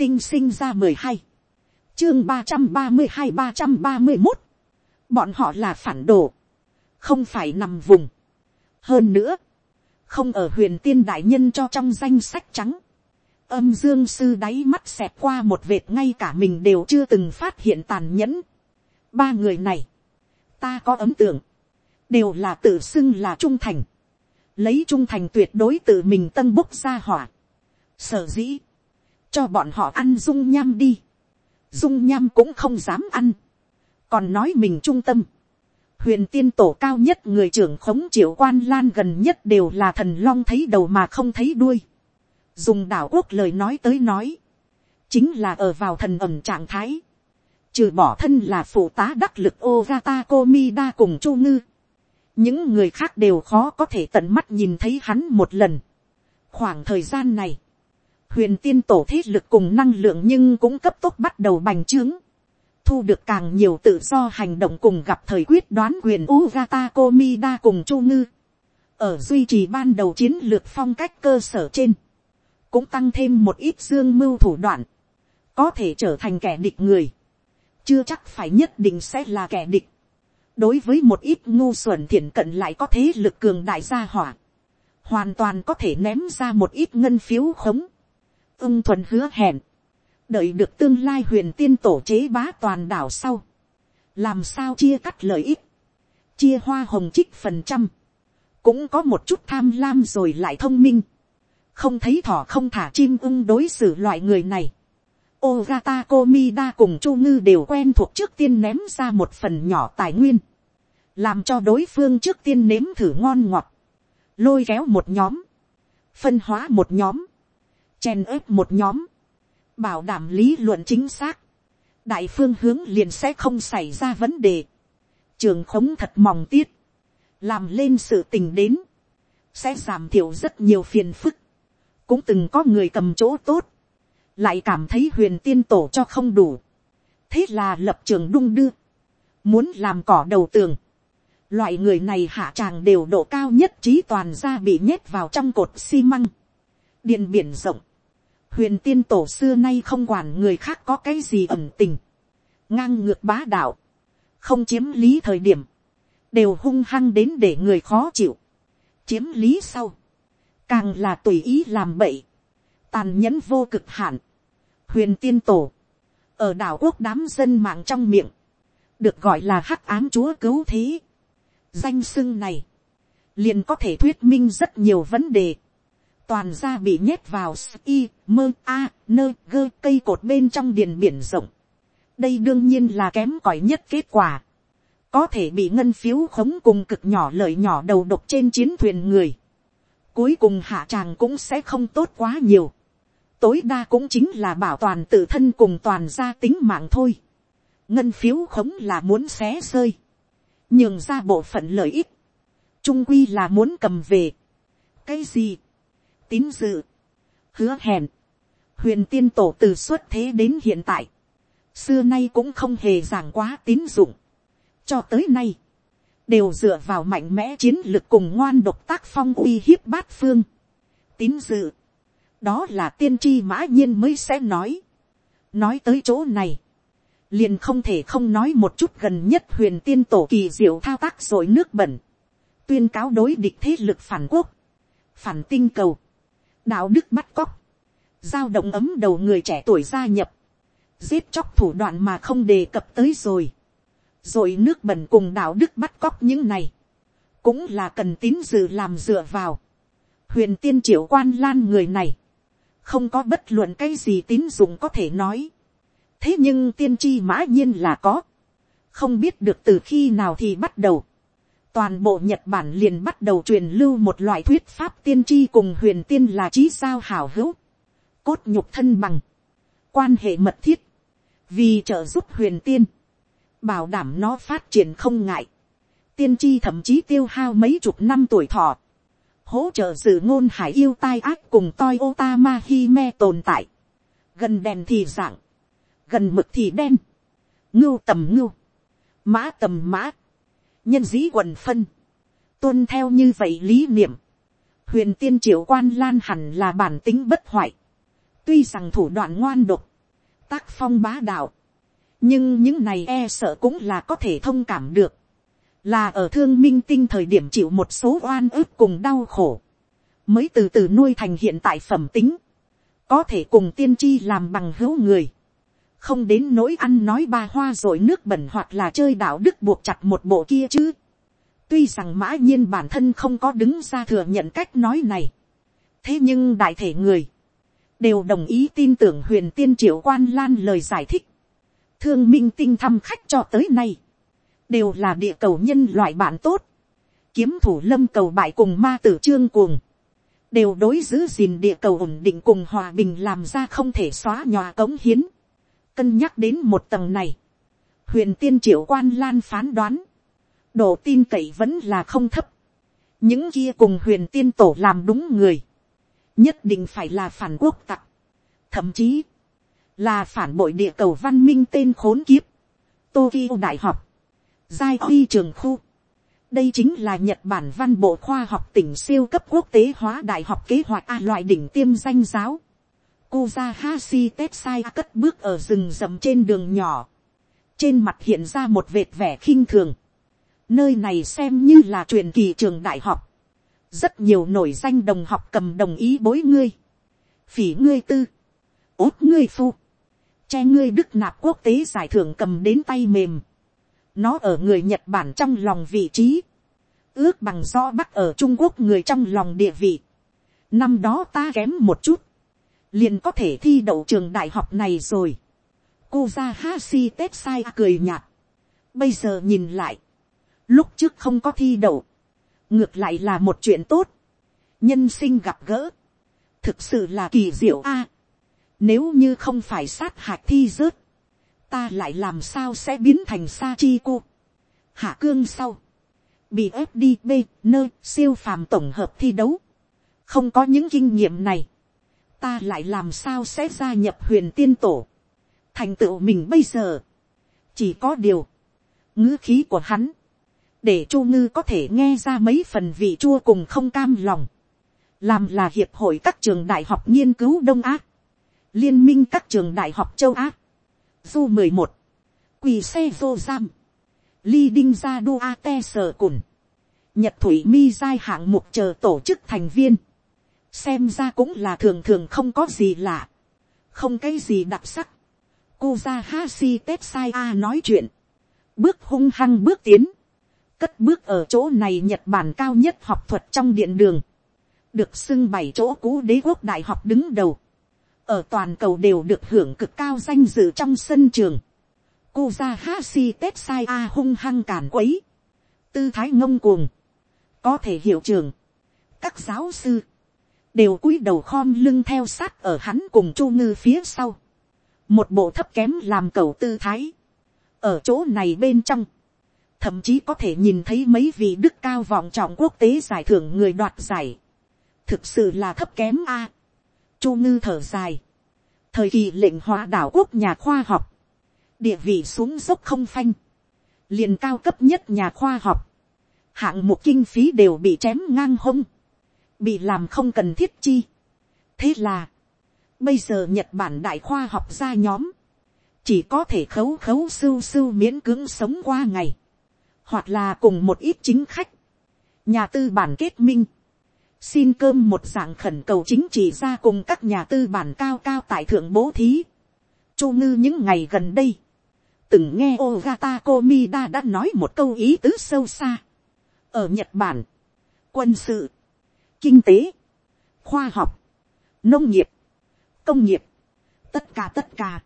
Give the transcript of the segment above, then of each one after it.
tinh sinh ra mười hai, chương ba trăm ba mươi hai ba trăm ba mươi một, bọn họ là phản đồ, không phải nằm vùng. hơn nữa, không ở huyền tiên đại nhân cho trong danh sách trắng, âm dương sư đáy mắt xẹp qua một vệt ngay cả mình đều chưa từng phát hiện tàn nhẫn. ba người này, ta có ấm tưởng đều là tự xưng là trung thành, lấy trung thành tuyệt đối tự mình tân búc ra hỏa. sở dĩ, cho bọn họ ăn dung nham đi, dung nham cũng không dám ăn, còn nói mình trung tâm, huyền tiên tổ cao nhất người trưởng khống triệu quan lan gần nhất đều là thần long thấy đầu mà không thấy đuôi, dùng đảo quốc lời nói tới nói, chính là ở vào thần ẩm trạng thái, trừ bỏ thân là phụ tá đắc lực Ogata Komida cùng Chu Ngư. Những người khác đều khó có thể tận mắt nhìn thấy hắn một lần. Khoảng thời gian này, huyền tiên tổ thế lực cùng năng lượng nhưng cũng cấp tốc bắt đầu bành trướng. Thu được càng nhiều tự do hành động cùng gặp thời quyết đoán quyền Ugata Komida cùng Chu Ngư. Ở duy trì ban đầu chiến lược phong cách cơ sở trên. Cũng tăng thêm một ít dương mưu thủ đoạn. Có thể trở thành kẻ địch người. Chưa chắc phải nhất định sẽ là kẻ địch. Đối với một ít ngu xuẩn thiện cận lại có thế lực cường đại gia hỏa. Hoàn toàn có thể ném ra một ít ngân phiếu khống ưng thuần hứa hẹn, đợi được tương lai huyền tiên tổ chế bá toàn đảo sau, làm sao chia cắt lợi ích, chia hoa hồng trích phần trăm, cũng có một chút tham lam rồi lại thông minh, không thấy thỏ không thả chim ưng đối xử loại người này. Ogata Komida cùng Chu Ngư đều quen thuộc trước tiên ném ra một phần nhỏ tài nguyên, làm cho đối phương trước tiên nếm thử ngon ngọt, lôi kéo một nhóm, phân hóa một nhóm, chen ớp một nhóm, bảo đảm lý luận chính xác, đại phương hướng liền sẽ không xảy ra vấn đề, trường khống thật mong tiết, làm lên sự tình đến, sẽ giảm thiểu rất nhiều phiền phức, cũng từng có người cầm chỗ tốt, lại cảm thấy huyền tiên tổ cho không đủ, thế là lập trường đung đưa, muốn làm cỏ đầu tường, loại người này hạ tràng đều độ cao nhất trí toàn ra bị nhét vào trong cột xi măng, điện biển rộng, huyền tiên tổ xưa nay không quản người khác có cái gì ẩn tình, ngang ngược bá đạo, không chiếm lý thời điểm, đều hung hăng đến để người khó chịu, chiếm lý sau, càng là tùy ý làm bậy, tàn nhẫn vô cực hạn, huyền tiên tổ, ở đảo quốc đám dân mạng trong miệng, được gọi là hắc ám chúa cứu thế. danh sưng này, liền có thể thuyết minh rất nhiều vấn đề toàn ra bị nhét vào y mơ, a, nơ, gơ, cây cột bên trong điền biển rộng. đây đương nhiên là kém cỏi nhất kết quả. có thể bị ngân phiếu khống cùng cực nhỏ lợi nhỏ đầu độc trên chiến thuyền người. cuối cùng hạ tràng cũng sẽ không tốt quá nhiều. tối đa cũng chính là bảo toàn tự thân cùng toàn gia tính mạng thôi. ngân phiếu khống là muốn xé rơi. nhường ra bộ phận lợi ích. trung quy là muốn cầm về. cái gì tín dự, hứa hẹn, huyền tiên tổ từ xuất thế đến hiện tại, xưa nay cũng không hề giảng quá tín dụng, cho tới nay, đều dựa vào mạnh mẽ chiến lược cùng ngoan độc tác phong uy hiếp bát phương, tín dự, đó là tiên tri mã nhiên mới sẽ nói, nói tới chỗ này, liền không thể không nói một chút gần nhất huyền tiên tổ kỳ diệu thao tác rồi nước bẩn, tuyên cáo đối địch thế lực phản quốc, phản tinh cầu, đạo đức bắt cóc, giao động ấm đầu người trẻ tuổi gia nhập, giết chóc thủ đoạn mà không đề cập tới rồi, rồi nước bẩn cùng đạo đức bắt cóc những này, cũng là cần tín dự làm dựa vào. huyền tiên triệu quan lan người này, không có bất luận cái gì tín dụng có thể nói. thế nhưng tiên tri mã nhiên là có, không biết được từ khi nào thì bắt đầu, toàn bộ nhật bản liền bắt đầu truyền lưu một loại thuyết pháp tiên tri cùng huyền tiên là trí sao hảo hữu, cốt nhục thân bằng, quan hệ mật thiết, vì trợ giúp huyền tiên, bảo đảm nó phát triển không ngại, tiên tri thậm chí tiêu hao mấy chục năm tuổi thọ, hỗ trợ dự ngôn hải yêu tai ác cùng toi otama hi me tồn tại, gần đèn thì dạng, gần mực thì đen, ngưu tầm ngưu, mã tầm mã, nhân dĩ quần phân, tuân theo như vậy lý niệm, huyền tiên triệu quan lan hẳn là bản tính bất hoại, tuy rằng thủ đoạn ngoan độc, tác phong bá đạo, nhưng những này e sợ cũng là có thể thông cảm được, là ở thương minh tinh thời điểm chịu một số oan ức cùng đau khổ, mới từ từ nuôi thành hiện tại phẩm tính, có thể cùng tiên tri làm bằng hữu người, không đến nỗi ăn nói ba hoa rồi nước bẩn hoặc là chơi đạo đức buộc chặt một bộ kia chứ. tuy rằng mã nhiên bản thân không có đứng ra thừa nhận cách nói này, thế nhưng đại thể người, đều đồng ý tin tưởng huyền tiên triệu quan lan lời giải thích, thương minh tinh thăm khách cho tới nay, đều là địa cầu nhân loại bạn tốt, kiếm thủ lâm cầu bại cùng ma tử trương cuồng, đều đối giữ gìn địa cầu ổn định cùng hòa bình làm ra không thể xóa nhòa cống hiến. Cân nhắc đến một tầng này, huyền tiên triệu quan lan phán đoán, độ tin cậy vẫn là không thấp. những kia cùng huyền tiên tổ làm đúng người, nhất định phải là phản quốc tặc, thậm chí là phản bội địa cầu văn minh tên khốn kiếp, Tokyo Đại học, Giai Huy Trường Khu, đây chính là nhật bản văn bộ khoa học tỉnh siêu cấp quốc tế hóa đại học kế hoạch a loại đỉnh tiêm danh giáo. Kuza Hashi Tetsai cất bước ở rừng rậm trên đường nhỏ. Trên mặt hiện ra một vệt vẻ khinh thường. Nơi này xem như là truyền kỳ trường đại học. Rất nhiều nổi danh đồng học cầm đồng ý bối ngươi. Phỉ ngươi tư. Ốt ngươi phu. Che ngươi đức nạp quốc tế giải thưởng cầm đến tay mềm nó ở người nhật bản trong lòng vị trí, ước bằng do bắc ở trung quốc người trong lòng địa vị. năm đó ta kém một chút, liền có thể thi đậu trường đại học này rồi. cô ra ha si tết sai cười nhạt. bây giờ nhìn lại, lúc trước không có thi đậu, ngược lại là một chuyện tốt, nhân sinh gặp gỡ, thực sự là kỳ diệu a. nếu như không phải sát hạch thi rớt, ta lại làm sao sẽ biến thành sa chi cô. hạ cương sau, bị ép đi b nơi siêu phàm tổng hợp thi đấu, không có những kinh nghiệm này, ta lại làm sao sẽ gia nhập huyền tiên tổ, thành tựu mình bây giờ, chỉ có điều, ngữ khí của hắn, để chu ngư có thể nghe ra mấy phần vị chua cùng không cam lòng, làm là hiệp hội các trường đại học nghiên cứu đông á, liên minh các trường đại học châu á, du mười một, quỳ xe vô giam, ly đinh ra đua a te sờ cùn, nhật thủy mi giai hạng mục chờ tổ chức thành viên, xem ra cũng là thường thường không có gì lạ, không cái gì đặc sắc, Kuza ra ha sai a nói chuyện, bước hung hăng bước tiến, cất bước ở chỗ này nhật bản cao nhất học thuật trong điện đường, được xưng bảy chỗ cũ đế quốc đại học đứng đầu, ở toàn cầu đều được hưởng cực cao danh dự trong sân trường. Kuza Hashi Tetsai A hung hăng cản quấy. Tư thái ngông cuồng. Có thể hiệu trường. Các giáo sư. Đều cúi đầu khom lưng theo sát ở hắn cùng chu ngư phía sau. Một bộ thấp kém làm cầu tư thái. Ở chỗ này bên trong. Thậm chí có thể nhìn thấy mấy vị đức cao vọng trọng quốc tế giải thưởng người đoạt giải. Thực sự là thấp kém A chu ngư thở dài, thời kỳ lệnh hóa đảo quốc nhà khoa học, địa vị xuống dốc không phanh, liền cao cấp nhất nhà khoa học, hạng mục kinh phí đều bị chém ngang hông, bị làm không cần thiết chi. thế là, bây giờ nhật bản đại khoa học ra nhóm, chỉ có thể khấu khấu sưu sưu miễn cưỡng sống qua ngày, hoặc là cùng một ít chính khách, nhà tư bản kết minh, xin cơm một dạng khẩn cầu chính trị ra cùng các nhà tư bản cao cao tại thượng bố thí. Chu ngư những ngày gần đây, từng nghe Ogata Komida đã nói một câu ý tứ sâu xa. Ở Nhật Bản, quân sự, kinh tế, khoa học, nông nghiệp, công nghiệp, tất cả tất cả,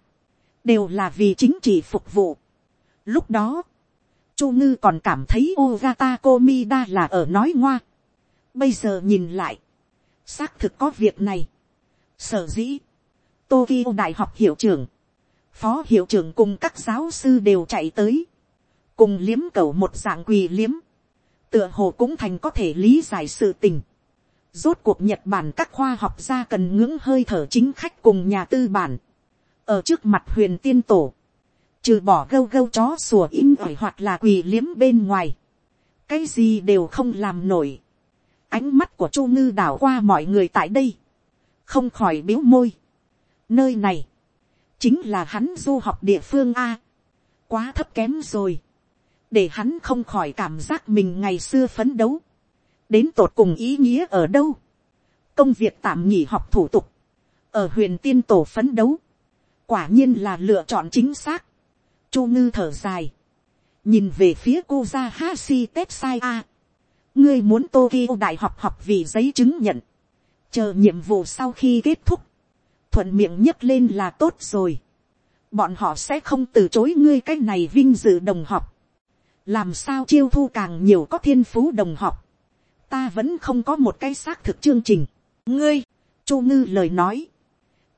đều là vì chính trị phục vụ. Lúc đó, Chu ngư còn cảm thấy Ogata Komida là ở nói ngoa Bây giờ nhìn lại, xác thực có việc này. Sở dĩ, Tokyo Đại học hiệu trưởng, phó hiệu trưởng cùng các giáo sư đều chạy tới, cùng liếm cầu một dạng quỳ liếm, tựa hồ cũng thành có thể lý giải sự tình. Rốt cuộc Nhật Bản các khoa học gia cần ngưỡng hơi thở chính khách cùng nhà tư bản. Ở trước mặt huyền tiên tổ, trừ bỏ gâu gâu chó sủa im ỏi hoặc là quỳ liếm bên ngoài. Cái gì đều không làm nổi. Ánh mắt của chu ngư đảo qua mọi người tại đây, không khỏi biếu môi. nơi này, chính là hắn du học địa phương a, quá thấp kém rồi, để hắn không khỏi cảm giác mình ngày xưa phấn đấu, đến tột cùng ý nghĩa ở đâu, công việc tạm nghỉ học thủ tục, ở Huyền tiên tổ phấn đấu, quả nhiên là lựa chọn chính xác, chu ngư thở dài, nhìn về phía cô ra ha si tết sai a, ngươi muốn tokyo đại học học vì giấy chứng nhận, chờ nhiệm vụ sau khi kết thúc, thuận miệng nhấc lên là tốt rồi, bọn họ sẽ không từ chối ngươi cái này vinh dự đồng học, làm sao chiêu thu càng nhiều có thiên phú đồng học, ta vẫn không có một cái xác thực chương trình, ngươi, chu ngư lời nói,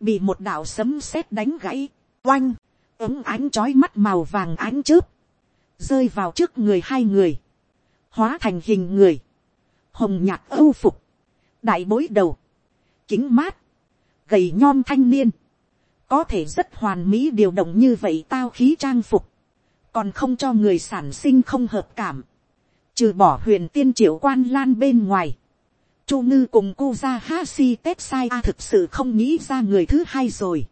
bị một đạo sấm sét đánh gãy, oanh, ống ánh trói mắt màu vàng ánh chớp, rơi vào trước người hai người, hóa thành hình người, hồng nhạt âu phục, đại bối đầu, kính mát, gầy nhom thanh niên, có thể rất hoàn mỹ điều động như vậy tao khí trang phục, còn không cho người sản sinh không hợp cảm, trừ bỏ huyền tiên triệu quan lan bên ngoài, chu ngư cùng cô ra ha si tết sai a thực sự không nghĩ ra người thứ hai rồi,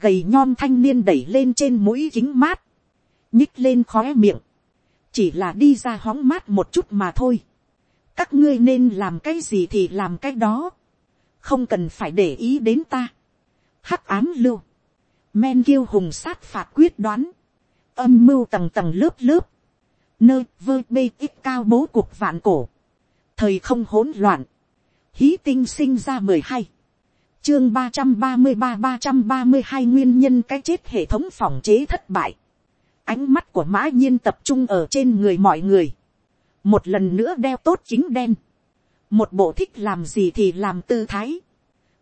gầy nhom thanh niên đẩy lên trên mũi kính mát, nhích lên khóe miệng, chỉ là đi ra hóng mát một chút mà thôi. các ngươi nên làm cái gì thì làm cái đó, không cần phải để ý đến ta. hắc ám lưu, men kiêu hùng sát phạt quyết đoán, âm mưu tầng tầng lớp lớp, nơi vơ bê ít cao bố cuộc vạn cổ, thời không hỗn loạn, hí tinh sinh ra mười hai, chương ba trăm ba mươi ba ba trăm ba mươi hai nguyên nhân cái chết hệ thống phòng chế thất bại, ánh mắt của mã nhiên tập trung ở trên người mọi người, một lần nữa đeo tốt chính đen, một bộ thích làm gì thì làm tư thái,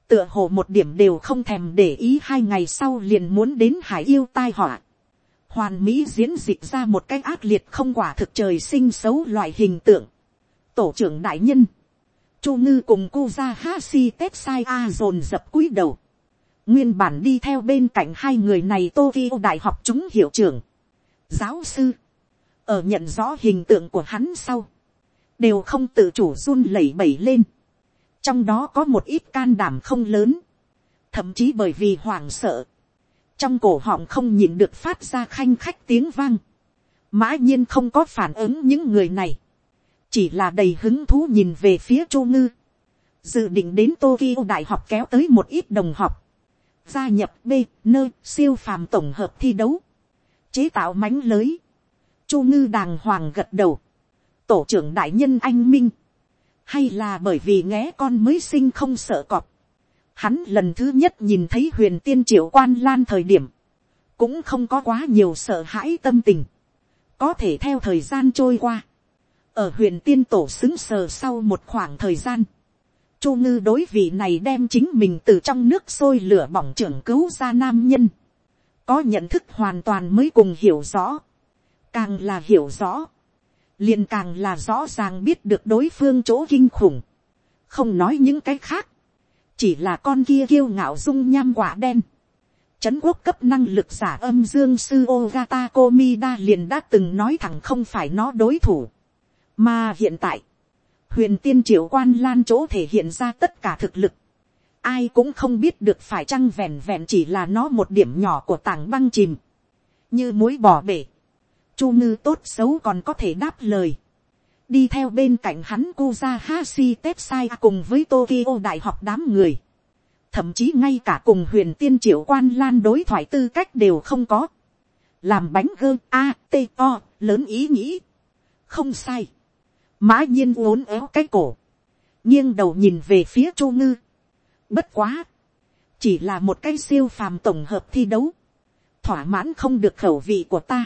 tựa hồ một điểm đều không thèm để ý hai ngày sau liền muốn đến hải yêu tai họa, hoàn mỹ diễn dịch ra một cái ác liệt không quả thực trời sinh xấu loại hình tượng, tổ trưởng đại nhân, chu ngư cùng cô ra ha si tết sai a dồn dập cúi đầu, nguyên bản đi theo bên cạnh hai người này tokyo đại học chúng hiệu trưởng, giáo sư, ở nhận rõ hình tượng của hắn sau, đều không tự chủ run lẩy bẩy lên. trong đó có một ít can đảm không lớn, thậm chí bởi vì hoảng sợ, trong cổ họng không nhìn được phát ra khanh khách tiếng vang, mã nhiên không có phản ứng những người này, chỉ là đầy hứng thú nhìn về phía chu ngư, dự định đến Tokyo đại học kéo tới một ít đồng học, gia nhập b nơi siêu phàm tổng hợp thi đấu, chế tạo mánh lới. Chu ngư đàng hoàng gật đầu. Tổ trưởng đại nhân anh Minh. Hay là bởi vì nghé con mới sinh không sợ cọp. Hắn lần thứ nhất nhìn thấy huyền tiên triệu quan lan thời điểm. Cũng không có quá nhiều sợ hãi tâm tình. Có thể theo thời gian trôi qua. Ở huyền tiên tổ xứng sờ sau một khoảng thời gian. Chu ngư đối vị này đem chính mình từ trong nước sôi lửa bỏng trưởng cứu ra nam nhân có nhận thức hoàn toàn mới cùng hiểu rõ, càng là hiểu rõ, liền càng là rõ ràng biết được đối phương chỗ kinh khủng, không nói những cái khác, chỉ là con kia kiêu ngạo dung nham quả đen, Trấn quốc cấp năng lực giả âm dương sư Ogata Komida liền đã từng nói thẳng không phải nó đối thủ. Mà hiện tại, huyền tiên triệu quan lan chỗ thể hiện ra tất cả thực lực. Ai cũng không biết được phải chăng vẹn vẹn chỉ là nó một điểm nhỏ của tảng băng chìm, như muối bỏ bể, chu ngư tốt xấu còn có thể đáp lời, đi theo bên cạnh hắn Kuza Hashi Tetsai cùng với Tokyo đại học đám người, thậm chí ngay cả cùng huyền tiên triệu quan lan đối thoại tư cách đều không có, làm bánh gơ a t o lớn ý nghĩ, không sai, mã nhiên uốn éo cái cổ, nghiêng đầu nhìn về phía chu ngư, Bất quá. Chỉ là một cái siêu phàm tổng hợp thi đấu. Thỏa mãn không được khẩu vị của ta.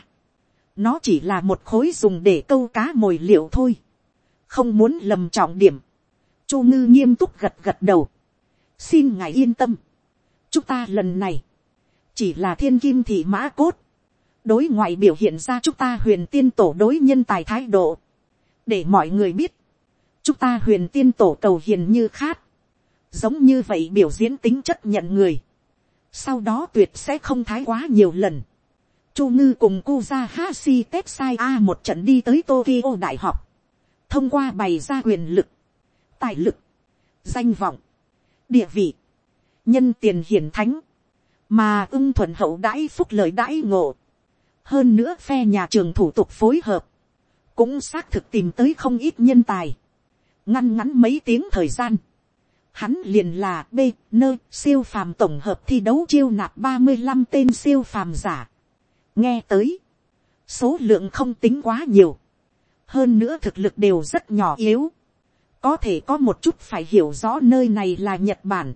Nó chỉ là một khối dùng để câu cá mồi liệu thôi. Không muốn lầm trọng điểm. Chu ngư nghiêm túc gật gật đầu. Xin ngài yên tâm. Chúng ta lần này. Chỉ là thiên kim thị mã cốt. Đối ngoại biểu hiện ra chúng ta huyền tiên tổ đối nhân tài thái độ. Để mọi người biết. Chúng ta huyền tiên tổ cầu hiền như khát giống như vậy biểu diễn tính chất nhận người, sau đó tuyệt sẽ không thái quá nhiều lần. Chu ngư cùng Kuza Hashi Tetsai A một trận đi tới Tokyo Đại học. Thông qua bày ra quyền lực, tài lực, danh vọng, địa vị, nhân tiền hiển thánh. mà ưng thuận hậu đãi phúc lợi đãi ngộ, hơn nữa phe nhà trường thủ tục phối hợp, cũng xác thực tìm tới không ít nhân tài, ngăn ngắn mấy tiếng thời gian, hắn liền là b nơ siêu phàm tổng hợp thi đấu chiêu nạp ba mươi năm tên siêu phàm giả nghe tới, số lượng không tính quá nhiều, hơn nữa thực lực đều rất nhỏ yếu, có thể có một chút phải hiểu rõ nơi này là nhật bản,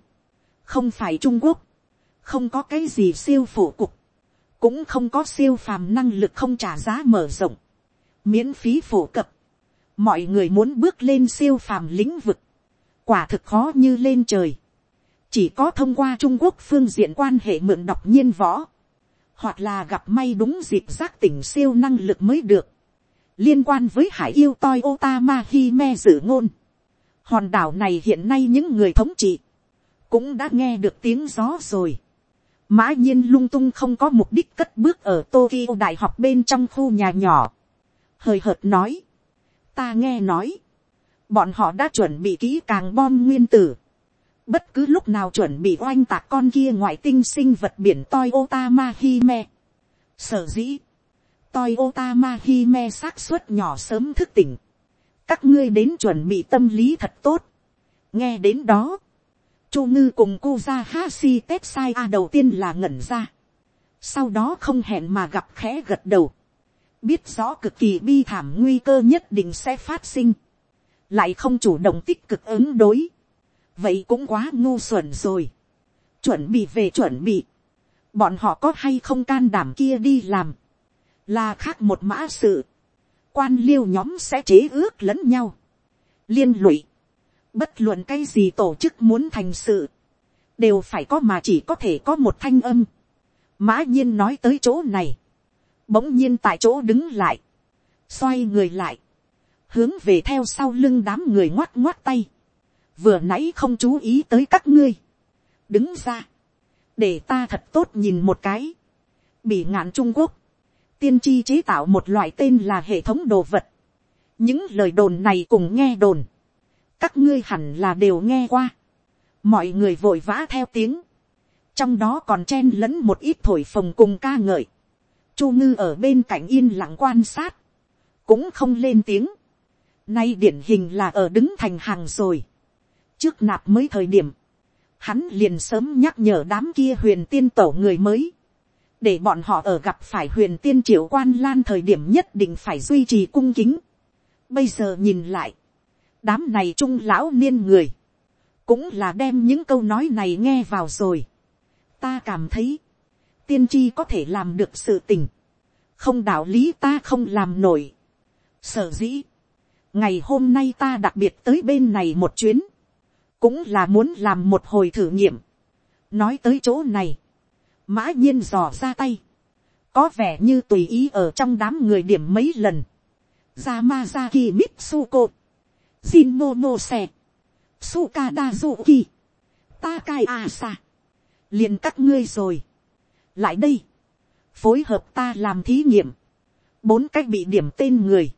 không phải trung quốc, không có cái gì siêu phổ cục, cũng không có siêu phàm năng lực không trả giá mở rộng, miễn phí phổ cập, mọi người muốn bước lên siêu phàm lĩnh vực, quả thực khó như lên trời, chỉ có thông qua trung quốc phương diện quan hệ mượn đọc nhiên võ, hoặc là gặp may đúng dịp giác tỉnh siêu năng lực mới được, liên quan với hải yêu toi otama hi me dự ngôn, hòn đảo này hiện nay những người thống trị, cũng đã nghe được tiếng gió rồi. Mã nhiên lung tung không có mục đích cất bước ở Tokyo đại học bên trong khu nhà nhỏ. Hời hợt nói. Ta nghe nói. Bọn họ đã chuẩn bị kỹ càng bom nguyên tử. Bất cứ lúc nào chuẩn bị oanh tạc con kia ngoại tinh sinh vật biển toi otama hime. Sở dĩ. toi otama hime xác suất nhỏ sớm thức tỉnh. Các ngươi đến chuẩn bị tâm lý thật tốt. Nghe đến đó, Chu ngư cùng cô ra ha si tết sai a đầu tiên là ngẩn ra. Sau đó không hẹn mà gặp khẽ gật đầu. Biết rõ cực kỳ bi thảm nguy cơ nhất định sẽ phát sinh. Lại không chủ động tích cực ứng đối. Vậy cũng quá ngu xuẩn rồi. Chuẩn bị về chuẩn bị. Bọn họ có hay không can đảm kia đi làm. Là khác một mã sự. Quan liêu nhóm sẽ chế ước lẫn nhau. Liên lụy Bất luận cái gì tổ chức muốn thành sự. Đều phải có mà chỉ có thể có một thanh âm. Mã nhiên nói tới chỗ này. Bỗng nhiên tại chỗ đứng lại. Xoay người lại. Hướng về theo sau lưng đám người ngoắt ngoắt tay. Vừa nãy không chú ý tới các ngươi. Đứng ra. Để ta thật tốt nhìn một cái. Bị ngạn Trung Quốc. Tiên tri chế tạo một loại tên là hệ thống đồ vật. Những lời đồn này cùng nghe đồn các ngươi hẳn là đều nghe qua. mọi người vội vã theo tiếng. trong đó còn chen lẫn một ít thổi phồng cùng ca ngợi. chu ngư ở bên cạnh yên lặng quan sát. cũng không lên tiếng. nay điển hình là ở đứng thành hàng rồi trước nạp mới thời điểm, hắn liền sớm nhắc nhở đám kia huyền tiên tổ người mới. để bọn họ ở gặp phải huyền tiên triệu quan lan thời điểm nhất định phải duy trì cung kính. bây giờ nhìn lại, đám này trung lão niên người, cũng là đem những câu nói này nghe vào rồi. ta cảm thấy, tiên tri có thể làm được sự tình, không đạo lý ta không làm nổi. sở dĩ, ngày hôm nay ta đặc biệt tới bên này một chuyến, cũng là muốn làm một hồi thử nghiệm. nói tới chỗ này, mã nhiên dò ra tay, có vẻ như tùy ý ở trong đám người điểm mấy lần. Yamazaki Mitsuko Jin Momose, Sukada Zuki, Takai Asa, liền các ngươi rồi. Lại đây, phối hợp ta làm thí nghiệm, bốn cách bị điểm tên người,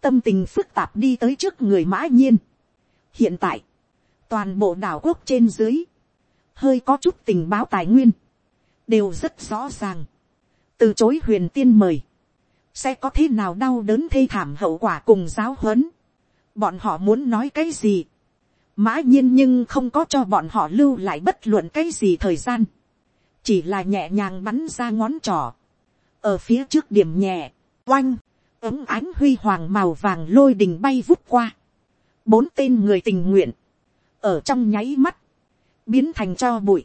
tâm tình phức tạp đi tới trước người mã nhiên. hiện tại, toàn bộ đảo quốc trên dưới, hơi có chút tình báo tài nguyên, đều rất rõ ràng, từ chối huyền tiên mời, sẽ có thế nào đau đớn thê thảm hậu quả cùng giáo huấn, bọn họ muốn nói cái gì, mã nhiên nhưng không có cho bọn họ lưu lại bất luận cái gì thời gian, chỉ là nhẹ nhàng bắn ra ngón trỏ, ở phía trước điểm nhẹ, oanh, ấm ánh huy hoàng màu vàng lôi đình bay vút qua, bốn tên người tình nguyện, ở trong nháy mắt, biến thành cho bụi,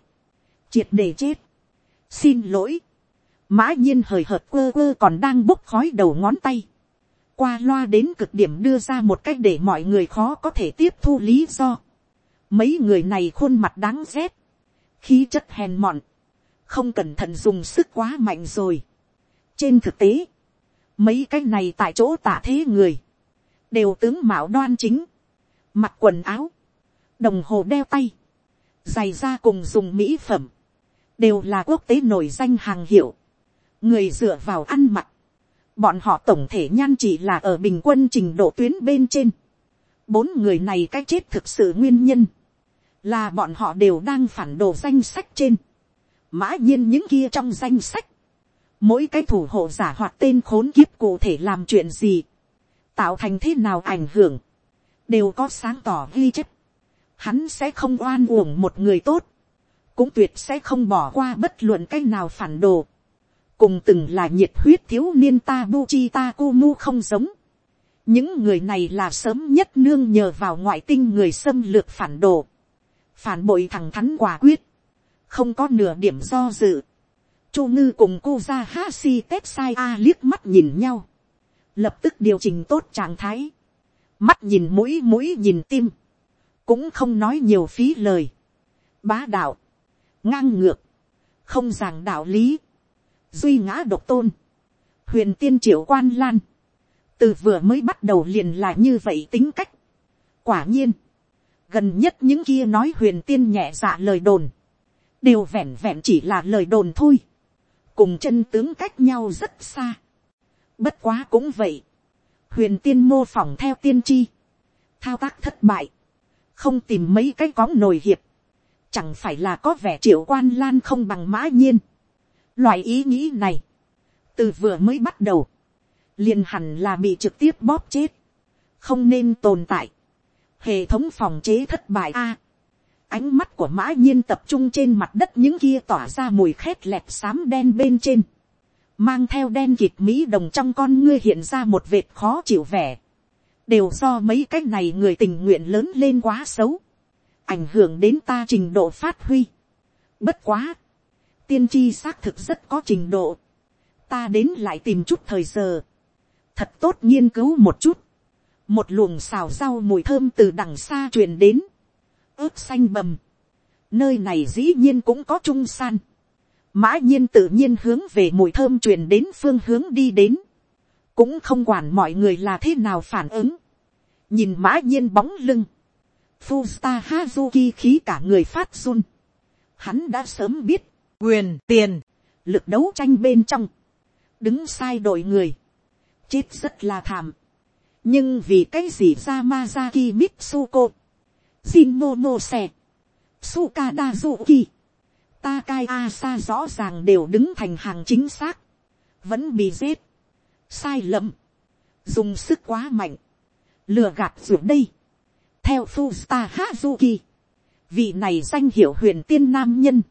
triệt để chết, xin lỗi, mã nhiên hời hợt quơ quơ còn đang bốc khói đầu ngón tay, qua loa đến cực điểm đưa ra một cách để mọi người khó có thể tiếp thu lý do. Mấy người này khuôn mặt đáng rét, khí chất hèn mọn, không cẩn thận dùng sức quá mạnh rồi. trên thực tế, mấy cái này tại chỗ tả thế người, đều tướng mạo đoan chính, mặc quần áo, đồng hồ đeo tay, giày da cùng dùng mỹ phẩm, đều là quốc tế nổi danh hàng hiệu, người dựa vào ăn mặc, bọn họ tổng thể nhan chỉ là ở bình quân trình độ tuyến bên trên. bốn người này cái chết thực sự nguyên nhân, là bọn họ đều đang phản đồ danh sách trên, mã nhiên những kia trong danh sách, mỗi cái thủ hộ giả hoạt tên khốn kiếp cụ thể làm chuyện gì, tạo thành thế nào ảnh hưởng, đều có sáng tỏ ghi chép. Hắn sẽ không oan uổng một người tốt, cũng tuyệt sẽ không bỏ qua bất luận cái nào phản đồ. cùng từng là nhiệt huyết thiếu niên ta bu chi ta cu mu không giống. những người này là sớm nhất nương nhờ vào ngoại tinh người xâm lược phản đồ. phản bội thẳng thắn quả quyết, không có nửa điểm do dự. chu ngư cùng cô ra ha si tết sai a liếc mắt nhìn nhau, lập tức điều chỉnh tốt trạng thái, mắt nhìn mũi mũi nhìn tim, cũng không nói nhiều phí lời, bá đạo, ngang ngược, không giảng đạo lý, duy ngã độc tôn, huyền tiên triệu quan lan, từ vừa mới bắt đầu liền là như vậy tính cách. quả nhiên, gần nhất những kia nói huyền tiên nhẹ dạ lời đồn, đều vẹn vẹn chỉ là lời đồn thôi, cùng chân tướng cách nhau rất xa. bất quá cũng vậy, huyền tiên mô phỏng theo tiên tri, thao tác thất bại, không tìm mấy cái cóng nồi hiệp, chẳng phải là có vẻ triệu quan lan không bằng mã nhiên. Loại ý nghĩ này, từ vừa mới bắt đầu, liền hẳn là bị trực tiếp bóp chết, không nên tồn tại. Hệ thống phòng chế thất bại a. ánh mắt của mã nhiên tập trung trên mặt đất những kia tỏa ra mùi khét lẹp xám đen bên trên. Mang theo đen kịt mỹ đồng trong con ngươi hiện ra một vệt khó chịu vẻ. Đều do mấy cái này người tình nguyện lớn lên quá xấu ảnh hưởng đến ta trình độ phát huy. Bất quá, tiên tri xác thực rất có trình độ. Ta đến lại tìm chút thời giờ. Thật tốt nghiên cứu một chút. Một luồng xào rau mùi thơm từ đằng xa truyền đến. ướp xanh bầm. Nơi này dĩ nhiên cũng có trung san. Mã nhiên tự nhiên hướng về mùi thơm truyền đến phương hướng đi đến. Cũng không quản mọi người là thế nào phản ứng. Nhìn mã nhiên bóng lưng Fusta Hazuki khí cả người phát run. Hắn đã sớm biết, quyền, tiền, lực đấu tranh bên trong. Đứng sai đội người. Chết rất là thảm. Nhưng vì cái gì Yamazaki Mitsuko, Shinmonose, Sukada Zuki, Takai Asa rõ ràng đều đứng thành hàng chính xác. Vẫn bị giết. Sai lầm. Dùng sức quá mạnh. Lừa gạt ruột đây. Theo Fusta Hazuki, vị này danh hiệu huyền tiên nam nhân,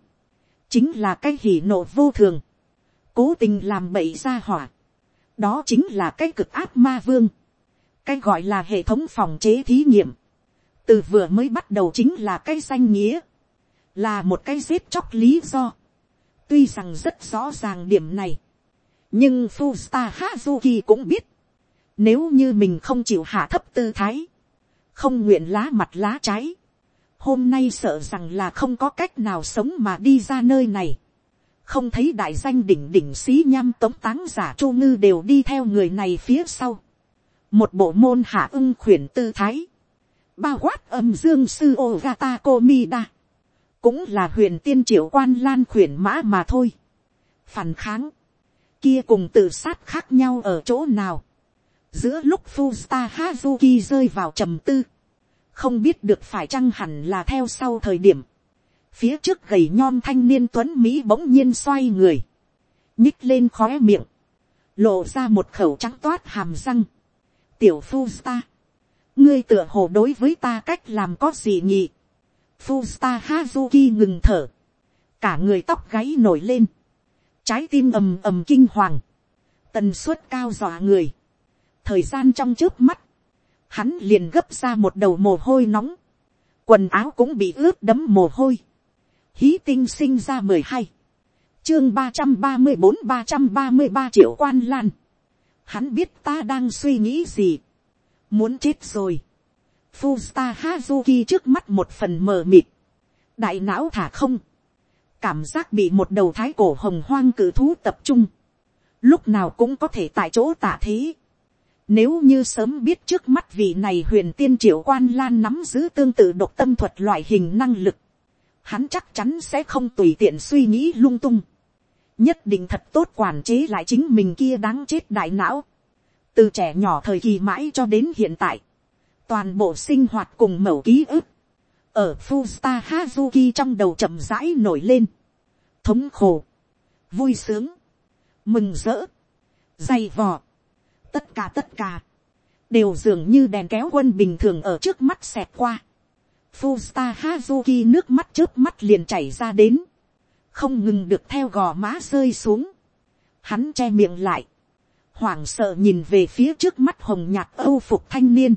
chính là cái hỉ nộ vô thường, cố tình làm bậy ra hỏa, đó chính là cái cực áp ma vương, cái gọi là hệ thống phòng chế thí nghiệm, từ vừa mới bắt đầu chính là cái danh nghĩa, là một cái giết chóc lý do, tuy rằng rất rõ ràng điểm này, nhưng Fusta Hazuki cũng biết, nếu như mình không chịu hạ thấp tư thái, không nguyện lá mặt lá trái, hôm nay sợ rằng là không có cách nào sống mà đi ra nơi này, không thấy đại danh đỉnh đỉnh xí nham tống táng giả chu ngư đều đi theo người này phía sau, một bộ môn hạ ưng khuyển tư thái, bao quát âm dương sư ogata komida, cũng là huyền tiên triệu quan lan khuyển mã mà thôi, phản kháng, kia cùng tự sát khác nhau ở chỗ nào, giữa lúc Fusta Hazuki rơi vào trầm tư, không biết được phải chăng hẳn là theo sau thời điểm, phía trước gầy nhom thanh niên tuấn mỹ bỗng nhiên xoay người, nhích lên khóe miệng, lộ ra một khẩu trắng toát hàm răng, tiểu Fusta, ngươi tựa hồ đối với ta cách làm có gì nhỉ, Fusta Hazuki ngừng thở, cả người tóc gáy nổi lên, trái tim ầm ầm kinh hoàng, tần suất cao dọa người, thời gian trong trước mắt, hắn liền gấp ra một đầu mồ hôi nóng, quần áo cũng bị ướt đấm mồ hôi, hí tinh sinh ra mười hai, chương ba trăm ba mươi bốn ba trăm ba mươi ba triệu quan lan, hắn biết ta đang suy nghĩ gì, muốn chết rồi, Fusta Hazuki trước mắt một phần mờ mịt, đại não thả không, cảm giác bị một đầu thái cổ hồng hoang cử thú tập trung, lúc nào cũng có thể tại chỗ tả thế, nếu như sớm biết trước mắt vị này huyền tiên triệu quan lan nắm giữ tương tự độc tâm thuật loại hình năng lực. Hắn chắc chắn sẽ không tùy tiện suy nghĩ lung tung. Nhất định thật tốt quản chế lại chính mình kia đáng chết đại não. Từ trẻ nhỏ thời kỳ mãi cho đến hiện tại. Toàn bộ sinh hoạt cùng mẩu ký ức. Ở Fusta Hazuki trong đầu chậm rãi nổi lên. thống khổ, vui sướng, mừng rỡ, dày vò, tất cả tất cả, đều dường như đèn kéo quân bình thường ở trước mắt xẹt qua. Fusta Hazuki nước mắt trước mắt liền chảy ra đến, không ngừng được theo gò má rơi xuống. Hắn che miệng lại, hoảng sợ nhìn về phía trước mắt hồng nhạt âu phục thanh niên,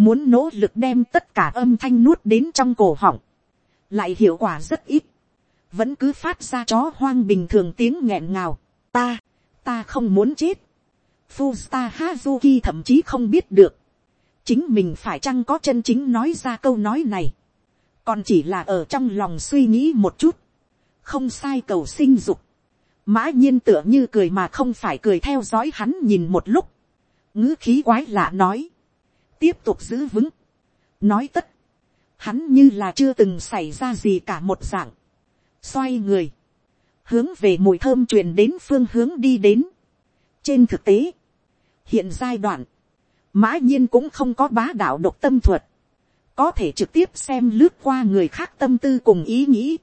muốn nỗ lực đem tất cả âm thanh nuốt đến trong cổ họng, lại hiệu quả rất ít, vẫn cứ phát ra chó hoang bình thường tiếng nghẹn ngào, ta, ta không muốn chết, Fusta Hazuki thậm chí không biết được, chính mình phải chăng có chân chính nói ra câu nói này, còn chỉ là ở trong lòng suy nghĩ một chút, không sai cầu sinh dục, mã nhiên tựa như cười mà không phải cười theo dõi hắn nhìn một lúc, ngữ khí quái lạ nói, tiếp tục giữ vững, nói tất, hắn như là chưa từng xảy ra gì cả một dạng, xoay người, hướng về mùi thơm truyền đến phương hướng đi đến. trên thực tế, hiện giai đoạn, mã nhiên cũng không có bá đạo độc tâm thuật, có thể trực tiếp xem lướt qua người khác tâm tư cùng ý nghĩ.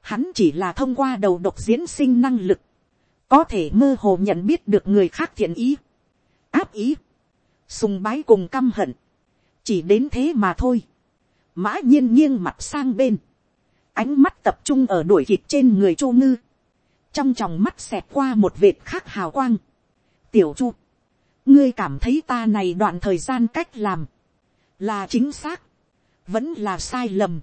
Hắn chỉ là thông qua đầu độc diễn sinh năng lực, có thể mơ hồ nhận biết được người khác thiện ý, áp ý, sùng bái cùng căm hận, chỉ đến thế mà thôi. mã nhiên nghiêng mặt sang bên, ánh mắt tập trung ở đuổi kịp trên người chu ngư, trong tròng mắt xẹt qua một vệt khác hào quang. tiểu chu, ngươi cảm thấy ta này đoạn thời gian cách làm, là chính xác, vẫn là sai lầm.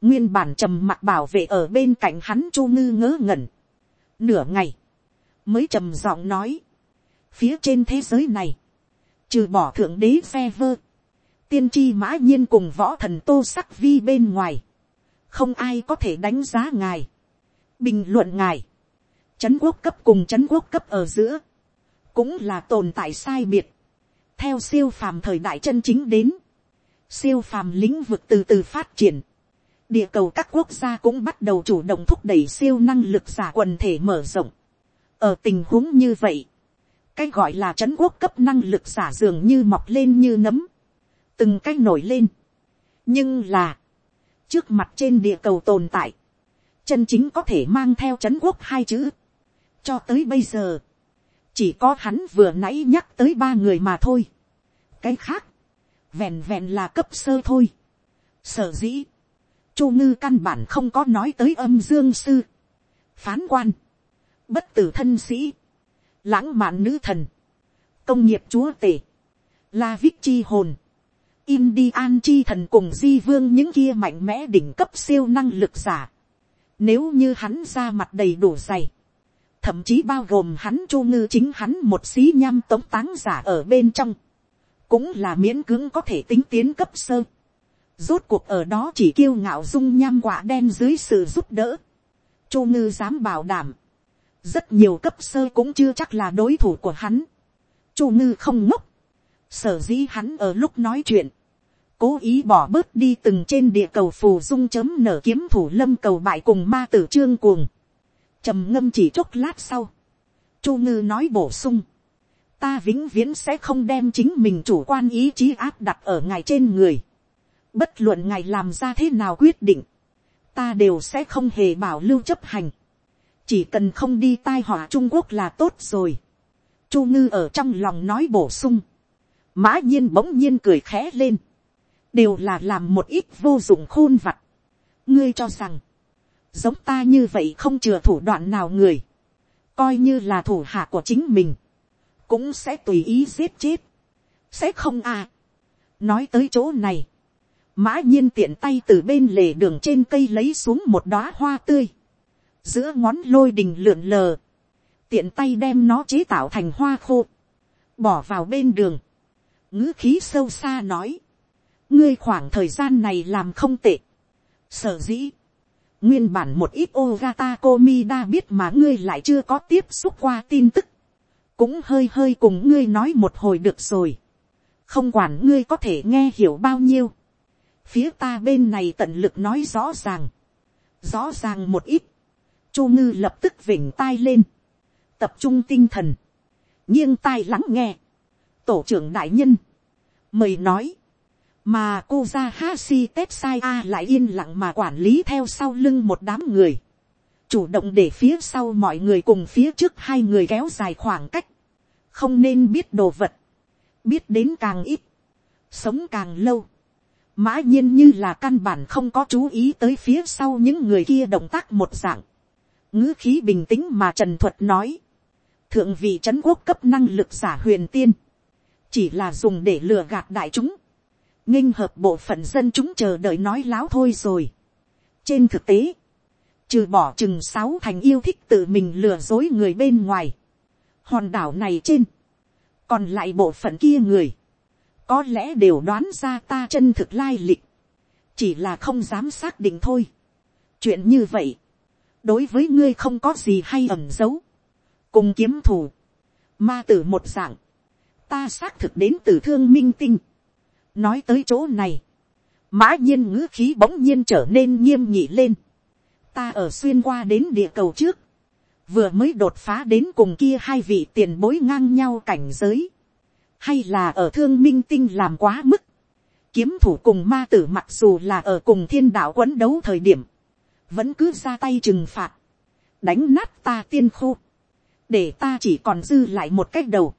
nguyên bản trầm mặc bảo vệ ở bên cạnh hắn chu ngư ngớ ngẩn. nửa ngày, mới trầm giọng nói, phía trên thế giới này, trừ bỏ thượng đế phe vơ, tiên tri mã nhiên cùng võ thần tô sắc vi bên ngoài, không ai có thể đánh giá ngài, bình luận ngài, chấn quốc cấp cùng chấn quốc cấp ở giữa, cũng là tồn tại sai biệt. Theo siêu phàm thời đại chân chính đến, siêu phàm lĩnh vực từ từ phát triển. Địa cầu các quốc gia cũng bắt đầu chủ động thúc đẩy siêu năng lực giả quần thể mở rộng. Ở tình huống như vậy, cái gọi là trấn quốc cấp năng lực giả dường như mọc lên như nấm. Từng cái nổi lên. Nhưng là, trước mặt trên địa cầu tồn tại, chân chính có thể mang theo trấn quốc hai chữ cho tới bây giờ, chỉ có hắn vừa nãy nhắc tới ba người mà thôi. cái khác, vẹn vẹn là cấp sơ thôi. sở dĩ, chu ngư căn bản không có nói tới âm dương sư, phán quan, bất tử thân sĩ, lãng mạn nữ thần, công nghiệp chúa tể, la viết chi hồn, Indian chi thần cùng di vương những kia mạnh mẽ đỉnh cấp siêu năng lực giả. Nếu như hắn ra mặt đầy đủ dày thậm chí bao gồm hắn chu ngư chính hắn một xí nham tống táng giả ở bên trong, cũng là miễn cưỡng có thể tính tiến cấp sơ. Rốt cuộc ở đó chỉ kiêu ngạo dung nham quả đen dưới sự giúp đỡ. chu ngư dám bảo đảm, rất nhiều cấp sơ cũng chưa chắc là đối thủ của hắn. chu ngư không ngốc, sở dĩ hắn ở lúc nói chuyện, cố ý bỏ bớt đi từng trên địa cầu phù dung chấm nở kiếm thủ lâm cầu bại cùng ma tử trương cuồng. Trầm ngâm chỉ chốc lát sau, chu ngư nói bổ sung, ta vĩnh viễn sẽ không đem chính mình chủ quan ý chí áp đặt ở ngài trên người, bất luận ngài làm ra thế nào quyết định, ta đều sẽ không hề bảo lưu chấp hành, chỉ cần không đi tai họa trung quốc là tốt rồi, chu ngư ở trong lòng nói bổ sung, mã nhiên bỗng nhiên cười khẽ lên, đều là làm một ít vô dụng khôn vặt, ngươi cho rằng, giống ta như vậy không chừa thủ đoạn nào người, coi như là thủ hạ của chính mình, cũng sẽ tùy ý giết chết, sẽ không à. nói tới chỗ này, mã nhiên tiện tay từ bên lề đường trên cây lấy xuống một đoá hoa tươi, giữa ngón lôi đình lượn lờ, tiện tay đem nó chế tạo thành hoa khô, bỏ vào bên đường, ngữ khí sâu xa nói, ngươi khoảng thời gian này làm không tệ, sở dĩ, nguyên bản một ít ogata komida biết mà ngươi lại chưa có tiếp xúc qua tin tức, cũng hơi hơi cùng ngươi nói một hồi được rồi, không quản ngươi có thể nghe hiểu bao nhiêu, phía ta bên này tận lực nói rõ ràng, rõ ràng một ít, chu ngư lập tức vỉnh tai lên, tập trung tinh thần, nghiêng tai lắng nghe, tổ trưởng đại nhân, mời nói, mà cô ra ha si tết sai a lại yên lặng mà quản lý theo sau lưng một đám người. chủ động để phía sau mọi người cùng phía trước hai người kéo dài khoảng cách, không nên biết đồ vật, biết đến càng ít, sống càng lâu, mã nhiên như là căn bản không có chú ý tới phía sau những người kia động tác một dạng, ngữ khí bình tĩnh mà trần thuật nói, thượng vị c quốc cấp năng lực giả huyền tiên, chỉ là dùng để lừa gạt đại chúng, nghinh hợp bộ phận dân chúng chờ đợi nói láo thôi rồi. trên thực tế, trừ bỏ chừng sáu thành yêu thích tự mình lừa dối người bên ngoài, hòn đảo này trên, còn lại bộ phận kia người, có lẽ đều đoán ra ta chân thực lai lịch, chỉ là không dám xác định thôi. chuyện như vậy, đối với ngươi không có gì hay ẩn giấu, cùng kiếm thủ, ma tử một dạng, ta xác thực đến từ thương minh tinh. nói tới chỗ này, mã nhiên ngữ khí bỗng nhiên trở nên nghiêm nhị lên. ta ở xuyên qua đến địa cầu trước, vừa mới đột phá đến cùng kia hai vị tiền bối ngang nhau cảnh giới, hay là ở thương minh tinh làm quá mức, kiếm thủ cùng ma tử mặc dù là ở cùng thiên đạo quấn đấu thời điểm, vẫn cứ ra tay trừng phạt, đánh nát ta tiên khu, để ta chỉ còn dư lại một cách đầu,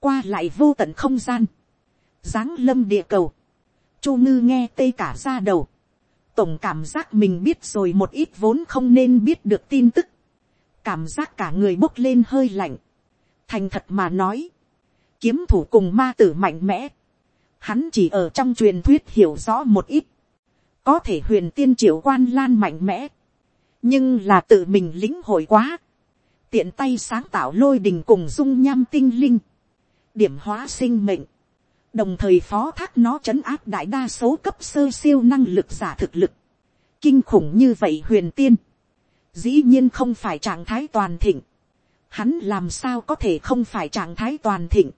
qua lại vô tận không gian, giáng lâm địa cầu, chu ngư nghe tê cả ra đầu, tổng cảm giác mình biết rồi một ít vốn không nên biết được tin tức, cảm giác cả người bốc lên hơi lạnh, thành thật mà nói, kiếm thủ cùng ma tử mạnh mẽ, hắn chỉ ở trong truyền thuyết hiểu rõ một ít, có thể huyền tiên triệu quan lan mạnh mẽ, nhưng là tự mình lính hội quá, tiện tay sáng tạo lôi đình cùng dung nham tinh linh, điểm hóa sinh mệnh, đồng thời phó thác nó trấn áp đại đa số cấp sơ siêu năng lực giả thực lực, kinh khủng như vậy huyền tiên, dĩ nhiên không phải trạng thái toàn thịnh, hắn làm sao có thể không phải trạng thái toàn thịnh,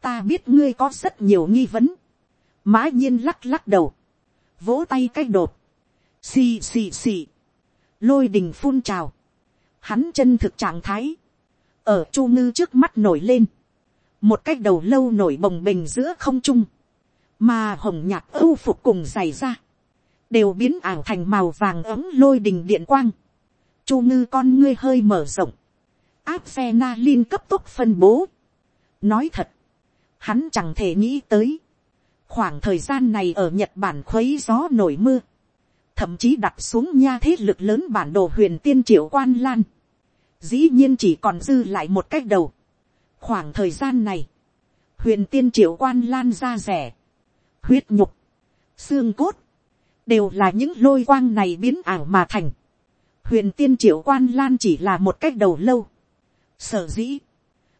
ta biết ngươi có rất nhiều nghi vấn, mã nhiên lắc lắc đầu, vỗ tay cái đột, xì xì xì, lôi đình phun trào, hắn chân thực trạng thái, ở chu ngư trước mắt nổi lên, một cái đầu lâu nổi bồng bềnh giữa không trung, mà hồng nhạt âu phục cùng dày ra, đều biến ảo thành màu vàng ấm lôi đình điện quang, chu ngư con ngươi hơi mở rộng, áp phe na lin cấp tốc phân bố. nói thật, hắn chẳng thể nghĩ tới, khoảng thời gian này ở nhật bản khuấy gió nổi mưa, thậm chí đặt xuống nha thế lực lớn bản đồ huyền tiên triệu quan lan, dĩ nhiên chỉ còn dư lại một cách đầu. khoảng thời gian này, huyền tiên triệu quan lan ra rẻ, huyết nhục, xương cốt, đều là những lôi quang này biến ảo mà thành. huyền tiên triệu quan lan chỉ là một cách đầu lâu. sở dĩ,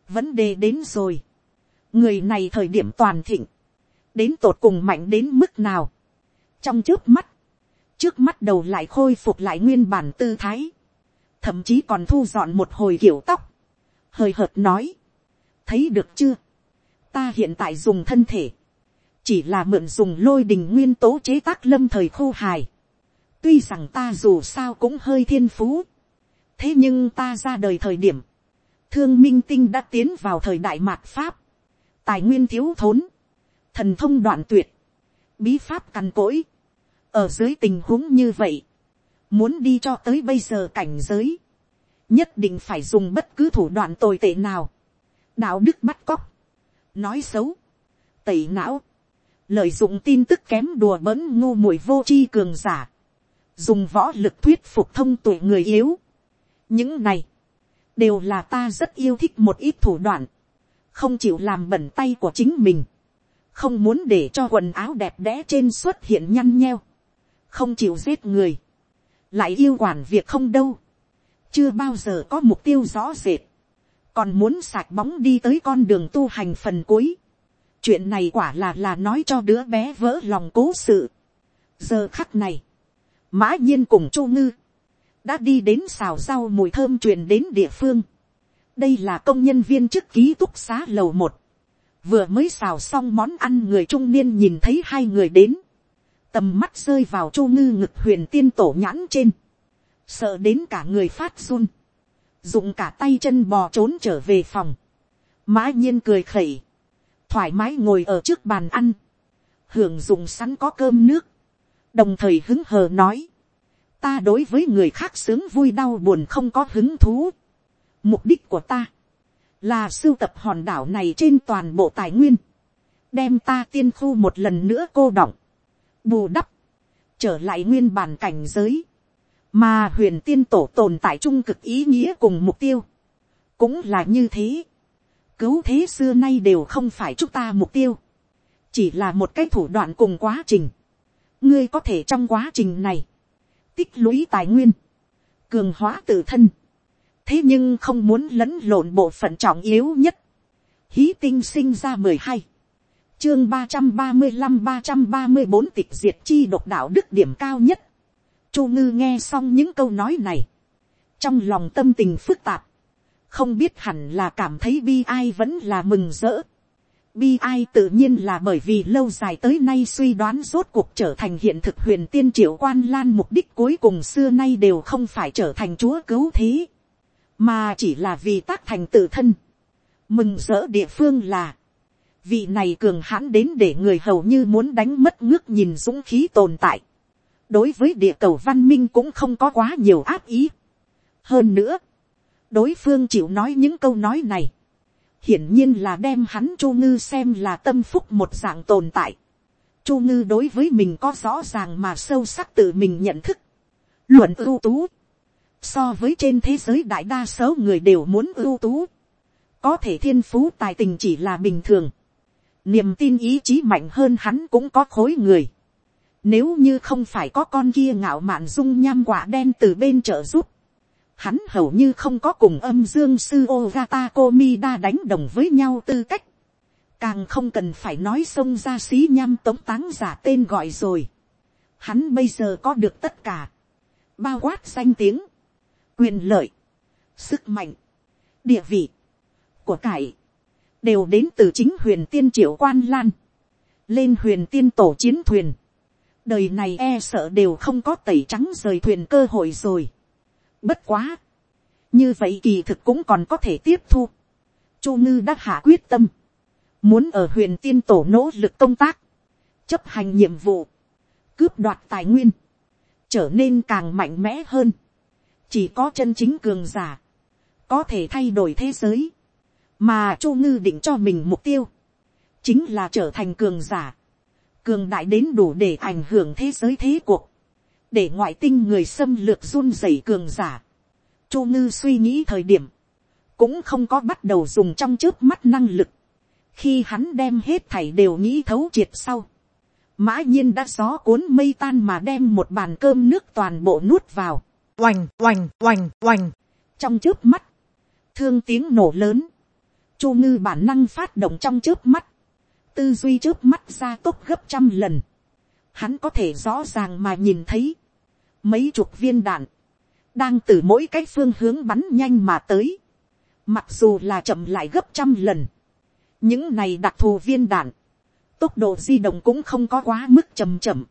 vấn đề đến rồi. người này thời điểm toàn thịnh, đến tột cùng mạnh đến mức nào. trong trước mắt, trước mắt đầu lại khôi phục lại nguyên bản tư thái, thậm chí còn thu dọn một hồi kiểu tóc, hời hợt nói, thấy được chưa, ta hiện tại dùng thân thể, chỉ là mượn dùng lôi đình nguyên tố chế tác lâm thời khô hài, tuy rằng ta dù sao cũng hơi thiên phú, thế nhưng ta ra đời thời điểm, thương minh tinh đã tiến vào thời đại mạt pháp, tài nguyên thiếu thốn, thần thông đoạn tuyệt, bí pháp cằn cỗi, ở dưới tình huống như vậy, muốn đi cho tới bây giờ cảnh giới, nhất định phải dùng bất cứ thủ đoạn tồi tệ nào, đạo đức bắt cóc, nói xấu, tẩy não, lợi dụng tin tức kém đùa bỡn ngu muội vô c h i cường giả, dùng võ lực thuyết phục thông tuổi người yếu. những này, đều là ta rất yêu thích một ít thủ đoạn, không chịu làm bẩn tay của chính mình, không muốn để cho quần áo đẹp đẽ trên xuất hiện nhăn nheo, không chịu giết người, lại yêu quản việc không đâu, chưa bao giờ có mục tiêu rõ rệt, còn muốn sạc bóng đi tới con đường tu hành phần cuối. chuyện này quả là là nói cho đứa bé vỡ lòng cố sự. giờ khắc này, mã nhiên cùng chu ngư, đã đi đến xào rau mùi thơm truyền đến địa phương. đây là công nhân viên chức ký túc xá lầu một, vừa mới xào xong món ăn người trung niên nhìn thấy hai người đến, tầm mắt rơi vào chu ngư ngực huyền tiên tổ nhãn trên, sợ đến cả người phát run, dùng cả tay chân bò trốn trở về phòng, mã nhiên cười khẩy, thoải mái ngồi ở trước bàn ăn, hưởng dùng sẵn có cơm nước, đồng thời hứng hờ nói, ta đối với người khác sướng vui đau buồn không có hứng thú. mục đích của ta, là sưu tập hòn đảo này trên toàn bộ tài nguyên, đem ta tiên khu một lần nữa cô đọng, bù đắp, trở lại nguyên bản cảnh giới, mà huyền tiên tổ tồn tại trung cực ý nghĩa cùng mục tiêu, cũng là như thế. Cứu thế xưa nay đều không phải chúng ta mục tiêu, chỉ là một cái thủ đoạn cùng quá trình. ngươi có thể trong quá trình này, tích lũy tài nguyên, cường hóa tự thân, thế nhưng không muốn lẫn lộn bộ phận trọng yếu nhất. Hí tinh sinh ra mười hai, chương ba trăm ba mươi năm ba trăm ba mươi bốn tịch diệt chi độc đạo đức điểm cao nhất. Chu ngư nghe xong những câu nói này, trong lòng tâm tình phức tạp, không biết hẳn là cảm thấy bi ai vẫn là mừng rỡ. Bi ai tự nhiên là bởi vì lâu dài tới nay suy đoán rốt cuộc trở thành hiện thực huyền tiên triệu quan lan mục đích cuối cùng xưa nay đều không phải trở thành chúa cứu thế, mà chỉ là vì tác thành tự thân. Mừng rỡ địa phương là, vị này cường hãn đến để người hầu như muốn đánh mất ngước nhìn dũng khí tồn tại. đối với địa cầu văn minh cũng không có quá nhiều áp ý. hơn nữa, đối phương chịu nói những câu nói này, hiển nhiên là đem hắn chu ngư xem là tâm phúc một dạng tồn tại. chu ngư đối với mình có rõ ràng mà sâu sắc tự mình nhận thức. luận ưu tú, so với trên thế giới đại đa số người đều muốn ưu tú, có thể thiên phú tài tình chỉ là bình thường, niềm tin ý chí mạnh hơn hắn cũng có khối người. Nếu như không phải có con kia ngạo mạn dung nham quả đen từ bên trợ giúp, hắn hầu như không có cùng âm dương sư Ogata Komida đánh đồng với nhau tư cách. Càng không cần phải nói xông ra xí nham tống táng giả tên gọi rồi. Hắn bây giờ có được tất cả. Bao quát danh tiếng. Quyền lợi. Sức mạnh. Địa vị. Của cải. Đều đến từ chính huyền tiên triệu quan lan. Lên huyền tiên tổ chiến thuyền. Đời này e sợ đều không có tẩy trắng rời thuyền cơ hội rồi Bất quá. Như vậy kỳ thực cũng còn có thể tiếp thu. Chu ngư đã hạ quyết tâm. Muốn ở huyền tiên tổ nỗ lực công tác. Chấp hành nhiệm vụ. Cướp đoạt tài nguyên. Trở nên càng mạnh mẽ hơn. Chỉ có chân chính cường giả. Có thể thay đổi thế giới. Mà chu ngư định cho mình mục tiêu. Chính là trở thành cường giả. Cường đại đến đủ để ảnh hưởng thế giới thế cuộc để ngoại tinh người xâm lược run rẩy cường giả. Chu ngư suy nghĩ thời điểm, cũng không có bắt đầu dùng trong trước mắt năng lực. khi hắn đem hết thảy đều nghĩ thấu triệt sau, mã nhiên đã gió cuốn mây tan mà đem một bàn cơm nước toàn bộ nuốt vào oành oành oành oành. trong trước mắt, thương tiếng nổ lớn, chu ngư bản năng phát động trong trước mắt, tư duy trước mắt ra tốc gấp trăm lần. Hắn có thể rõ ràng mà nhìn thấy, mấy chục viên đạn, đang từ mỗi cái phương hướng bắn nhanh mà tới, mặc dù là chậm lại gấp trăm lần, những này đặc thù viên đạn, tốc độ di động cũng không có quá mức chầm chậm,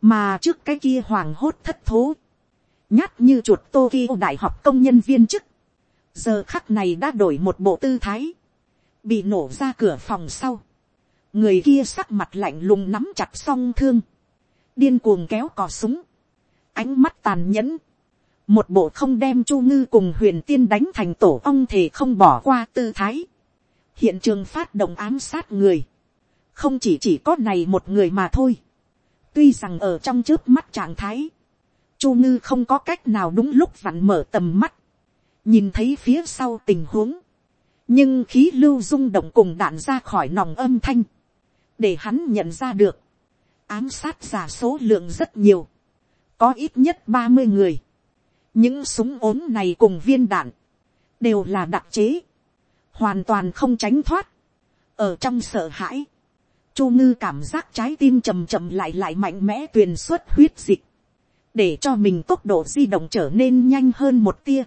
mà trước cái kia hoàng hốt thất thố, nhát như chuột Tokyo đại học công nhân viên chức, giờ khắc này đã đổi một bộ tư thái, bị nổ ra cửa phòng sau, người kia sắc mặt lạnh lùng nắm chặt song thương, điên cuồng kéo cò súng, ánh mắt tàn nhẫn, một bộ không đem chu ngư cùng huyền tiên đánh thành tổ ong thể không bỏ qua tư thái, hiện trường phát động ám sát người, không chỉ chỉ có này một người mà thôi, tuy rằng ở trong trước mắt trạng thái, chu ngư không có cách nào đúng lúc vặn mở tầm mắt, nhìn thấy phía sau tình huống, nhưng khí lưu rung động cùng đạn ra khỏi nòng âm thanh, để hắn nhận ra được, ám sát giả số lượng rất nhiều, có ít nhất ba mươi người. những súng ốm này cùng viên đạn, đều là đặc chế, hoàn toàn không tránh thoát. ở trong sợ hãi, chu ngư cảm giác trái tim chầm chậm lại lại mạnh mẽ tuyền suốt huyết dịch, để cho mình tốc độ di động trở nên nhanh hơn một tia,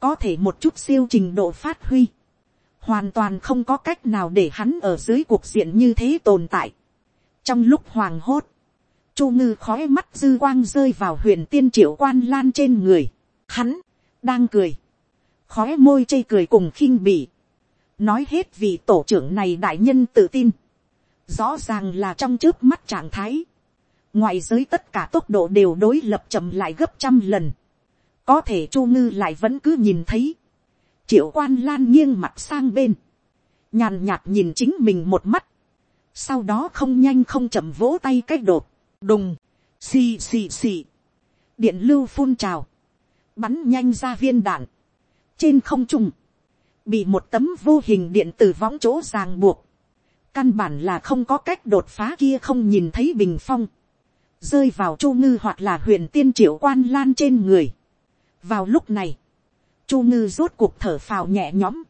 có thể một chút siêu trình độ phát huy, hoàn toàn không có cách nào để hắn ở dưới cuộc diện như thế tồn tại. trong lúc hoàng hốt, chu ngư khói mắt dư quang rơi vào huyền tiên triệu quan lan trên người. Hắn, đang cười. khói môi chây cười cùng khinh bỉ. Nói hết vì tổ trưởng này đại nhân tự tin. Rõ ràng là trong trước mắt trạng thái ngoại giới tất cả tốc độ đều đối lập chậm lại gấp trăm lần, có thể chu ngư lại vẫn cứ nhìn thấy, triệu quan lan nghiêng mặt sang bên, nhàn nhạt nhìn chính mình một mắt, sau đó không nhanh không chậm vỗ tay cái đột, đùng, xì xì xì, điện lưu phun trào, bắn nhanh ra viên đạn, trên không trung, bị một tấm vô hình điện tử võng chỗ ràng buộc, căn bản là không có cách đột phá kia không nhìn thấy bình phong, rơi vào chu ngư hoặc là huyền tiên triệu quan lan trên người. vào lúc này, chu ngư rốt cuộc thở phào nhẹ nhõm,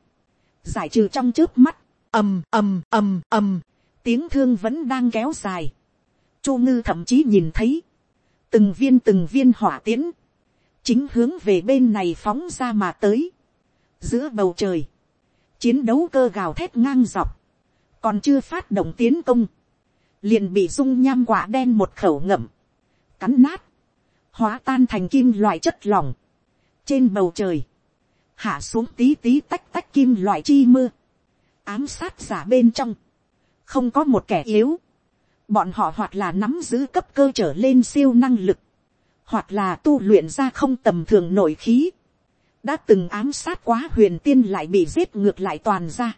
giải trừ trong trước mắt, ầm ầm ầm ầm, tiếng thương vẫn đang kéo dài. chu ngư thậm chí nhìn thấy, từng viên từng viên hỏa tiến, chính hướng về bên này phóng ra mà tới. giữa bầu trời, chiến đấu cơ gào thét ngang dọc, còn chưa phát động tiến công, liền bị dung nham quả đen một khẩu ngậm, cắn nát, hóa tan thành kim loại chất lỏng, trên bầu trời, hạ xuống tí tí tách tách kim loại chi mưa, ám sát giả bên trong, không có một kẻ yếu, bọn họ hoặc là nắm giữ cấp cơ trở lên siêu năng lực, hoặc là tu luyện ra không tầm thường nội khí, đã từng ám sát quá huyền tiên lại bị giết ngược lại toàn ra,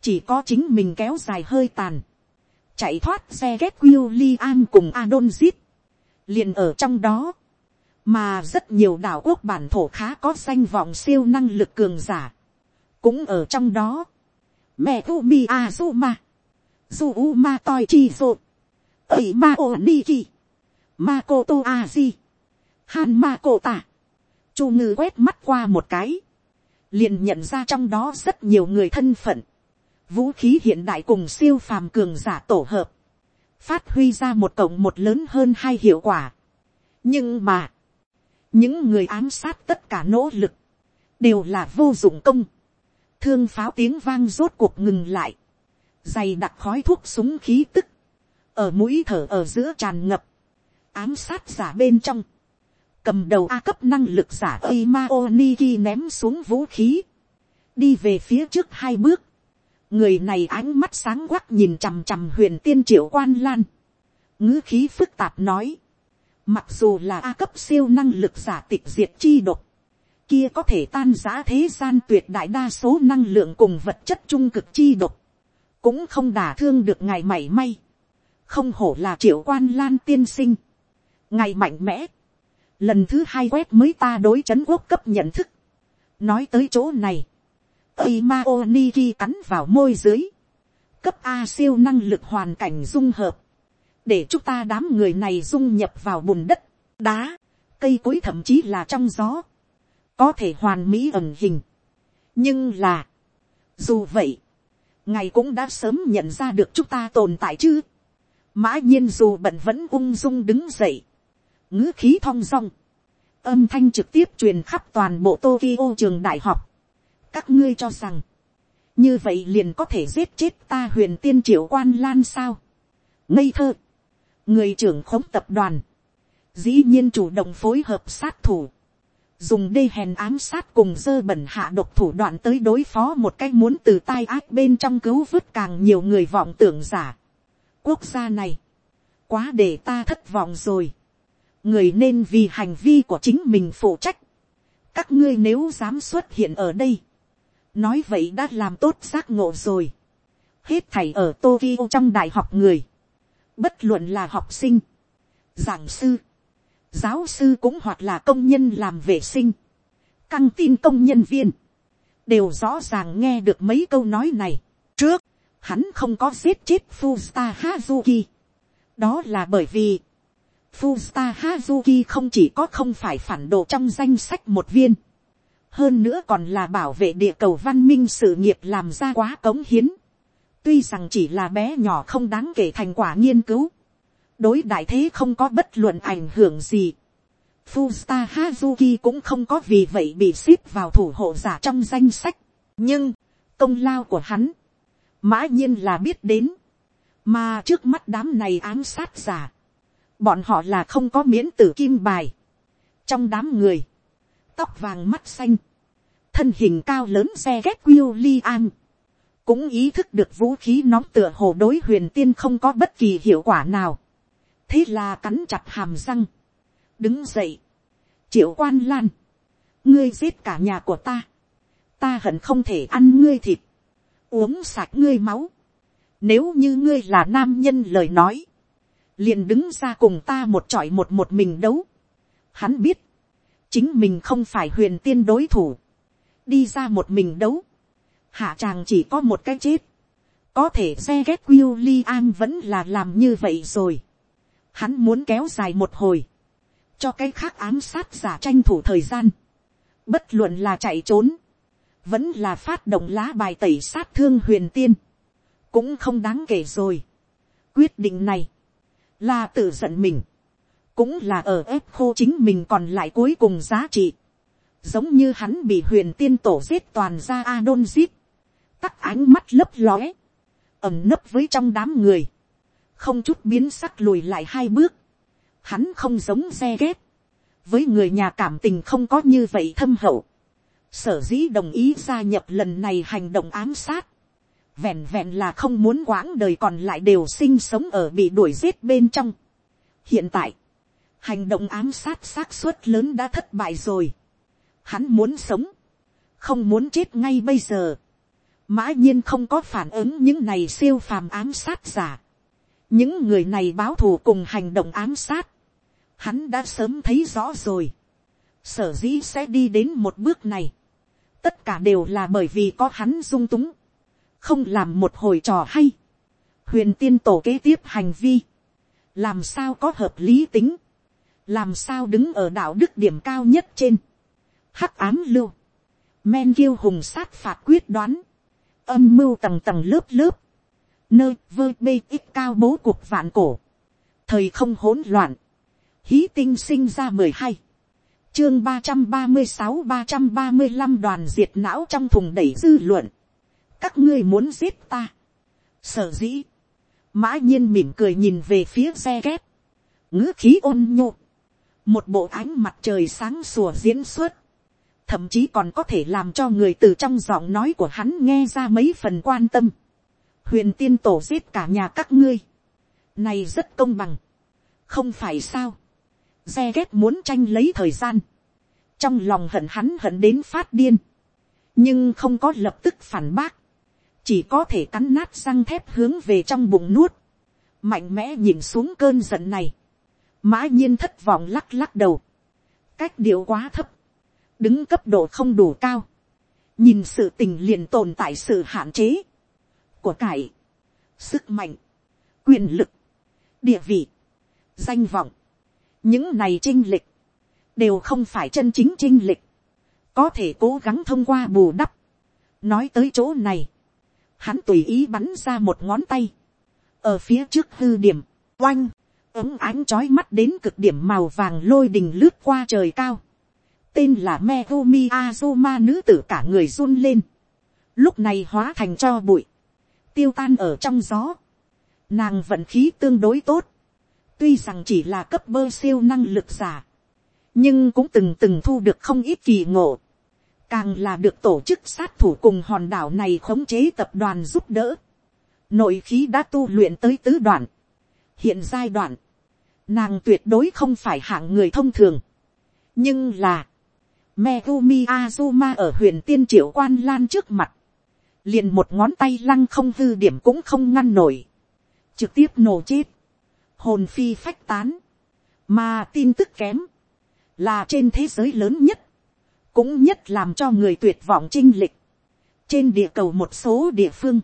chỉ có chính mình kéo dài hơi tàn, chạy thoát xe ghét William cùng Adonzit, liền ở trong đó, mà rất nhiều đảo quốc bản thổ khá có danh vọng siêu năng lực cường giả, cũng ở trong đó, mẹ Umi Azuma, Zuma Toi Chi Zo, Ấy Ma Oniki, Makoto Aji, Han Makota, Chu ngư quét mắt qua một cái, liền nhận ra trong đó rất nhiều người thân phận, vũ khí hiện đại cùng siêu phàm cường giả tổ hợp, phát huy ra một cộng một lớn hơn hai hiệu quả. nhưng mà, những người ám sát tất cả nỗ lực, đều là vô dụng công. thương pháo tiếng vang rốt cuộc ngừng lại, dày đặc khói thuốc súng khí tức, ở mũi thở ở giữa tràn ngập, ám sát giả bên trong, cầm đầu a cấp năng lực giả khi ma o niki ném xuống vũ khí, đi về phía trước hai bước, người này ánh mắt sáng quắc nhìn chằm chằm huyền tiên triệu quan lan, ngữ khí phức tạp nói, mặc dù là a cấp siêu năng lực giả tịch diệt chi độc, kia có thể tan giã thế gian tuyệt đại đa số năng lượng cùng vật chất trung cực chi độc, cũng không đả thương được ngài mảy may, không hổ là triệu quan lan tiên sinh, ngài mạnh mẽ, lần thứ hai quét mới ta đối chấn quốc cấp nhận thức, nói tới chỗ này, Ima niki cắn vào môi dưới. Cấp A siêu năng lực hoàn cảnh dung hợp. Để chúng ta đám người này dung nhập vào bùn đất, đá, cây cối thậm chí là trong gió. Có thể hoàn mỹ ẩn hình. Nhưng là, dù vậy, ngài cũng đã sớm nhận ra được chúng ta tồn tại chứ. Mã nhiên dù bận vẫn ung dung đứng dậy. ngữ khí thong dong. Âm thanh trực tiếp truyền khắp toàn bộ Tokyo trường đại học các ngươi cho rằng, như vậy liền có thể giết chết ta huyền tiên triệu quan lan sao. ngây thơ, người trưởng khống tập đoàn, dĩ nhiên chủ động phối hợp sát thủ, dùng đê hèn ám sát cùng dơ bẩn hạ độc thủ đoạn tới đối phó một cách muốn từ tai ác bên trong cứu vớt càng nhiều người vọng tưởng giả. quốc gia này, quá để ta thất vọng rồi. người nên vì hành vi của chính mình phụ trách. các ngươi nếu dám xuất hiện ở đây, nói vậy đã làm tốt giác ngộ rồi. hết thầy ở tokyo trong đại học người, bất luận là học sinh, giảng sư, giáo sư cũng hoặc là công nhân làm vệ sinh, căng tin công nhân viên, đều rõ ràng nghe được mấy câu nói này. trước, hắn không có giết chết Fusta Hazuki. đó là bởi vì, Fusta Hazuki không chỉ có không phải phản đồ trong danh sách một viên, hơn nữa còn là bảo vệ địa cầu văn minh sự nghiệp làm ra quá cống hiến. tuy rằng chỉ là bé nhỏ không đáng kể thành quả nghiên cứu, đối đại thế không có bất luận ảnh hưởng gì. Fusta Hazuki cũng không có vì vậy bị xếp vào thủ hộ giả trong danh sách. nhưng, công lao của hắn, mã nhiên là biết đến, mà trước mắt đám này ám sát giả, bọn họ là không có miễn tử kim bài. trong đám người, tóc vàng mắt xanh, thân hình cao lớn xe ghét William, cũng ý thức được vũ khí nóng tựa hồ đối huyền tiên không có bất kỳ hiệu quả nào. thế là cắn chặt hàm răng, đứng dậy, triệu quan lan, ngươi giết cả nhà của ta, ta hận không thể ăn ngươi thịt, uống sạch ngươi máu, nếu như ngươi là nam nhân lời nói, liền đứng ra cùng ta một trọi một một mình đấu. Hắn biết, chính mình không phải huyền tiên đối thủ, đi ra một mình đấu, hạ chàng chỉ có một cái chết, có thể xe ghét William vẫn là làm như vậy rồi. Hắn muốn kéo dài một hồi, cho cái khác ám sát giả tranh thủ thời gian, bất luận là chạy trốn, vẫn là phát động lá bài tẩy sát thương huyền tiên, cũng không đáng kể rồi. quyết định này, là tự giận mình, cũng là ở ép khô chính mình còn lại cuối cùng giá trị, giống như hắn bị huyền tiên tổ giết toàn ra Adon giết, tắt ánh mắt lấp lóe, ẩm nấp với trong đám người, không chút biến sắc lùi lại hai bước, hắn không giống xe ghét, với người nhà cảm tình không có như vậy thâm hậu, sở dĩ đồng ý gia nhập lần này hành động ám sát, vẹn vẹn là không muốn quãng đời còn lại đều sinh sống ở bị đuổi giết bên trong. hiện tại, hành động ám sát xác suất lớn đã thất bại rồi. hắn muốn sống, không muốn chết ngay bây giờ. mã nhiên không có phản ứng những này siêu phàm ám sát giả. những người này báo thù cùng hành động ám sát. hắn đã sớm thấy rõ rồi. sở dĩ sẽ đi đến một bước này. tất cả đều là bởi vì có hắn dung túng không làm một hồi trò hay, huyền tiên tổ kế tiếp hành vi, làm sao có hợp lý tính, làm sao đứng ở đạo đức điểm cao nhất trên, hắc ám lưu, men kiêu hùng sát phạt quyết đoán, âm mưu tầng tầng lớp lớp, nơi vơ bê ít cao bố cuộc vạn cổ, thời không hỗn loạn, hí tinh sinh ra mười hai, chương ba trăm ba mươi sáu ba trăm ba mươi năm đoàn diệt não trong thùng đẩy dư luận, các ngươi muốn giết ta. sở dĩ, mã nhiên mỉm cười nhìn về phía xe ghét, ngữ khí ôn nhô, một bộ ánh mặt trời sáng sủa diễn xuất, thậm chí còn có thể làm cho người từ trong giọng nói của hắn nghe ra mấy phần quan tâm. huyền tiên tổ giết cả nhà các ngươi, này rất công bằng, không phải sao, xe ghét muốn tranh lấy thời gian, trong lòng hận hắn hận đến phát điên, nhưng không có lập tức phản bác, chỉ có thể cắn nát răng thép hướng về trong bụng nuốt, mạnh mẽ nhìn xuống cơn giận này, mã nhiên thất vọng lắc lắc đầu, cách điệu quá thấp, đứng cấp độ không đủ cao, nhìn sự tình liền tồn tại sự hạn chế, của cải, sức mạnh, quyền lực, địa vị, danh vọng, những này chinh lịch, đều không phải chân chính chinh lịch, có thể cố gắng thông qua bù đắp. nói tới chỗ này, hắn tùy ý bắn ra một ngón tay, ở phía trước hư điểm, oanh, ứng ánh trói mắt đến cực điểm màu vàng lôi đình lướt qua trời cao, tên là Megumi Azuma nữ tử cả người run lên, lúc này hóa thành cho bụi, tiêu tan ở trong gió, nàng vận khí tương đối tốt, tuy rằng chỉ là cấp bơ siêu năng lực giả, nhưng cũng từng từng thu được không ít kỳ ngộ, càng là được tổ chức sát thủ cùng hòn đảo này khống chế tập đoàn giúp đỡ. Nội khí đã tu luyện tới tứ đoạn. Hiện giai đoạn, nàng tuyệt đối không phải hạng người thông thường. Nhưng là, Megumi Azuma ở huyền tiên triệu quan lan trước mặt. Liền một ngón tay lăng không hư điểm cũng không ngăn nổi. Trực tiếp nổ chết. Hồn phi phách tán. Mà tin tức kém. Là trên thế giới lớn nhất cũng nhất làm cho người tuyệt vọng chinh lịch. trên địa cầu một số địa phương,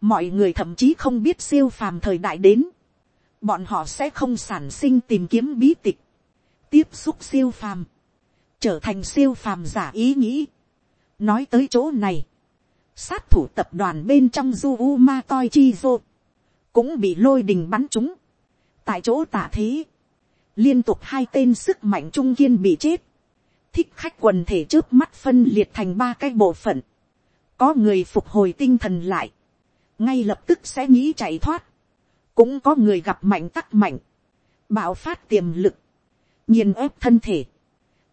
mọi người thậm chí không biết siêu phàm thời đại đến, bọn họ sẽ không sản sinh tìm kiếm bí tịch, tiếp xúc siêu phàm, trở thành siêu phàm giả ý nghĩ. nói tới chỗ này, sát thủ tập đoàn bên trong du u ma toi chi vô, cũng bị lôi đình bắn trúng, tại chỗ tả thế, liên tục hai tên sức mạnh trung kiên bị chết, thích khách quần thể trước mắt phân liệt thành ba cái bộ phận. Có người phục hồi tinh thần lại. Ngay lập tức sẽ nghĩ chạy thoát. Cũng có người gặp mạnh tắc mạnh. Bạo phát tiềm lực. nghiền ép thân thể.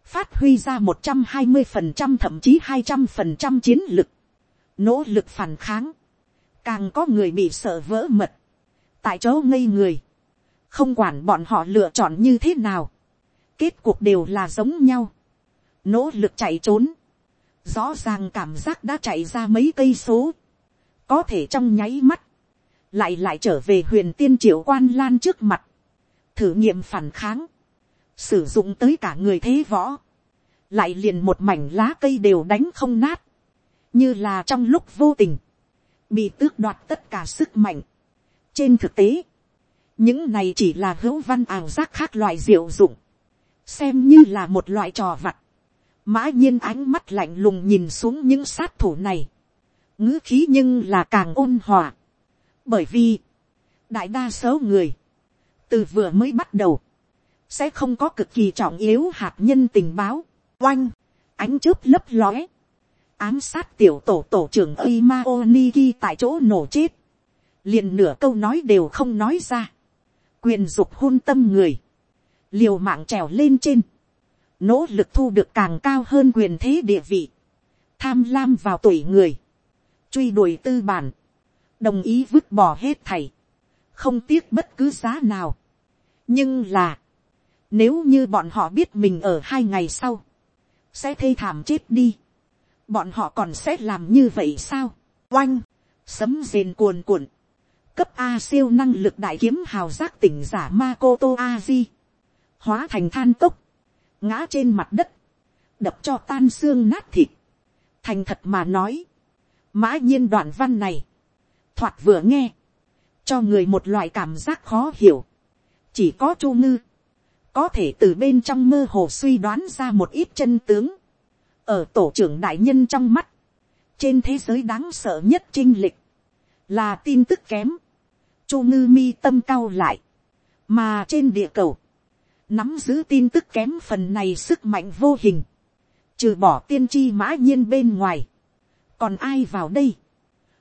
Phát huy ra một trăm hai mươi phần trăm thậm chí hai trăm phần trăm chiến lực. Nỗ lực phản kháng. Càng có người bị sợ vỡ mật. Tại chỗ ngây người. không quản bọn họ lựa chọn như thế nào, kết cuộc đều là giống nhau, nỗ lực chạy trốn, rõ ràng cảm giác đã chạy ra mấy cây số, có thể trong nháy mắt, lại lại trở về huyền tiên triệu quan lan trước mặt, thử nghiệm phản kháng, sử dụng tới cả người thế võ, lại liền một mảnh lá cây đều đánh không nát, như là trong lúc vô tình, bị tước đoạt tất cả sức mạnh. trên thực tế, những này chỉ là hữu văn ảo giác khác loại diệu dụng, xem như là một loại trò vặt, mã nhiên ánh mắt lạnh lùng nhìn xuống những sát thủ này, ngữ khí nhưng là càng ôn hòa, bởi vì, đại đa số người, từ vừa mới bắt đầu, sẽ không có cực kỳ trọng yếu hạt nhân tình báo, oanh, ánh chớp lấp lóe, ám sát tiểu tổ tổ trưởng Ima Oniki tại chỗ nổ chết, liền nửa câu nói đều không nói ra, quyền dục hôn tâm người, liều mạng trèo lên trên, nỗ lực thu được càng cao hơn quyền thế địa vị, tham lam vào tuổi người, truy đuổi tư bản, đồng ý vứt bỏ hết thầy, không tiếc bất cứ giá nào. nhưng là, nếu như bọn họ biết mình ở hai ngày sau, sẽ thê thảm chết đi, bọn họ còn sẽ làm như vậy sao, oanh, sấm rền cuồn cuộn, cấp A siêu năng lực đại kiếm hào giác tỉnh giả Makoto Aji, hóa thành than tốc, ngã trên mặt đất, đập cho tan xương nát thịt, thành thật mà nói, mã nhiên đoạn văn này, thoạt vừa nghe, cho người một loại cảm giác khó hiểu, chỉ có chu ngư, có thể từ bên trong mơ hồ suy đoán ra một ít chân tướng, ở tổ trưởng đại nhân trong mắt, trên thế giới đáng sợ nhất trinh lịch, là tin tức kém, chu ngư mi tâm cao lại, mà trên địa cầu, nắm giữ tin tức kém phần này sức mạnh vô hình, trừ bỏ tiên tri mã nhiên bên ngoài, còn ai vào đây,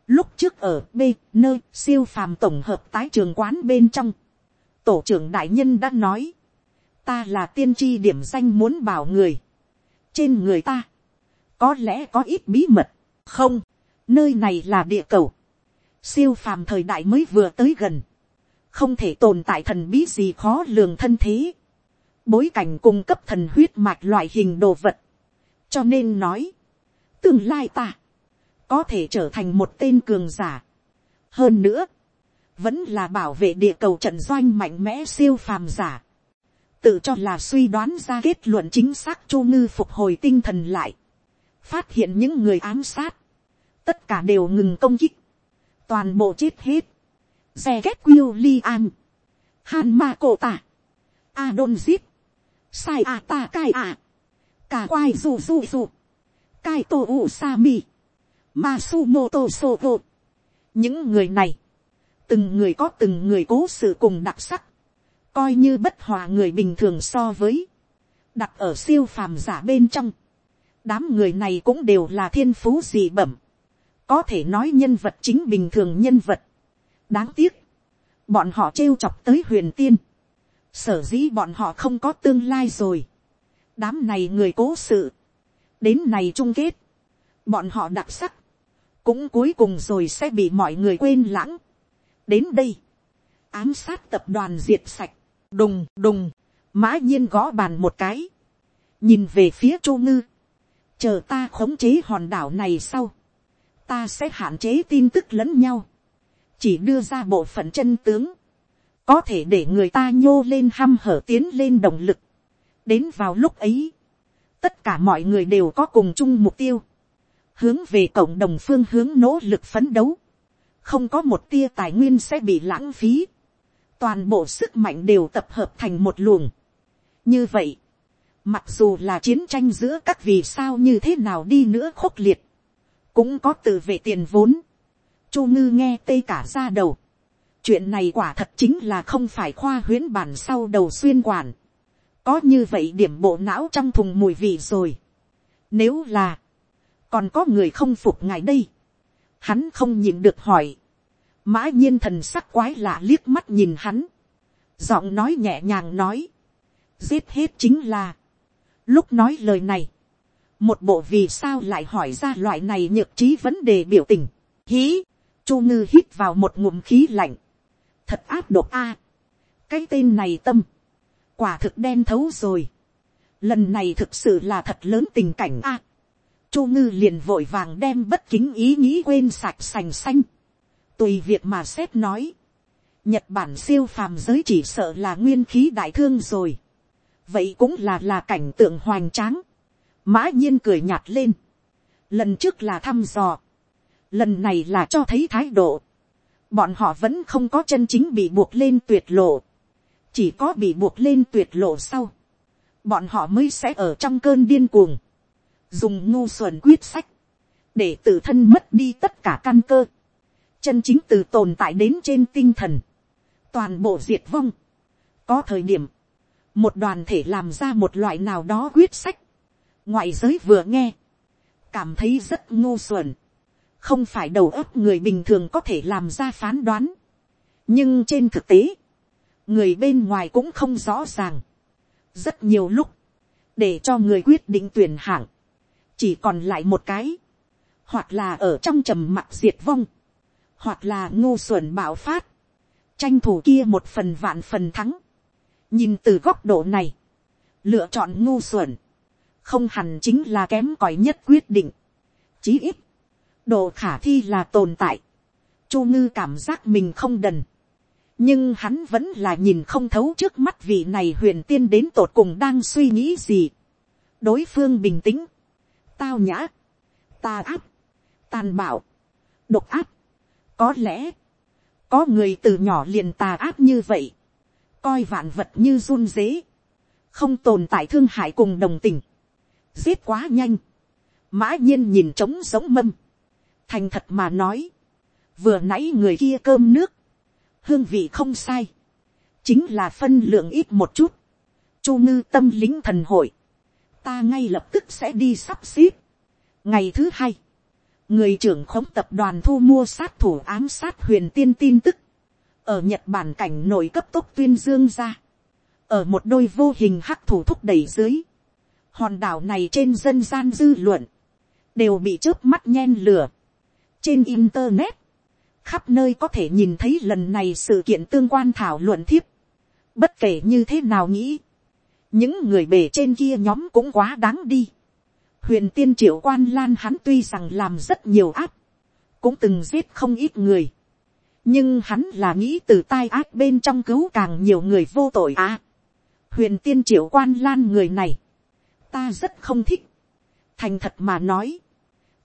lúc trước ở b nơi siêu phàm tổng hợp tái trường quán bên trong, tổ trưởng đại nhân đã nói, ta là tiên tri điểm danh muốn bảo người, trên người ta, có lẽ có ít bí mật, không, nơi này là địa cầu, siêu phàm thời đại mới vừa tới gần, không thể tồn tại thần bí gì khó lường thân thế, bối cảnh cung cấp thần huyết mạch loại hình đồ vật, cho nên nói, tương lai ta, có thể trở thành một tên cường giả. hơn nữa, vẫn là bảo vệ địa cầu trận doanh mạnh mẽ siêu phàm giả. tự cho là suy đoán ra kết luận chính xác chu ngư phục hồi tinh thần lại. phát hiện những người ám sát, tất cả đều ngừng công kích, toàn bộ chết hết. xe ghét quyêu li an, han ma cổ tả, adon zip, sai a ta cai a, cả quai dù dù dù, cai tô u sa mi, Masumoto Soto Những người này, từng người có từng người cố sự cùng đặc sắc, coi như bất hòa người bình thường so với, đặt ở siêu phàm giả bên trong. Đám người này cũng đều là thiên phú dị bẩm, có thể nói nhân vật chính bình thường nhân vật. Đáng tiếc, bọn họ trêu chọc tới huyền tiên, sở dĩ bọn họ không có tương lai rồi. Đám này người cố sự, đến này chung kết, bọn họ đặc sắc, cũng cuối cùng rồi sẽ bị mọi người quên lãng. đến đây, ám sát tập đoàn diệt sạch, đùng đùng, mã nhiên gõ bàn một cái, nhìn về phía chu ngư, chờ ta khống chế hòn đảo này sau, ta sẽ hạn chế tin tức lẫn nhau, chỉ đưa ra bộ phận chân tướng, có thể để người ta nhô lên hăm hở tiến lên động lực. đến vào lúc ấy, tất cả mọi người đều có cùng chung mục tiêu, hướng về cộng đồng phương hướng nỗ lực phấn đấu, không có một tia tài nguyên sẽ bị lãng phí, toàn bộ sức mạnh đều tập hợp thành một luồng. như vậy, mặc dù là chiến tranh giữa các vì sao như thế nào đi nữa khốc liệt, cũng có từ vệ tiền vốn, chu ngư nghe tê cả ra đầu, chuyện này quả thật chính là không phải khoa huyễn bản sau đầu xuyên quản, có như vậy điểm bộ não trong thùng mùi vị rồi. Nếu là, còn có người không phục ngài đây. Hắn không nhìn được hỏi. Mã nhiên thần sắc quái lạ liếc mắt nhìn hắn. Giọng nói nhẹ nhàng nói. Giết hết chính là. Lúc nói lời này. Một bộ vì sao lại hỏi ra loại này nhược trí vấn đề biểu tình. Hí. Chu ngư hít vào một ngụm khí lạnh. Thật áp độc a. cái tên này tâm, quả thực đen thấu rồi, lần này thực sự là thật lớn tình cảnh a, chu ngư liền vội vàng đem bất kính ý nghĩ quên sạch sành xanh, tùy việc mà sếp nói, nhật bản siêu phàm giới chỉ sợ là nguyên khí đại thương rồi, vậy cũng là là cảnh tượng hoành tráng, mã nhiên cười nhạt lên, lần trước là thăm dò, lần này là cho thấy thái độ, bọn họ vẫn không có chân chính bị buộc lên tuyệt lộ, chỉ có bị buộc lên tuyệt lộ sau, bọn họ mới sẽ ở trong cơn điên cuồng, dùng ngu xuẩn quyết sách, để tự thân mất đi tất cả căn cơ, chân chính từ tồn tại đến trên tinh thần, toàn bộ diệt vong. có thời điểm, một đoàn thể làm ra một loại nào đó quyết sách, ngoại giới vừa nghe, cảm thấy rất ngu xuẩn, không phải đầu óc người bình thường có thể làm ra phán đoán. nhưng trên thực tế, người bên ngoài cũng không rõ ràng. rất nhiều lúc, để cho người quyết định tuyển hạng, chỉ còn lại một cái, hoặc là ở trong trầm mặc diệt vong, hoặc là ngu xuẩn bạo phát, tranh thủ kia một phần vạn phần thắng. nhìn từ góc độ này, lựa chọn ngu xuẩn, không hẳn chính là kém cỏi nhất quyết định. chí ít, độ khả thi là tồn tại. chu ngư cảm giác mình không đần. nhưng hắn vẫn là nhìn không thấu trước mắt vị này huyền tiên đến tột cùng đang suy nghĩ gì. đối phương bình tĩnh, tao nhã, tà áp, tàn bạo, độc áp. có lẽ, có người từ nhỏ liền tà áp như vậy, coi vạn vật như run dế, không tồn tại thương hại cùng đồng tình, giết quá nhanh, mã nhiên nhìn trống giống mâm, thành thật mà nói, vừa nãy người kia cơm nước, hương vị không sai, chính là phân lượng ít một chút, chu ngư tâm lính thần hội, ta ngay lập tức sẽ đi sắp xếp. ngày thứ hai, người trưởng khống tập đoàn thu mua sát thủ ám sát huyền tiên tin tức, ở nhật bản cảnh nổi cấp tốc tuyên dương ra, ở một đôi vô hình hắc thủ thúc đẩy dưới, hòn đảo này trên dân gian dư luận, đều bị trước mắt nhen lửa. trên internet, khắp nơi có thể nhìn thấy lần này sự kiện tương quan thảo luận thiếp. bất kể như thế nào nghĩ, những người bề trên kia nhóm cũng quá đáng đi. huyền tiên triệu quan lan hắn tuy rằng làm rất nhiều áp, cũng từng giết không ít người. nhưng hắn là nghĩ từ tai ác bên trong cứu càng nhiều người vô tội à. huyền tiên triệu quan lan người này, ta rất không thích. thành thật mà nói,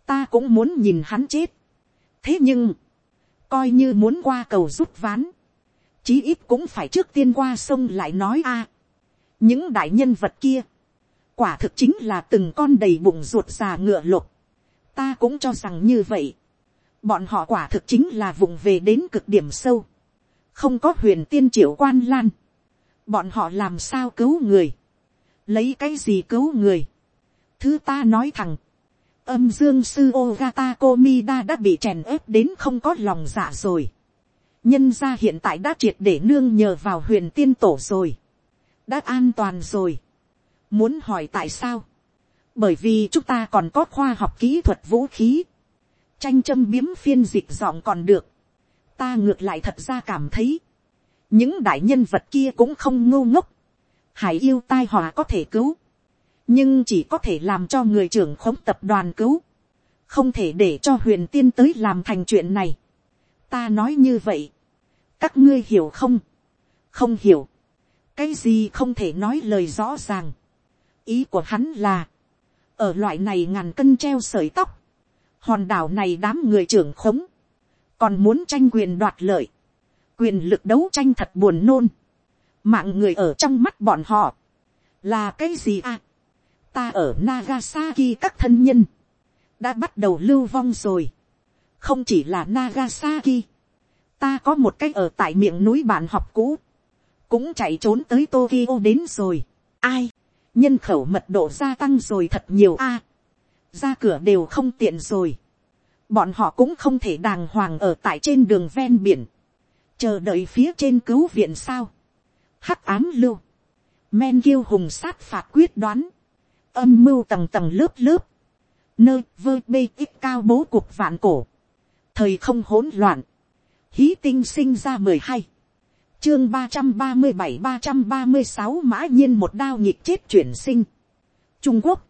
ta cũng muốn nhìn hắn chết. thế nhưng, coi như muốn qua cầu rút ván, chí ít cũng phải trước tiên qua sông lại nói a những đại nhân vật kia, quả thực chính là từng con đầy bụng ruột già ngựa lục. ta cũng cho rằng như vậy. bọn họ quả thực chính là vùng về đến cực điểm sâu. không có huyền tiên triệu quan lan. bọn họ làm sao cứu người lấy cái gì cứu người. thứ ta nói thẳng, âm dương sư Ogata Komida đã bị chèn ép đến không có lòng dạ rồi. nhân gia hiện tại đã triệt để nương nhờ vào huyền tiên tổ rồi đã an toàn rồi. muốn hỏi tại sao. bởi vì chúng ta còn có khoa học kỹ thuật vũ khí. tranh châm biếm phiên dịch giọng còn được. ta ngược lại thật ra cảm thấy, những đại nhân vật kia cũng không ngu ngốc hải yêu tai họa có thể cứu, nhưng chỉ có thể làm cho người trưởng khống tập đoàn cứu, không thể để cho huyền tiên tới làm thành chuyện này. ta nói như vậy, các ngươi hiểu không, không hiểu, cái gì không thể nói lời rõ ràng. ý của hắn là, ở loại này ngàn cân treo sợi tóc, hòn đảo này đám người trưởng khống, còn muốn tranh quyền đoạt lợi, quyền lực đấu tranh thật buồn nôn, mạng người ở trong mắt bọn họ, là cái gì à, ta ở Nagasaki các thân nhân, đã bắt đầu lưu vong rồi, không chỉ là Nagasaki, ta có một cái ở tại miệng núi bạn học cũ, cũng chạy trốn tới Tokyo đến rồi, ai, nhân khẩu mật độ gia tăng rồi thật nhiều a, ra cửa đều không tiện rồi, bọn họ cũng không thể đàng hoàng ở tại trên đường ven biển, chờ đợi phía trên cứu viện sao, hắc ám lưu, men kiêu hùng sát phạt quyết đoán, âm mưu tầng tầng lớp lớp, nơi vơ bê ít cao bố cuộc vạn cổ, thời không hỗn loạn, hí tinh sinh ra mười hai, chương ba trăm ba mươi bảy ba trăm ba mươi sáu mã nhiên một đao nhịp chết chuyển sinh. trung quốc,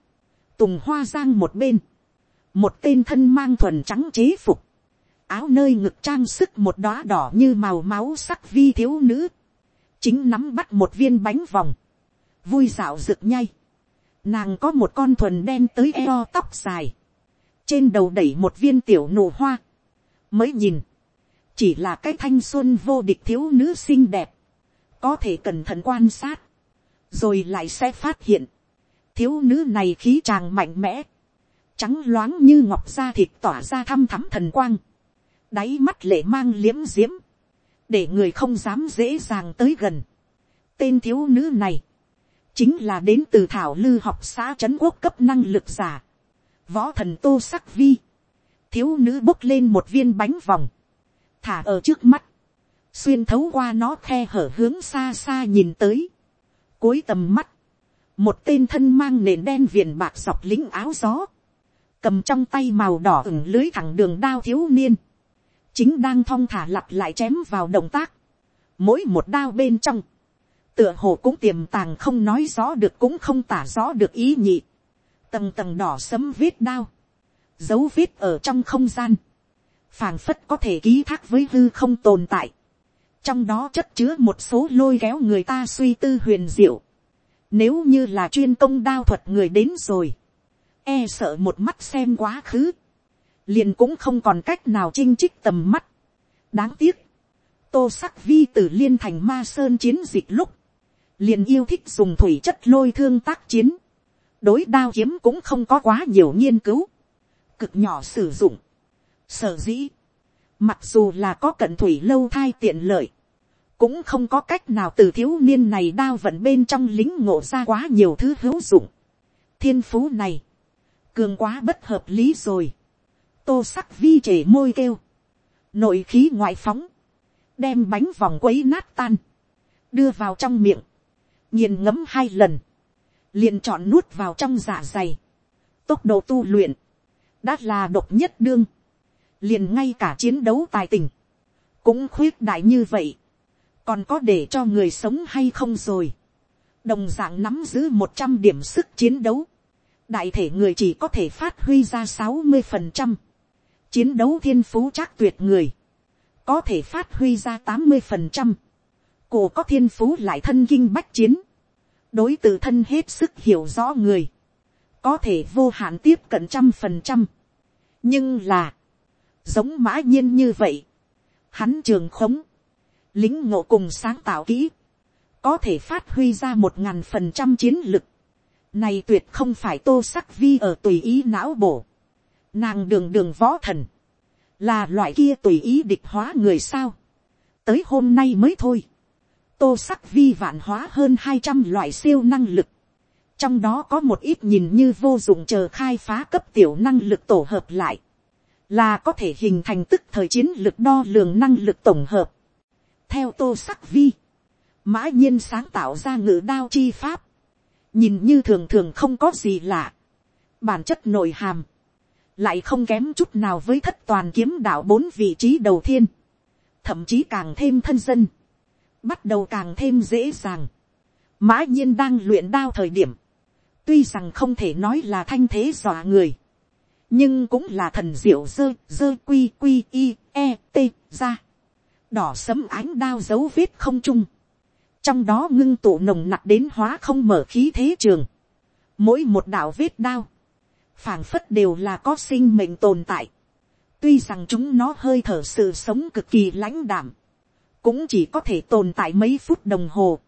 tùng hoa giang một bên, một tên thân mang thuần trắng chế phục, áo nơi ngực trang sức một đóa đỏ như màu máu sắc vi thiếu nữ, chính nắm bắt một viên bánh vòng, vui dạo rực nhay. Nàng có một con thuần đen tới eo tóc dài, trên đầu đẩy một viên tiểu nụ hoa, mới nhìn, chỉ là cái thanh xuân vô địch thiếu nữ xinh đẹp, có thể cẩn thận quan sát, rồi lại sẽ phát hiện, thiếu nữ này khí tràng mạnh mẽ, trắng loáng như ngọc da thịt tỏa ra thăm thắm thần quang, đáy mắt lệ mang liếm diếm, để người không dám dễ dàng tới gần. Tên thiếu nữ này, chính là đến từ thảo lư học xã trấn quốc cấp năng lực giả, võ thần tô sắc vi, thiếu nữ bốc lên một viên bánh vòng, thả ở trước mắt, xuyên thấu qua nó khe hở hướng xa xa nhìn tới, cuối tầm mắt, một tên thân mang nền đen viền bạc dọc lính áo gió, cầm trong tay màu đỏ ửng lưới thẳng đường đao thiếu niên, chính đang thong thả lặp lại chém vào động tác, mỗi một đao bên trong, tựa hồ cũng tiềm tàng không nói rõ được cũng không tả rõ được ý nhị, tầng tầng đỏ sấm vết đao, dấu vết ở trong không gian, phảng phất có thể ký thác với hư không tồn tại, trong đó chất chứa một số lôi kéo người ta suy tư huyền diệu, nếu như là chuyên công đao thuật người đến rồi, e sợ một mắt xem quá khứ, liền cũng không còn cách nào chinh trích tầm mắt. đáng tiếc, tô sắc vi từ liên thành ma sơn chiến dịch lúc, liền yêu thích dùng thủy chất lôi thương tác chiến, đối đao kiếm cũng không có quá nhiều nghiên cứu, cực nhỏ sử dụng, sở dĩ, mặc dù là có cận thủy lâu thai tiện lợi, cũng không có cách nào từ thiếu niên này đao vận bên trong lính ngộ ra quá nhiều thứ hữu dụng. thiên phú này, cường quá bất hợp lý rồi. Tô sắc vi trề môi kêu, nội khí ngoại phóng, đem bánh vòng quấy nát tan, đưa vào trong miệng, nghiền ngấm hai lần, liền chọn nuốt vào trong dạ dày, tốc độ tu luyện, đã là độc nhất đương, liền ngay cả chiến đấu tài tình, cũng khuyết đại như vậy, còn có để cho người sống hay không rồi, đồng d ạ n g nắm giữ một trăm điểm sức chiến đấu, đại thể người chỉ có thể phát huy ra sáu mươi phần trăm, chiến đấu thiên phú chắc tuyệt người, có thể phát huy ra tám mươi phần trăm, cổ có thiên phú lại thân kinh bách chiến, đối t thân hết sức hiểu rõ người, có thể vô hạn tiếp cận trăm phần trăm, nhưng là, giống mã nhiên như vậy, hắn trường khống, lính ngộ cùng sáng tạo kỹ, có thể phát huy ra một ngàn phần trăm chiến lực, này tuyệt không phải tô sắc vi ở tùy ý não bổ, Nàng đường đường võ thần. Là loại kia tùy ý địch hóa người sao. Tới hôm nay mới thôi. Tô sắc vi vạn hóa hơn hai trăm loại siêu năng lực. Trong đó có một ít nhìn như vô dụng chờ khai phá cấp tiểu năng lực tổ hợp lại. Là có thể hình thành tức thời chiến lực đo lường năng lực tổng hợp. Theo tô sắc vi. Mã nhiên sáng tạo ra ngữ đao chi pháp. Nhìn như thường thường không có gì lạ. Bản chất nội hàm lại không kém chút nào với thất toàn kiếm đạo bốn vị trí đầu tiên, thậm chí càng thêm thân dân, bắt đầu càng thêm dễ dàng. Mã nhiên đang luyện đao thời điểm, tuy rằng không thể nói là thanh thế dọa người, nhưng cũng là thần diệu dơ dơ quy quy i e t ra, đỏ sấm ánh đao dấu vết không trung, trong đó ngưng tụ nồng nặc đến hóa không mở khí thế trường, mỗi một đạo vết đao, phảng phất đều là có sinh mệnh tồn tại. tuy rằng chúng nó hơi thở sự sống cực kỳ lãnh đảm, cũng chỉ có thể tồn tại mấy phút đồng hồ,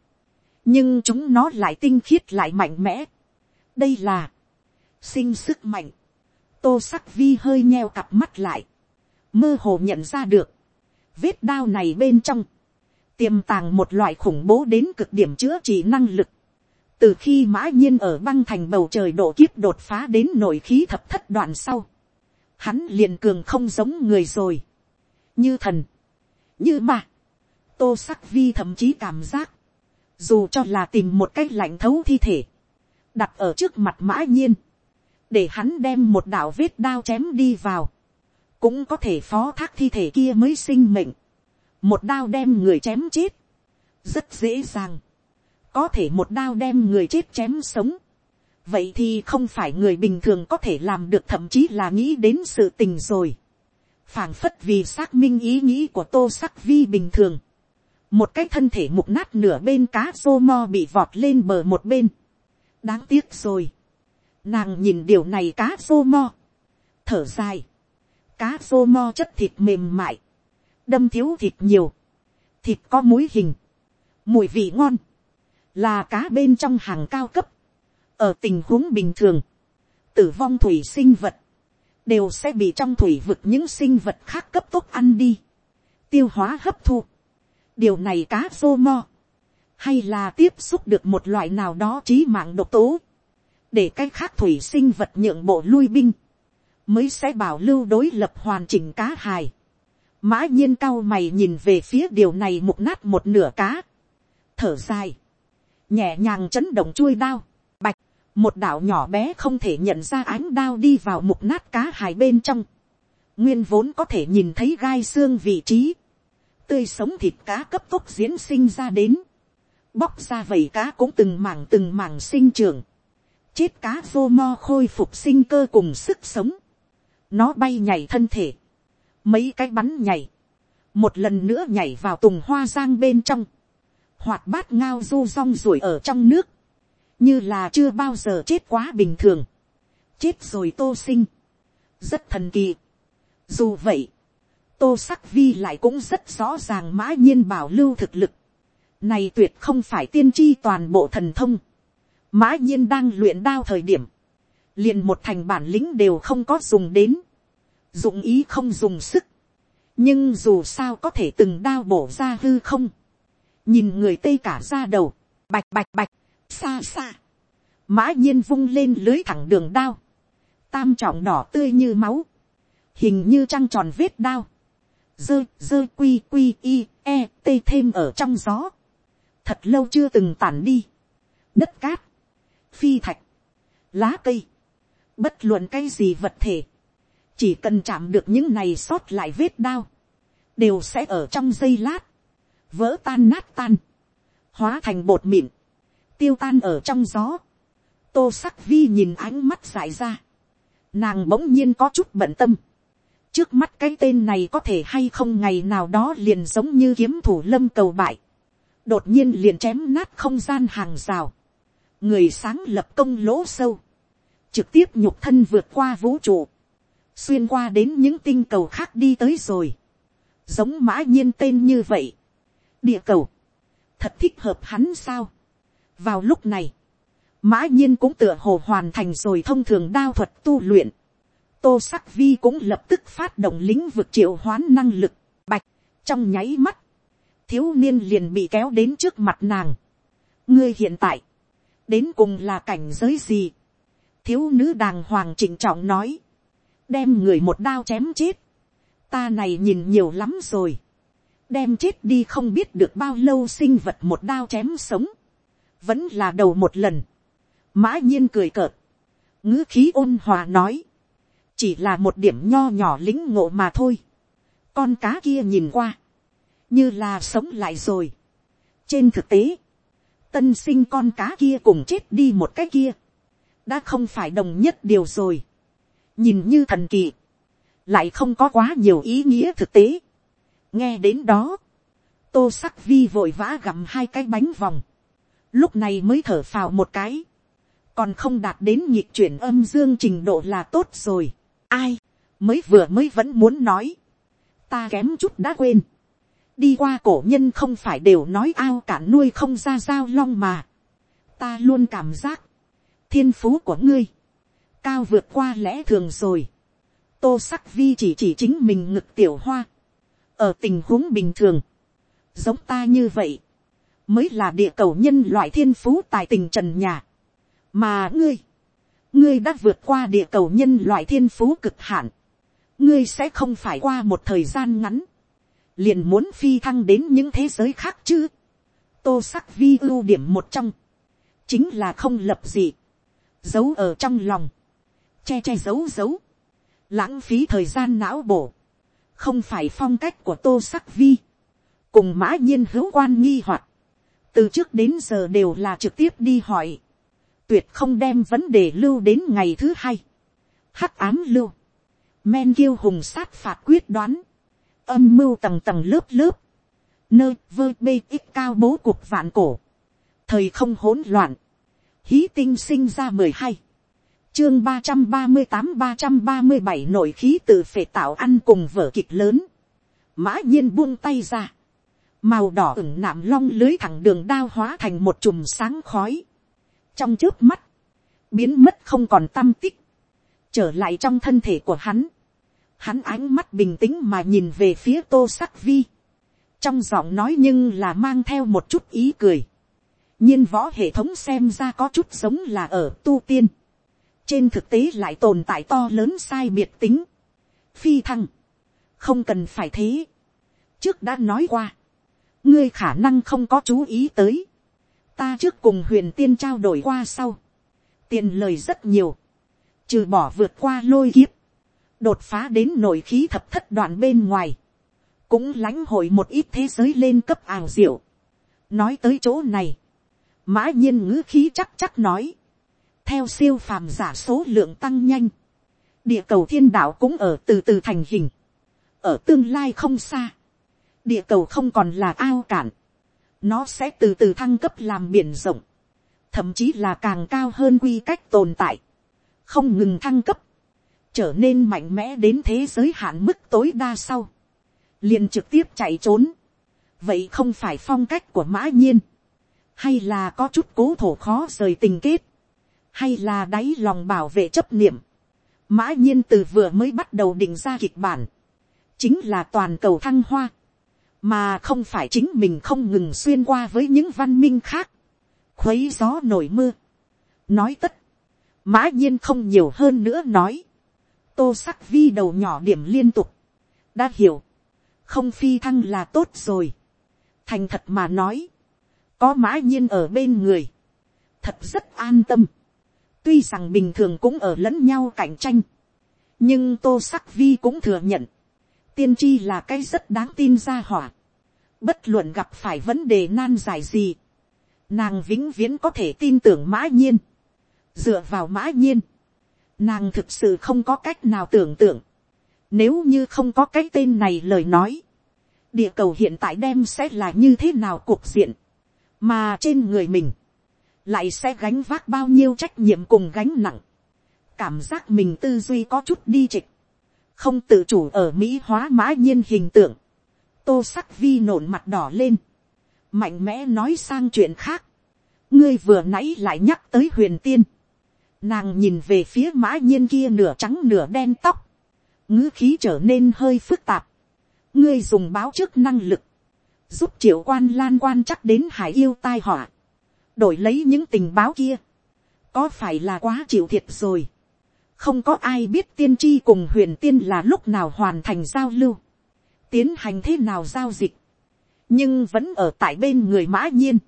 nhưng chúng nó lại tinh khiết lại mạnh mẽ. đây là sinh sức mạnh tô sắc vi hơi nheo cặp mắt lại, mơ hồ nhận ra được, vết đao này bên trong, tiềm tàng một loại khủng bố đến cực điểm chữa trị năng lực, từ khi mã nhiên ở băng thành bầu trời độ kiếp đột phá đến nội khí thập thất đoạn sau, hắn liền cường không giống người rồi, như thần, như ma, tô sắc vi thậm chí cảm giác, dù cho là tìm một cái lạnh thấu thi thể, đặt ở trước mặt mã nhiên, để hắn đem một đạo vết đao chém đi vào, cũng có thể phó thác thi thể kia mới sinh mệnh, một đao đem người chém chết, rất dễ dàng, có thể một đao đem người chết chém sống, vậy thì không phải người bình thường có thể làm được thậm chí là nghĩ đến sự tình rồi. phảng phất vì xác minh ý nghĩ của tô sắc vi bình thường. một cái thân thể mục nát nửa bên cá rô mo bị vọt lên bờ một bên. đáng tiếc rồi nàng nhìn điều này cá rô mo. thở dài. cá rô mo chất thịt mềm mại. đâm thiếu thịt nhiều. thịt có muối hình. mùi vị ngon. là cá bên trong hàng cao cấp ở tình huống bình thường, tử vong thủy sinh vật, đều sẽ bị trong thủy vực những sinh vật khác cấp tốc ăn đi, tiêu hóa hấp thu. điều này cá rô mo, hay là tiếp xúc được một loại nào đó trí mạng độc tố, để cái khác thủy sinh vật nhượng bộ lui binh, mới sẽ bảo lưu đối lập hoàn chỉnh cá hài. mã nhiên cao mày nhìn về phía điều này mục nát một nửa cá, thở dài, nhẹ nhàng chấn động chuôi đao, bạch, một đạo nhỏ bé không thể nhận ra ánh đao đi vào mục nát cá hài bên trong, nguyên vốn có thể nhìn thấy gai xương vị trí, tươi sống thịt cá cấp tốc diễn sinh ra đến, bóc ra vầy cá cũng từng mảng từng mảng sinh trưởng, chết cá vô mo khôi phục sinh cơ cùng sức sống, nó bay nhảy thân thể, mấy cái bắn nhảy, một lần nữa nhảy vào tùng hoa giang bên trong, hoạt bát ngao du rong ruổi ở trong nước, như là chưa bao giờ chết quá bình thường, chết rồi tô sinh, rất thần kỳ. Dù vậy, tô sắc vi lại cũng rất rõ ràng mã nhiên bảo lưu thực lực, này tuyệt không phải tiên tri toàn bộ thần thông, mã nhiên đang luyện đao thời điểm, liền một thành bản lĩnh đều không có dùng đến, dụng ý không dùng sức, nhưng dù sao có thể từng đao bổ ra hư không, nhìn người tây cả ra đầu, bạch bạch bạch, xa xa, mã nhiên vung lên lưới thẳng đường đao, tam trọng đỏ tươi như máu, hình như trăng tròn vết đao, dơ dơ quy quy i e tê thêm ở trong gió, thật lâu chưa từng tản đi, đất cát, phi thạch, lá cây, bất luận cái gì vật thể, chỉ cần chạm được những này sót lại vết đao, đều sẽ ở trong giây lát, vỡ tan nát tan, hóa thành bột mịn, tiêu tan ở trong gió. tô sắc vi nhìn ánh mắt dại ra. nàng bỗng nhiên có chút bận tâm. trước mắt cái tên này có thể hay không ngày nào đó liền giống như kiếm thủ lâm cầu bại. đột nhiên liền chém nát không gian hàng rào người sáng lập công lỗ sâu. trực tiếp nhục thân vượt qua vũ trụ. xuyên qua đến những tinh cầu khác đi tới rồi. giống mã nhiên tên như vậy. địa cầu. thật thích hợp hắn sao vào lúc này, mã nhiên cũng tựa hồ hoàn thành rồi thông thường đao thuật tu luyện. tô sắc vi cũng lập tức phát động lĩnh vực triệu hoán năng lực, bạch, trong nháy mắt, thiếu niên liền bị kéo đến trước mặt nàng. ngươi hiện tại, đến cùng là cảnh giới gì. thiếu nữ đàng hoàng trịnh trọng nói, đem người một đao chém chết. ta này nhìn nhiều lắm rồi. đem chết đi không biết được bao lâu sinh vật một đao chém sống vẫn là đầu một lần. mã nhiên cười cợt, ngữ khí ôn hòa nói, chỉ là một điểm nho nhỏ lính ngộ mà thôi. con cá kia nhìn qua, như là sống lại rồi. trên thực tế, tân sinh con cá kia cùng chết đi một cái kia, đã không phải đồng nhất điều rồi. nhìn như thần kỳ, lại không có quá nhiều ý nghĩa thực tế. nghe đến đó, tô sắc vi vội vã gặm hai cái bánh vòng, lúc này mới thở phào một cái, còn không đạt đến nhịp chuyển âm dương trình độ là tốt rồi. ai, mới vừa mới vẫn muốn nói, ta kém chút đã quên, đi qua cổ nhân không phải đều nói ao cả nuôi không ra dao long mà, ta luôn cảm giác, thiên phú của ngươi, cao vượt qua lẽ thường rồi, tô sắc vi chỉ chỉ chính mình ngực tiểu hoa, ở tình huống bình thường, giống ta như vậy, mới là địa cầu nhân loại thiên phú tài tình trần nhà. mà ngươi, ngươi đã vượt qua địa cầu nhân loại thiên phú cực hạn. ngươi sẽ không phải qua một thời gian ngắn, liền muốn phi thăng đến những thế giới khác chứ. tô sắc vi ưu điểm một trong, chính là không lập gì, giấu ở trong lòng, che che giấu giấu, lãng phí thời gian não bổ, không phải phong cách của tô sắc vi, cùng mã nhiên hữu quan nghi hoạt, từ trước đến giờ đều là trực tiếp đi hỏi, tuyệt không đem vấn đề lưu đến ngày thứ hai, hắc ám lưu, men kiêu hùng sát phạt quyết đoán, âm mưu tầng tầng lớp lớp, nơi vơ bê ít cao bố cuộc vạn cổ, thời không hỗn loạn, hí tinh sinh ra mười hai, chương ba trăm ba mươi tám ba trăm ba mươi bảy nội khí tự phệ tạo ăn cùng vở kịch lớn, mã nhiên buông tay ra, màu đỏ ửng nạm long lưới thẳng đường đao hóa thành một chùm sáng khói, trong trước mắt, biến mất không còn tâm tích, trở lại trong thân thể của hắn, hắn ánh mắt bình tĩnh mà nhìn về phía tô sắc vi, trong giọng nói nhưng là mang theo một chút ý cười, nhiên võ hệ thống xem ra có chút giống là ở tu tiên, trên thực tế lại tồn tại to lớn sai biệt tính, phi thăng, không cần phải thế, trước đã nói qua, ngươi khả năng không có chú ý tới, ta trước cùng huyền tiên trao đổi qua sau, tiền lời rất nhiều, trừ bỏ vượt qua lôi kiếp, đột phá đến nội khí thập thất đoạn bên ngoài, cũng lãnh hội một ít thế giới lên cấp ảo diệu. nói tới chỗ này, mã nhiên ngữ khí chắc chắc nói, theo siêu phàm giả số lượng tăng nhanh, địa cầu thiên đạo cũng ở từ từ thành hình, ở tương lai không xa, địa cầu không còn là ao cản, nó sẽ từ từ thăng cấp làm biển rộng, thậm chí là càng cao hơn quy cách tồn tại, không ngừng thăng cấp, trở nên mạnh mẽ đến thế giới hạn mức tối đa sau, liền trực tiếp chạy trốn, vậy không phải phong cách của mã nhiên, hay là có chút cố thổ khó rời tình kết, hay là đáy lòng bảo vệ chấp niệm, mã nhiên từ vừa mới bắt đầu định ra kịch bản, chính là toàn cầu thăng hoa, mà không phải chính mình không ngừng xuyên qua với những văn minh khác, khuấy gió nổi mưa, nói tất, mã nhiên không nhiều hơn nữa nói, tô sắc vi đầu nhỏ điểm liên tục, đã hiểu, không phi thăng là tốt rồi, thành thật mà nói, có mã nhiên ở bên người, thật rất an tâm, tuy rằng bình thường cũng ở lẫn nhau cạnh tranh, nhưng tô sắc vi cũng thừa nhận, tiên tri là cái rất đáng tin ra hỏa, bất luận gặp phải vấn đề nan giải gì, nàng vĩnh viễn có thể tin tưởng mã nhiên, dựa vào mã nhiên, nàng thực sự không có cách nào tưởng tượng, nếu như không có cái tên này lời nói, địa cầu hiện tại đem sẽ là như thế nào cuộc diện, mà trên người mình, lại sẽ gánh vác bao nhiêu trách nhiệm cùng gánh nặng, cảm giác mình tư duy có chút đi trịch, không tự chủ ở mỹ hóa mã nhiên hình tượng, tô sắc vi nổn mặt đỏ lên, mạnh mẽ nói sang chuyện khác, ngươi vừa nãy lại nhắc tới huyền tiên, nàng nhìn về phía mã nhiên kia nửa trắng nửa đen tóc, ngữ khí trở nên hơi phức tạp, ngươi dùng báo trước năng lực, giúp triệu quan lan quan chắc đến hải yêu tai họa, đổi lấy những tình báo kia, có phải là quá chịu thiệt rồi, không có ai biết tiên tri cùng huyền tiên là lúc nào hoàn thành giao lưu, tiến hành thế nào giao dịch, nhưng vẫn ở tại bên người mã nhiên,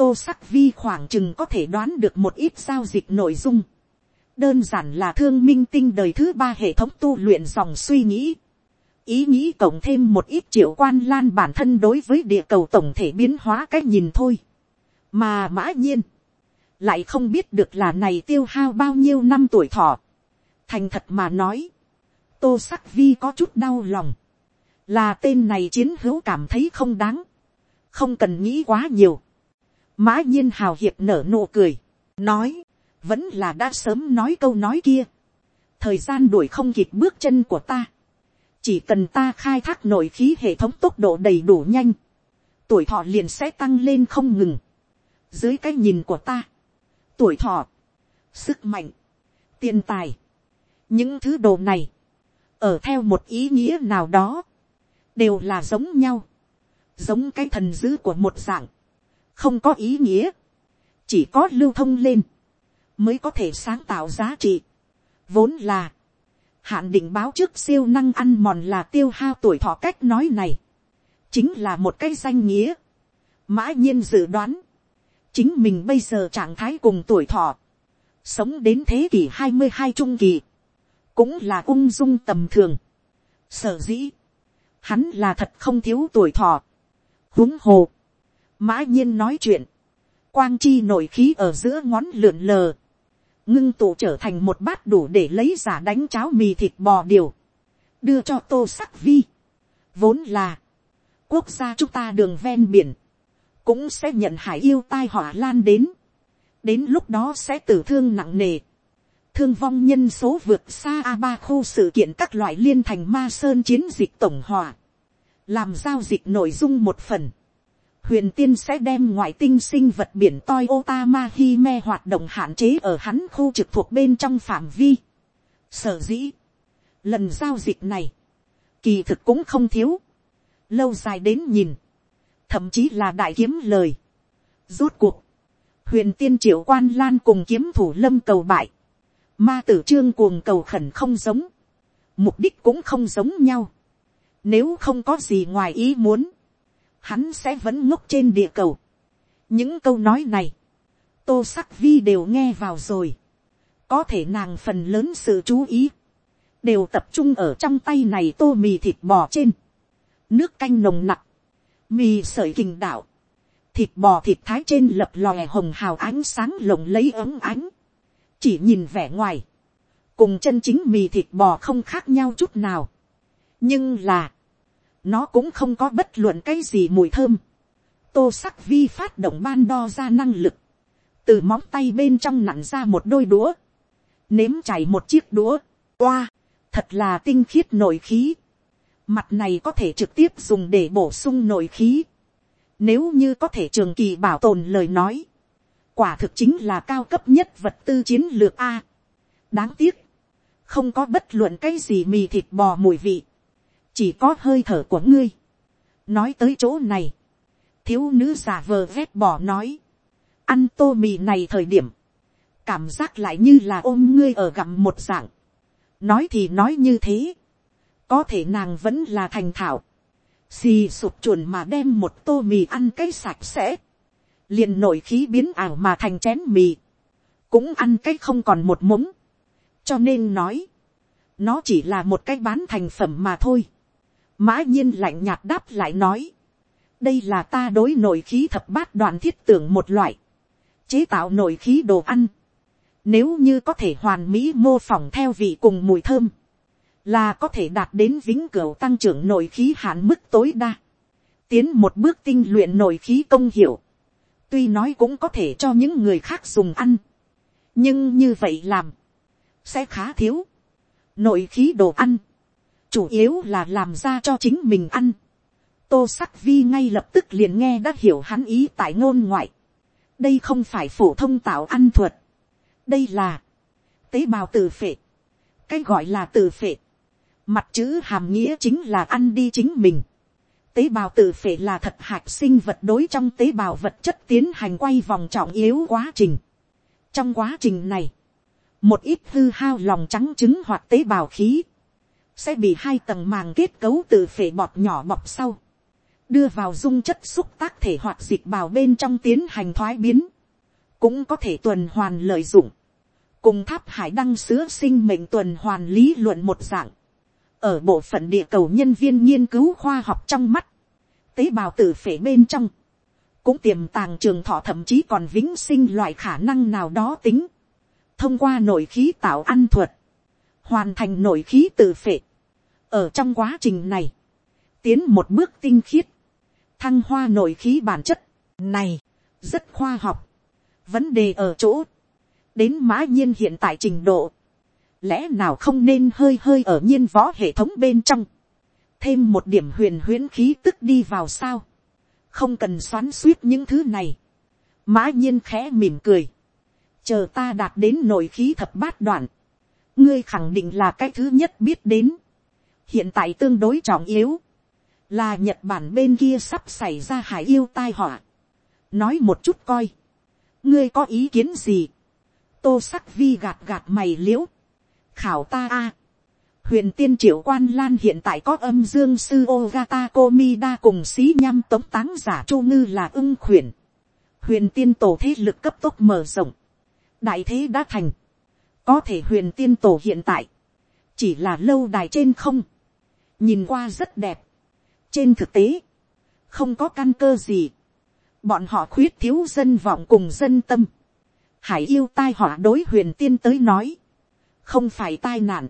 tô sắc vi khoảng chừng có thể đoán được một ít giao dịch nội dung, đơn giản là thương minh tinh đời thứ ba hệ thống tu luyện dòng suy nghĩ, ý nghĩ cộng thêm một ít triệu quan lan bản thân đối với địa cầu tổng thể biến hóa cách nhìn thôi, mà mã nhiên, lại không biết được là này tiêu hao bao nhiêu năm tuổi thọ, thành thật mà nói, tô sắc vi có chút đau lòng, là tên này chiến hữu cảm thấy không đáng, không cần nghĩ quá nhiều mã nhiên hào hiệp nở nụ cười, nói, vẫn là đã sớm nói câu nói kia, thời gian đuổi không kịp bước chân của ta, chỉ cần ta khai thác nội khí hệ thống tốc độ đầy đủ nhanh, tuổi thọ liền sẽ tăng lên không ngừng. dưới cái nhìn của ta, tuổi thọ, sức mạnh, tiền tài, những thứ đồ này, ở theo một ý nghĩa nào đó, đều là giống nhau, giống cái thần dữ của một dạng, không có ý nghĩa, chỉ có lưu thông lên, mới có thể sáng tạo giá trị. Vốn là, hạn định báo trước siêu năng ăn mòn là tiêu hao tuổi thọ cách nói này, chính là một cái danh nghĩa. Mã nhiên dự đoán, chính mình bây giờ trạng thái cùng tuổi thọ, sống đến thế kỷ hai mươi hai trung kỳ, cũng là ung dung tầm thường. Sở dĩ, hắn là thật không thiếu tuổi thọ. huống hồ, mã nhiên nói chuyện, quang chi nổi khí ở giữa ngón lượn lờ, ngưng tụ trở thành một bát đủ để lấy giả đánh cháo mì thịt bò điều, đưa cho tô sắc vi, vốn là, quốc gia chúng ta đường ven biển, cũng sẽ nhận hải yêu tai họa lan đến, đến lúc đó sẽ tử thương nặng nề, thương vong nhân số vượt xa a ba khu sự kiện các loại liên thành ma sơn chiến dịch tổng hòa, làm giao dịch nội dung một phần, huyền tiên sẽ đem ngoại tinh sinh vật biển toi otama hi me hoạt động hạn chế ở hắn khu trực thuộc bên trong phạm vi. Sở dĩ, lần giao dịch này, kỳ thực cũng không thiếu, lâu dài đến nhìn, thậm chí là đại kiếm lời. Rốt cuộc, huyền tiên triệu quan lan cùng kiếm thủ lâm cầu bại, ma tử trương cuồng cầu khẩn không giống, mục đích cũng không giống nhau. Nếu không có gì ngoài ý muốn, hắn sẽ vẫn ngốc trên địa cầu. những câu nói này, tô sắc vi đều nghe vào rồi. có thể nàng phần lớn sự chú ý, đều tập trung ở trong tay này tô mì thịt bò trên, nước canh nồng nặc, mì sợi kình đạo, thịt bò thịt thái trên lập lòe hồng hào ánh sáng lồng lấy ấm ánh, chỉ nhìn vẻ ngoài, cùng chân chính mì thịt bò không khác nhau chút nào. nhưng là, nó cũng không có bất luận cái gì mùi thơm. tô sắc vi phát động ban đo ra năng lực, từ móng tay bên trong nặn ra một đôi đũa, nếm chảy một chiếc đũa, oa, thật là tinh khiết nội khí. Mặt này có thể trực tiếp dùng để bổ sung nội khí. Nếu như có thể trường kỳ bảo tồn lời nói, quả thực chính là cao cấp nhất vật tư chiến lược A. đáng tiếc, không có bất luận cái gì mì thịt bò mùi vị chỉ có hơi thở của ngươi. nói tới chỗ này, thiếu nữ giả vờ vét bỏ nói, ăn tô mì này thời điểm, cảm giác lại như là ôm ngươi ở gặm một dạng. nói thì nói như thế, có thể nàng vẫn là thành thạo, xì sụp chuồn mà đem một tô mì ăn cái sạch sẽ, liền nổi khí biến ảo mà thành chén mì, cũng ăn cái không còn một mống, cho nên nói, nó chỉ là một cái bán thành phẩm mà thôi. Mã nhiên lạnh nhạt đáp lại nói. Đây là ta đối nội khí thập bát đoạn thiết tưởng một loại. Chế tạo nội khí đồ ăn. Nếu như có thể hoàn mỹ mô phỏng theo vị cùng mùi thơm. Là có thể đạt đến vĩnh cửu tăng trưởng nội khí hạn mức tối đa. Tiến một bước tinh luyện nội khí công hiệu. Tuy nói cũng có thể cho những người khác dùng ăn. Nhưng như vậy làm. Sẽ khá thiếu. Nội khí đồ ăn chủ yếu là làm ra cho chính mình ăn. tô sắc vi ngay lập tức liền nghe đã hiểu hắn ý tại ngôn ngoại. đây không phải phổ thông tạo ăn thuật. đây là tế bào tự phệ. cái gọi là tự phệ. mặt chữ hàm nghĩa chính là ăn đi chính mình. tế bào tự phệ là thật hạt sinh vật đối trong tế bào vật chất tiến hành quay vòng trọng yếu quá trình. trong quá trình này, một ít hư hao lòng trắng trứng hoặc tế bào khí, sẽ bị hai tầng màng kết cấu từ phể bọt nhỏ bọc sau, đưa vào dung chất xúc tác thể hoặc dịch bào bên trong tiến hành thoái biến, cũng có thể tuần hoàn lợi dụng, cùng tháp hải đăng sữa sinh mệnh tuần hoàn lý luận một dạng, ở bộ phận địa cầu nhân viên nghiên cứu khoa học trong mắt, tế bào tử phể bên trong, cũng tiềm tàng trường thọ thậm chí còn vĩnh sinh loại khả năng nào đó tính, thông qua nội khí tạo ăn thuật, hoàn thành nội khí tự phệ, ở trong quá trình này, tiến một bước tinh khiết, thăng hoa nội khí bản chất, này, rất khoa học. vấn đề ở chỗ, đến mã nhiên hiện tại trình độ, lẽ nào không nên hơi hơi ở nhiên võ hệ thống bên trong, thêm một điểm huyền huyễn khí tức đi vào sao, không cần xoắn suýt những thứ này, mã nhiên khẽ mỉm cười, chờ ta đạt đến nội khí thập bát đoạn, ngươi khẳng định là cái thứ nhất biết đến, hiện tại tương đối trọng yếu, là nhật bản bên kia sắp xảy ra hải yêu tai họa. nói một chút coi, ngươi có ý kiến gì, tô sắc vi gạt gạt mày l i ễ u khảo ta a, huyền tiên triệu quan lan hiện tại có âm dương sư ogata komida cùng xí nhăm tống táng giả chu ngư là ưng khuyển, huyền tiên tổ thế lực cấp tốc mở rộng, đại thế đã thành, có thể huyền tiên tổ hiện tại, chỉ là lâu đài trên không, nhìn qua rất đẹp. trên thực tế, không có căn cơ gì. bọn họ khuyết thiếu dân vọng cùng dân tâm, hải yêu tai họa đối huyền tiên tới nói, không phải tai nạn,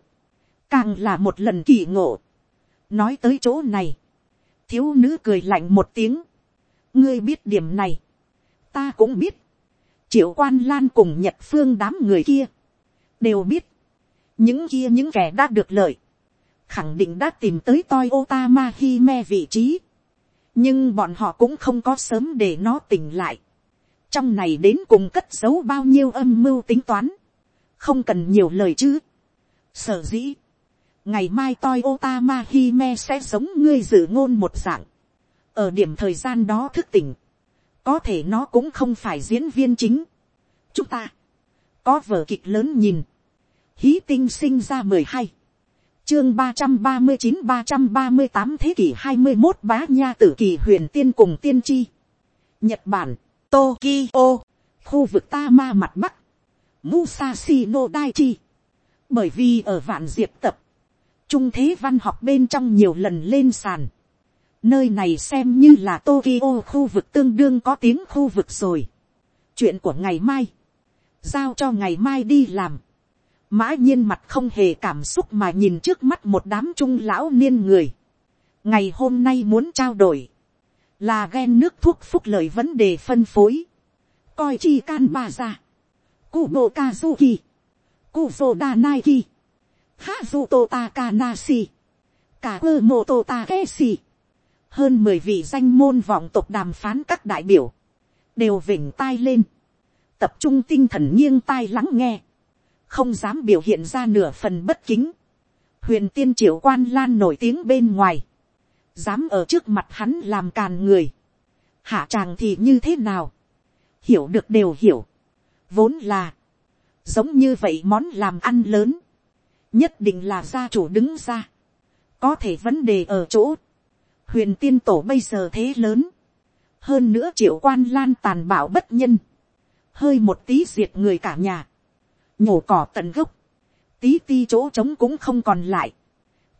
càng là một lần kỳ ngộ. nói tới chỗ này, thiếu nữ cười lạnh một tiếng, ngươi biết điểm này, ta cũng biết, triệu quan lan cùng nhật phương đám người kia, đều biết, những kia những kẻ đã được lợi, khẳng định đã tìm tới toi Otama Hime vị trí. Nhưng bọn họ cũng không có sớm để nó tỉnh lại. Trong này đến cùng cất giấu bao nhiêu âm mưu tính toán. Không cần nhiều lời chứ. Sở dĩ. Ngày mai toi Otama Hime sẽ giống ngươi dự ngôn một dạng. Ở điểm thời gian đó thức tỉnh. Có thể nó cũng không phải diễn viên chính. Chúng ta. Có vở kịch lớn nhìn. Hí tinh sinh ra mười hai chương ba trăm ba mươi chín ba trăm ba mươi tám thế kỷ hai mươi một bá nha tử kỳ huyền tiên cùng tiên tri. Nhật Bản, Tokyo, khu vực ta ma mặt bắc, Musashi no Daichi. Bởi vì ở vạn diệp tập, trung thế văn học bên trong nhiều lần lên sàn. Nơi này xem như là Tokyo khu vực tương đương có tiếng khu vực rồi. Chuyện của ngày mai, giao cho ngày mai đi làm mã nhiên mặt không hề cảm xúc mà nhìn trước mắt một đám trung lão niên người. ngày hôm nay muốn trao đổi, là ghen nước thuốc phúc lợi vấn đề phân phối, coi chi can ba ra, cu bộ kazuki, cu vô đa naiki, ha zu to cả ơ mô tô ta hơn mười vị danh môn vọng tộc đàm phán các đại biểu, đều vỉnh tai lên, tập trung tinh thần nghiêng tai lắng nghe, không dám biểu hiện ra nửa phần bất kính. huyền tiên triệu quan lan nổi tiếng bên ngoài, dám ở trước mặt hắn làm càn người, hạ tràng thì như thế nào, hiểu được đều hiểu, vốn là, giống như vậy món làm ăn lớn, nhất định là gia chủ đứng ra, có thể vấn đề ở chỗ, huyền tiên tổ bây giờ thế lớn, hơn nữa triệu quan lan tàn bạo bất nhân, hơi một tí diệt người cả nhà, nhổ cỏ tận gốc, tí ti chỗ trống cũng không còn lại,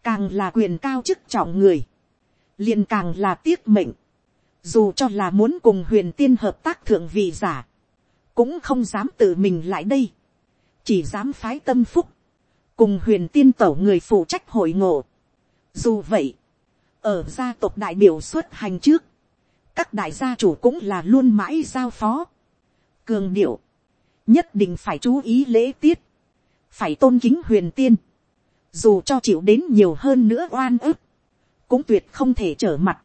càng là quyền cao chức trọng người, liền càng là tiếc mệnh, dù cho là muốn cùng huyền tiên hợp tác thượng vị giả, cũng không dám tự mình lại đây, chỉ dám phái tâm phúc, cùng huyền tiên tổ người phụ trách hội ngộ. Dù vậy, ở gia tộc đại biểu xuất hành trước, các đại gia chủ cũng là luôn mãi giao phó, cường điệu, nhất định phải chú ý lễ tiết, phải tôn kính huyền tiên, dù cho chịu đến nhiều hơn nữa oan ức, cũng tuyệt không thể trở mặt.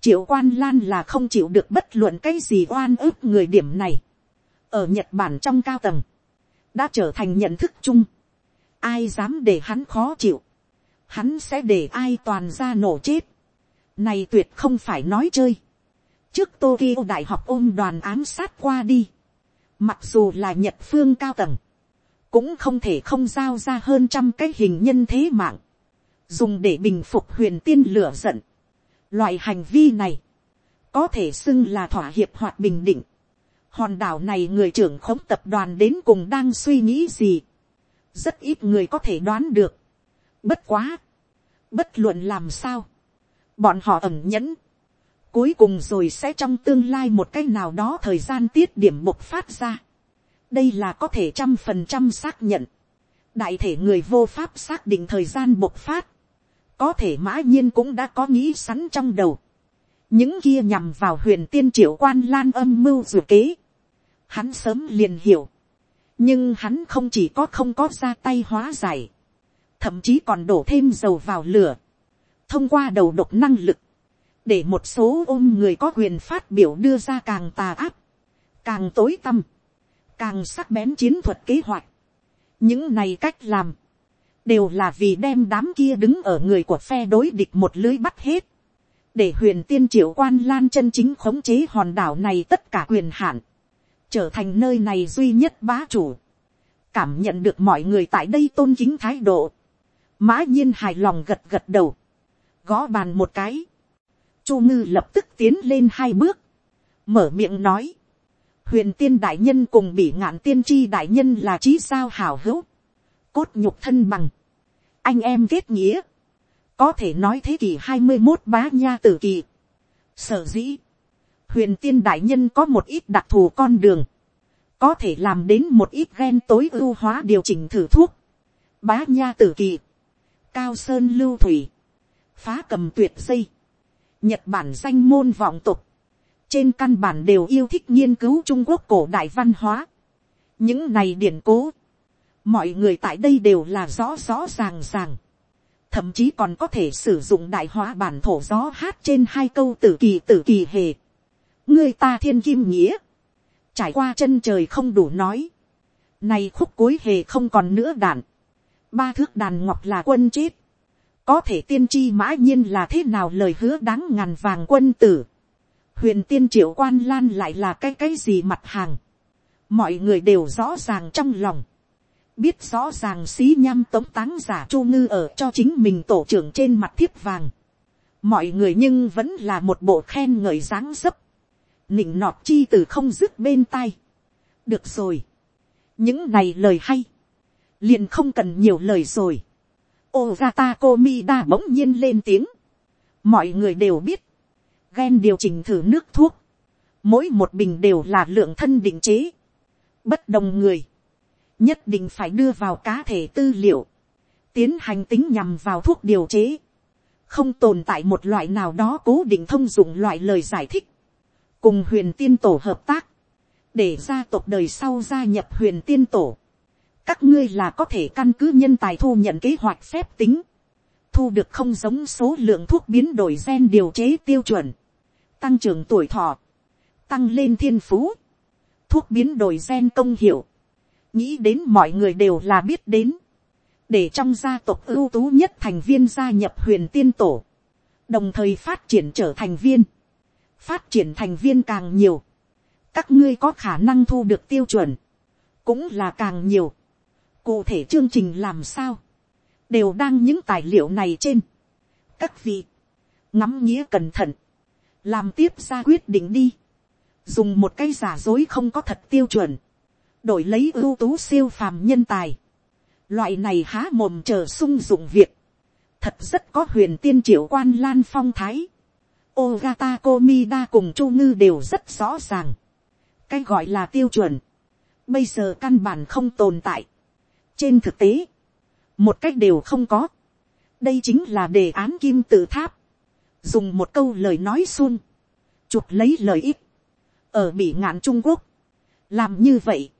triệu quan lan là không chịu được bất luận cái gì oan ức người điểm này. ở nhật bản trong cao tầng, đã trở thành nhận thức chung. ai dám để hắn khó chịu, hắn sẽ để ai toàn ra nổ chết. này tuyệt không phải nói chơi. trước tokyo đại học ôm đoàn ám sát qua đi Mặc dù là nhật phương cao tầng. Cũng không thể không giao ra hơn trăm cái hình nhân thế mạng. Dùng để bình phục huyền tiên lửa giận. Loại hành vi này. Có thể xưng là thỏa hiệp hoạt bình định. Hòn đảo này người trưởng khống tập đoàn đến cùng đang suy nghĩ gì. Rất ít người có thể đoán được. Bất quá. Bất luận làm sao. Bọn họ ẩn nhẫn cuối cùng rồi sẽ trong tương lai một cái nào đó thời gian tiết điểm bộc phát ra. đây là có thể trăm phần trăm xác nhận. đại thể người vô pháp xác định thời gian bộc phát. có thể mã nhiên cũng đã có nghĩ sẵn trong đầu. những kia nhằm vào huyền tiên triệu quan lan âm mưu dù kế. hắn sớm liền hiểu. nhưng hắn không chỉ có không có ra tay hóa giải. thậm chí còn đổ thêm dầu vào lửa. thông qua đầu độc năng lực để một số ôm người có quyền phát biểu đưa ra càng tà áp, càng tối tâm, càng sắc bén chiến thuật kế hoạch. những này cách làm, đều là vì đem đám kia đứng ở người của phe đối địch một lưới bắt hết, để huyền tiên triệu quan lan chân chính khống chế hòn đảo này tất cả quyền hạn, trở thành nơi này duy nhất bá chủ, cảm nhận được mọi người tại đây tôn kính thái độ, mã nhiên hài lòng gật gật đầu, gõ bàn một cái, chu ngư lập tức tiến lên hai bước, mở miệng nói, huyền tiên đại nhân cùng bị ngạn tiên tri đại nhân là trí sao hảo hữu, cốt nhục thân bằng, anh em kết nghĩa, có thể nói thế kỷ hai mươi một bá nha tử kỳ, sở dĩ, huyền tiên đại nhân có một ít đặc thù con đường, có thể làm đến một ít ghen tối ưu hóa điều chỉnh thử thuốc, bá nha tử kỳ, cao sơn lưu thủy, phá cầm tuyệt dây, nhật bản danh môn vọng tục, trên căn bản đều yêu thích nghiên cứu trung quốc cổ đại văn hóa. những này điển cố, mọi người tại đây đều là rõ rõ ràng ràng, thậm chí còn có thể sử dụng đại hóa bản thổ gió hát trên hai câu tử kỳ tử kỳ hề. người ta thiên kim nghĩa, trải qua chân trời không đủ nói, này khúc cuối hề không còn nữa đạn, ba thước đàn ngọc là quân chết, có thể tiên tri mã nhiên là thế nào lời hứa đáng ngàn vàng quân tử, huyền tiên triệu quan lan lại là cái cái gì mặt hàng, mọi người đều rõ ràng trong lòng, biết rõ ràng xí nhăm tống táng giả chu ngư ở cho chính mình tổ trưởng trên mặt thiếp vàng, mọi người nhưng vẫn là một bộ khen ngợi dáng dấp, nịnh nọt chi từ không dứt bên tai. được rồi, những này lời hay, liền không cần nhiều lời rồi. Ogata Komida bỗng nhiên lên tiếng. Mọi người đều biết, gen điều chỉnh thử nước thuốc, mỗi một bình đều là lượng thân định chế, bất đồng người, nhất định phải đưa vào cá thể tư liệu, tiến hành tính nhằm vào thuốc điều chế, không tồn tại một loại nào đó cố định thông dụng loại lời giải thích, cùng huyền tiên tổ hợp tác, để gia tộc đời sau gia nhập huyền tiên tổ, các ngươi là có thể căn cứ nhân tài thu nhận kế hoạch phép tính, thu được không giống số lượng thuốc biến đổi gen điều chế tiêu chuẩn, tăng trưởng tuổi thọ, tăng lên thiên phú, thuốc biến đổi gen công hiệu, nghĩ đến mọi người đều là biết đến, để trong gia tộc ưu tú nhất thành viên gia nhập huyền tiên tổ, đồng thời phát triển trở thành viên, phát triển thành viên càng nhiều, các ngươi có khả năng thu được tiêu chuẩn, cũng là càng nhiều. Cụ thể chương trình làm sao, đều đang những tài liệu này trên. Các vị, ngắm nghĩa cẩn thận, làm tiếp ra quyết định đi, dùng một cái giả dối không có thật tiêu chuẩn, đổi lấy ưu tú siêu phàm nhân tài, loại này há mồm chờ sung dụng việc, thật rất có huyền tiên triệu quan lan phong thái, Ogata Komida cùng Chu Ngư đều rất rõ ràng. Cái gọi là tiêu chuẩn. Bây giờ căn bản không tồn tại. Trên thực tế. Một cách đều không có. Đây chính là đề án kim tự tháp. Dùng một câu lời nói xuân. Chụp lấy lợi ích. Ở bị ngạn Trung Quốc. Làm như vậy.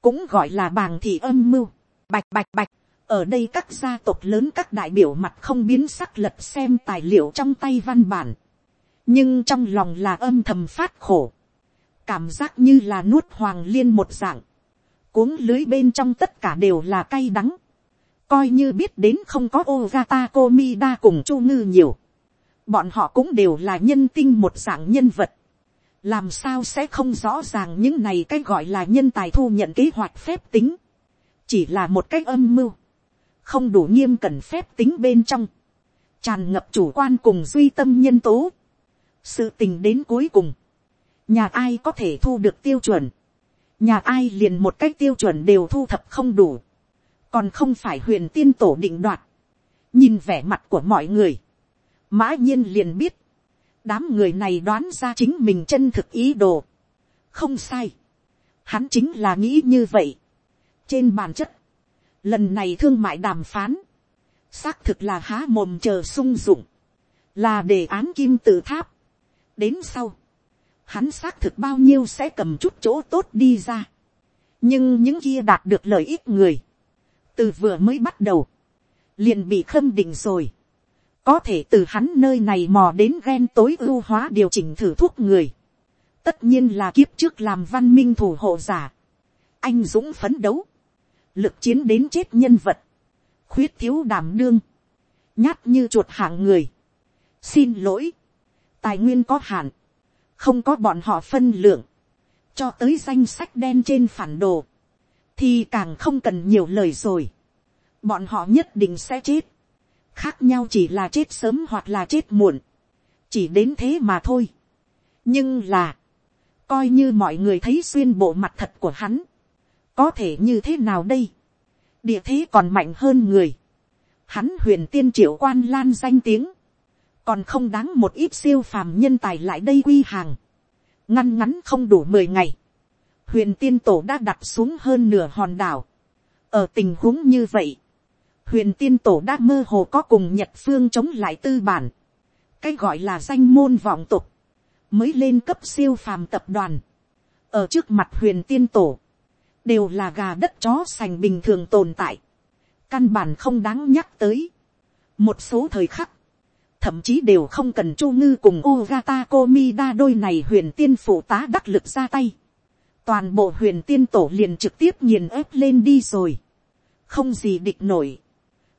Cũng gọi là bàng thị âm mưu. Bạch bạch bạch. Ở đây các gia tộc lớn các đại biểu mặt không biến sắc lật xem tài liệu trong tay văn bản nhưng trong lòng là âm thầm phát khổ, cảm giác như là nuốt hoàng liên một dạng, cuống lưới bên trong tất cả đều là cay đắng, coi như biết đến không có Ogata Komida cùng Chu Ngư nhiều, bọn họ cũng đều là nhân tinh một dạng nhân vật, làm sao sẽ không rõ ràng những này cái gọi là nhân tài thu nhận kế hoạch phép tính, chỉ là một cách âm mưu, không đủ nghiêm cẩn phép tính bên trong, tràn ngập chủ quan cùng duy tâm nhân tố, sự tình đến cuối cùng, nhà ai có thể thu được tiêu chuẩn, nhà ai liền một cách tiêu chuẩn đều thu thập không đủ, còn không phải huyền tiên tổ định đoạt, nhìn vẻ mặt của mọi người, mã nhiên liền biết, đám người này đoán ra chính mình chân thực ý đồ, không sai, hắn chính là nghĩ như vậy, trên bản chất, lần này thương mại đàm phán, xác thực là há mồm chờ sung dụng, là đề án kim tự tháp, đến sau, hắn xác thực bao nhiêu sẽ cầm chút chỗ tốt đi ra. nhưng những kia đạt được lợi ích người, từ vừa mới bắt đầu, liền bị khâm định rồi. có thể từ hắn nơi này mò đến ghen tối ưu hóa điều chỉnh thử thuốc người. tất nhiên là kiếp trước làm văn minh thủ hộ giả. anh dũng phấn đấu, lực chiến đến chết nhân vật, khuyết thiếu đảm đương, nhát như chuột hạng người. xin lỗi, tài nguyên có hạn, không có bọn họ phân lượng, cho tới danh sách đen trên phản đồ, thì càng không cần nhiều lời rồi. bọn họ nhất định sẽ chết, khác nhau chỉ là chết sớm hoặc là chết muộn, chỉ đến thế mà thôi. nhưng là, coi như mọi người thấy xuyên bộ mặt thật của hắn, có thể như thế nào đây, địa thế còn mạnh hơn người, hắn huyền tiên triệu quan lan danh tiếng, còn không đáng một ít siêu phàm nhân tài lại đây quy hàng, ngăn ngắn không đủ mười ngày, huyền tiên tổ đã đặt xuống hơn nửa hòn đảo. ở tình huống như vậy, huyền tiên tổ đã mơ hồ có cùng nhật phương chống lại tư bản, cái gọi là danh môn vọng tục, mới lên cấp siêu phàm tập đoàn, ở trước mặt huyền tiên tổ, đều là gà đất chó sành bình thường tồn tại, căn bản không đáng nhắc tới. một số thời khắc, thậm chí đều không cần chu ngư cùng Ogata Komida đôi này huyền tiên phụ tá đắc lực ra tay. Toàn bộ huyền tiên tổ liền trực tiếp nghiền ép lên đi rồi. Không gì địch nổi.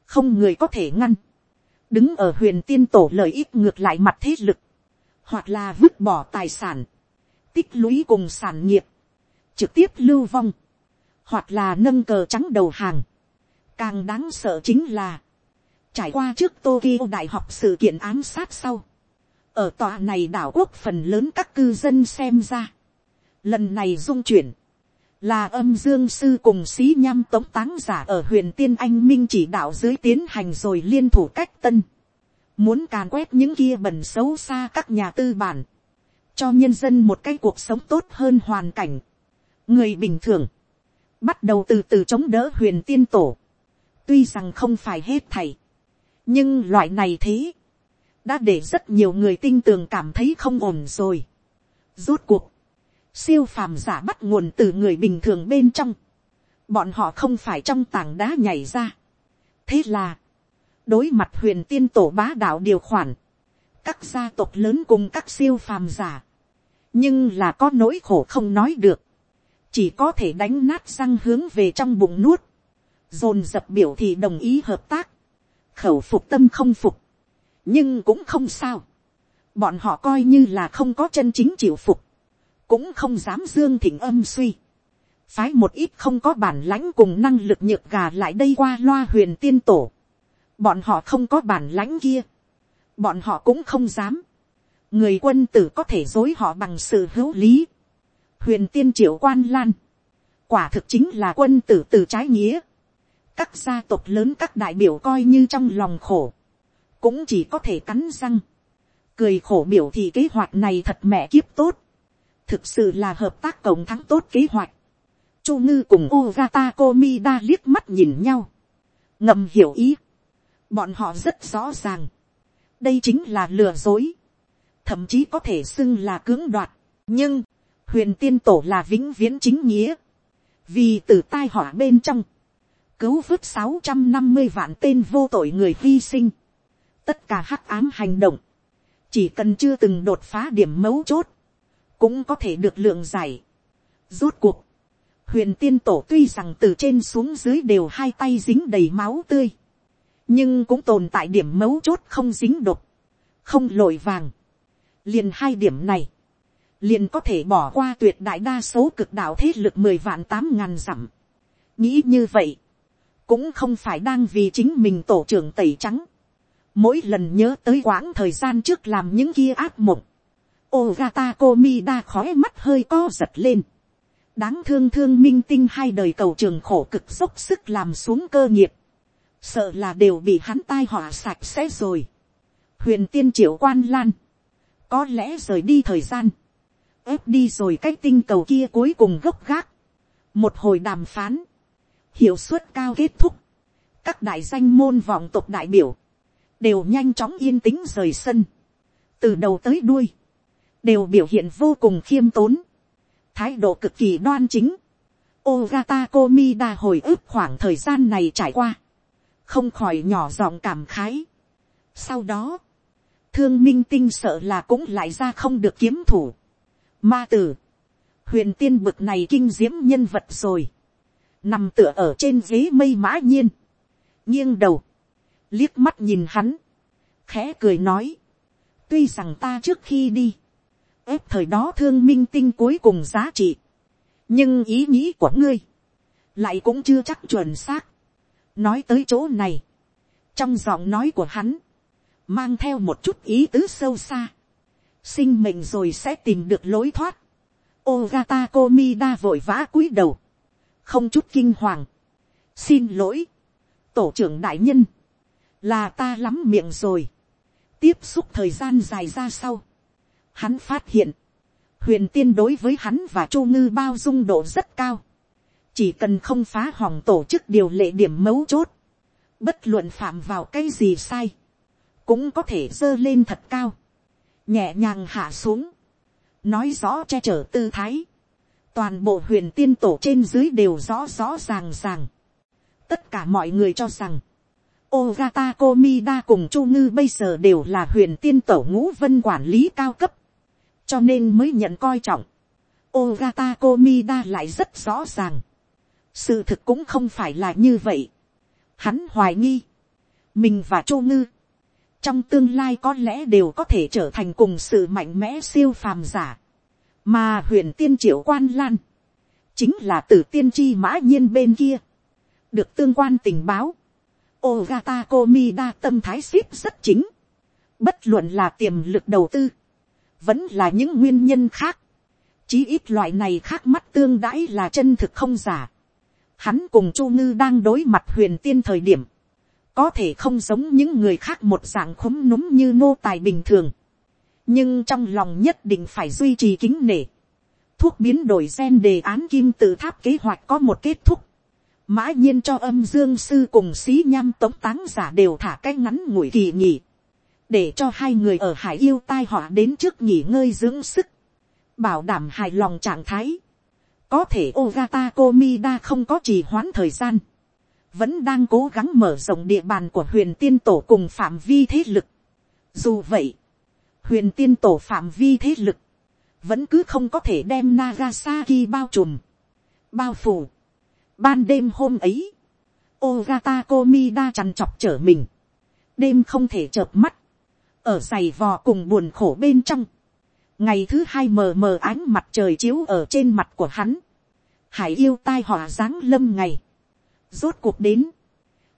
Không người có thể ngăn. Đứng ở huyền tiên tổ lợi ích ngược lại mặt thế lực. Hoặc là vứt bỏ tài sản. Tích lũy cùng sản nghiệp. Trực tiếp lưu vong. Hoặc là nâng cờ trắng đầu hàng. Càng đáng sợ chính là Trải qua trước Tokyo Đại học sự kiện ám sát sau. Ở tòa này đảo quốc phần lớn các cư dân xem ra. Lần này dung chuyển. Là âm dương sư cùng sĩ nham tống táng giả ở huyền tiên anh minh chỉ đạo dưới tiến hành rồi liên thủ cách tân. Muốn càn quét những kia bẩn xấu xa các nhà tư bản. Cho nhân dân một cái cuộc sống tốt hơn hoàn cảnh. Người bình thường. Bắt đầu từ từ chống đỡ huyền tiên tổ. Tuy rằng không phải hết thầy nhưng loại này thế, đã để rất nhiều người tin tưởng cảm thấy không ổn rồi. Rốt cuộc, siêu phàm giả bắt nguồn từ người bình thường bên trong, bọn họ không phải trong tảng đá nhảy ra. thế là, đối mặt huyền tiên tổ bá đạo điều khoản, các gia tộc lớn cùng các siêu phàm giả, nhưng là có nỗi khổ không nói được, chỉ có thể đánh nát răng hướng về trong bụng nuốt, dồn dập biểu thị đồng ý hợp tác, khẩu phục tâm không phục, nhưng cũng không sao, bọn họ coi như là không có chân chính chịu phục, cũng không dám dương thỉnh âm suy, phái một ít không có bản lãnh cùng năng lực nhược gà lại đây qua loa huyền tiên tổ, bọn họ không có bản lãnh kia, bọn họ cũng không dám, người quân tử có thể dối họ bằng sự hữu lý, huyền tiên triệu quan lan, quả thực chính là quân tử từ trái nghĩa, các gia tộc lớn các đại biểu coi như trong lòng khổ, cũng chỉ có thể cắn răng, cười khổ biểu thì kế hoạch này thật mẹ kiếp tốt, thực sự là hợp tác cộng thắng tốt kế hoạch. Chu ngư cùng Ogata Komida liếc mắt nhìn nhau, ngầm hiểu ý, bọn họ rất rõ ràng, đây chính là lừa dối, thậm chí có thể xưng là cưỡng đoạt, nhưng, huyền tiên tổ là vĩnh viễn chính nghĩa, vì từ tai họa bên trong, cứu vớt sáu trăm năm mươi vạn tên vô tội người hy sinh. Tất cả hắc ám hành động. Chỉ cần chưa từng đột phá điểm mấu chốt. Cũng có thể được lượng giải. Rốt cuộc. Huyền tiên tổ tuy rằng từ trên xuống dưới đều hai tay dính đầy máu tươi. Nhưng cũng tồn tại điểm mấu chốt không dính độc. Không lội vàng. Liền hai điểm này. Liền có thể bỏ qua tuyệt đại đa số cực đạo thế lực mười vạn tám ngàn dặm. Nghĩ như vậy cũng không phải đang vì chính mình tổ trưởng tẩy trắng. Mỗi lần nhớ tới quãng thời gian trước làm những kia ác mộng. Ogata Komida khói mắt hơi co giật lên. Đáng thương thương minh tinh hai đời cầu trường khổ cực dốc sức làm xuống cơ nghiệp. Sợ là đều bị hắn tai họa sạch sẽ rồi. Huyền tiên triệu quan lan. Có lẽ rời đi thời gian. ép đi rồi cái tinh cầu kia cuối cùng gốc gác. Một hồi đàm phán hiệu suất cao kết thúc, các đại danh môn vọng tộc đại biểu, đều nhanh chóng yên tĩnh rời sân, từ đầu tới đuôi, đều biểu hiện vô cùng khiêm tốn, thái độ cực kỳ đoan chính, Ogata Komida hồi ức khoảng thời gian này trải qua, không khỏi nhỏ giọng cảm khái. Sau đó, thương minh tinh sợ là cũng lại ra không được kiếm thủ. Ma tử, huyền tiên bực này kinh diễm nhân vật rồi nằm tựa ở trên ghế mây mã nhiên, nghiêng đầu, liếc mắt nhìn hắn, khẽ cười nói, tuy rằng ta trước khi đi, ép thời đó thương minh tinh cuối cùng giá trị, nhưng ý nghĩ của ngươi, lại cũng chưa chắc chuẩn xác. nói tới chỗ này, trong giọng nói của hắn, mang theo một chút ý tứ sâu xa, sinh mệnh rồi sẽ tìm được lối thoát. Ogata Komida vội vã cúi đầu, không chút kinh hoàng. xin lỗi, tổ trưởng đại nhân, là ta lắm miệng rồi. tiếp xúc thời gian dài ra sau, hắn phát hiện, huyền tiên đối với hắn và chu ngư bao dung độ rất cao, chỉ cần không phá hỏng tổ chức điều lệ điểm mấu chốt, bất luận phạm vào cái gì sai, cũng có thể dơ lên thật cao, nhẹ nhàng hạ xuống, nói rõ che chở tư thái, toàn bộ huyền tiên tổ trên dưới đều rõ rõ ràng ràng, tất cả mọi người cho rằng, Ogata Komida cùng Chu Ngư bây giờ đều là huyền tiên tổ ngũ vân quản lý cao cấp. Cho nên mới nhận coi trọng. Ogata Komida lại rất rõ ràng. Sự thực cũng không phải là như vậy. Hắn hoài nghi. Mình và Chu Ngư. Trong tương lai có lẽ đều có thể trở thành cùng sự mạnh mẽ siêu phàm giả. Mà huyền tiên triệu quan lan. Chính là từ tiên tri mã nhiên bên kia. Được tương quan tình báo Ogata Komida tâm thái ship rất chính. Bất luận là tiềm lực đầu tư. Vẫn là những nguyên nhân khác. Chí ít loại này khác mắt tương đãi là chân thực không giả. Hắn cùng Chu Ngư đang đối mặt huyền tiên thời điểm. Có thể không giống những người khác một dạng khúm núm như nô tài bình thường. Nhưng trong lòng nhất định phải duy trì kính nể. Thuốc biến đổi gen đề án kim tự tháp kế hoạch có một kết thúc mã nhiên cho âm dương sư cùng sĩ nham tống táng giả đều thả cái ngắn ngủi kỳ nghỉ, để cho hai người ở hải yêu tai họa đến trước nghỉ ngơi dưỡng sức, bảo đảm hài lòng trạng thái. có thể Ogata Komida không có trì hoãn thời gian, vẫn đang cố gắng mở rộng địa bàn của huyền tiên tổ cùng phạm vi thế lực. dù vậy, huyền tiên tổ phạm vi thế lực, vẫn cứ không có thể đem Nagasaki bao trùm, bao phủ Ban đêm hôm ấy, Ogata Komida chằn chọc trở mình. Đêm không thể chợp mắt. Ở giày vò cùng buồn khổ bên trong. Ngày thứ hai mờ mờ ánh mặt trời chiếu ở trên mặt của hắn. Hải yêu tai họa giáng lâm ngày. Rốt cuộc đến.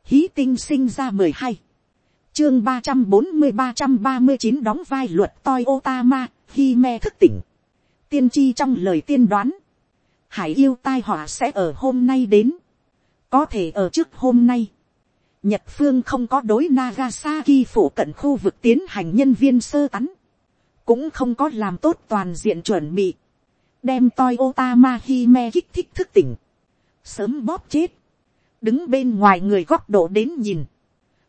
Hí tinh sinh ra mười hai chương ba trăm bốn mươi ba trăm ba mươi chín đóng vai luật toi otama khi me thức tỉnh. Tiên tri trong lời tiên đoán. Hải yêu tai họa sẽ ở hôm nay đến. có thể ở trước hôm nay, nhật phương không có đối nagasaki phủ cận khu vực tiến hành nhân viên sơ tán. Cũng không có làm tốt toàn diện chuẩn bị, đem toi otama hime kích thích thức tỉnh, sớm bóp chết, đứng bên ngoài người góc độ đến nhìn,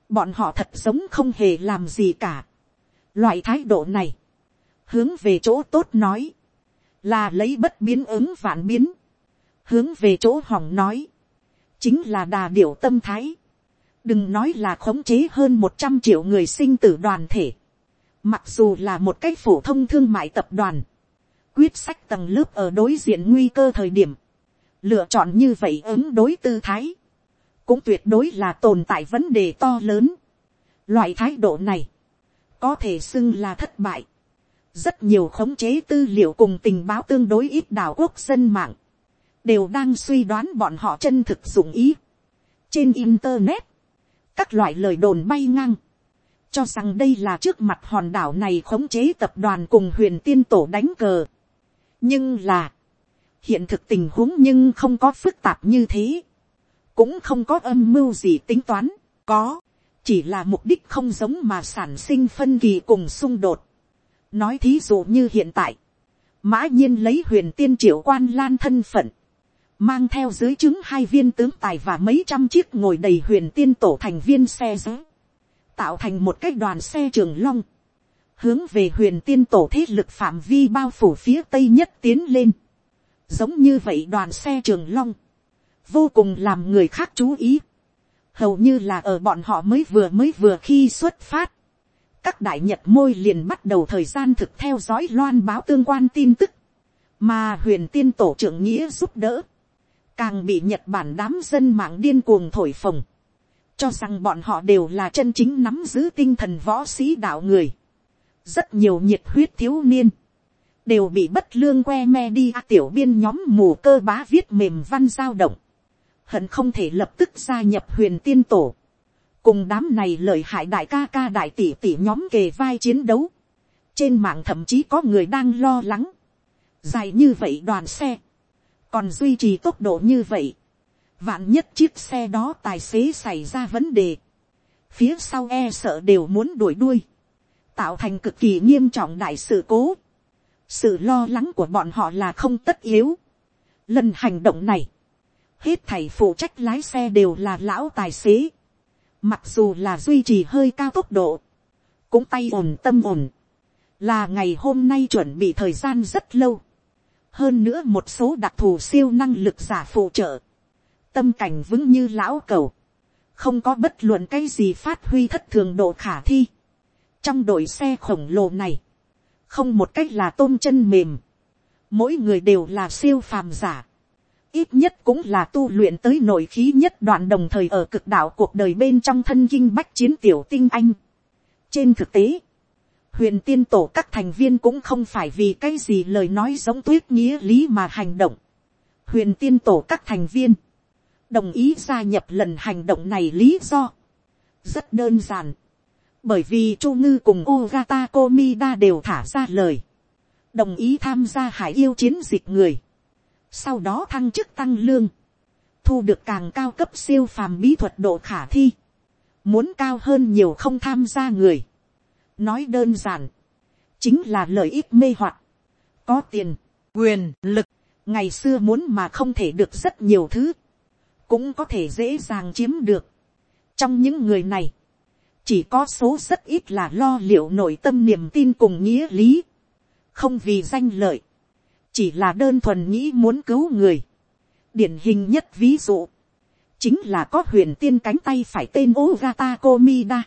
bọn họ thật giống không hề làm gì cả. Loại thái độ này, hướng về chỗ tốt nói, là lấy bất biến ứng vạn biến, hướng về chỗ hỏng nói, chính là đà điểu tâm thái, đừng nói là khống chế hơn một trăm triệu người sinh tử đoàn thể, mặc dù là một cái phổ thông thương mại tập đoàn, quyết sách tầng lớp ở đối diện nguy cơ thời điểm, lựa chọn như vậy ứng đối tư thái, cũng tuyệt đối là tồn tại vấn đề to lớn. Loại thái độ này, có thể xưng là thất bại rất nhiều khống chế tư liệu cùng tình báo tương đối ít đảo quốc dân mạng, đều đang suy đoán bọn họ chân thực dụng ý. trên internet, các loại lời đồn bay ngang, cho rằng đây là trước mặt hòn đảo này khống chế tập đoàn cùng huyền tiên tổ đánh cờ. nhưng là, hiện thực tình huống nhưng không có phức tạp như thế, cũng không có âm mưu gì tính toán, có, chỉ là mục đích không giống mà sản sinh phân kỳ cùng xung đột. Nói thí dụ như hiện tại, mã nhiên lấy huyền tiên triệu quan lan thân phận, mang theo dưới chứng hai viên tướng tài và mấy trăm chiếc ngồi đầy huyền tiên tổ thành viên xe giữ, tạo thành một cái đoàn xe trường long, hướng về huyền tiên tổ thế lực phạm vi bao phủ phía tây nhất tiến lên, giống như vậy đoàn xe trường long, vô cùng làm người khác chú ý, hầu như là ở bọn họ mới vừa mới vừa khi xuất phát, các đại nhật môi liền bắt đầu thời gian thực theo dõi loan báo tương quan tin tức, mà huyền tiên tổ trưởng nghĩa giúp đỡ, càng bị nhật bản đám dân mạng điên cuồng thổi phồng, cho rằng bọn họ đều là chân chính nắm giữ tinh thần võ sĩ đạo người, rất nhiều nhiệt huyết thiếu niên, đều bị bất lương que me đi. À, tiểu biên nhóm mù cơ bá viết mềm văn giao động, hận không thể lập tức gia nhập huyền tiên tổ, cùng đám này lợi hại đại ca ca đại tỷ tỷ nhóm kề vai chiến đấu, trên mạng thậm chí có người đang lo lắng, dài như vậy đoàn xe, còn duy trì tốc độ như vậy, vạn nhất chiếc xe đó tài xế xảy ra vấn đề, phía sau e sợ đều muốn đuổi đuôi, tạo thành cực kỳ nghiêm trọng đại sự cố, sự lo lắng của bọn họ là không tất yếu. lần hành động này, hết thảy phụ trách lái xe đều là lão tài xế. mặc dù là duy trì hơi cao tốc độ, cũng tay ổn tâm ổn, là ngày hôm nay chuẩn bị thời gian rất lâu. hơn nữa một số đặc thù siêu năng lực giả phụ trợ, tâm cảnh vững như lão cầu, không có bất luận cái gì phát huy thất thường độ khả thi. trong đội xe khổng lồ này, không một cách là tôm chân mềm, mỗi người đều là siêu phàm giả, ít nhất cũng là tu luyện tới nội khí nhất đoạn đồng thời ở cực đạo cuộc đời bên trong thân kinh bách chiến tiểu tinh anh. trên thực tế, huyền tiên tổ các thành viên cũng không phải vì cái gì lời nói giống tuyết nghĩa lý mà hành động. huyền tiên tổ các thành viên, đồng ý gia nhập lần hành động này lý do. rất đơn giản. bởi vì chu ngư cùng Ogata Komida đều thả ra lời. đồng ý tham gia hải yêu chiến dịch người sau đó thăng chức tăng lương. thu được càng cao cấp siêu phàm bí thuật độ khả thi. muốn cao hơn nhiều không tham gia người. nói đơn giản. chính là lợi ích mê hoặc. có tiền, quyền, lực. ngày xưa muốn mà không thể được rất nhiều thứ cũng có thể dễ dàng chiếm được. trong những người này, chỉ có số rất ít là lo liệu nội tâm niềm tin cùng nghĩa lý, không vì danh lợi, chỉ là đơn thuần nghĩ muốn cứu người. điển hình nhất ví dụ, chính là có huyền tiên cánh tay phải tên Ogata Komida.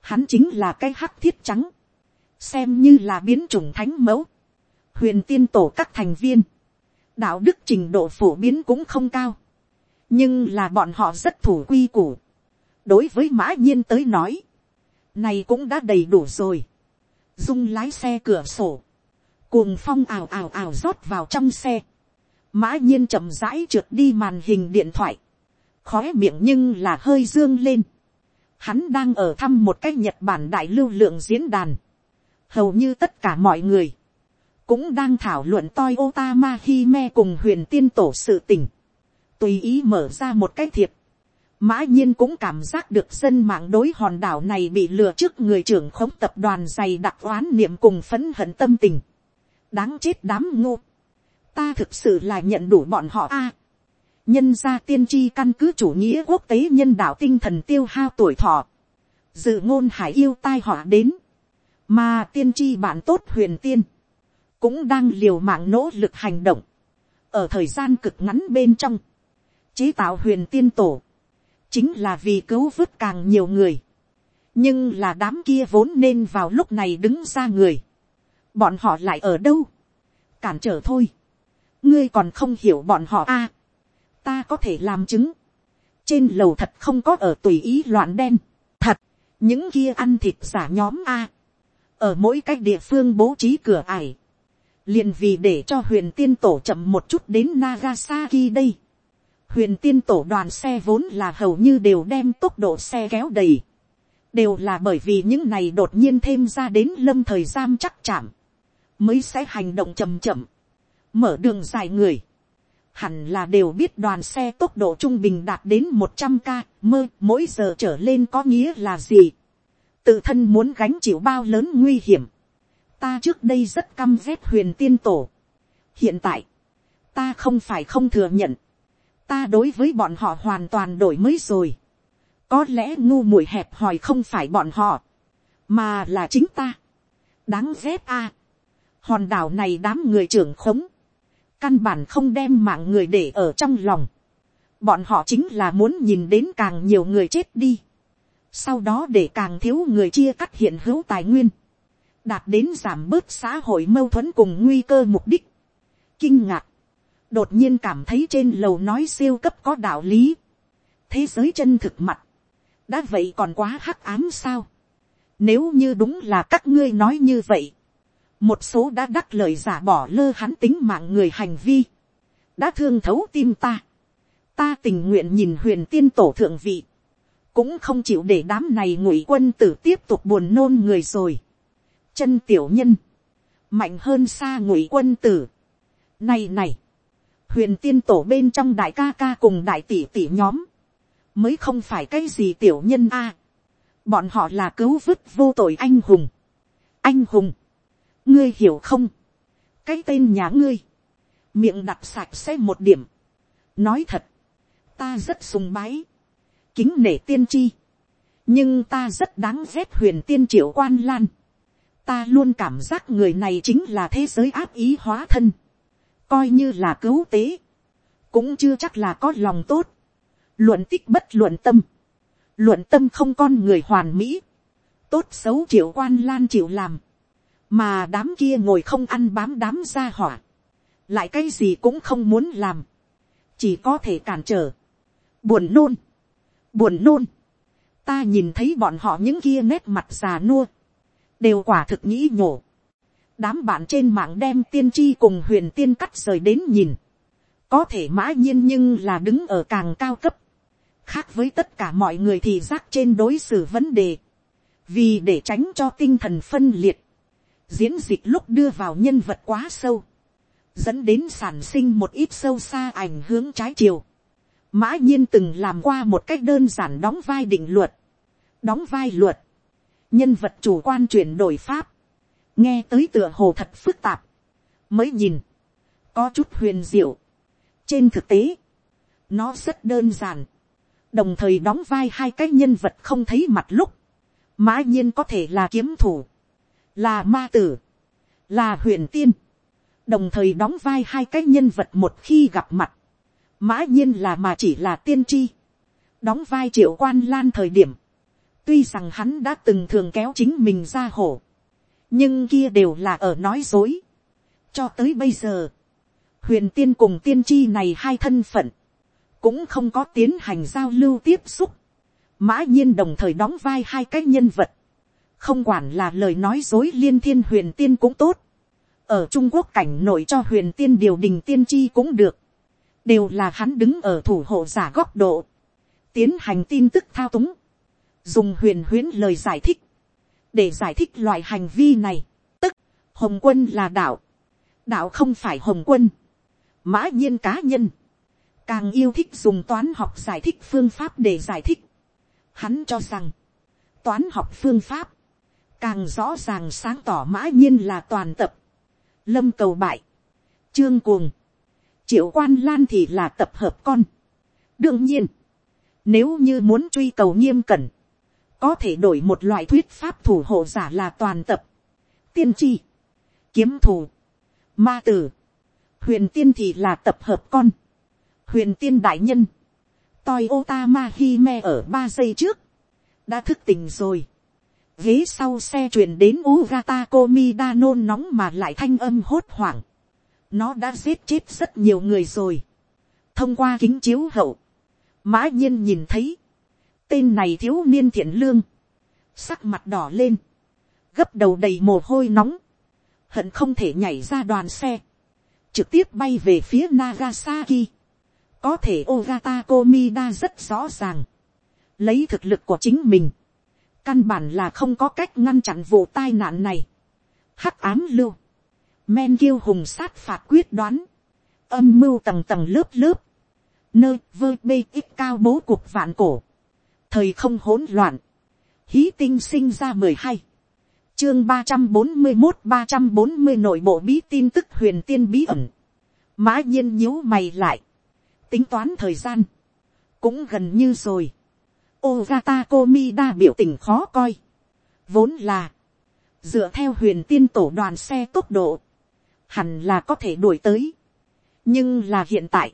Hắn chính là cái hắc thiết trắng, xem như là biến chủng thánh mẫu, huyền tiên tổ các thành viên, đạo đức trình độ phổ biến cũng không cao, nhưng là bọn họ rất thủ quy củ. đối với mã nhiên tới nói, này cũng đã đầy đủ rồi. dung lái xe cửa sổ, cuồng phong ào ào ào rót vào trong xe. mã nhiên chậm rãi trượt đi màn hình điện thoại, khói miệng nhưng là hơi dương lên. hắn đang ở thăm một cái nhật bản đại lưu lượng diễn đàn. hầu như tất cả mọi người, cũng đang thảo luận toi Otama Hime cùng huyền tiên tổ sự tình tùy ý mở ra một cái thiệp. Mã nhiên cũng cảm giác được dân mạng đối hòn đảo này bị lừa trước người trưởng khống tập đoàn dày đặc oán niệm cùng phấn hận tâm tình. Đáng chết đám ngô. Ta thực sự là nhận đủ bọn họ a. nhân gia tiên tri căn cứ chủ nghĩa quốc tế nhân đạo tinh thần tiêu hao tuổi thọ. Dự ngôn hải yêu tai họa đến. Mà tiên tri bạn tốt huyền tiên. Cũng đang liều mạng nỗ lực hành động. Ở thời gian cực ngắn bên trong chế tạo huyền tiên tổ, chính là vì cứu vớt càng nhiều người. nhưng là đám kia vốn nên vào lúc này đứng ra người bọn họ lại ở đâu. cản trở thôi. ngươi còn không hiểu bọn họ a. ta có thể làm chứng. trên lầu thật không có ở tùy ý loạn đen. thật, những kia ăn thịt giả nhóm a. ở mỗi cái địa phương bố trí cửa ải. liền vì để cho huyền tiên tổ chậm một chút đến Nagasaki đây huyền tiên tổ đoàn xe vốn là hầu như đều đem tốc độ xe kéo đầy, đều là bởi vì những này đột nhiên thêm ra đến lâm thời giam chắc chạm, mới sẽ hành động chậm chậm, mở đường dài người, hẳn là đều biết đoàn xe tốc độ trung bình đạt đến một trăm k mơ mỗi giờ trở lên có nghĩa là gì, tự thân muốn gánh chịu bao lớn nguy hiểm, ta trước đây rất căm ghét huyền tiên tổ, hiện tại, ta không phải không thừa nhận, ta đối với bọn họ hoàn toàn đổi mới rồi. có lẽ ngu muội hẹp hòi không phải bọn họ, mà là chính ta. đáng ghét a hòn đảo này đám người trưởng khống, căn bản không đem mạng người để ở trong lòng. bọn họ chính là muốn nhìn đến càng nhiều người chết đi. sau đó để càng thiếu người chia cắt hiện hữu tài nguyên, đạt đến giảm bớt xã hội mâu thuẫn cùng nguy cơ mục đích. kinh ngạc, đột nhiên cảm thấy trên lầu nói siêu cấp có đạo lý. thế giới chân thực mặt, đã vậy còn quá hắc ám sao. nếu như đúng là các ngươi nói như vậy, một số đã đắc lời giả bỏ lơ hắn tính mạng người hành vi, đã thương thấu tim ta. ta tình nguyện nhìn huyền tiên tổ thượng vị, cũng không chịu để đám này ngụy quân tử tiếp tục buồn nôn người rồi. chân tiểu nhân, mạnh hơn xa ngụy quân tử. này này, huyền tiên tổ bên trong đại ca ca cùng đại tỷ tỷ nhóm, mới không phải cái gì tiểu nhân a. bọn họ là cứu vứt vô tội anh hùng. anh hùng, ngươi hiểu không, cái tên nhà ngươi, miệng đặt sạch sẽ một điểm, nói thật, ta rất sùng bái, kính nể tiên tri, nhưng ta rất đáng ghét huyền tiên triệu quan lan, ta luôn cảm giác người này chính là thế giới áp ý hóa thân, coi như là cứu tế, cũng chưa chắc là có lòng tốt, luận tích bất luận tâm, luận tâm không con người hoàn mỹ, tốt xấu triệu quan lan chịu làm, mà đám kia ngồi không ăn bám đám ra hỏa, lại cái gì cũng không muốn làm, chỉ có thể cản trở, buồn nôn, buồn nôn, ta nhìn thấy bọn họ những kia nét mặt già nua, đều quả thực nghĩ nhổ, đám bạn trên mạng đem tiên tri cùng huyền tiên cắt rời đến nhìn, có thể mã nhiên nhưng là đứng ở càng cao cấp, khác với tất cả mọi người thì giác trên đối xử vấn đề, vì để tránh cho tinh thần phân liệt, diễn dịch lúc đưa vào nhân vật quá sâu, dẫn đến sản sinh một ít sâu xa ảnh hướng trái chiều. Mã nhiên từng làm qua một cách đơn giản đóng vai định luật, đóng vai luật, nhân vật chủ quan chuyển đổi pháp, nghe tới tựa hồ thật phức tạp, mới nhìn, có chút huyền diệu. trên thực tế, nó rất đơn giản, đồng thời đóng vai hai cái nhân vật không thấy mặt lúc, mã nhiên có thể là kiếm thủ, là ma tử, là huyền tiên, đồng thời đóng vai hai cái nhân vật một khi gặp mặt, mã nhiên là mà chỉ là tiên tri, đóng vai triệu quan lan thời điểm, tuy rằng hắn đã từng thường kéo chính mình ra hổ, nhưng kia đều là ở nói dối. cho tới bây giờ, huyền tiên cùng tiên tri này hai thân phận, cũng không có tiến hành giao lưu tiếp xúc, mã nhiên đồng thời đóng vai hai cái nhân vật, không quản là lời nói dối liên thiên huyền tiên cũng tốt, ở trung quốc cảnh nội cho huyền tiên điều đình tiên tri cũng được, đều là hắn đứng ở thủ hộ giả góc độ, tiến hành tin tức thao túng, dùng huyền huyến lời giải thích, để giải thích loại hành vi này, tức hồng quân là đạo, đạo không phải hồng quân, mã nhiên cá nhân, càng yêu thích dùng toán học giải thích phương pháp để giải thích. Hắn cho rằng, toán học phương pháp, càng rõ ràng sáng tỏ mã nhiên là toàn tập, lâm cầu bại, trương cuồng, triệu quan lan thì là tập hợp con. đương nhiên, nếu như muốn truy cầu nghiêm cẩn, có thể đổi một loại thuyết pháp thủ hộ giả là toàn tập, tiên tri, kiếm thủ, ma tử, huyền tiên thì là tập hợp con, huyền tiên đại nhân, toi otama hi me ở ba giây trước, đã thức tỉnh rồi, ghế sau xe chuyển đến Ugata Komida nôn nóng mà lại thanh âm hốt hoảng. Nó đã giết chết rất nhiều người rồi. Thông qua kính chiếu hậu. Mã nhiên nhìn thấy. Tên này thiếu niên thiện lương. Sắc mặt đỏ lên. Gấp đầu đầy mồ hôi nóng. Hận không thể nhảy ra đoàn xe. Trực tiếp bay về phía Nagasaki. Có thể Ogata Komida rất rõ ràng. Lấy thực lực của chính mình căn bản là không có cách ngăn chặn vụ tai nạn này. hắc ám lưu, men kiêu hùng sát phạt quyết đoán, âm mưu tầng tầng lớp lớp, nơi vơ bê ít cao bố cuộc vạn cổ, thời không hỗn loạn, hí tinh sinh ra mười hai, chương ba trăm bốn mươi một ba trăm bốn mươi nội bộ bí tin tức huyền tiên bí ẩn, mã nhiên nhíu mày lại, tính toán thời gian, cũng gần như rồi, Ogata Komida biểu tình khó coi. Vốn là. Dựa theo huyền tiên tổ đoàn xe tốc độ. Hẳn là có thể đuổi tới. Nhưng là hiện tại.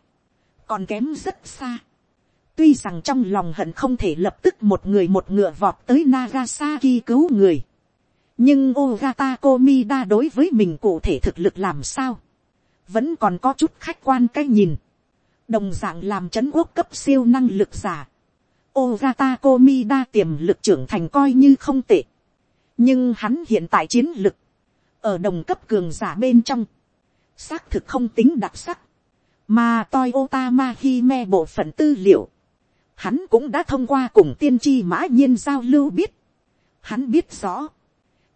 Còn kém rất xa. Tuy rằng trong lòng hận không thể lập tức một người một ngựa vọt tới Nagasaki cứu người. Nhưng Ogata Komida đối với mình cụ thể thực lực làm sao. Vẫn còn có chút khách quan cái nhìn. Đồng dạng làm chấn quốc cấp siêu năng lực giả Ogata Komida tiềm lực trưởng thành coi như không tệ. Nhưng hắn hiện tại chiến lực. Ở đồng cấp cường giả bên trong. Xác thực không tính đặc sắc. Mà Toyota Mahime bộ phận tư liệu. Hắn cũng đã thông qua cùng tiên tri mã nhiên giao lưu biết. Hắn biết rõ.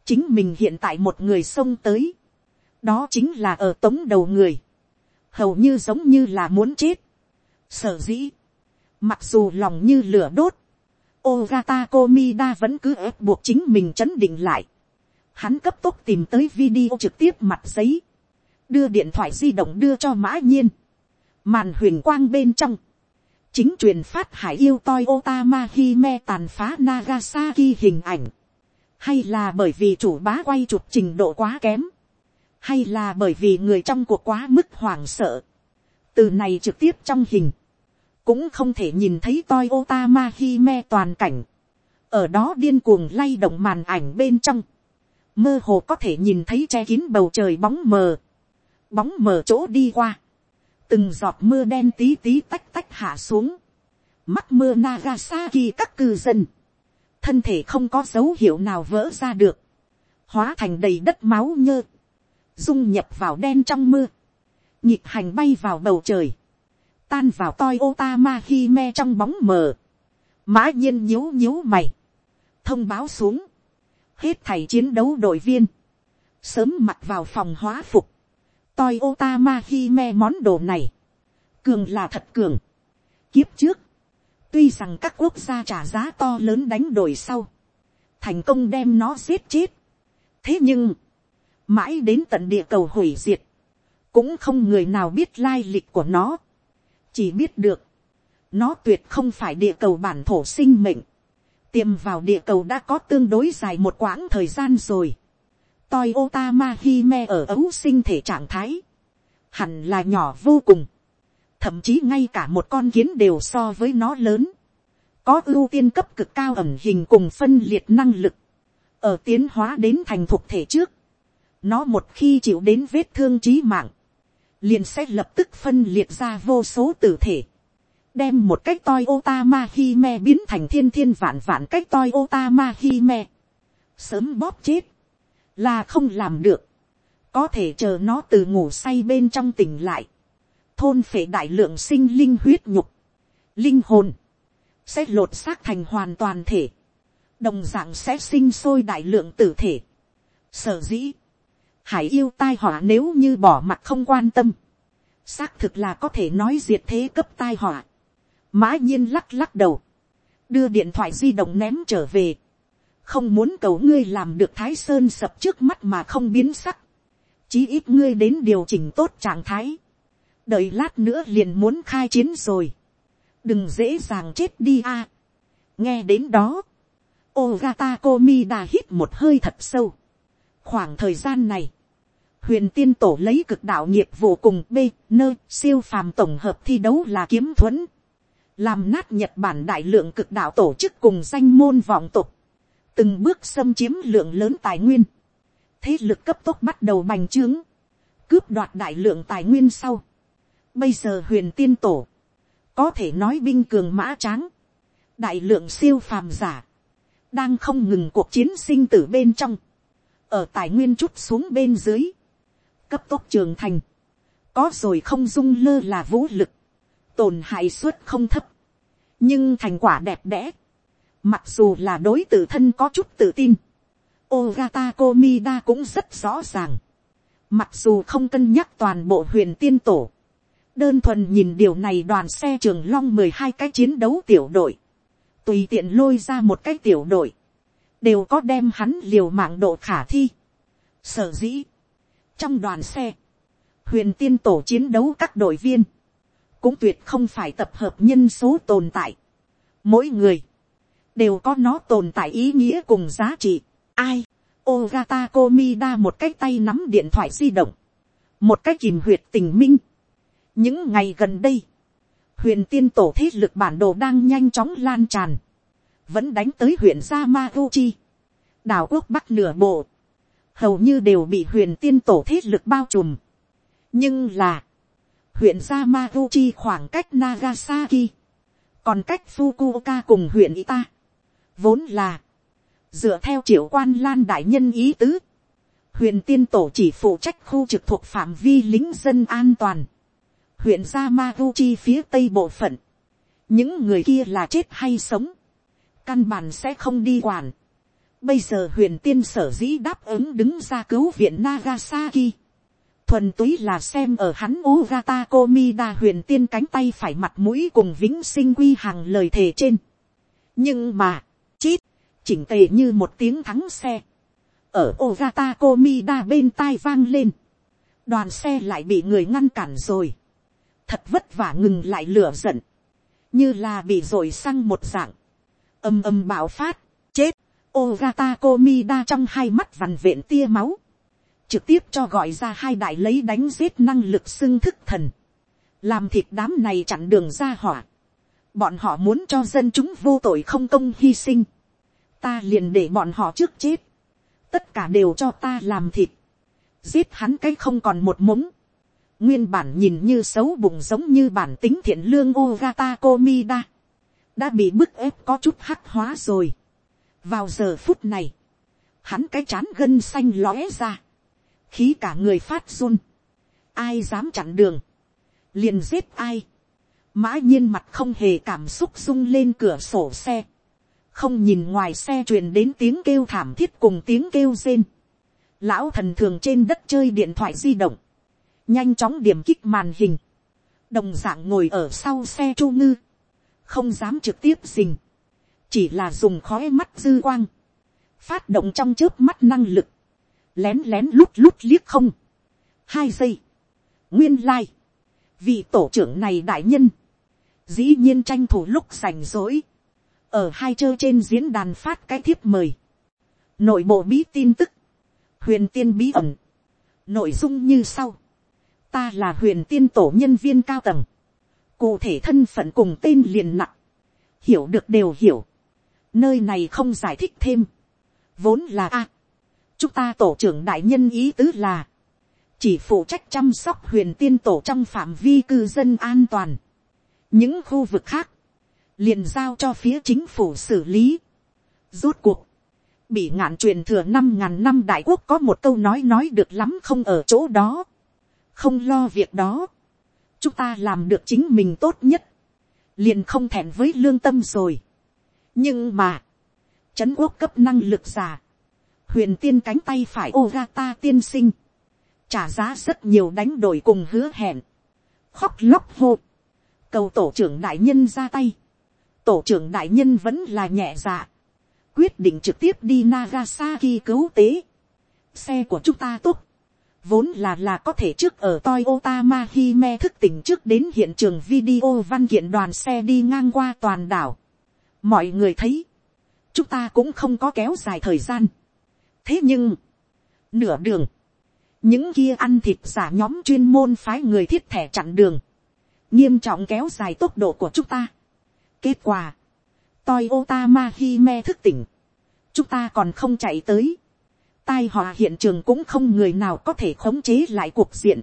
Chính mình hiện tại một người xông tới. Đó chính là ở tống đầu người. Hầu như giống như là muốn chết. Sở dĩ Mặc dù lòng như lửa đốt, Ogata Komida vẫn cứ ép buộc chính mình chấn định lại. Hắn cấp tốc tìm tới video trực tiếp mặt giấy. đưa điện thoại di động đưa cho mã nhiên, màn huyền quang bên trong, chính truyền phát hải yêu toi otama Hime tàn phá nagasaki hình ảnh, hay là bởi vì chủ bá quay chụp trình độ quá kém, hay là bởi vì người trong cuộc quá mức hoảng sợ, từ này trực tiếp trong hình, cũng không thể nhìn thấy toi otama hi me toàn cảnh, ở đó điên cuồng lay động màn ảnh bên trong, mơ hồ có thể nhìn thấy che kín bầu trời bóng mờ, bóng mờ chỗ đi qua, từng giọt mưa đen tí tí tách tách hạ xuống, mắt mưa Nagasaki các cư dân, thân thể không có dấu hiệu nào vỡ ra được, hóa thành đầy đất máu nhơ, dung nhập vào đen trong mưa, nhịp hành bay vào bầu trời, tan vào toi otama hi me trong bóng mờ, mã nhiên nhíu nhíu mày, thông báo xuống, hết thầy chiến đấu đội viên, sớm mặc vào phòng hóa phục, toi otama hi me món đồ này, cường là thật cường. Kiếp trước, tuy rằng các quốc gia trả giá to lớn đánh đổi sau, thành công đem nó giết chết. thế nhưng, mãi đến tận địa cầu hủy diệt, cũng không người nào biết lai lịch của nó, chỉ biết được, nó tuyệt không phải địa cầu bản thổ sinh mệnh, tiềm vào địa cầu đã có tương đối dài một quãng thời gian rồi. Toi Otama ở ấu sinh thể trạng thái, hẳn là nhỏ vô cùng, thậm chí ngay cả một con kiến đều so với nó lớn, có ưu tiên cấp cực cao ẩm hình cùng phân liệt năng lực, ở tiến hóa đến thành thuộc thể trước, nó một khi chịu đến vết thương trí mạng, liền sẽ lập tức phân liệt ra vô số tử thể, đem một cách toi otama hi me biến thành thiên thiên vạn vạn cách toi otama hi me, sớm bóp chết, là không làm được, có thể chờ nó từ ngủ say bên trong tỉnh lại, thôn phệ đại lượng sinh linh huyết nhục, linh hồn, sẽ lột xác thành hoàn toàn thể, đồng d ạ n g sẽ sinh sôi đại lượng tử thể. Sở dĩ, hải yêu tai họa nếu như bỏ mặt không quan tâm, xác thực là có thể nói diệt thế cấp tai họa. Mã nhiên lắc lắc đầu, đưa điện thoại di động ném trở về, không muốn cầu ngươi làm được thái sơn sập trước mắt mà không biến sắc, chí ít ngươi đến điều chỉnh tốt trạng thái, đợi lát nữa liền muốn khai chiến rồi, đừng dễ dàng chết đi a. nghe đến đó, Ogata đã hít một hơi thật sâu. khoảng thời gian này, huyền tiên tổ lấy cực đạo nghiệp vụ cùng b nơ siêu phàm tổng hợp thi đấu là kiếm thuẫn, làm nát nhật bản đại lượng cực đạo tổ chức cùng danh môn vọng tục, từng bước xâm chiếm lượng lớn tài nguyên, thế lực cấp tốc bắt đầu bành trướng, cướp đoạt đại lượng tài nguyên sau, Bây giờ huyền tiên tổ, có thể nói binh cường mã tráng, đại lượng siêu phàm giả, đang không ngừng cuộc chiến sinh tử bên trong, ở tài nguyên chút xuống bên dưới, cấp tốc trường thành, có rồi không dung lơ là vũ lực, tổn hại suất không thấp, nhưng thành quả đẹp đẽ, mặc dù là đối t thân có chút tự tin, Ogata Komida cũng rất rõ ràng, mặc dù không cân nhắc toàn bộ huyền tiên tổ, đơn thuần nhìn điều này đoàn xe trường long mười hai cái chiến đấu tiểu đội, tùy tiện lôi ra một cái tiểu đội, đều có đem hắn liều mạng độ khả thi. Sở dĩ, trong đoàn xe, huyền tiên tổ chiến đấu các đội viên, cũng tuyệt không phải tập hợp nhân số tồn tại. Mỗi người, đều có nó tồn tại ý nghĩa cùng giá trị. Ai, Ogata Komida một cái tay nắm điện thoại di động, một cái kìm huyệt tình minh, những ngày gần đây, huyền tiên tổ thế lực bản đồ đang nhanh chóng lan tràn, vẫn đánh tới huyện Yamaguchi, đảo quốc bắc nửa bộ, hầu như đều bị huyền tiên tổ thế lực bao trùm. nhưng là, huyện Yamaguchi khoảng cách Nagasaki, còn cách Fukuoka cùng huyện Ita, vốn là, dựa theo triệu quan lan đại nhân ý tứ, huyện tiên tổ chỉ phụ trách khu trực thuộc phạm vi lính dân an toàn, huyện Yamaguchi phía tây bộ phận, những người kia là chết hay sống, căn bản sẽ không đi quản. Bây giờ huyền tiên sở dĩ đáp ứng đứng ra cứu viện Nagasaki. Thuần túy là xem ở hắn Ugata Komida huyền tiên cánh tay phải mặt mũi cùng vĩnh sinh quy hàng lời thề trên. Nhưng mà, chít, chỉnh tề như một tiếng thắng xe. Ở Ogata Komida bên tai vang lên đoàn xe lại bị người ngăn cản rồi, thật vất vả ngừng lại lửa giận, như là bị rồi xăng một dạng, âm âm bạo phát, chết, Ogata Komida trong hai mắt vằn vện tia máu, trực tiếp cho gọi ra hai đại lấy đánh giết năng lực xưng thức thần, làm thịt đám này chặn đường ra hỏa, bọn họ muốn cho dân chúng vô tội không công hy sinh, ta liền để bọn họ trước chết, tất cả đều cho ta làm thịt, giết hắn cái không còn một mống, nguyên bản nhìn như xấu bụng giống như bản tính thiện lương Ogata Komida, đã bị bức ép có chút hắc hóa rồi vào giờ phút này, hắn cái chán gân xanh lóe ra, khí cả người phát run, ai dám chặn đường, liền giết ai, mã nhiên mặt không hề cảm xúc rung lên cửa sổ xe, không nhìn ngoài xe truyền đến tiếng kêu thảm thiết cùng tiếng kêu rên, lão thần thường trên đất chơi điện thoại di động, nhanh chóng điểm kích màn hình, đồng d ạ n g ngồi ở sau xe chu ngư, không dám trực tiếp dình, chỉ là dùng khói mắt dư quang, phát động trong trước mắt năng lực, lén lén lút lút liếc không, hai giây, nguyên lai、like. vị tổ trưởng này đại nhân, dĩ nhiên tranh thủ lúc rảnh rỗi, ở hai chơ trên diễn đàn phát cái thiếp mời, nội bộ bí tin tức, huyền tiên bí ẩn, nội dung như sau, ta là huyền tiên tổ nhân viên cao tầng, cụ thể thân phận cùng tên liền nặng, hiểu được đều hiểu, nơi này không giải thích thêm, vốn là a, chúng ta tổ trưởng đại nhân ý tứ là, chỉ phụ trách chăm sóc huyền tiên tổ trong phạm vi cư dân an toàn, những khu vực khác, liền giao cho phía chính phủ xử lý. Rốt cuộc, bị ngạn truyền thừa năm ngàn năm đại quốc có một câu nói nói được lắm không ở chỗ đó. Không lo việc đó, chúng ta làm được chính mình tốt nhất, liền không thẹn với lương tâm rồi nhưng mà, trấn quốc cấp năng lực giả, huyền tiên cánh tay phải Ogata tiên sinh, trả giá rất nhiều đánh đổi cùng hứa hẹn, khóc lóc hô, cầu tổ trưởng đại nhân ra tay, tổ trưởng đại nhân vẫn là nhẹ dạ, quyết định trực tiếp đi Nagasaki cứu tế, xe của chúng ta tốt, vốn là là có thể trước ở Toyota Mahime thức tỉnh trước đến hiện trường video văn kiện đoàn xe đi ngang qua toàn đảo. Mọi người thấy, chúng ta cũng không có kéo dài thời gian. Thế nhưng, nửa đường, những kia ăn thịt giả nhóm chuyên môn phái người thiết thẻ chặn đường, nghiêm trọng kéo dài tốc độ của chúng ta. Kết quả, Toyota Mahime thức tỉnh, chúng ta còn không chạy tới tai họa hiện trường cũng không người nào có thể khống chế lại cuộc diện.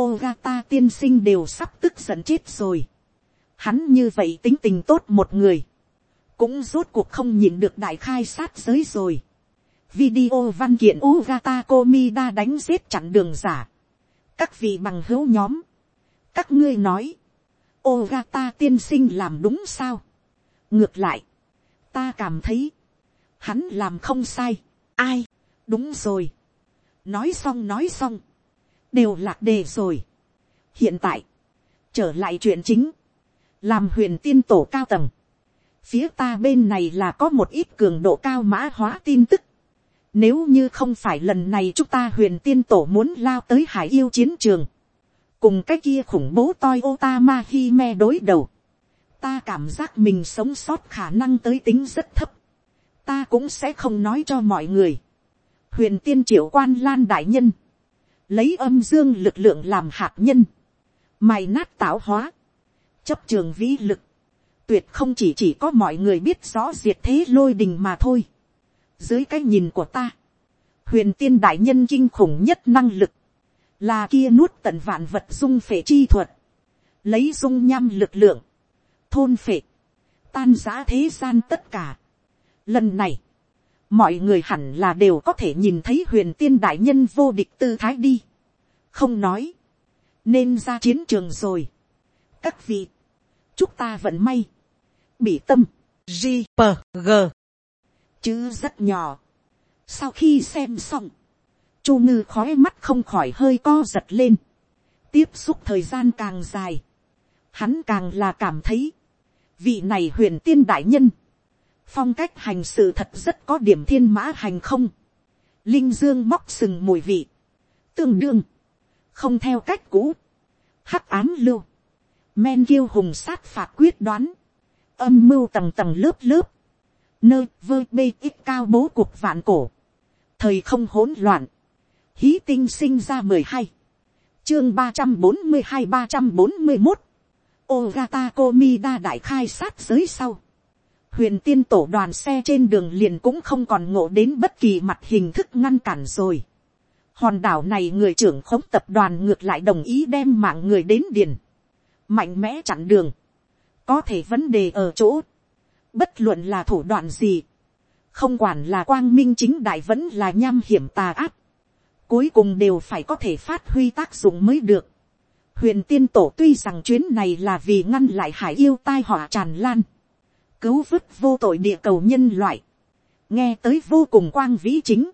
Ogata tiên sinh đều sắp tức giận chết rồi. Hắn như vậy tính tình tốt một người. Cũng rốt cuộc không nhìn được đại khai sát giới rồi. Video văn kiện ugata Komida đánh giết chặn đường giả. Các vị bằng hữu nhóm. Các ngươi nói. Ogata tiên sinh làm đúng sao? Ngược lại. Ta cảm thấy. Hắn làm không sai. Ai? đúng rồi. nói xong nói xong. đều lạc đề rồi. hiện tại, trở lại chuyện chính, làm huyền tiên tổ cao tầng phía ta bên này là có một ít cường độ cao mã hóa tin tức. Nếu như không phải lần này chúng ta huyền tiên tổ muốn lao tới hải yêu chiến trường. Cùng cái kia khủng bố toi Otama Hime đối đầu. Ta cảm giác mình sống sót khả năng tới tính rất thấp. Ta cũng sẽ không nói cho mọi người huyền tiên triệu quan lan đại nhân, lấy âm dương lực lượng làm hạt nhân, mày nát tạo hóa, chấp trường vĩ lực, tuyệt không chỉ chỉ có mọi người biết rõ diệt thế lôi đình mà thôi. dưới cái nhìn của ta, huyền tiên đại nhân kinh khủng nhất năng lực, là kia nuốt tận vạn vật dung phệ chi thuật, lấy dung nham lực lượng, thôn phệ, tan giã thế gian tất cả. Lần này, mọi người hẳn là đều có thể nhìn thấy huyền tiên đại nhân vô địch tư thái đi. không nói, nên ra chiến trường rồi. các vị, chúc ta vận may, bị tâm, g p g, chứ rất nhỏ. sau khi xem xong, chu ngư khói mắt không khỏi hơi co giật lên, tiếp xúc thời gian càng dài, hắn càng là cảm thấy, vị này huyền tiên đại nhân, phong cách hành sự thật rất có điểm thiên mã hành không, linh dương móc sừng mùi vị, tương đương, không theo cách cũ, hắc án lưu, men kiêu hùng sát phạt quyết đoán, âm mưu tầng tầng lớp lớp, nơi vơ bê ít cao bố cuộc vạn cổ, thời không hỗn loạn, hí tinh sinh ra mười hai, chương ba trăm bốn mươi hai ba trăm bốn mươi một, Ogata Komida đại khai sát giới sau. Huyền tiên tổ đoàn xe trên đường liền cũng không còn ngộ đến bất kỳ mặt hình thức ngăn cản rồi. Hòn đảo này người trưởng khống tập đoàn ngược lại đồng ý đem mạng người đến điền. Mạnh mẽ chặn đường. Có thể vấn đề ở chỗ. Bất luận là thủ đoạn gì. Không quản là quang minh chính đại vẫn là nham hiểm tà ác. Cuối cùng đều phải có thể phát huy tác dụng mới được huyền tiên tổ tuy rằng chuyến này là vì ngăn lại hải yêu tai họa tràn lan, cứu vứt vô tội địa cầu nhân loại, nghe tới vô cùng quang vĩ chính,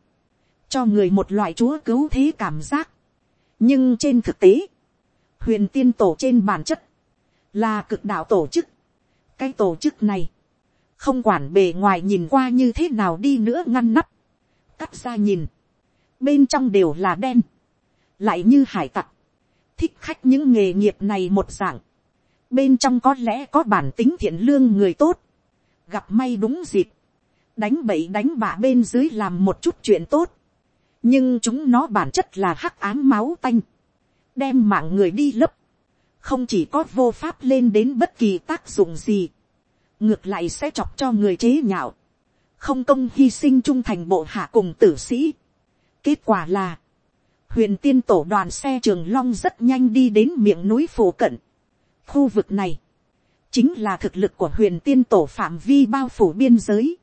cho người một loại chúa cứu thế cảm giác. nhưng trên thực tế, huyền tiên tổ trên bản chất, là cực đạo tổ chức. cái tổ chức này, không quản bề ngoài nhìn qua như thế nào đi nữa ngăn nắp, cắt ra nhìn, bên trong đều là đen, lại như hải tặc, thích khách những nghề nghiệp này một dạng, bên trong có lẽ có bản tính thiện lương người tốt, gặp may đúng dịp, đánh bậy đánh bạ bên dưới làm một chút chuyện tốt, nhưng chúng nó bản chất là hắc ám máu tanh, đem mạng người đi lấp, không chỉ có vô pháp lên đến bất kỳ tác dụng gì, ngược lại sẽ chọc cho người chế nhạo, không công hy sinh trung thành bộ hạ cùng tử sĩ. kết quả là, huyền tiên tổ đoàn xe trường long rất nhanh đi đến miệng núi phổ cận. khu vực này, chính là thực lực của huyền tiên tổ phạm vi bao phủ biên giới.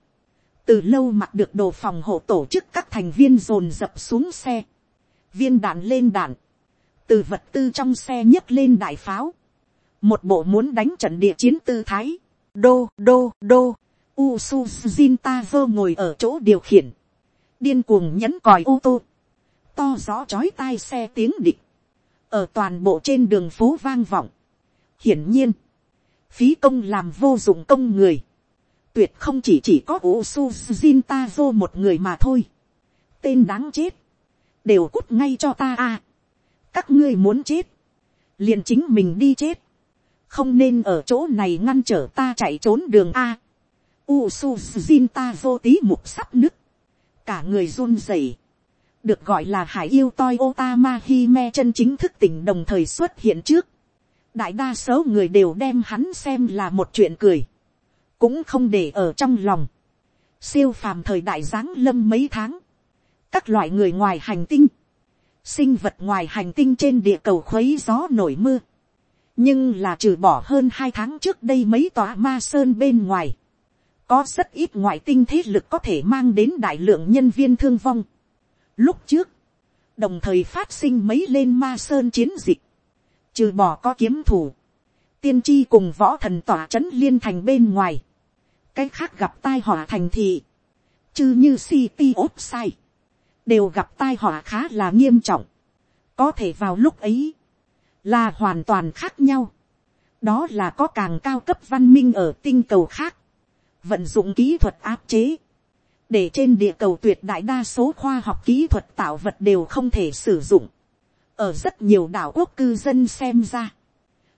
từ lâu mặc được đồ phòng hộ tổ chức các thành viên dồn dập xuống xe, viên đạn lên đạn, từ vật tư trong xe nhấc lên đại pháo, một bộ muốn đánh trận địa chiến tư thái, đô đô đô, Usu Jinta ngồi ở chỗ điều khiển, điên cuồng nhấn còi ô tô, to gió chói tai xe tiếng địch, ở toàn bộ trên đường phố vang vọng. hiển nhiên, phí công làm vô dụng công người, tuyệt không chỉ chỉ có Usu Jintazo một người mà thôi. tên đáng chết, đều cút ngay cho ta a các ngươi muốn chết, liền chính mình đi chết, không nên ở chỗ này ngăn trở ta chạy trốn đường a. u su xin ta vô tí mục sắp nứt, cả người run rẩy được gọi là hải yêu toi otama hime chân chính thức tỉnh đồng thời xuất hiện trước. đại đa số người đều đem hắn xem là một chuyện cười, cũng không để ở trong lòng. siêu phàm thời đại giáng lâm mấy tháng, các loại người ngoài hành tinh, sinh vật ngoài hành tinh trên địa cầu khuấy gió nổi mưa, nhưng là trừ bỏ hơn hai tháng trước đây mấy tòa ma sơn bên ngoài, có rất ít ngoại tinh thế lực có thể mang đến đại lượng nhân viên thương vong. Lúc trước, đồng thời phát sinh mấy lên ma sơn chiến dịch, trừ bỏ có kiếm thủ, tiên tri cùng võ thần tỏa c h ấ n liên thành bên ngoài, cái khác gặp tai họa thành thị, chứ như city ốp sai, đều gặp tai họa khá là nghiêm trọng, có thể vào lúc ấy, là hoàn toàn khác nhau, đó là có càng cao cấp văn minh ở tinh cầu khác, vận dụng kỹ thuật áp chế, để trên địa cầu tuyệt đại đa số khoa học kỹ thuật tạo vật đều không thể sử dụng. ở rất nhiều đảo quốc cư dân xem ra,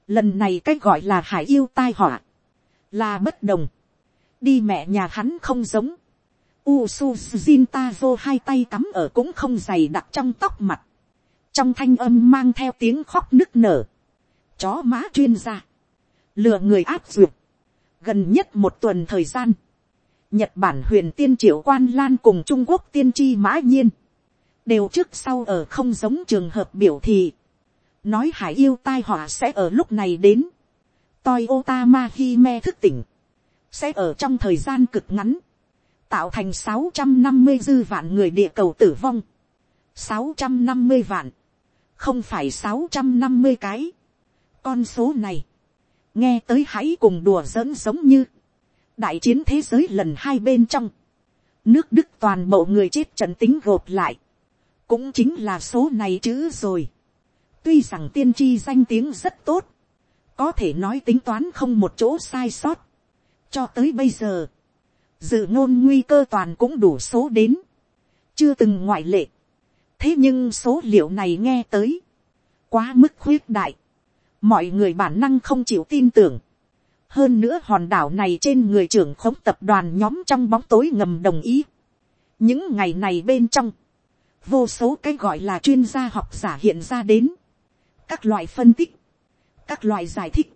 lần này cách gọi là hải yêu tai họa, là bất đồng, đi mẹ nhà hắn không giống, Usuzin Tazo hai tay cắm ở cũng không dày đặc trong tóc mặt. Trong thanh âm mang theo tiếng khóc nức nở. Chó má chuyên gia. Lừa người áp duyệt. Gần nhất một tuần thời gian. Nhật Bản huyền tiên triệu quan lan cùng Trung Quốc tiên tri mã nhiên. Đều trước sau ở không giống trường hợp biểu thị. Nói hải yêu tai họa sẽ ở lúc này đến. Toyota Mahime thức tỉnh. Sẽ ở trong thời gian cực ngắn. Tạo thành sáu trăm năm mươi dư vạn người địa cầu tử vong. sáu trăm năm mươi vạn. Không phải sáu trăm năm mươi cái. Con số này. Nghe tới hãy cùng đùa giỡn giống như đại chiến thế giới lần hai bên trong, nước đức toàn bộ người chết trận tính gộp lại, cũng chính là số này chữ rồi. tuy rằng tiên tri danh tiếng rất tốt, có thể nói tính toán không một chỗ sai sót. cho tới bây giờ, dự ngôn nguy cơ toàn cũng đủ số đến, chưa từng ngoại lệ. thế nhưng số liệu này nghe tới, quá mức khuyết đại, mọi người bản năng không chịu tin tưởng, hơn nữa hòn đảo này trên người trưởng khống tập đoàn nhóm trong bóng tối ngầm đồng ý. những ngày này bên trong, vô số cái gọi là chuyên gia học giả hiện ra đến, các loại phân tích, các loại giải thích,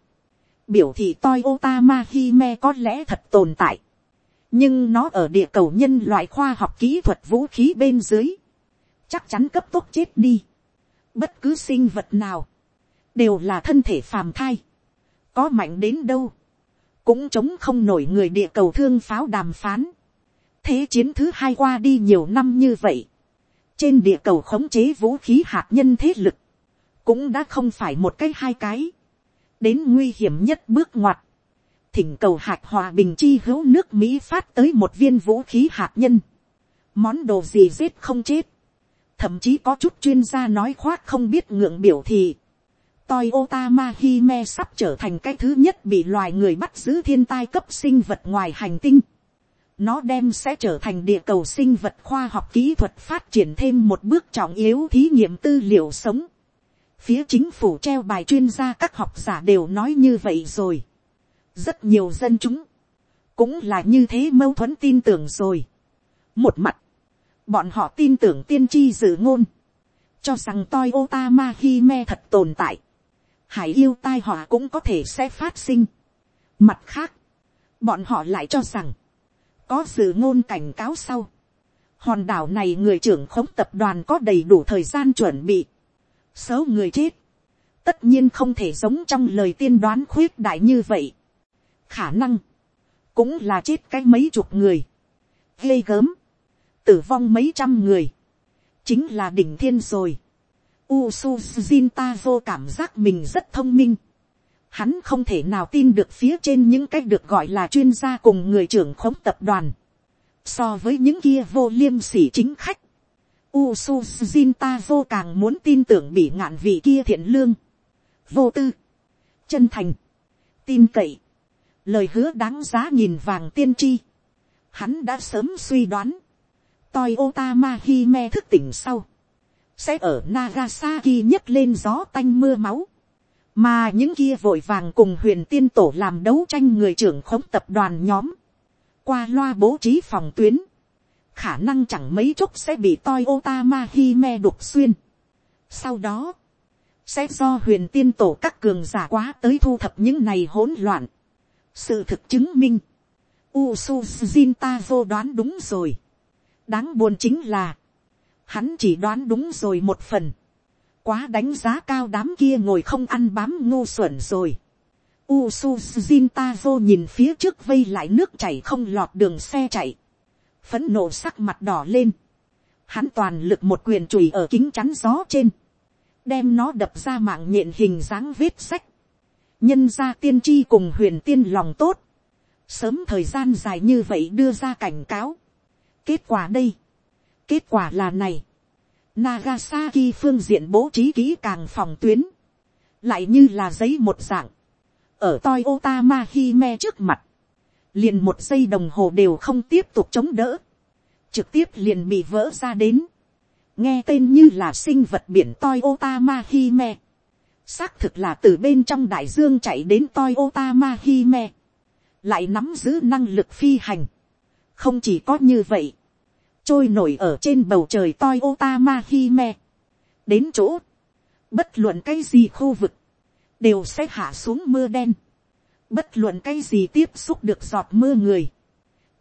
biểu thị toi tamaki me có lẽ thật tồn tại, nhưng nó ở địa cầu nhân loại khoa học kỹ thuật vũ khí bên dưới, chắc chắn cấp tốc chết đi. Bất cứ sinh vật nào, đều là thân thể phàm thai, có mạnh đến đâu, cũng chống không nổi người địa cầu thương pháo đàm phán. thế chiến thứ hai qua đi nhiều năm như vậy, trên địa cầu khống chế vũ khí hạt nhân thế lực, cũng đã không phải một cái hai cái, đến nguy hiểm nhất bước ngoặt, thỉnh cầu hạt hòa bình chi hữu nước mỹ phát tới một viên vũ khí hạt nhân, món đồ gì giết không chết, thậm chí có chút chuyên gia nói khoác không biết ngượng biểu thì, Toyota Mahime sắp trở thành cái thứ nhất bị loài người bắt giữ thiên tai cấp sinh vật ngoài hành tinh. Nó đem sẽ trở thành địa cầu sinh vật khoa học kỹ thuật phát triển thêm một bước trọng yếu thí nghiệm tư liệu sống. Phía chính phủ treo bài chuyên gia các học giả đều nói như vậy rồi. Rất nhiều dân chúng. Cũng là như thế mâu thuẫn tin tưởng rồi. Một mặt. Bọn họ tin tưởng tiên tri dự ngôn. Cho rằng Toyota me thật tồn tại hải yêu tai họa cũng có thể sẽ phát sinh. Mặt khác, bọn họ lại cho rằng, có dự ngôn cảnh cáo sau. Hòn đảo này người trưởng khống tập đoàn có đầy đủ thời gian chuẩn bị. xấu người chết. Tất nhiên không thể giống trong lời tiên đoán khuyết đại như vậy. Khả năng. Cũng là chết cái mấy chục người. Ghê gớm. Tử vong mấy trăm người. Chính là đỉnh thiên rồi. Usuzin Tazo cảm giác mình rất thông minh. Hắn không thể nào tin được phía trên những cách được gọi là chuyên gia cùng người trưởng khống tập đoàn. So với những kia vô liêm sỉ chính khách. Usuzin Tazo càng muốn tin tưởng bị ngạn vị kia thiện lương. Vô tư. Chân thành. Tin cậy. Lời hứa đáng giá nhìn vàng tiên tri. Hắn đã sớm suy đoán. toi otama hime thức tỉnh sau sẽ ở Nagasaki nhấc lên gió tanh mưa máu. Mà những kia vội vàng cùng huyền tiên tổ làm đấu tranh người trưởng khống tập đoàn nhóm. Qua loa bố trí phòng tuyến. Khả năng chẳng mấy chốc sẽ bị toi otama hime đục xuyên. Sau đó, sẽ do huyền tiên tổ các cường giả quá tới thu thập những này hỗn loạn. Sự thực chứng minh, Usuzin Tazo đoán đúng rồi. Đáng buồn chính là, hắn chỉ đoán đúng rồi một phần, quá đánh giá cao đám kia ngồi không ăn bám ngu xuẩn rồi. Usuzin Tazo nhìn phía trước vây lại nước chảy không lọt đường xe chạy, phấn nộ sắc mặt đỏ lên, hắn toàn lực một quyền chùi ở kính chắn gió trên, đem nó đập ra mạng nhện hình dáng vết sách, nhân gia tiên tri cùng huyền tiên lòng tốt, sớm thời gian dài như vậy đưa ra cảnh cáo. kết quả đây, Kết quả là này. Nagasaki phương diện bố trí kỹ càng phòng tuyến. Lại như là giấy một dạng. Ở Toyota Mahime trước mặt. Liền một giây đồng hồ đều không tiếp tục chống đỡ. Trực tiếp liền bị vỡ ra đến. Nghe tên như là sinh vật biển Toyota Mahime. Xác thực là từ bên trong đại dương chạy đến Toyota Mahime. Lại nắm giữ năng lực phi hành. Không chỉ có như vậy. Trôi nổi ở trên bầu trời toi otama đến chỗ, bất luận cái gì khu vực, đều sẽ hạ xuống mưa đen. bất luận cái gì tiếp xúc được giọt mưa người,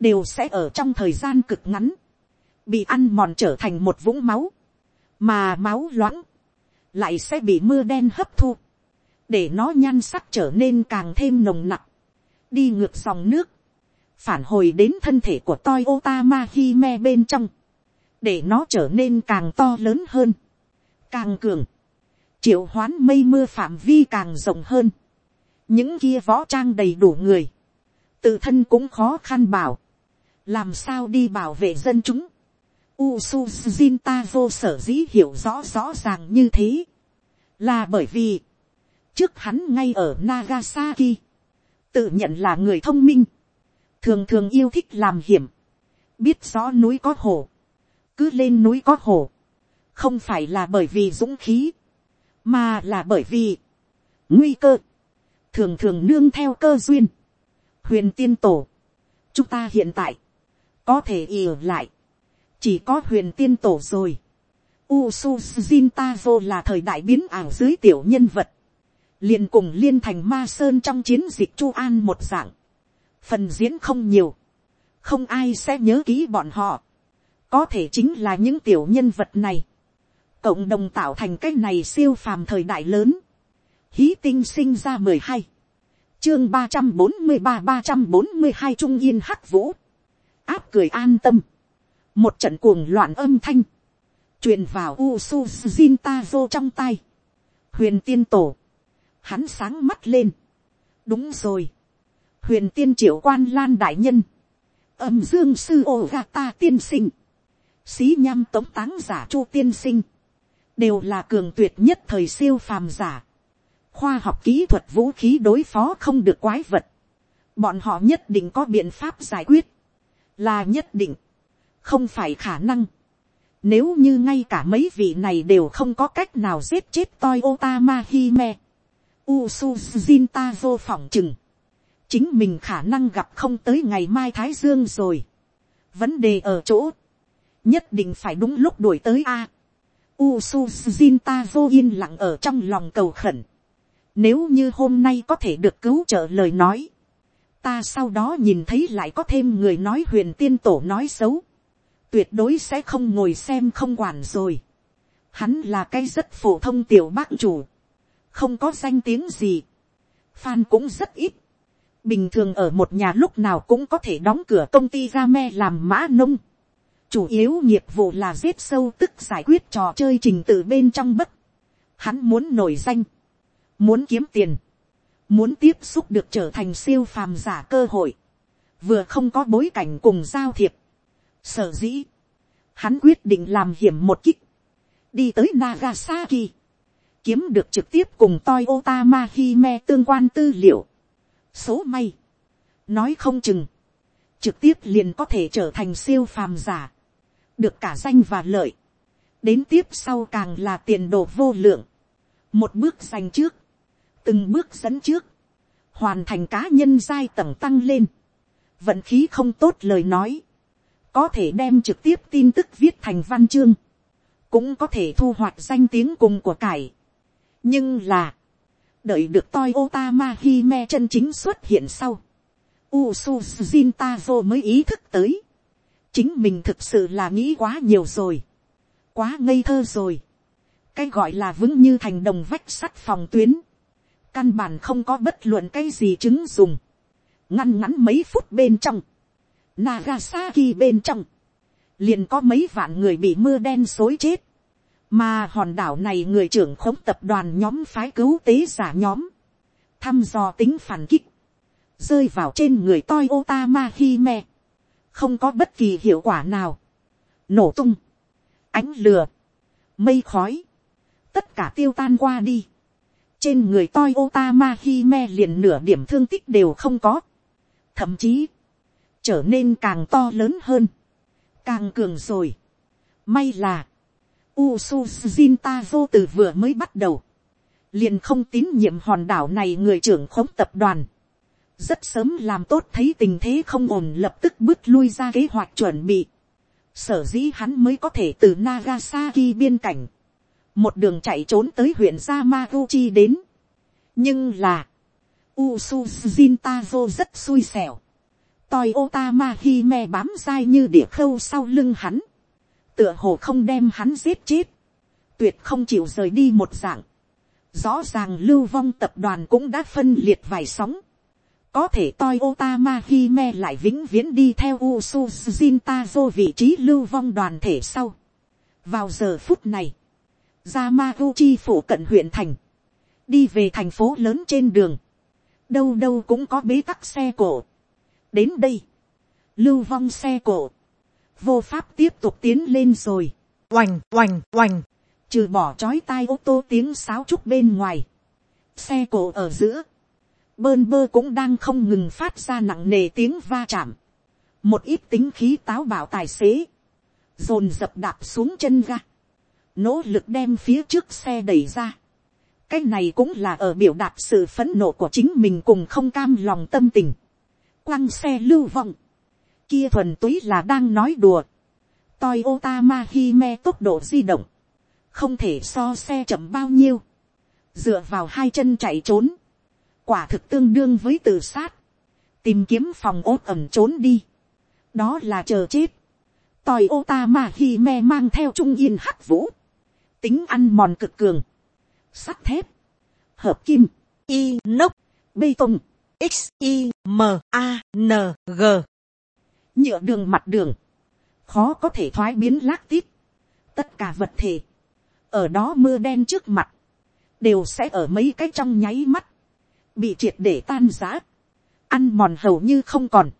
đều sẽ ở trong thời gian cực ngắn, bị ăn mòn trở thành một vũng máu, mà máu loãng, lại sẽ bị mưa đen hấp thu, để nó nhan sắc trở nên càng thêm nồng nặc, đi ngược dòng nước, phản hồi đến thân thể của toi Toyota Mahime bên trong, để nó trở nên càng to lớn hơn, càng cường, triệu hoán mây mưa phạm vi càng rộng hơn, những kia võ trang đầy đủ người, tự thân cũng khó khăn bảo, làm sao đi bảo vệ dân chúng, Usuzin Tazo sở dĩ hiểu rõ rõ ràng như thế, là bởi vì, trước hắn ngay ở Nagasaki, tự nhận là người thông minh, thường thường yêu thích làm hiểm, biết rõ núi có hồ, cứ lên núi có hồ, không phải là bởi vì dũng khí, mà là bởi vì, nguy cơ, thường thường nương theo cơ duyên, huyền tiên tổ, chúng ta hiện tại, có thể ỉ lại, chỉ có huyền tiên tổ rồi. Usu Jintazo là thời đại biến ảo dưới tiểu nhân vật, liền cùng liên thành ma sơn trong chiến dịch chu an một dạng, phần diễn không nhiều, không ai sẽ nhớ kỹ bọn họ, có thể chính là những tiểu nhân vật này, cộng đồng tạo thành cái này siêu phàm thời đại lớn, hí tinh sinh ra mười hai, chương ba trăm bốn mươi ba ba trăm bốn mươi hai trung yên hắc vũ, áp cười an tâm, một trận cuồng loạn âm thanh, truyền vào Usu vô trong tay, huyền tiên tổ, hắn sáng mắt lên, đúng rồi, huyền tiên triệu quan lan đại nhân, âm dương sư ô gata tiên sinh, xí nham tống táng giả chu tiên sinh, đều là cường tuyệt nhất thời siêu phàm giả, khoa học kỹ thuật vũ khí đối phó không được quái vật, bọn họ nhất định có biện pháp giải quyết, là nhất định, không phải khả năng. Nếu như ngay cả mấy vị này đều không có cách nào giết chết toi Otama Hime, Usuzin ta vô phỏng chừng, chính mình khả năng gặp không tới ngày mai Thái Dương rồi. Vấn đề ở chỗ, nhất định phải đúng lúc đuổi tới A. Usuzin ta vô yên lặng ở trong lòng cầu khẩn. Nếu như hôm nay có thể được cứu trợ lời nói, ta sau đó nhìn thấy lại có thêm người nói huyền tiên tổ nói xấu, tuyệt đối sẽ không ngồi xem không quản rồi. Hắn là cái rất phổ thông tiểu bác chủ, không có danh tiếng gì, fan cũng rất ít. Bình thường ở một nhà lúc nào cũng có thể đóng cửa công ty ra me làm mã nông. Chủ yếu nghiệp vụ là giết sâu tức giải quyết trò chơi trình tự bên trong bất. Hắn muốn nổi danh, muốn kiếm tiền, muốn tiếp xúc được trở thành siêu phàm giả cơ hội, vừa không có bối cảnh cùng giao thiệp, sở dĩ, hắn quyết định làm hiểm một kích, đi tới Nagasaki, kiếm được trực tiếp cùng toi Otama Hime tương quan tư liệu, số may, nói không chừng, trực tiếp liền có thể trở thành siêu phàm giả, được cả danh và lợi, đến tiếp sau càng là tiền đồ vô lượng, một bước danh trước, từng bước dẫn trước, hoàn thành cá nhân giai tầng tăng lên, vận khí không tốt lời nói, có thể đem trực tiếp tin tức viết thành văn chương, cũng có thể thu hoạch danh tiếng cùng của cải. nhưng là, đợi được toi Otama Hime chân chính xuất hiện sau, Usu Jintazo mới ý thức tới, chính mình thực sự là nghĩ quá nhiều rồi, quá ngây thơ rồi, cái gọi là vững như thành đồng vách sắt phòng tuyến, căn bản không có bất luận cái gì chứng dùng, ngăn ngắn mấy phút bên trong, Nagasaki bên trong, liền có mấy vạn người bị mưa đen xối chết, mà hòn đảo này người trưởng khống tập đoàn nhóm phái cứu tế giả nhóm, thăm dò tính phản kích, rơi vào trên người toi Otama Hime, không có bất kỳ hiệu quả nào, nổ tung, ánh lừa, mây khói, tất cả tiêu tan qua đi, trên người toi Otama Hime liền nửa điểm thương tích đều không có. Thậm chí, trở nên càng to lớn hơn, càng cường rồi. May là, Usu Jinta từ vừa mới bắt đầu, liền không tín nhiệm hòn đảo này người trưởng khống tập đoàn. Rất sớm làm tốt thấy tình thế không ổn lập tức bước lui ra kế hoạch chuẩn bị. Sở dĩ hắn mới có thể từ Nagasaki biên cảnh một đường chạy trốn tới huyện Yamaguchi đến. nhưng là, Usu Jintazo rất xui xẻo. Toyota Mahime bám dai như địa khâu sau lưng hắn. tựa hồ không đem hắn giết chết. tuyệt không chịu rời đi một dạng. rõ ràng lưu vong tập đoàn cũng đã phân liệt vài sóng. có thể Toyota Mahime lại vĩnh viễn đi theo Usu Jintazo vị trí lưu vong đoàn thể sau. vào giờ phút này, Yamaguchi phủ cận huyện thành. Đi về thành phố lớn trên đường. Đâu đâu cũng có bế tắc xe cổ. Đến đây. Lưu vong xe cổ. Vô pháp tiếp tục tiến lên rồi. Oành, oành, oành. Trừ bỏ chói tai ô tô tiếng sáo trúc bên ngoài. Xe cổ ở giữa. Bơn bơ cũng đang không ngừng phát ra nặng nề tiếng va chạm. Một ít tính khí táo bạo tài xế. Dồn dập đạp xuống chân ga nỗ lực đem phía trước xe đẩy ra, cái này cũng là ở biểu đạt sự phấn nộ của chính mình cùng không cam lòng tâm tình quăng xe lưu vong, kia thuần túy là đang nói đùa. Toyota Mahime tốc độ di động, không thể so xe chậm bao nhiêu, dựa vào hai chân chạy trốn, quả thực tương đương với tự sát, tìm kiếm phòng ốt ẩm trốn đi, đó là chờ chết. Toyota Mahime mang theo trung yên hắc vũ, tính ăn mòn cực cường, sắt thép, hợp kim, inox, bê tông, x i m a n g. Nhựa đường mặt đường, khó có thể thoái biến lác tít, tất cả vật thể, ở đó mưa đen trước mặt, đều sẽ ở mấy cái trong nháy mắt, bị triệt để tan giã, ăn mòn hầu như không còn.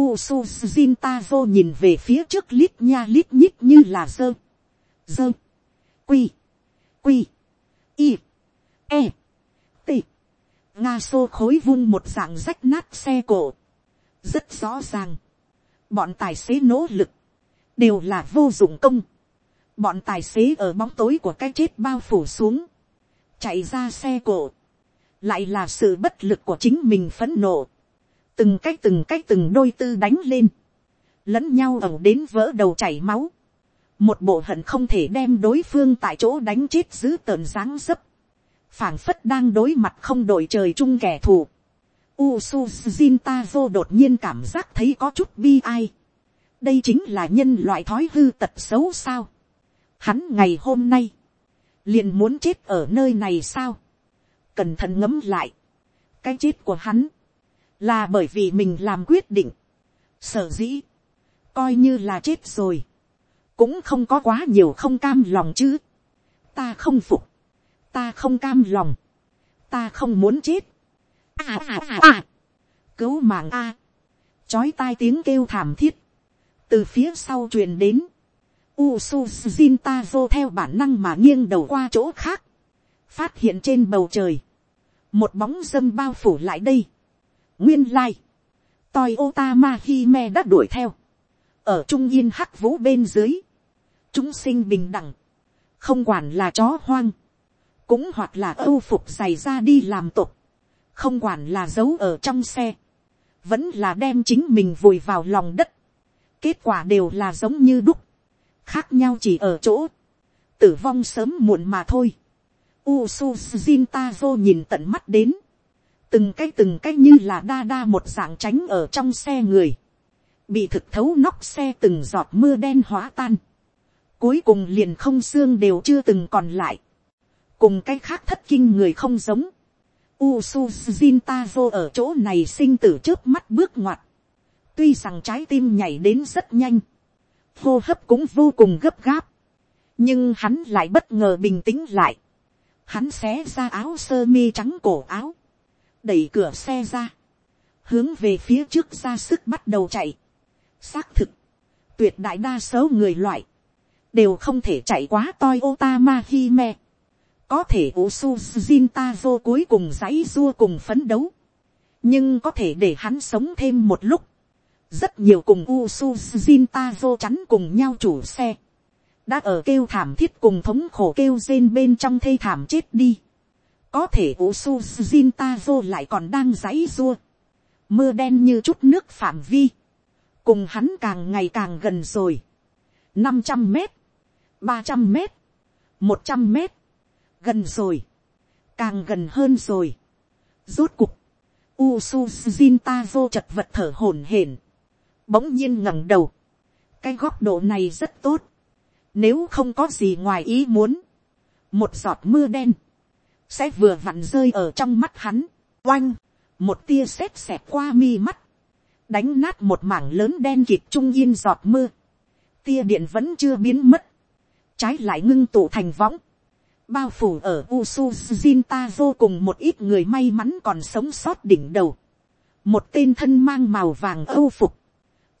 Usu Jintazo nhìn về phía trước lít nha lít nhít như là dơ, dơ, quy, quy, y, e, t, nga xô khối vung một dạng rách nát xe cổ, rất rõ ràng, bọn tài xế nỗ lực, đều là vô dụng công, bọn tài xế ở bóng tối của cái chết bao phủ xuống, chạy ra xe cổ, lại là sự bất lực của chính mình phấn nộ, từng cái từng cái từng đôi tư đánh lên, lẫn nhau ẩu đến vỡ đầu chảy máu, một bộ hận không thể đem đối phương tại chỗ đánh chết giữ tợn dáng dấp, phảng phất đang đối mặt không đội trời chung kẻ thù. Usu Jintazo đột nhiên cảm giác thấy có chút bi ai. đây chính là nhân loại thói hư tật xấu sao. hắn ngày hôm nay, liền muốn chết ở nơi này sao. cẩn thận ngấm lại. cái chết của hắn, là bởi vì mình làm quyết định. sở dĩ, coi như là chết rồi cũng không có quá nhiều không cam lòng chứ. ta không phục, ta không cam lòng, ta không muốn chết. à à à à, cứu mạng a, chói tai tiếng kêu thảm thiết, từ phía sau truyền đến, Usu vô theo bản năng mà nghiêng đầu qua chỗ khác, phát hiện trên bầu trời, một bóng dâm bao phủ lại đây. nguyên lai, like. hi me đã đuổi theo, ở trung yên hắc vũ bên dưới, chúng sinh bình đẳng, không quản là chó hoang, cũng hoặc là âu phục giày ra đi làm tục, không quản là giấu ở trong xe, vẫn là đem chính mình vùi vào lòng đất, kết quả đều là giống như đúc, khác nhau chỉ ở chỗ, tử vong sớm muộn mà thôi. Usu vô nhìn tận mắt đến, từng cái từng cái như là đa đa một dạng tránh ở trong xe người, bị thực thấu nóc xe từng giọt mưa đen hóa tan, cuối cùng liền không xương đều chưa từng còn lại, cùng cái khác thất kinh người không giống, Usu Jintazo ở chỗ này sinh tử trước mắt bước ngoặt, tuy rằng trái tim nhảy đến rất nhanh, hô hấp cũng vô cùng gấp gáp, nhưng hắn lại bất ngờ bình tĩnh lại, hắn xé ra áo sơ mi trắng cổ áo, đẩy cửa xe ra, hướng về phía trước ra sức bắt đầu chạy, xác thực, tuyệt đại đa số người loại, đều không thể chạy quá toi Otama Hime. Có thể Usu Jintazo cuối cùng giấy rua cùng phấn đấu. Nhưng có thể để hắn sống thêm một lúc. Rất nhiều cùng Usu Jintazo chắn cùng nhau chủ xe. Đã ở kêu thảm thiết cùng thống khổ kêu rên bên trong thê thảm chết đi. Có thể Usu Jintazo lại còn đang giấy rua. Mưa đen như chút nước phạm vi. Cùng hắn càng ngày càng gần rồi. 500 mét ba trăm mét, một trăm mét, gần rồi, càng gần hơn rồi. Rốt cục, Usu Jintazo chật vật thở hổn hển, bỗng nhiên ngẩng đầu. cái góc độ này rất tốt, nếu không có gì ngoài ý muốn, một giọt mưa đen, sẽ vừa vặn rơi ở trong mắt hắn, oanh, một tia sét xẹt qua mi mắt, đánh nát một mảng lớn đen kịt trung yên giọt mưa, tia điện vẫn chưa biến mất, trái lại ngưng tụ thành võng, bao phủ ở Usu Jinta cùng một ít người may mắn còn sống sót đỉnh đầu. Một tên thân mang màu vàng âu phục,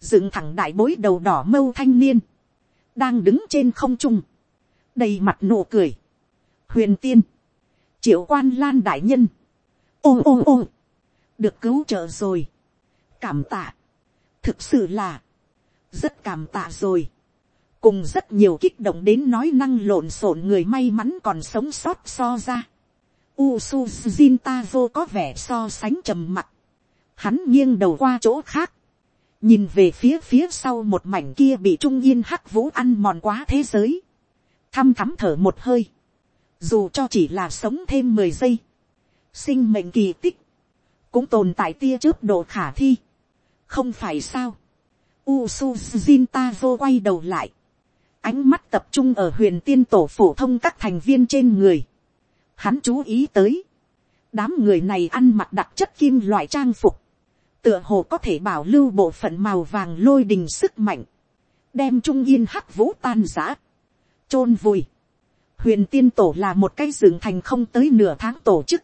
dựng thẳng đại bối đầu đỏ mâu thanh niên, đang đứng trên không trung, đầy mặt nụ cười. Huyền tiên, triệu quan lan đại nhân, ô ô ô, được cứu trợ rồi, cảm tạ, thực sự là, rất cảm tạ rồi cùng rất nhiều kích động đến nói năng lộn xộn người may mắn còn sống sót so ra. Usuzin Tazo có vẻ so sánh trầm mặc. Hắn nghiêng đầu qua chỗ khác. Nhìn về phía phía sau một mảnh kia bị trung yên hắc vũ ăn mòn quá thế giới. Thăm thắm thở một hơi. Dù cho chỉ là sống thêm mười giây. Sinh mệnh kỳ tích. Cũng tồn tại tia chớp độ khả thi. Không phải sao. Usuzin Tazo quay đầu lại. Ánh mắt tập trung ở huyền tiên tổ phổ thông các thành viên trên người. Hắn chú ý tới, đám người này ăn mặc đặc chất kim loại trang phục, tựa hồ có thể bảo lưu bộ phận màu vàng lôi đình sức mạnh, đem trung yên hắc vũ tan giã, chôn vùi. huyền tiên tổ là một cái rừng thành không tới nửa tháng tổ chức,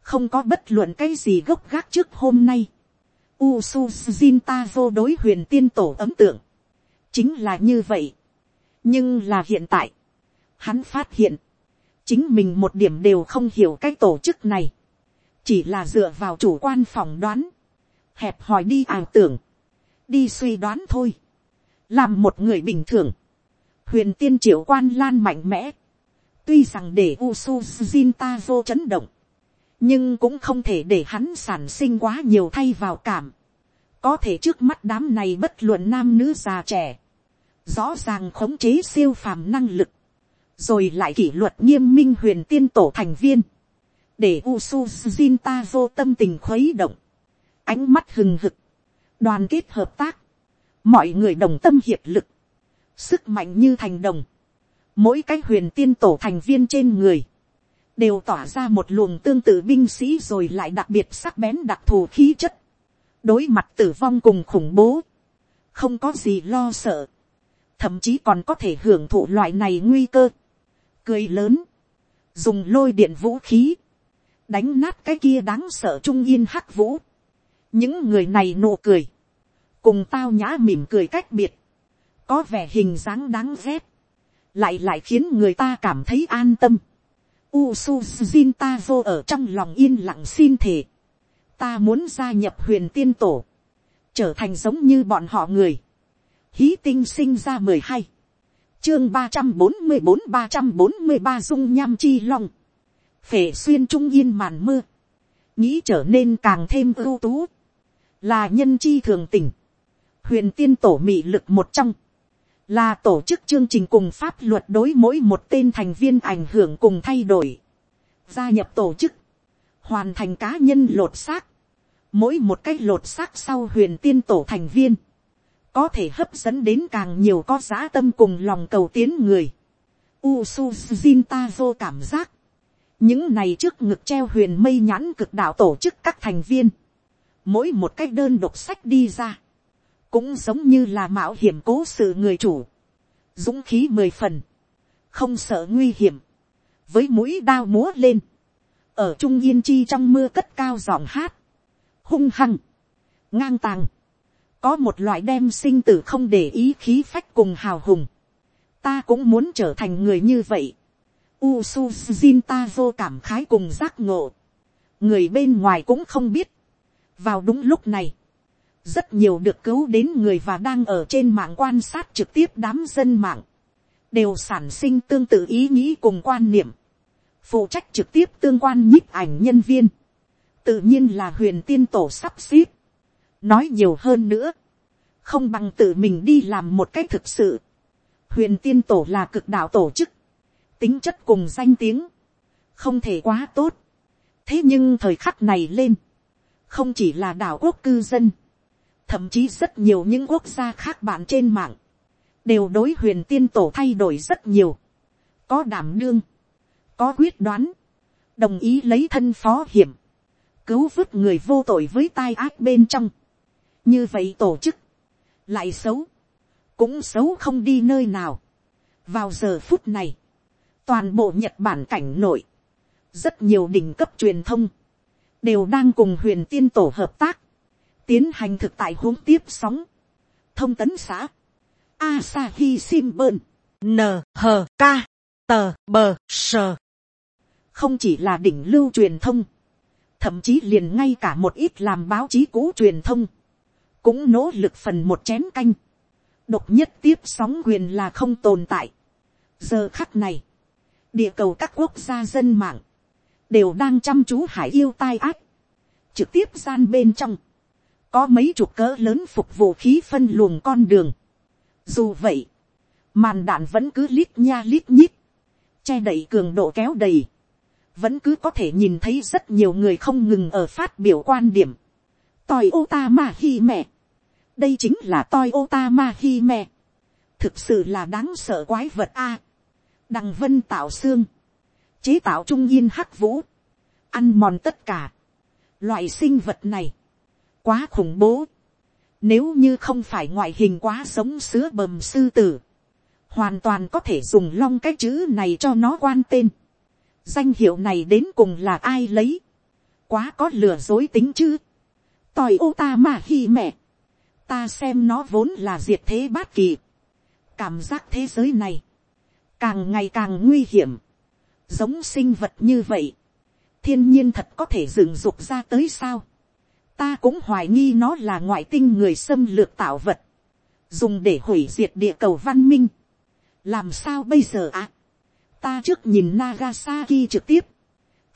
không có bất luận cái gì gốc gác trước hôm nay. Usu Jinta vô đối huyền tiên tổ ấm tượng, chính là như vậy nhưng là hiện tại, hắn phát hiện, chính mình một điểm đều không hiểu cái tổ chức này, chỉ là dựa vào chủ quan phỏng đoán, hẹp hòi đi ảo tưởng, đi suy đoán thôi, làm một người bình thường, huyền tiên triệu quan lan mạnh mẽ, tuy rằng để Usu Jinta vô chấn động, nhưng cũng không thể để hắn sản sinh quá nhiều thay vào cảm, có thể trước mắt đám này bất luận nam nữ già trẻ, rõ ràng khống chế siêu phàm năng lực, rồi lại kỷ luật nghiêm minh huyền tiên tổ thành viên, để Usu Jinta vô tâm tình khuấy động, ánh mắt hừng hực, đoàn kết hợp tác, mọi người đồng tâm hiệp lực, sức mạnh như thành đồng, mỗi cái huyền tiên tổ thành viên trên người, đều tỏa ra một luồng tương tự binh sĩ rồi lại đặc biệt sắc bén đặc thù khí chất, đối mặt tử vong cùng khủng bố, không có gì lo sợ, thậm chí còn có thể hưởng thụ loại này nguy cơ, cười lớn, dùng lôi điện vũ khí, đánh nát cái kia đáng sợ trung yên hắc vũ. những người này nụ cười, cùng tao nhã mỉm cười cách biệt, có vẻ hình dáng đáng ghét, lại lại khiến người ta cảm thấy an tâm. Usu Jin ta vô ở trong lòng yên lặng xin thề. Ta muốn gia nhập huyền tiên tổ. Trở thành giống như bọn họ người. Hí tinh sinh ra mười hai chương ba trăm bốn mươi bốn, ba trăm bốn mươi ba dung nham chi long. Phể xuyên trung yên màn mưa. Nghĩ trở nên càng thêm ưu tú. Là nhân chi thường tình. Huyền tiên tổ mị lực một trong. Là tổ chức chương trình cùng pháp luật đối mỗi một tên thành viên ảnh hưởng cùng thay đổi. Gia nhập tổ chức. Hoàn thành cá nhân lột xác. Mỗi một cách lột xác sau huyền tiên tổ thành viên có thể hấp dẫn đến càng nhiều có giá tâm cùng lòng cầu tiến người. Usu Tazo cảm giác, những này trước ngực treo huyền mây nhãn cực đạo tổ chức các thành viên, mỗi một cách đơn độc sách đi ra, cũng giống như là mạo hiểm cố sự người chủ, dũng khí mười phần, không sợ nguy hiểm, với mũi đao múa lên, ở trung yên chi trong mưa cất cao giọng hát, hung hăng, ngang tàng, có một loại đem sinh tử không để ý khí phách cùng hào hùng. ta cũng muốn trở thành người như vậy. Usu Jin vô cảm khái cùng giác ngộ. người bên ngoài cũng không biết. vào đúng lúc này, rất nhiều được cứu đến người và đang ở trên mạng quan sát trực tiếp đám dân mạng, đều sản sinh tương tự ý nghĩ cùng quan niệm, phụ trách trực tiếp tương quan nhíp ảnh nhân viên, tự nhiên là huyền tiên tổ sắp xếp, nói nhiều hơn nữa, không bằng tự mình đi làm một cách thực sự. huyền tiên tổ là cực đạo tổ chức, tính chất cùng danh tiếng, không thể quá tốt. thế nhưng thời khắc này lên, không chỉ là đảo quốc cư dân, thậm chí rất nhiều những quốc gia khác bạn trên mạng, đều đối huyền tiên tổ thay đổi rất nhiều, có đảm đương, có quyết đoán, đồng ý lấy thân phó hiểm, cứu vớt người vô tội với tai ác bên trong như vậy tổ chức, lại xấu, cũng xấu không đi nơi nào. vào giờ phút này, toàn bộ nhật bản cảnh nội, rất nhiều đỉnh cấp truyền thông, đều đang cùng huyền tiên tổ hợp tác, tiến hành thực tại huống tiếp sóng, thông tấn xã, Asahi Shimbun, NHK, tờ bờ sờ. Không chỉ là đỉnh lưu truyền thông, thậm chí liền ngay cả một ít làm báo chí cũ truyền thông, cũng nỗ lực phần một chén canh, độc nhất tiếp sóng quyền là không tồn tại. giờ khắc này, địa cầu các quốc gia dân mạng, đều đang chăm chú hải yêu tai ác, trực tiếp gian bên trong, có mấy chục cỡ lớn phục vụ khí phân luồng con đường. Dù vậy, màn đạn vẫn cứ lít nha lít nhít, che đậy cường độ kéo đầy, vẫn cứ có thể nhìn thấy rất nhiều người không ngừng ở phát biểu quan điểm. Toi ô ta ma hi mẹ, đây chính là toi ô ta ma hi mẹ, thực sự là đáng sợ quái vật a. đằng vân tạo xương, chế tạo trung yên hắc vũ, ăn mòn tất cả. Loại sinh vật này, quá khủng bố. Nếu như không phải ngoại hình quá sống sứa bầm sư tử, hoàn toàn có thể dùng long cái chữ này cho nó quan tên. Danh hiệu này đến cùng là ai lấy? Quá có lừa dối tính chứ. Tòi ô ta mà hi mẹ. Ta xem nó vốn là diệt thế bát kỳ. Cảm giác thế giới này, càng ngày càng nguy hiểm. Giống sinh vật như vậy, thiên nhiên thật có thể dựng dục ra tới sao ta cũng hoài nghi nó là ngoại tinh người xâm lược tạo vật, dùng để hủy diệt địa cầu văn minh. làm sao bây giờ ạ? À? ta trước nhìn Nagasaki trực tiếp,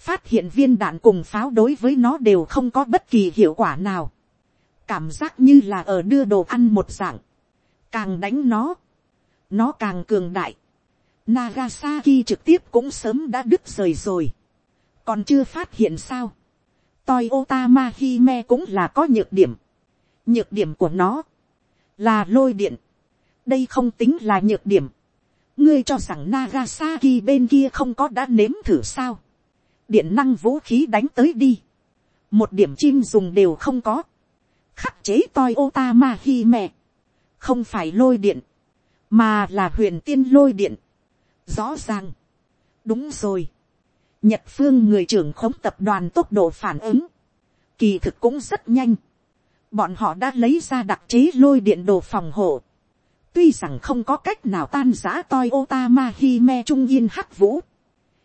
phát hiện viên đạn cùng pháo đối với nó đều không có bất kỳ hiệu quả nào. cảm giác như là ở đưa đồ ăn một dạng, càng đánh nó, nó càng cường đại. Nagasaki trực tiếp cũng sớm đã đứt rời rồi, còn chưa phát hiện sao Toyota Mahime cũng là có nhược điểm. Nhược điểm của nó là lôi điện. Đây không tính là nhược điểm. Ngươi cho rằng Nagasaki bên kia không có đã nếm thử sao. Điện năng vũ khí đánh tới đi. Một điểm chim dùng đều không có. Khắc chế Toyota Mahime. Không phải lôi điện. Mà là huyền tiên lôi điện. Rõ ràng. Đúng rồi Nhật phương người trưởng khống tập đoàn tốc độ phản ứng. Kỳ thực cũng rất nhanh. Bọn họ đã lấy ra đặc chế lôi điện đồ phòng hộ. Tuy rằng không có cách nào tan giã toi Otama Hime Trung Yên Hắc Vũ.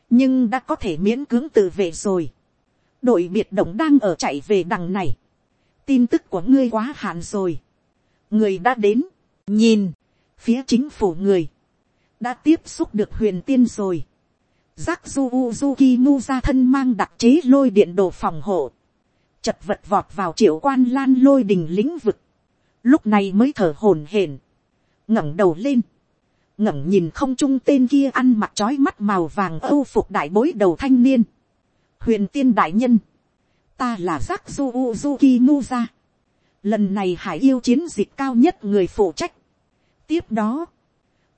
Nhưng đã có thể miễn cưỡng tự vệ rồi. Đội biệt động đang ở chạy về đằng này. Tin tức của ngươi quá hạn rồi. Người đã đến. Nhìn. Phía chính phủ người. Đã tiếp xúc được huyền tiên rồi giác du uzuki mu ra thân mang đặc chế lôi điện đồ phòng hộ, chật vật vọt vào triệu quan lan lôi đình lĩnh vực, lúc này mới thở hổn hển, ngẩng đầu lên, ngẩng nhìn không trung tên kia ăn mặc trói mắt màu vàng âu phục đại bối đầu thanh niên, huyền tiên đại nhân, ta là giác du uzuki mu ra, lần này hải yêu chiến dịch cao nhất người phụ trách, tiếp đó,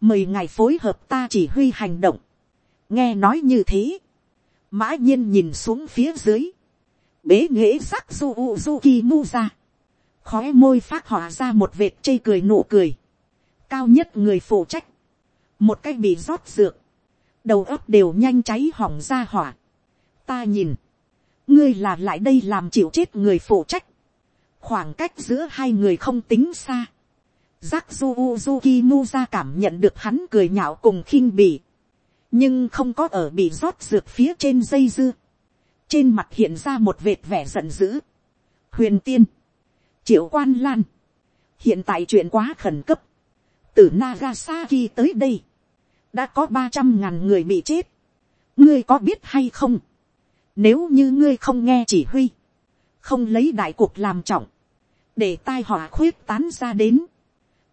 mời ngài phối hợp ta chỉ huy hành động, nghe nói như thế, mã nhiên nhìn xuống phía dưới, bế nghễ sắc du uzuki mu ra, khói môi phát họa ra một vệt chây cười nụ cười, cao nhất người phụ trách, một cái bị rót dược, đầu óc đều nhanh cháy hỏng ra hỏa. ta nhìn, ngươi là lại đây làm chịu chết người phụ trách, khoảng cách giữa hai người không tính xa, giác du uzuki mu ra cảm nhận được hắn cười nhạo cùng khinh bỉ, nhưng không có ở bị rót dược phía trên dây dưa, trên mặt hiện ra một vệt vẻ giận dữ. huyền tiên, triệu quan lan, hiện tại chuyện quá khẩn cấp, từ Nagasaki tới đây, đã có ba trăm ngàn người bị chết, ngươi có biết hay không, nếu như ngươi không nghe chỉ huy, không lấy đại cuộc làm trọng, để tai họa khuyết tán ra đến,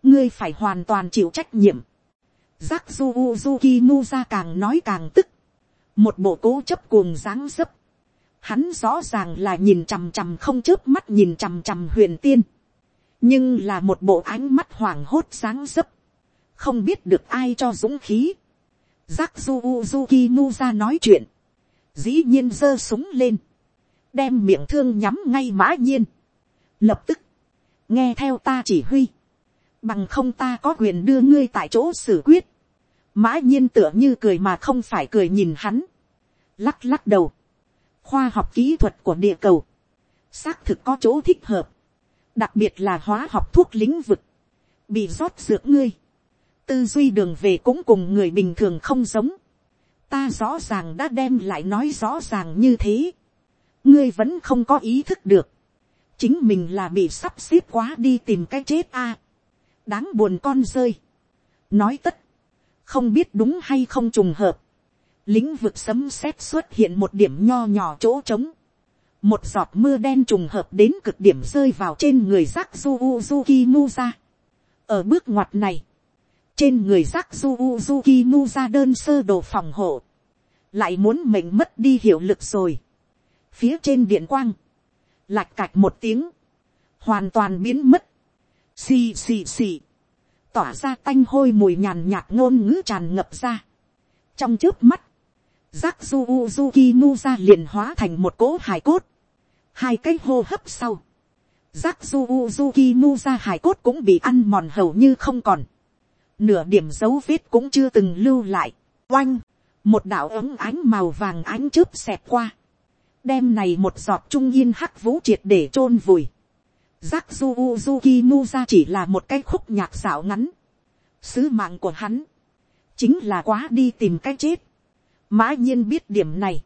ngươi phải hoàn toàn chịu trách nhiệm, Giác du Uzuki nu ra càng nói càng tức. Một bộ cố chấp cuồng dáng dấp. Hắn rõ ràng là nhìn chằm chằm không chớp mắt nhìn chằm chằm huyền tiên. Nhưng là một bộ ánh mắt hoảng hốt dáng dấp. Không biết được ai cho dũng khí. Giác du Uzuki nu ra nói chuyện. Dĩ nhiên giơ súng lên. Đem miệng thương nhắm ngay mã nhiên. Lập tức. Nghe theo ta chỉ huy bằng không ta có quyền đưa ngươi tại chỗ xử quyết. mã nhiên tựa như cười mà không phải cười nhìn hắn. lắc lắc đầu. khoa học kỹ thuật của địa cầu. xác thực có chỗ thích hợp. đặc biệt là hóa học thuốc lĩnh vực. bị rót dược ngươi tư duy đường về cũng cùng người bình thường không giống. ta rõ ràng đã đem lại nói rõ ràng như thế. ngươi vẫn không có ý thức được. chính mình là bị sắp xếp quá đi tìm cái chết a đáng buồn con rơi. nói tất, không biết đúng hay không trùng hợp, lĩnh vực sấm sét xuất hiện một điểm nho nhỏ chỗ trống, một giọt mưa đen trùng hợp đến cực điểm rơi vào trên người giác du uzuki muza. ở bước ngoặt này, trên người giác du uzuki ra đơn sơ đồ phòng hộ, lại muốn mình mất đi hiệu lực rồi. phía trên điện quang, lạch cạch một tiếng, hoàn toàn biến mất, xì xì xì, tỏa ra tanh hôi mùi nhàn nhạt ngôn ngữ tràn ngập ra. trong trước mắt, giác du uzuki ra liền hóa thành một cỗ hài cốt, hai cái hô hấp sau, giác du uzuki ra hài cốt cũng bị ăn mòn hầu như không còn, nửa điểm dấu vết cũng chưa từng lưu lại, oanh, một đạo ấm ánh màu vàng ánh chớp xẹt qua, đem này một giọt trung yên hắc vũ triệt để chôn vùi. Giác du uzuki muza chỉ là một cái khúc nhạc xảo ngắn. Sứ mạng của hắn, chính là quá đi tìm cái chết. Mã nhiên biết điểm này,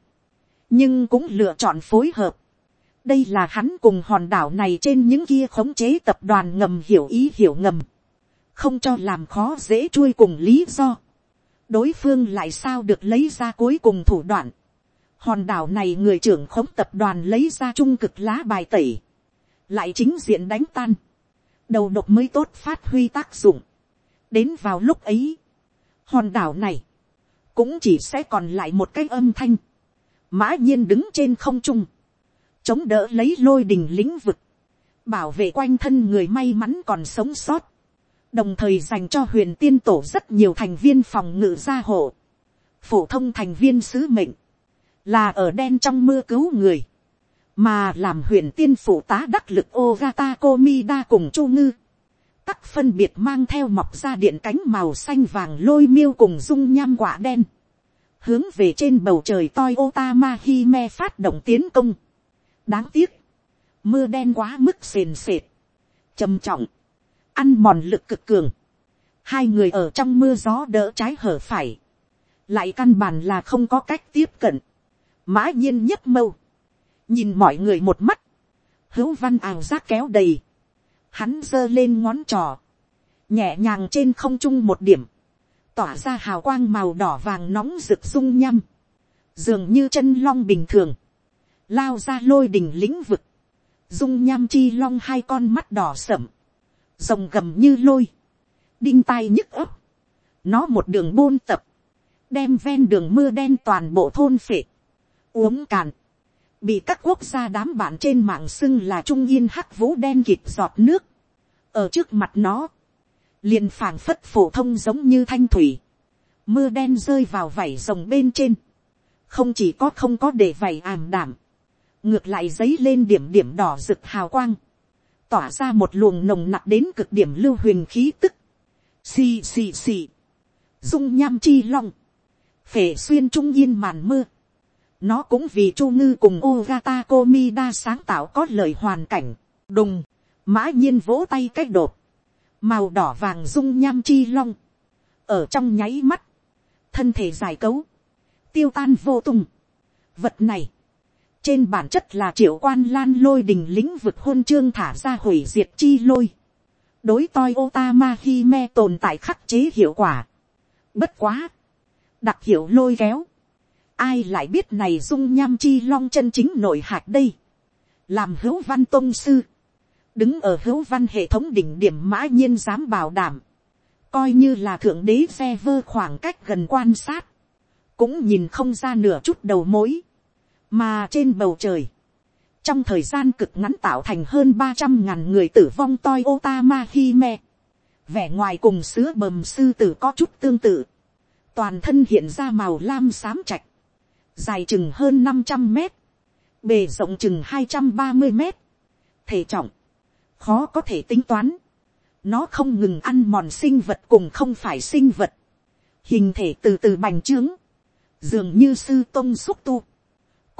nhưng cũng lựa chọn phối hợp. đây là hắn cùng hòn đảo này trên những kia khống chế tập đoàn ngầm hiểu ý hiểu ngầm không cho làm khó dễ chui cùng lý do. đối phương lại sao được lấy ra cuối cùng thủ đoạn. hòn đảo này người trưởng khống tập đoàn lấy ra trung cực lá bài tẩy. lại chính diện đánh tan. đầu độc mới tốt phát huy tác dụng. đến vào lúc ấy, hòn đảo này, cũng chỉ sẽ còn lại một cái âm thanh, mã nhiên đứng trên không trung, chống đỡ lấy lôi đình lĩnh vực, bảo vệ quanh thân người may mắn còn sống sót, đồng thời dành cho huyền tiên tổ rất nhiều thành viên phòng ngự gia hộ, phổ thông thành viên sứ mệnh, là ở đen trong mưa cứu người, mà làm huyền tiên phụ tá đắc lực Ogata Komida cùng Chu Ngư, tắc phân biệt mang theo mọc ra điện cánh màu xanh vàng lôi miêu cùng dung nham quả đen, hướng về trên bầu trời toi Otama Hime phát động tiến công. đáng tiếc, mưa đen quá mức sền sệt, trầm trọng, ăn mòn lực cực cường, hai người ở trong mưa gió đỡ trái hở phải, lại căn bản là không có cách tiếp cận, mã nhiên nhất mâu, nhìn mọi người một mắt, hữu văn ảo giác kéo đầy, hắn giơ lên ngón trò, nhẹ nhàng trên không trung một điểm, tỏa ra hào quang màu đỏ vàng nóng rực rung nhăm, dường như chân long bình thường, lao ra lôi đỉnh lĩnh vực, dung nham chi long hai con mắt đỏ sậm, rồng gầm như lôi, đinh tai nhức ấp, nó một đường bôn tập, đem ven đường mưa đen toàn bộ thôn phệ, uống cạn, bị các quốc gia đám bạn trên mạng xưng là trung yên hắc vũ đen kịp giọt nước, ở trước mặt nó, liền phảng phất phổ thông giống như thanh thủy, mưa đen rơi vào vảy rồng bên trên, không chỉ có không có để vảy ảm đảm, ngược lại giấy lên điểm điểm đỏ rực hào quang, tỏa ra một luồng nồng nặc đến cực điểm lưu huyền khí tức, xì xì xì, dung nham chi long, phể xuyên trung yên màn mưa, nó cũng vì chu ngư cùng ogata komida sáng tạo có lời hoàn cảnh, đùng, mã nhiên vỗ tay cách đột, màu đỏ vàng dung nham chi long, ở trong nháy mắt, thân thể giải cấu, tiêu tan vô tung. Vật này, trên bản chất là triệu quan lan lôi đình lĩnh vực hôn chương thả ra hủy diệt chi lôi. đối toi otama hi me tồn tại khắc chế hiệu quả. bất quá, đặc hiệu lôi kéo. ai lại biết này dung nham chi long chân chính nội hạt đây. làm hữu văn tôn sư đứng ở hữu văn hệ thống đỉnh điểm mã nhiên dám bảo đảm, coi như là thượng đế xe vơ khoảng cách gần quan sát, cũng nhìn không ra nửa chút đầu mối, mà trên bầu trời, trong thời gian cực ngắn tạo thành hơn ba trăm ngàn người tử vong toi otama hime, vẻ ngoài cùng sứa bầm sư tử có chút tương tự, toàn thân hiện ra màu lam xám trạch, dài chừng hơn năm trăm mét, bề rộng chừng hai trăm ba mươi mét, thể trọng khó có thể tính toán. Nó không ngừng ăn mòn sinh vật cùng không phải sinh vật. Hình thể từ từ bành trướng. Dường như sư tôn xúc tu.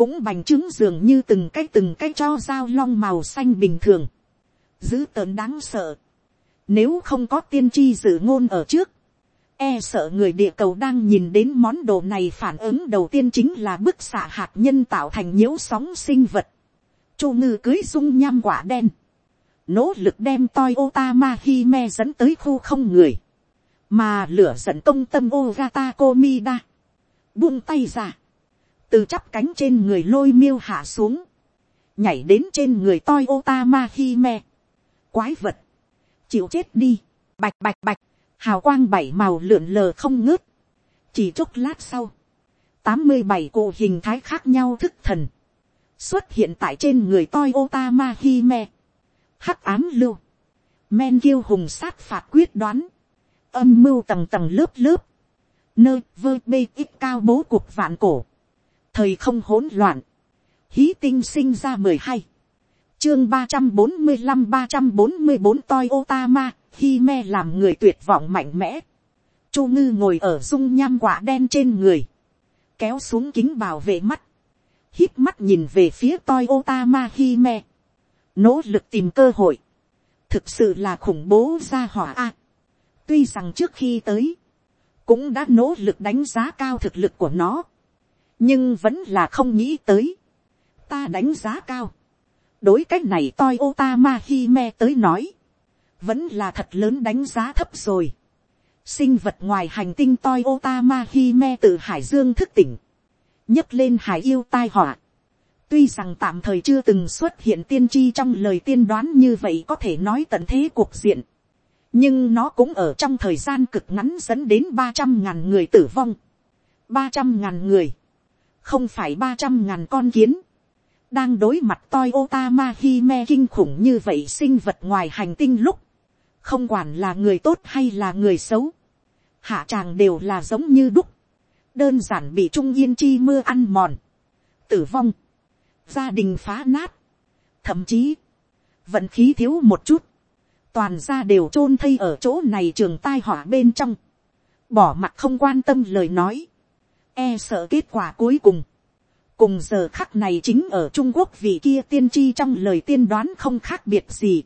Cũng bành trướng dường như từng cái từng cái cho dao long màu xanh bình thường. Dữ tợn đáng sợ. Nếu không có tiên tri dự ngôn ở trước. E sợ người địa cầu đang nhìn đến món đồ này phản ứng đầu tiên chính là bức xạ hạt nhân tạo thành nhiễu sóng sinh vật. Chu ngư cưới dung nham quả đen nỗ lực đem toi Otama Hime dẫn tới khu không người, mà lửa dẫn công tâm Ogata Komida, buông tay ra, từ chắp cánh trên người lôi miêu hạ xuống, nhảy đến trên người toi Otama Hime. Quái vật, chịu chết đi, bạch bạch bạch, hào quang bảy màu lượn lờ không ngớt. Chỉ chốc lát sau, tám mươi bảy cụ hình thái khác nhau thức thần, xuất hiện tại trên người toi Otama Hime. Hắc ám lưu, men kiêu hùng sát phạt quyết đoán, âm mưu tầng tầng lớp lớp, nơi vơ bê ít cao bố cuộc vạn cổ, thời không hỗn loạn, hí tinh sinh ra mười hai, chương ba trăm bốn mươi năm ba trăm bốn mươi bốn toi otama, khi me làm người tuyệt vọng mạnh mẽ, chu ngư ngồi ở dung nham quả đen trên người, kéo xuống kính bảo vệ mắt, hít mắt nhìn về phía toi otama hi me, nỗ lực tìm cơ hội, thực sự là khủng bố ra hỏa a. tuy rằng trước khi tới, cũng đã nỗ lực đánh giá cao thực lực của nó, nhưng vẫn là không nghĩ tới, ta đánh giá cao, đối cái này toi otama hi me tới nói, vẫn là thật lớn đánh giá thấp rồi. sinh vật ngoài hành tinh toi otama hi me từ hải dương thức tỉnh, nhấc lên hải yêu tai họa, tuy rằng tạm thời chưa từng xuất hiện tiên tri trong lời tiên đoán như vậy có thể nói tận thế cuộc diện, nhưng nó cũng ở trong thời gian cực ngắn dẫn đến ba trăm ngàn người tử vong, ba trăm ngàn người, không phải ba trăm ngàn con kiến, đang đối mặt toi otama hime kinh khủng như vậy sinh vật ngoài hành tinh lúc, không quản là người tốt hay là người xấu, hạ tràng đều là giống như đúc, đơn giản bị trung yên chi mưa ăn mòn, tử vong, gia đình phá nát, thậm chí, vận khí thiếu một chút, toàn gia đều chôn thây ở chỗ này trường tai họa bên trong, bỏ mặt không quan tâm lời nói, e sợ kết quả cuối cùng, cùng giờ khắc này chính ở trung quốc vị kia tiên tri trong lời tiên đoán không khác biệt gì.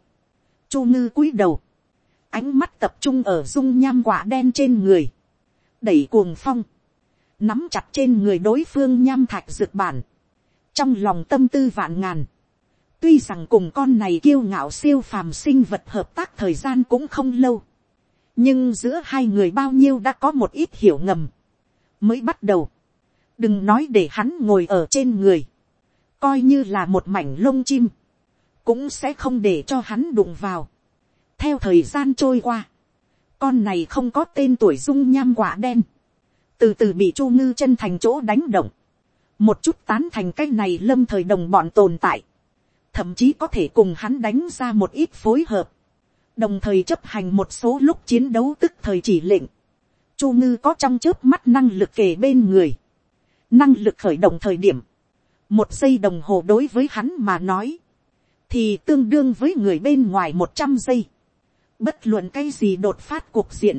chu ngư cúi đầu, ánh mắt tập trung ở dung nham quả đen trên người, đẩy cuồng phong, nắm chặt trên người đối phương nham thạch dược bản, trong lòng tâm tư vạn ngàn, tuy rằng cùng con này kiêu ngạo siêu phàm sinh vật hợp tác thời gian cũng không lâu, nhưng giữa hai người bao nhiêu đã có một ít hiểu ngầm, mới bắt đầu, đừng nói để hắn ngồi ở trên người, coi như là một mảnh lông chim, cũng sẽ không để cho hắn đụng vào. theo thời gian trôi qua, con này không có tên tuổi dung nham quả đen, từ từ bị chu ngư chân thành chỗ đánh động, một chút tán thành cái này lâm thời đồng bọn tồn tại, thậm chí có thể cùng hắn đánh ra một ít phối hợp, đồng thời chấp hành một số lúc chiến đấu tức thời chỉ lệnh, chu ngư có trong trước mắt năng lực kề bên người, năng lực khởi động thời điểm, một giây đồng hồ đối với hắn mà nói, thì tương đương với người bên ngoài một trăm giây. Bất luận cái gì đột phát cuộc diện,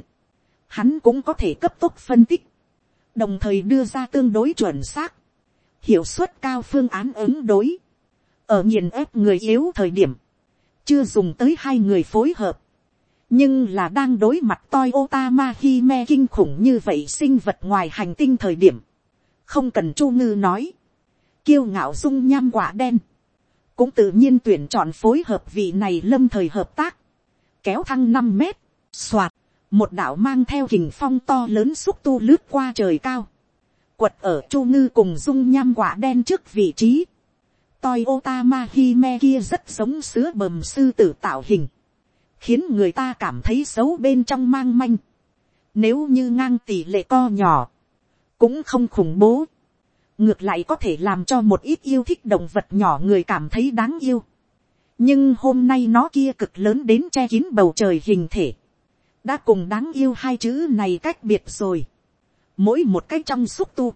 hắn cũng có thể cấp tốc phân tích, đồng thời đưa ra tương đối chuẩn xác, hiệu suất cao phương án ứng đối, ở nghiền ép người yếu thời điểm, chưa dùng tới hai người phối hợp, nhưng là đang đối mặt toi otama hi me kinh khủng như vậy sinh vật ngoài hành tinh thời điểm, không cần chu ngư nói, kiêu ngạo dung nham quả đen, cũng tự nhiên tuyển chọn phối hợp vị này lâm thời hợp tác, kéo thăng năm mét, soạt, một đạo mang theo hình phong to lớn xúc tu lướt qua trời cao, quật ở chu ngư cùng dung nham quả đen trước vị trí, toi otama hime kia rất giống sứa bầm sư tử tạo hình, khiến người ta cảm thấy xấu bên trong mang manh, nếu như ngang tỷ lệ co nhỏ, cũng không khủng bố, ngược lại có thể làm cho một ít yêu thích động vật nhỏ người cảm thấy đáng yêu. nhưng hôm nay nó kia cực lớn đến che kín bầu trời hình thể, đã cùng đáng yêu hai chữ này cách biệt rồi. mỗi một cái trong xúc tu,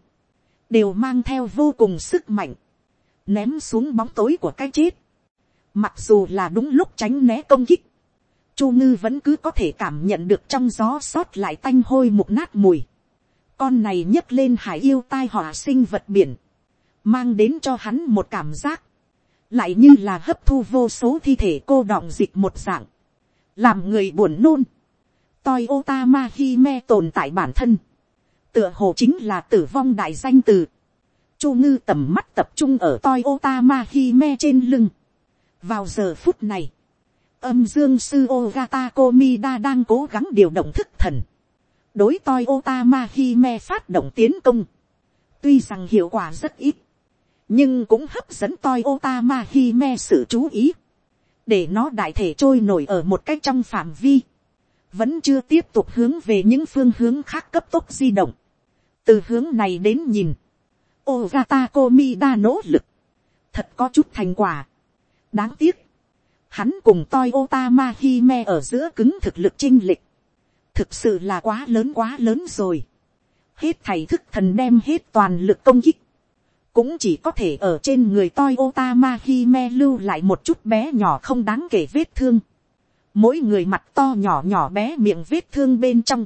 đều mang theo vô cùng sức mạnh, ném xuống bóng tối của cái chết. mặc dù là đúng lúc tránh né công kích, chu ngư vẫn cứ có thể cảm nhận được trong gió sót lại tanh hôi mục nát mùi. Con này nhấc lên hải yêu tai họa sinh vật biển, mang đến cho hắn một cảm giác, lại như là hấp thu vô số thi thể cô đọng dịch một dạng, làm người buồn nôn, toi otama Hime tồn tại bản thân, tựa hồ chính là tử vong đại danh từ, chu ngư tầm mắt tập trung ở toi otama Hime trên lưng, vào giờ phút này, âm dương sư ogata komida đang cố gắng điều động thức thần, đối toi Otama Hime phát động tiến công, tuy rằng hiệu quả rất ít, nhưng cũng hấp dẫn toi Otama Hime sự chú ý, để nó đại thể trôi nổi ở một cách trong phạm vi, vẫn chưa tiếp tục hướng về những phương hướng khác cấp tốc di động. từ hướng này đến nhìn, Ogata Komida nỗ lực, thật có chút thành quả. đáng tiếc, hắn cùng toi Otama Hime ở giữa cứng thực lực chinh lịch, thực sự là quá lớn quá lớn rồi. hết thầy thức thần đem hết toàn lực công kích, cũng chỉ có thể ở trên người toi Otama Hime lưu lại một chút bé nhỏ không đáng kể vết thương. mỗi người mặt to nhỏ nhỏ bé miệng vết thương bên trong,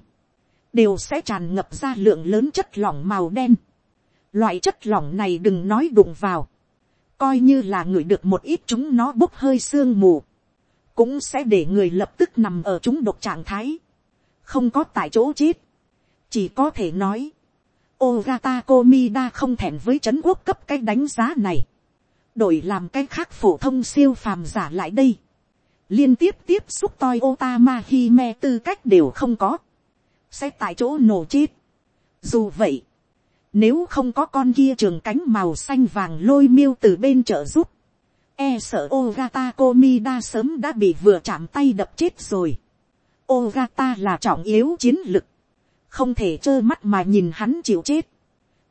đều sẽ tràn ngập ra lượng lớn chất lỏng màu đen. loại chất lỏng này đừng nói đụng vào, coi như là người được một ít chúng nó bốc hơi sương mù, cũng sẽ để người lập tức nằm ở chúng độc trạng thái, không có tại chỗ chết, chỉ có thể nói, Ogata Komida không thèm với chấn quốc cấp cái đánh giá này, đổi làm cái khác phổ thông siêu phàm giả lại đây, liên tiếp tiếp xúc toi Otama Hime tư cách đều không có, sẽ tại chỗ nổ chết. Dù vậy, nếu không có con kia trường cánh màu xanh vàng lôi miêu từ bên trợ giúp. E sợ Ogata Komida sớm đã bị vừa chạm tay đập chết rồi. Ogata là trọng yếu chiến lực. Không thể trơ mắt mà nhìn hắn chịu chết.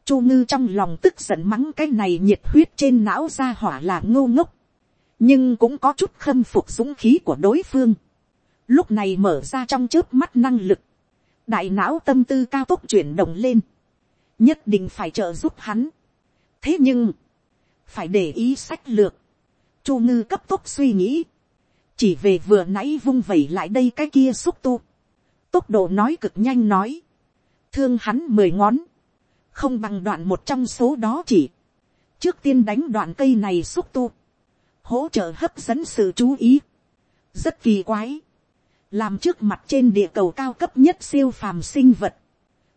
Chu ngư trong lòng tức giận mắng cái này nhiệt huyết trên não ra hỏa là ngô ngốc. Nhưng cũng có chút khâm phục dũng khí của đối phương. Lúc này mở ra trong trước mắt năng lực. Đại não tâm tư cao tốc chuyển động lên nhất định phải trợ giúp hắn. thế nhưng, phải để ý sách lược, chu ngư cấp tốc suy nghĩ, chỉ về vừa nãy vung vẩy lại đây cái kia xúc tu, tốc độ nói cực nhanh nói, thương hắn mười ngón, không bằng đoạn một trong số đó chỉ, trước tiên đánh đoạn cây này xúc tu, hỗ trợ hấp dẫn sự chú ý, rất kỳ quái, làm trước mặt trên địa cầu cao cấp nhất siêu phàm sinh vật,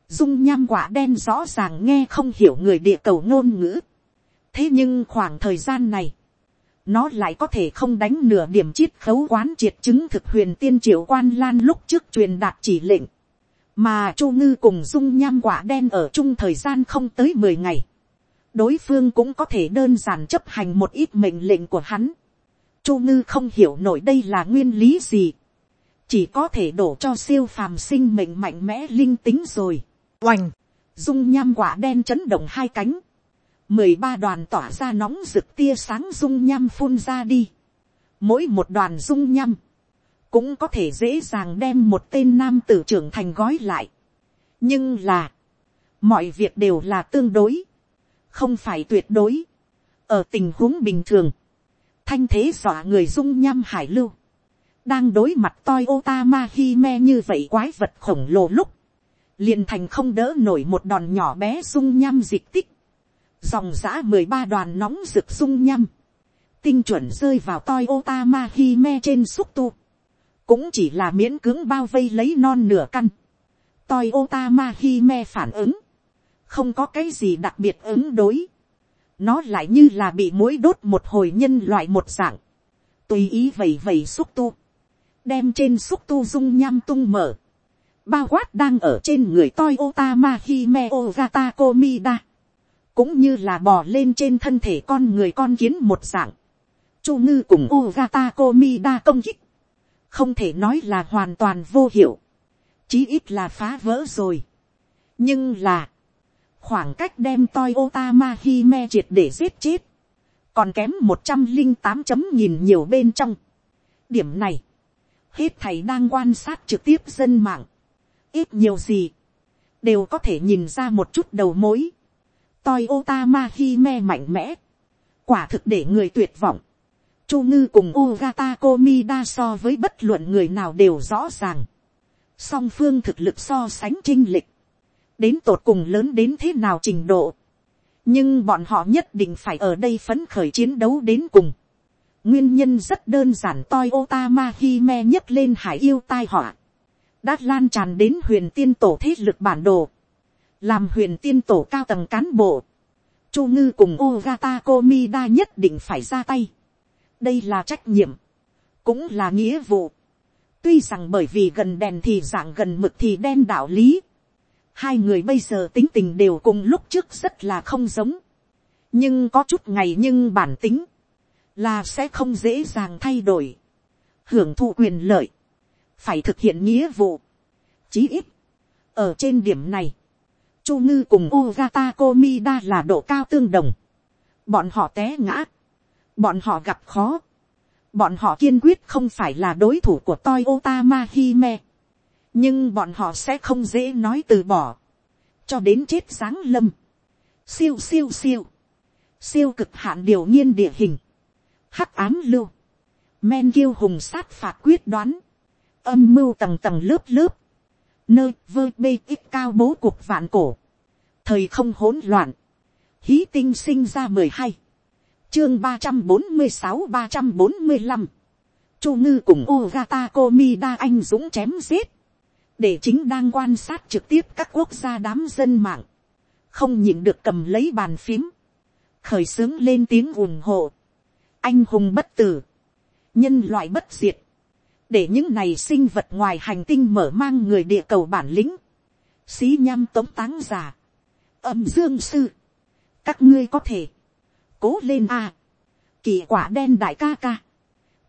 dung nham quả đen rõ ràng nghe không hiểu người địa cầu ngôn ngữ. thế nhưng khoảng thời gian này, nó lại có thể không đánh nửa điểm chiết khấu quán triệt chứng thực huyền tiên triệu quan lan lúc trước truyền đạt chỉ lệnh, mà chu ngư cùng dung nham quả đen ở chung thời gian không tới mười ngày, đối phương cũng có thể đơn giản chấp hành một ít mệnh lệnh của hắn. chu ngư không hiểu nổi đây là nguyên lý gì, chỉ có thể đổ cho siêu phàm sinh mệnh mạnh mẽ linh tính rồi. Oành, dung nham quả đen chấn động hai cánh. Mười ba đoàn tỏa ra nóng rực tia sáng dung nham phun ra đi. Mỗi một đoàn dung nham, cũng có thể dễ dàng đem một tên nam tử trưởng thành gói lại. Nhưng là, mọi việc đều là tương đối, không phải tuyệt đối. Ở tình huống bình thường, thanh thế dọa người dung nham hải lưu, đang đối mặt toi Otama Mahime như vậy quái vật khổng lồ lúc, liền thành không đỡ nổi một đòn nhỏ bé dung nham dịch tích, dòng giã mười ba đoàn nóng rực dung nham, tinh chuẩn rơi vào toi otama hi me trên xúc tu, cũng chỉ là miễn cưỡng bao vây lấy non nửa căn, toi otama hi me phản ứng, không có cái gì đặc biệt ứng đối, nó lại như là bị mũi đốt một hồi nhân loại một dạng, tùy ý vầy vầy xúc tu, đem trên xúc tu dung nham tung mở, bao quát đang ở trên người toi Mahime ogata komida, cũng như là bò lên trên thân thể con người con kiến một dạng, chu ngư cùng ogata komida công kích, không thể nói là hoàn toàn vô hiệu, chí ít là phá vỡ rồi. nhưng là, khoảng cách đem toi Mahime triệt để giết chết, còn kém một trăm linh tám chấm nhìn nhiều bên trong. điểm này, hết thầy đang quan sát trực tiếp dân mạng, ít nhiều gì, đều có thể nhìn ra một chút đầu mối. Toi Otama Hime mạnh mẽ, quả thực để người tuyệt vọng. Chu ngư cùng Ogata Komida so với bất luận người nào đều rõ ràng. Song phương thực lực so sánh trinh lịch. Đến tột cùng lớn đến thế nào trình độ. Nhưng bọn họ nhất định phải ở đây phấn khởi chiến đấu đến cùng. Nguyên nhân rất đơn giản Toi Otama Hime nhấc lên hải yêu tai họa đã lan tràn đến huyền tiên tổ thế lực bản đồ, làm huyền tiên tổ cao tầng cán bộ, chu ngư cùng ogata komida nhất định phải ra tay. đây là trách nhiệm, cũng là nghĩa vụ. tuy rằng bởi vì gần đèn thì dạng gần mực thì đen đạo lý, Hai người bây giờ tính tình đều cùng lúc trước rất là không giống. Nhưng có chút ngày nhưng bản tính. Là sẽ không dễ dàng thay đổi. Hưởng thụ quyền lợi. Phải thực hiện nghĩa vụ. Chí ít. Ở trên điểm này. Chu ngư cùng Ogata Komida là độ cao tương đồng. Bọn họ té ngã. Bọn họ gặp khó. Bọn họ kiên quyết không phải là đối thủ của Toyota Mahime nhưng bọn họ sẽ không dễ nói từ bỏ, cho đến chết sáng lâm, siêu siêu siêu, siêu cực hạn điều nhiên địa hình, hắc ám lưu, men kiêu hùng sát phạt quyết đoán, âm mưu tầng tầng lớp lớp, nơi vơ bê ít cao bố cuộc vạn cổ, thời không hỗn loạn, hí tinh sinh ra mười hai, chương ba trăm bốn mươi sáu ba trăm bốn mươi năm, chu ngư cùng Ogata Komida anh dũng chém giết, để chính đang quan sát trực tiếp các quốc gia đám dân mạng, không nhịn được cầm lấy bàn phím, khởi xướng lên tiếng ủng hộ, anh hùng bất tử, nhân loại bất diệt, để những này sinh vật ngoài hành tinh mở mang người địa cầu bản lĩnh, xí nhăm tống táng giả, âm dương sư, các ngươi có thể, cố lên a, kỳ quả đen đại ca ca,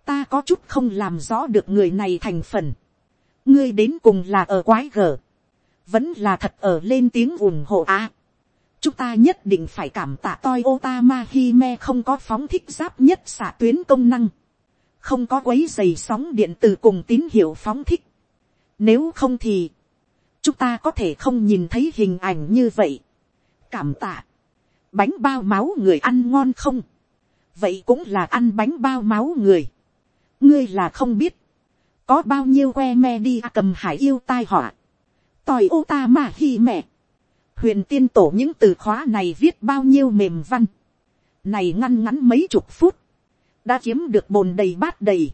ta có chút không làm rõ được người này thành phần, ngươi đến cùng là ở quái gở, vẫn là thật ở lên tiếng ủng hộ a. chúng ta nhất định phải cảm tạ toi otama hime không có phóng thích giáp nhất xạ tuyến công năng, không có quấy dày sóng điện từ cùng tín hiệu phóng thích. Nếu không thì, chúng ta có thể không nhìn thấy hình ảnh như vậy. cảm tạ, bánh bao máu người ăn ngon không, vậy cũng là ăn bánh bao máu người. ngươi là không biết, có bao nhiêu que me đi à cầm hải yêu tai họa, tòi ô ta mà hi mẹ, huyền tiên tổ những từ khóa này viết bao nhiêu mềm văn, này ngăn ngắn mấy chục phút, đã kiếm được bồn đầy bát đầy,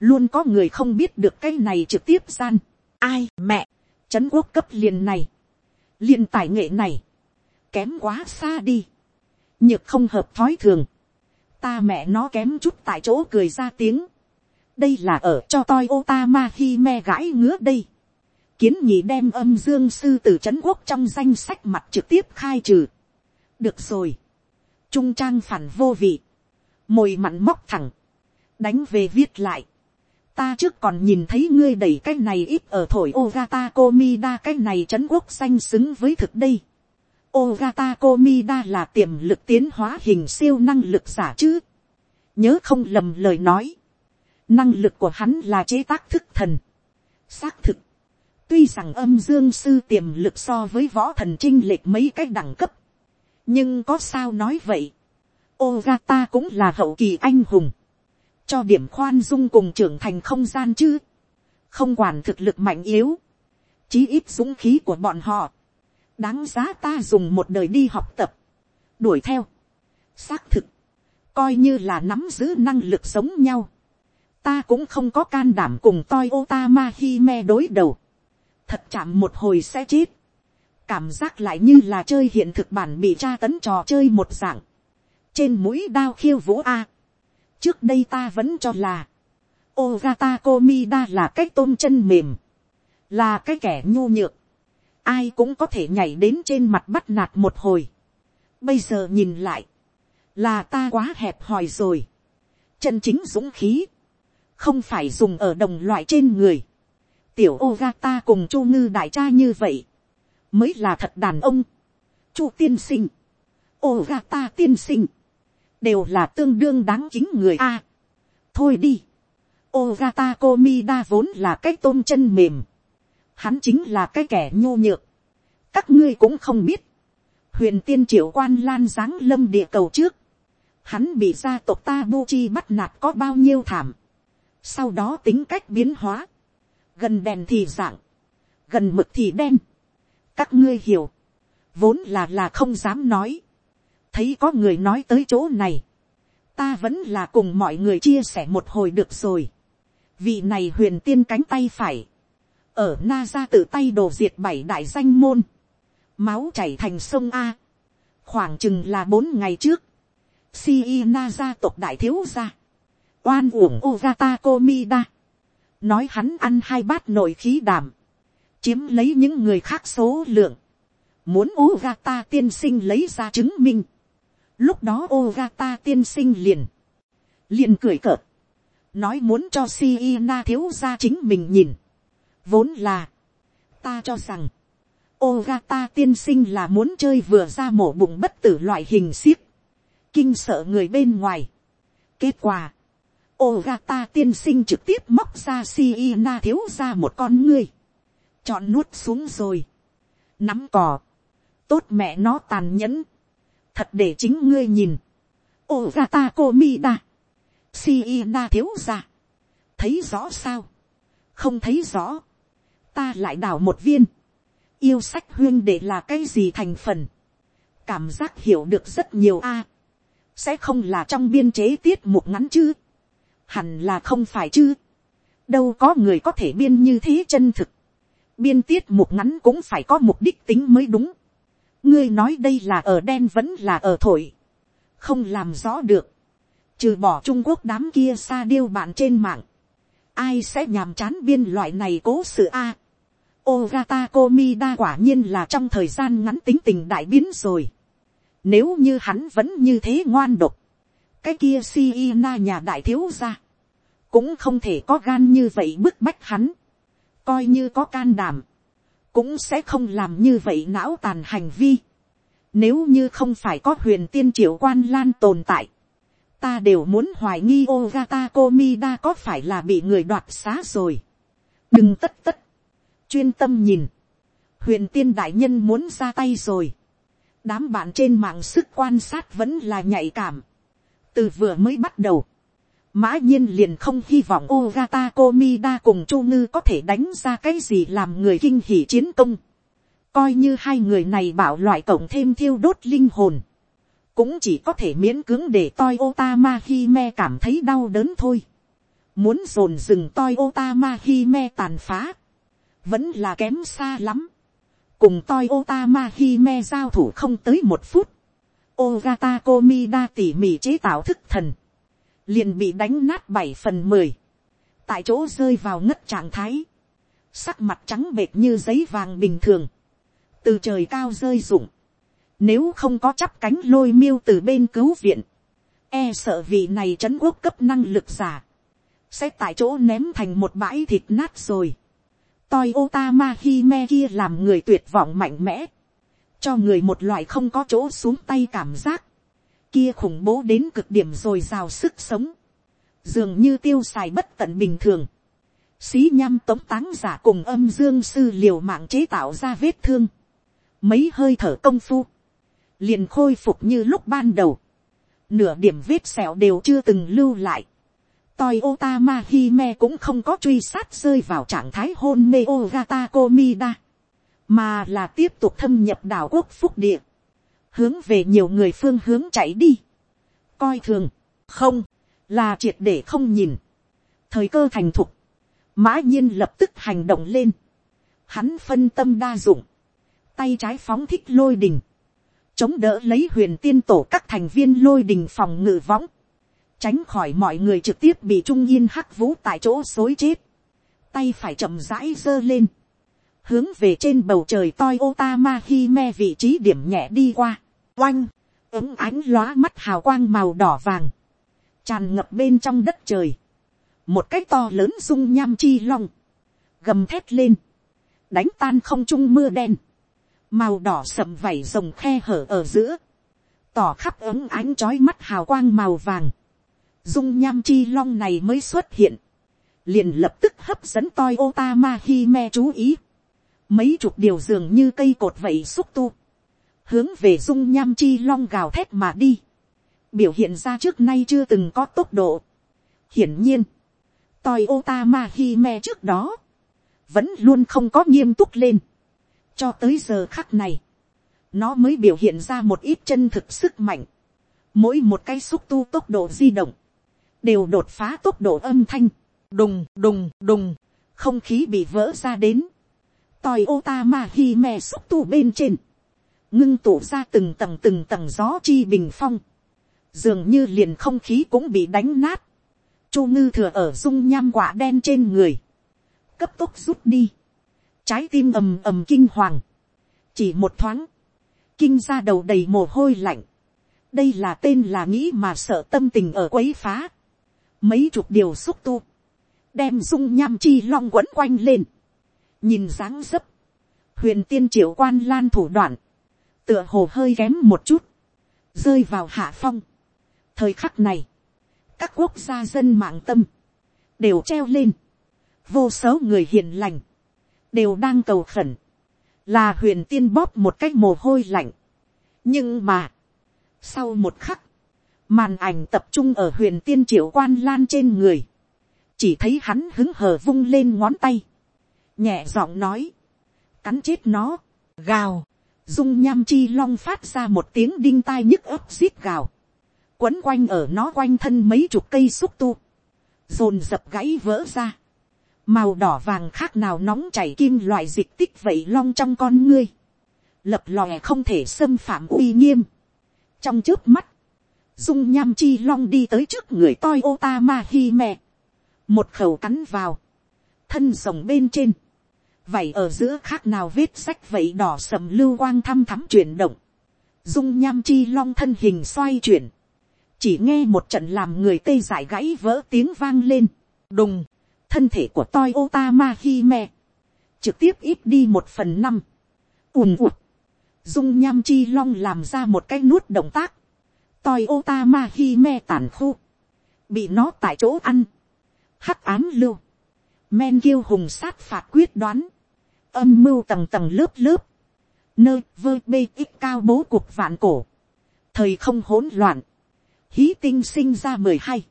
luôn có người không biết được cái này trực tiếp gian, ai mẹ, trấn quốc cấp liền này, liền tài nghệ này, kém quá xa đi, nhược không hợp thói thường, ta mẹ nó kém chút tại chỗ cười ra tiếng, đây là ở cho toi otama hi me gãi ngứa đây. kiến nhị đem âm dương sư từ trấn quốc trong danh sách mặt trực tiếp khai trừ. được rồi. trung trang phản vô vị mồi mặn móc thẳng. đánh về viết lại. ta trước còn nhìn thấy ngươi đẩy cái này ít ở thổi ogata komida cái này chấn quốc xanh xứng với thực đây. Ogata Komida là tiềm lực tiến hóa hình siêu năng lực giả chứ. Nhớ không lầm lời nói Năng lực của hắn là chế tác thức thần. Xác thực. Tuy rằng âm dương sư tiềm lực so với võ thần chinh lệch mấy cách đẳng cấp. Nhưng có sao nói vậy. Ogata cũng là hậu kỳ anh hùng. Cho điểm khoan dung cùng trưởng thành không gian chứ. Không quản thực lực mạnh yếu. Chí ít dũng khí của bọn họ. Đáng giá ta dùng một đời đi học tập. Đuổi theo. Xác thực. Coi như là nắm giữ năng lực sống nhau ta cũng không có can đảm cùng toi otama Hime đối đầu. thật chạm một hồi sẽ chết. cảm giác lại như là chơi hiện thực bản bị tra tấn trò chơi một dạng trên mũi đao khiêu vũ a. trước đây ta vẫn cho là, Ogata Komida là cái tôm chân mềm, là cái kẻ nhu nhược, ai cũng có thể nhảy đến trên mặt bắt nạt một hồi. Bây giờ nhìn lại, là ta quá hẹp hòi rồi. Chân chính dũng khí, không phải dùng ở đồng loại trên người. tiểu Ogata cùng chu ngư đại cha như vậy, mới là thật đàn ông. chu tiên sinh, Ogata tiên sinh, đều là tương đương đáng chính người a. thôi đi, Ogata Komida vốn là cái tôm chân mềm, hắn chính là cái kẻ nhô nhược. các ngươi cũng không biết, huyền tiên triệu quan lan giáng lâm địa cầu trước, hắn bị gia tộc ta bu chi bắt nạt có bao nhiêu thảm. Sau đó tính cách biến hóa, gần đèn thì dạng, gần mực thì đen, các ngươi hiểu, vốn là là không dám nói, thấy có người nói tới chỗ này, ta vẫn là cùng mọi người chia sẻ một hồi được rồi, vị này huyền tiên cánh tay phải, ở na ra tự tay đồ diệt bảy đại danh môn, máu chảy thành sông a, khoảng chừng là bốn ngày trước, si na Ra tộc đại thiếu gia, oan uổng Ogata Komida. Nói hắn ăn hai bát nội khí đảm. chiếm lấy những người khác số lượng, muốn Ogata tiên sinh lấy ra chứng minh. Lúc đó Ogata tiên sinh liền, liền cười cợt, nói muốn cho Siina thiếu ra chính mình nhìn. Vốn là, ta cho rằng, Ogata tiên sinh là muốn chơi vừa ra mổ bụng bất tử loại hình xiếc, kinh sợ người bên ngoài. Kết quả, Ogata tiên sinh trực tiếp móc ra Siina thiếu ra một con ngươi, chọn nuốt xuống rồi, nắm cỏ. tốt mẹ nó tàn nhẫn, thật để chính ngươi nhìn, Ogata Komida, Siina thiếu ra, thấy rõ sao, không thấy rõ, ta lại đào một viên, yêu sách huyên để là cái gì thành phần, cảm giác hiểu được rất nhiều a, sẽ không là trong biên chế tiết mục ngắn chứ, hẳn là không phải chứ, đâu có người có thể biên như thế chân thực, biên tiết mục ngắn cũng phải có mục đích tính mới đúng, ngươi nói đây là ở đen vẫn là ở thổi, không làm rõ được, trừ bỏ trung quốc đám kia xa điêu bạn trên mạng, ai sẽ nhàm chán biên loại này cố sự a. Ogata Komida quả nhiên là trong thời gian ngắn tính tình đại biến rồi. Nếu như hắn vẫn như thế ngoan độc. Cái kia Siina nhà đại thiếu gia. Cũng không thể có gan như vậy bức bách hắn. Coi như có can đảm. Cũng sẽ không làm như vậy não tàn hành vi. Nếu như không phải có huyền tiên triệu quan lan tồn tại. Ta đều muốn hoài nghi Ogata Komida có phải là bị người đoạt xá rồi. Đừng tất tất chuyên tâm nhìn, huyền tiên đại nhân muốn ra tay rồi, đám bạn trên mạng sức quan sát vẫn là nhạy cảm, từ vừa mới bắt đầu, mã nhiên liền không hy vọng Ogata Komida cùng Chu Ngư có thể đánh ra cái gì làm người kinh hỉ chiến công. Coi như hai người này bảo loại cộng thêm thiêu đốt linh hồn. Cũng chỉ có thể miễn cưỡng để toi Otama Hime cảm thấy đau đớn thôi. Muốn dồn dừng toi Otama Hime tàn phá vẫn là kém xa lắm. cùng toi otama hime giao thủ không tới một phút. ogata komida tỉ mỉ chế tạo thức thần liền bị đánh nát bảy phần mười. tại chỗ rơi vào ngất trạng thái. sắc mặt trắng bệt như giấy vàng bình thường. từ trời cao rơi rụng. nếu không có chắp cánh lôi miêu từ bên cứu viện. e sợ vị này trấn quốc cấp năng lực giả. sẽ tại chỗ ném thành một bãi thịt nát rồi toi Otama Hime kia làm người tuyệt vọng mạnh mẽ. Cho người một loại không có chỗ xuống tay cảm giác. Kia khủng bố đến cực điểm rồi rào sức sống. Dường như tiêu xài bất tận bình thường. Xí nhăm tống táng giả cùng âm dương sư liều mạng chế tạo ra vết thương. Mấy hơi thở công phu. Liền khôi phục như lúc ban đầu. Nửa điểm vết sẹo đều chưa từng lưu lại Toi Otama Hime cũng không có truy sát rơi vào trạng thái hôn mê Ogata Komida. Mà là tiếp tục thâm nhập đảo quốc phúc địa. Hướng về nhiều người phương hướng chạy đi. Coi thường. Không. Là triệt để không nhìn. Thời cơ thành thục. Mã nhiên lập tức hành động lên. Hắn phân tâm đa dụng. Tay trái phóng thích lôi đình. Chống đỡ lấy huyền tiên tổ các thành viên lôi đình phòng ngự võng tránh khỏi mọi người trực tiếp bị trung yên hắc vũ tại chỗ xối chết, tay phải chậm rãi giơ lên, hướng về trên bầu trời toi Otama Hime vị trí điểm nhẹ đi qua, oanh, ứng ánh lóa mắt hào quang màu đỏ vàng, tràn ngập bên trong đất trời, một cái to lớn dung nham chi long, gầm thét lên, đánh tan không trung mưa đen, màu đỏ sậm vảy rồng khe hở ở giữa, tỏ khắp ứng ánh trói mắt hào quang màu vàng, dung nham chi long này mới xuất hiện, liền lập tức hấp dẫn toi Otama Hime chú ý. Mấy chục điều dường như cây cột vậy xúc tu. Hướng về dung nham chi long gào thét mà đi. Biểu hiện ra trước nay chưa từng có tốc độ. Hiển nhiên, toi Otama Hime trước đó, vẫn luôn không có nghiêm túc lên. Cho tới giờ khắc này, nó mới biểu hiện ra một ít chân thực sức mạnh. Mỗi một cái xúc tu tốc độ di động, đều đột phá tốc độ âm thanh, đùng đùng đùng, không khí bị vỡ ra đến, toi ô ta ma hi me xúc tu bên trên, ngưng tụ ra từng tầng từng tầng gió chi bình phong, dường như liền không khí cũng bị đánh nát, chu ngư thừa ở dung nham quả đen trên người, cấp tốc rút đi, trái tim ầm ầm kinh hoàng, chỉ một thoáng, kinh ra đầu đầy mồ hôi lạnh, đây là tên là nghĩ mà sợ tâm tình ở quấy phá, mấy chục điều xúc tu, đem dung nham chi long quấn quanh lên, nhìn dáng dấp, huyền tiên triệu quan lan thủ đoạn, tựa hồ hơi kém một chút, rơi vào hạ phong. thời khắc này, các quốc gia dân mạng tâm, đều treo lên, vô số người hiền lành, đều đang cầu khẩn, là huyền tiên bóp một cái mồ hôi lạnh. nhưng mà, sau một khắc, màn ảnh tập trung ở huyền tiên triệu quan lan trên người, chỉ thấy hắn hứng hờ vung lên ngón tay, nhẹ giọng nói, cắn chết nó, gào, dung nham chi long phát ra một tiếng đinh tai nhức ấp xít gào, quấn quanh ở nó quanh thân mấy chục cây xúc tu, dồn dập gãy vỡ ra, màu đỏ vàng khác nào nóng chảy kim loại dịch tích vậy long trong con ngươi, lập lòe không thể xâm phạm uy nghiêm. trong trước mắt, dung nham chi long đi tới trước người toi ô ta ma hi mẹ, một khẩu cắn vào, thân rồng bên trên, vậy ở giữa khác nào vết sách vậy đỏ sầm lưu quang thăm thắm chuyển động, dung nham chi long thân hình xoay chuyển, chỉ nghe một trận làm người tê giải gãy vỡ tiếng vang lên, đùng, thân thể của toi otama hime, trực tiếp ít đi một phần năm, ùm ụt, dung nham chi long làm ra một cái nuốt động tác, toi otama hime tàn khu, bị nó tại chỗ ăn, hắc ám lưu, men kiêu hùng sát phạt quyết đoán, âm mưu tầng tầng lớp lớp, nơi vơ bê ít cao bố cuộc vạn cổ, thời không hỗn loạn, hí tinh sinh ra mười hai,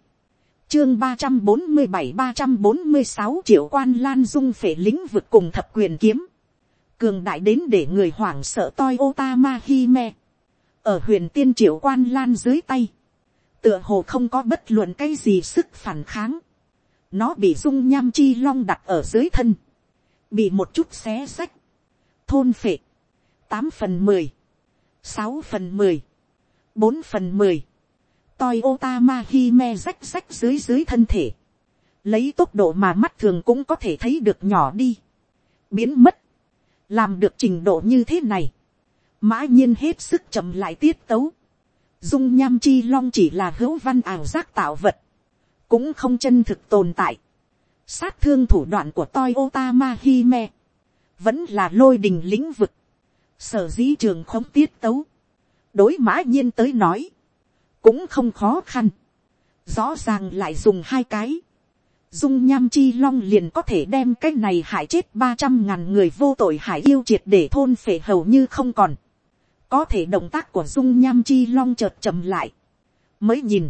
chương ba trăm bốn mươi bảy ba trăm bốn mươi sáu triệu quan lan dung phể lĩnh vực cùng thập quyền kiếm, cường đại đến để người hoảng sợ toi otama hi me, ở huyền tiên triệu quan lan dưới tay, tựa hồ không có bất luận cái gì sức phản kháng, nó bị dung nham chi long đặt ở dưới thân, bị một chút xé sách, thôn phệ, tám phần mười, sáu phần mười, bốn phần mười, toi otama hi me rách rách dưới dưới thân thể, lấy tốc độ mà mắt thường cũng có thể thấy được nhỏ đi, biến mất, làm được trình độ như thế này, mã nhiên hết sức chậm lại tiết tấu, dung nham chi long chỉ là hữu văn ảo giác tạo vật, cũng không chân thực tồn tại, sát thương thủ đoạn của toi Mahime, vẫn là lôi đình lĩnh vực, sở dĩ trường không tiết tấu, đối mã nhiên tới nói, cũng không khó khăn, rõ ràng lại dùng hai cái, dung nham chi long liền có thể đem cái này hại chết ba trăm ngàn người vô tội hại yêu triệt để thôn phệ hầu như không còn, có thể động tác của dung nham chi long chợt chậm lại, mới nhìn,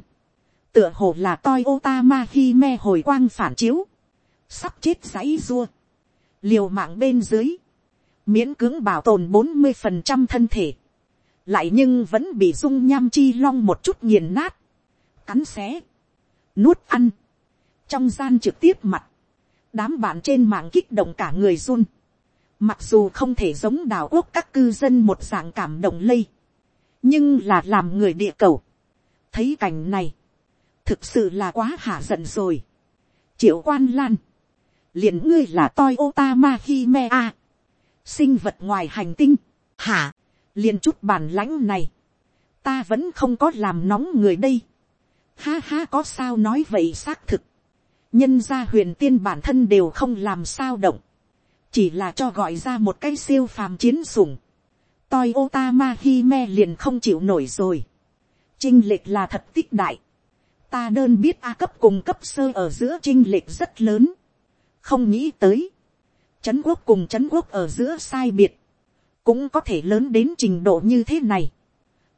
tựa hồ là toi otama hi me hồi quang phản chiếu, sắp chết giấy rua, liều mạng bên dưới, miễn cưỡng bảo tồn bốn mươi phần trăm thân thể, lại nhưng vẫn bị dung nham chi long một chút nghiền nát, cắn xé, nuốt ăn, trong gian trực tiếp mặt, đám bạn trên mạng kích động cả người run, mặc dù không thể giống đảo quốc các cư dân một dạng cảm động lây, nhưng là làm người địa cầu, thấy cảnh này, thực sự là quá hả giận rồi. triệu quan lan, liền ngươi là toi otama hi me a, sinh vật ngoài hành tinh, hả, liền chút bản lãnh này, ta vẫn không có làm nóng người đây. Ha ha có sao nói vậy xác thực. nhân gia huyền tiên bản thân đều không làm sao động. chỉ là cho gọi ra một cái siêu phàm chiến sủng. toi otama hime liền không chịu nổi rồi. trinh lệch là thật tích đại. ta đơn biết a cấp cùng cấp sơ ở giữa trinh lệch rất lớn không nghĩ tới. trấn quốc cùng trấn quốc ở giữa sai biệt cũng có thể lớn đến trình độ như thế này.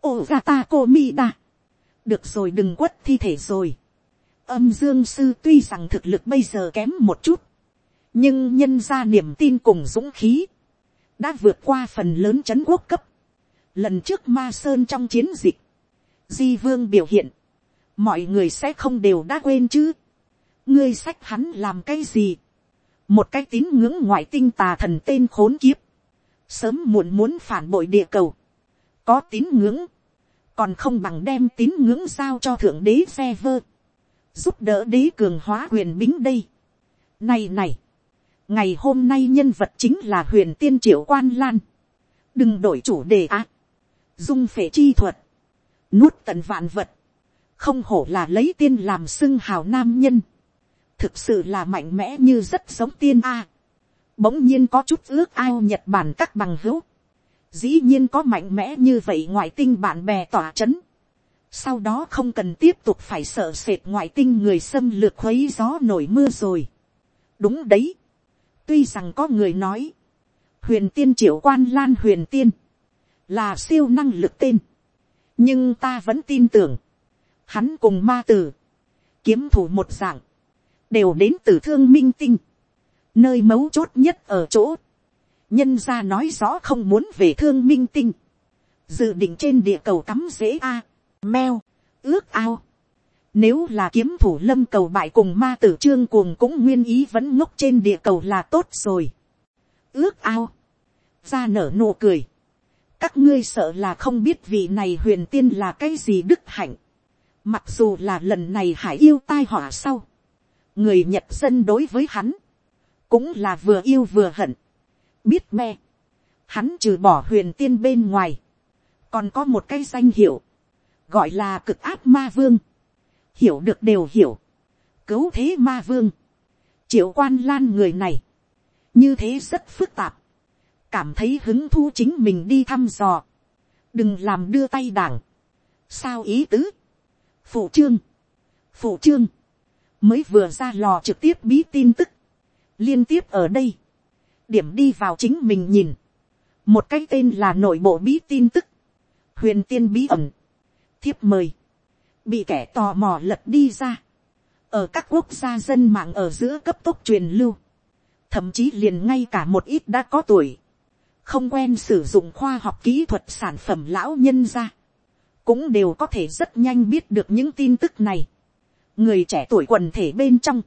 ô ra ta cô mi đa. được rồi đừng quất thi thể rồi. âm dương sư tuy rằng thực lực bây giờ kém một chút, nhưng nhân ra niềm tin cùng dũng khí, đã vượt qua phần lớn c h ấ n quốc cấp. lần trước ma sơn trong chiến dịch, di vương biểu hiện, mọi người sẽ không đều đã quên chứ. ngươi sách hắn làm cái gì một cái tín ngưỡng ngoại tinh tà thần tên khốn kiếp, sớm muộn muốn phản bội địa cầu, có tín ngưỡng, còn không bằng đem tín ngưỡng giao cho thượng đế xe vơ, giúp đỡ đế cường hóa huyền bính đây. Này này, ngày hôm nay nhân vật chính là huyền tiên triệu quan lan, đừng đổi chủ đề á, dung phệ chi thuật, nuốt tận vạn vật, không hổ là lấy tiên làm xưng hào nam nhân, thực sự là mạnh mẽ như rất giống tiên a. bỗng nhiên có chút ước ao nhật bản các bằng hữu, dĩ nhiên có mạnh mẽ như vậy ngoại tinh bạn bè tỏa chấn sau đó không cần tiếp tục phải sợ sệt ngoại tinh người xâm lược khuấy gió nổi mưa rồi. đúng đấy. tuy rằng có người nói, huyền tiên triệu quan lan huyền tiên, là siêu năng lực tên, nhưng ta vẫn tin tưởng, hắn cùng ma tử, kiếm thủ một dạng, đều đến từ thương minh tinh, nơi mấu chốt nhất ở chỗ, nhân ra nói rõ không muốn về thương minh tinh, dự định trên địa cầu cắm dễ a, meo, ước ao. Nếu là kiếm thủ lâm cầu bại cùng ma tử trương cuồng cũng nguyên ý vẫn ngốc trên địa cầu là tốt rồi. Ước ao. Ra nở nụ cười. Các ngươi sợ là không biết vị này huyền tiên là cái gì đức hạnh. Mặc dù là lần này hải yêu tai họa sau. Người Nhật dân đối với hắn. Cũng là vừa yêu vừa hận biết me. Hắn trừ bỏ huyền tiên bên ngoài. Còn có một cái danh hiệu. Gọi là cực áp ma vương. Hiểu được đều hiểu. Cấu thế ma vương. Triệu quan lan người này. Như thế rất phức tạp. Cảm thấy hứng thu chính mình đi thăm dò. Đừng làm đưa tay đảng. Sao ý tứ? Phụ trương. Phụ trương. Mới vừa ra lò trực tiếp bí tin tức. Liên tiếp ở đây. Điểm đi vào chính mình nhìn, một cái tên là nội bộ bí tin tức, huyền tiên bí ẩn, thiếp mời, bị kẻ tò mò lật đi ra, ở các quốc gia dân mạng ở giữa cấp tốc truyền lưu, thậm chí liền ngay cả một ít đã có tuổi, không quen sử dụng khoa học kỹ thuật sản phẩm lão nhân ra, cũng đều có thể rất nhanh biết được những tin tức này người trẻ tuổi quần thể bên trong,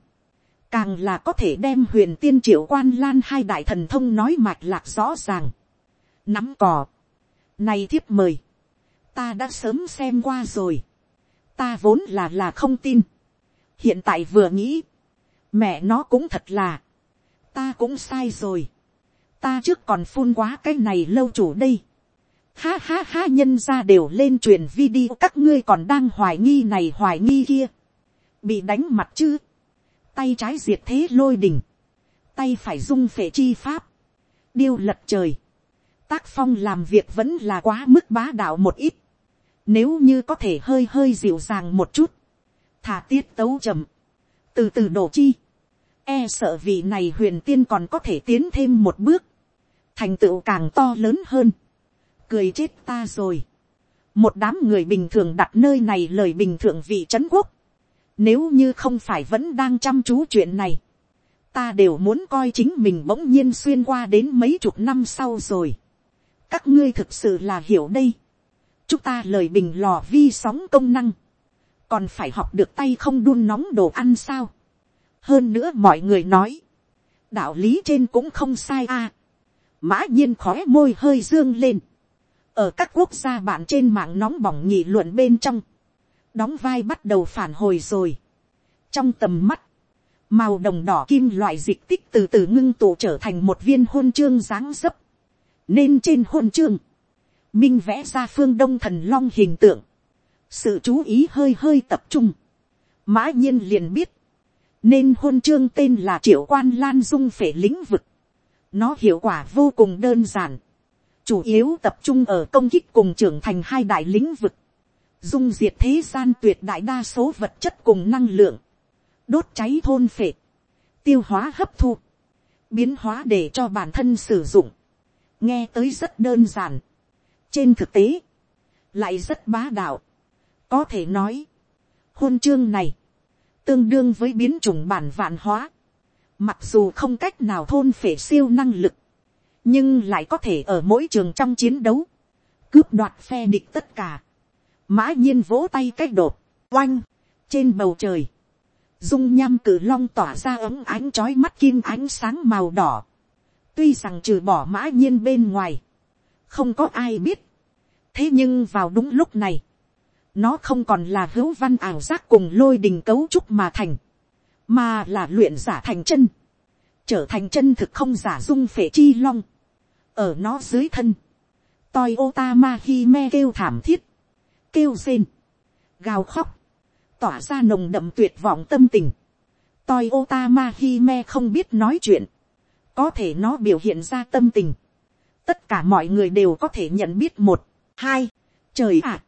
càng là có thể đem huyền tiên triệu quan lan hai đại thần thông nói mạch lạc rõ ràng. nắm cò, này thiếp mời, ta đã sớm xem qua rồi, ta vốn là là không tin, hiện tại vừa nghĩ, mẹ nó cũng thật là, ta cũng sai rồi, ta trước còn phun quá cái này lâu chủ đây, ha ha ha nhân ra đều lên truyền video các ngươi còn đang hoài nghi này hoài nghi kia, bị đánh mặt chứ, tay trái diệt thế lôi đình, tay phải dung phệ chi pháp, điêu lật trời, tác phong làm việc vẫn là quá mức bá đạo một ít, nếu như có thể hơi hơi dịu dàng một chút, thả tiết tấu chậm, từ từ đổ chi, e sợ vị này huyền tiên còn có thể tiến thêm một bước, thành tựu càng to lớn hơn, cười chết ta rồi, một đám người bình thường đặt nơi này lời bình thường vị trấn quốc, nếu như không phải vẫn đang chăm chú chuyện này. Ta đều muốn coi chính mình bỗng nhiên xuyên qua đến mấy chục năm sau rồi. Các ngươi thực sự là hiểu đây. Chúng ta lời bình lò vi sóng công năng. Còn phải học được tay không đun nóng đồ ăn sao. Hơn nữa mọi người nói. Đạo lý trên cũng không sai a Mã nhiên khóe môi hơi dương lên. Ở các quốc gia bạn trên mạng nóng bỏng nghị luận bên trong đóng vai bắt đầu phản hồi rồi. trong tầm mắt, màu đồng đỏ kim loại dịch tích từ từ ngưng tụ trở thành một viên hôn chương dáng dấp. nên trên hôn chương, minh vẽ ra phương đông thần long hình tượng, sự chú ý hơi hơi tập trung, mã nhiên liền biết, nên hôn chương tên là triệu quan lan dung phể lĩnh vực, nó hiệu quả vô cùng đơn giản, chủ yếu tập trung ở công kích cùng trưởng thành hai đại lĩnh vực, dung diệt thế gian tuyệt đại đa số vật chất cùng năng lượng, đốt cháy thôn phệ, tiêu hóa hấp thu, biến hóa để cho bản thân sử dụng, nghe tới rất đơn giản, trên thực tế, lại rất bá đạo, có thể nói, hôn chương này, tương đương với biến chủng bản vạn hóa, mặc dù không cách nào thôn phệ siêu năng lực, nhưng lại có thể ở mỗi trường trong chiến đấu, cướp đoạt phe địch tất cả, mã nhiên vỗ tay cách đột, oanh, trên bầu trời, dung nham cử long tỏa ra ấm ánh trói mắt kim ánh sáng màu đỏ, tuy rằng trừ bỏ mã nhiên bên ngoài, không có ai biết, thế nhưng vào đúng lúc này, nó không còn là hữu văn ảo giác cùng lôi đình cấu trúc mà thành, mà là luyện giả thành chân, trở thành chân thực không giả dung phệ chi long, ở nó dưới thân, toi otama hi me kêu thảm thiết, kêu rên, gào khóc, tỏa ra nồng đậm tuyệt vọng tâm tình, toi otama Hime không biết nói chuyện, có thể nó biểu hiện ra tâm tình, tất cả mọi người đều có thể nhận biết một, hai, trời ạ,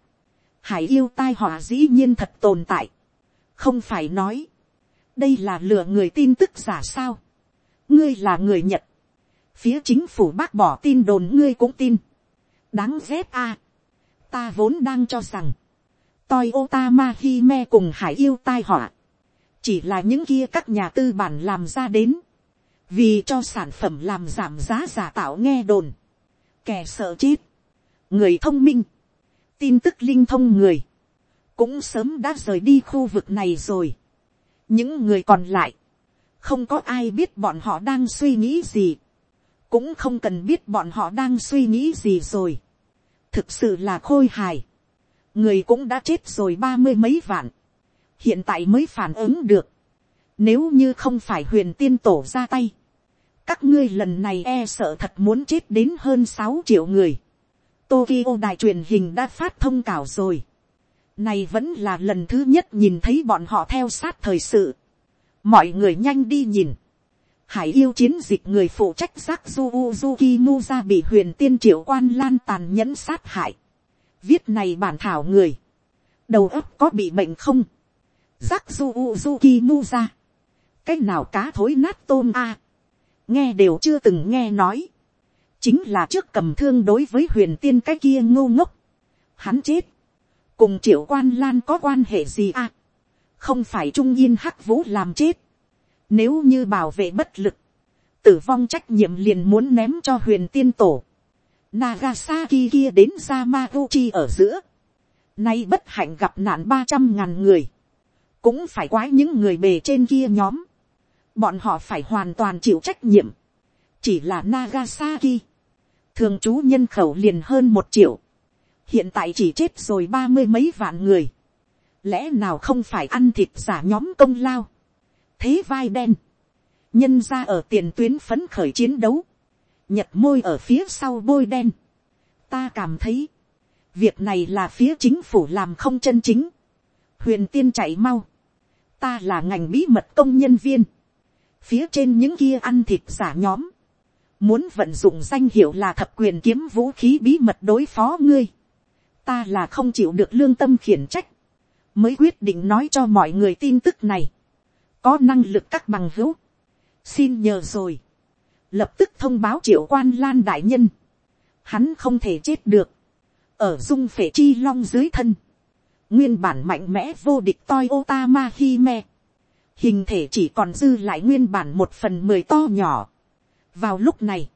hải yêu tai họa dĩ nhiên thật tồn tại, không phải nói, đây là lừa người tin tức giả sao, ngươi là người nhật, phía chính phủ bác bỏ tin đồn ngươi cũng tin, đáng ghét a, ta vốn đang cho rằng, toi otama hime cùng hải yêu tai họa, chỉ là những kia các nhà tư bản làm ra đến, vì cho sản phẩm làm giảm giá giả tạo nghe đồn, kẻ sợ chết, người thông minh, tin tức linh thông người, cũng sớm đã rời đi khu vực này rồi. những người còn lại, không có ai biết bọn họ đang suy nghĩ gì, cũng không cần biết bọn họ đang suy nghĩ gì rồi thực sự là khôi hài, người cũng đã chết rồi ba mươi mấy vạn, hiện tại mới phản ứng được, nếu như không phải huyền tiên tổ ra tay, các ngươi lần này e sợ thật muốn chết đến hơn sáu triệu người. Tokyo đài truyền hình đã phát thông cáo rồi. Này vẫn là lần thứ nhất nhìn thấy bọn họ theo sát thời sự. Mọi người nhanh đi nhìn. Hải yêu chiến dịch người phụ trách giác Uzuki Muza bị huyền tiên triệu quan lan tàn nhẫn sát hại. Viết này bản thảo người. Đầu óc có bị bệnh không? Giác Uzuki Muza. Cái nào cá thối nát tôm a Nghe đều chưa từng nghe nói. Chính là trước cầm thương đối với huyền tiên cái kia ngô ngốc. Hắn chết cùng triệu quan lan có quan hệ gì à, không phải trung yên hắc vũ làm chết, nếu như bảo vệ bất lực, tử vong trách nhiệm liền muốn ném cho huyền tiên tổ, Nagasaki kia đến Yamaguchi ở giữa, nay bất hạnh gặp nạn ba trăm ngàn người, cũng phải quái những người bề trên kia nhóm, bọn họ phải hoàn toàn chịu trách nhiệm, chỉ là Nagasaki, thường trú nhân khẩu liền hơn một triệu, hiện tại chỉ chết rồi ba mươi mấy vạn người, lẽ nào không phải ăn thịt giả nhóm công lao, thế vai đen, nhân ra ở tiền tuyến phấn khởi chiến đấu, nhật môi ở phía sau bôi đen, ta cảm thấy, việc này là phía chính phủ làm không chân chính, huyền tiên chạy mau, ta là ngành bí mật công nhân viên, phía trên những kia ăn thịt giả nhóm, muốn vận dụng danh hiệu là thập quyền kiếm vũ khí bí mật đối phó ngươi, ta là không chịu được lương tâm khiển trách, mới quyết định nói cho mọi người tin tức này, có năng lực các bằng hữu, xin nhờ rồi, lập tức thông báo triệu quan lan đại nhân, hắn không thể chết được, ở dung phể chi long dưới thân, nguyên bản mạnh mẽ vô địch toi otama hi me, hình thể chỉ còn dư lại nguyên bản một phần mười to nhỏ. vào lúc này,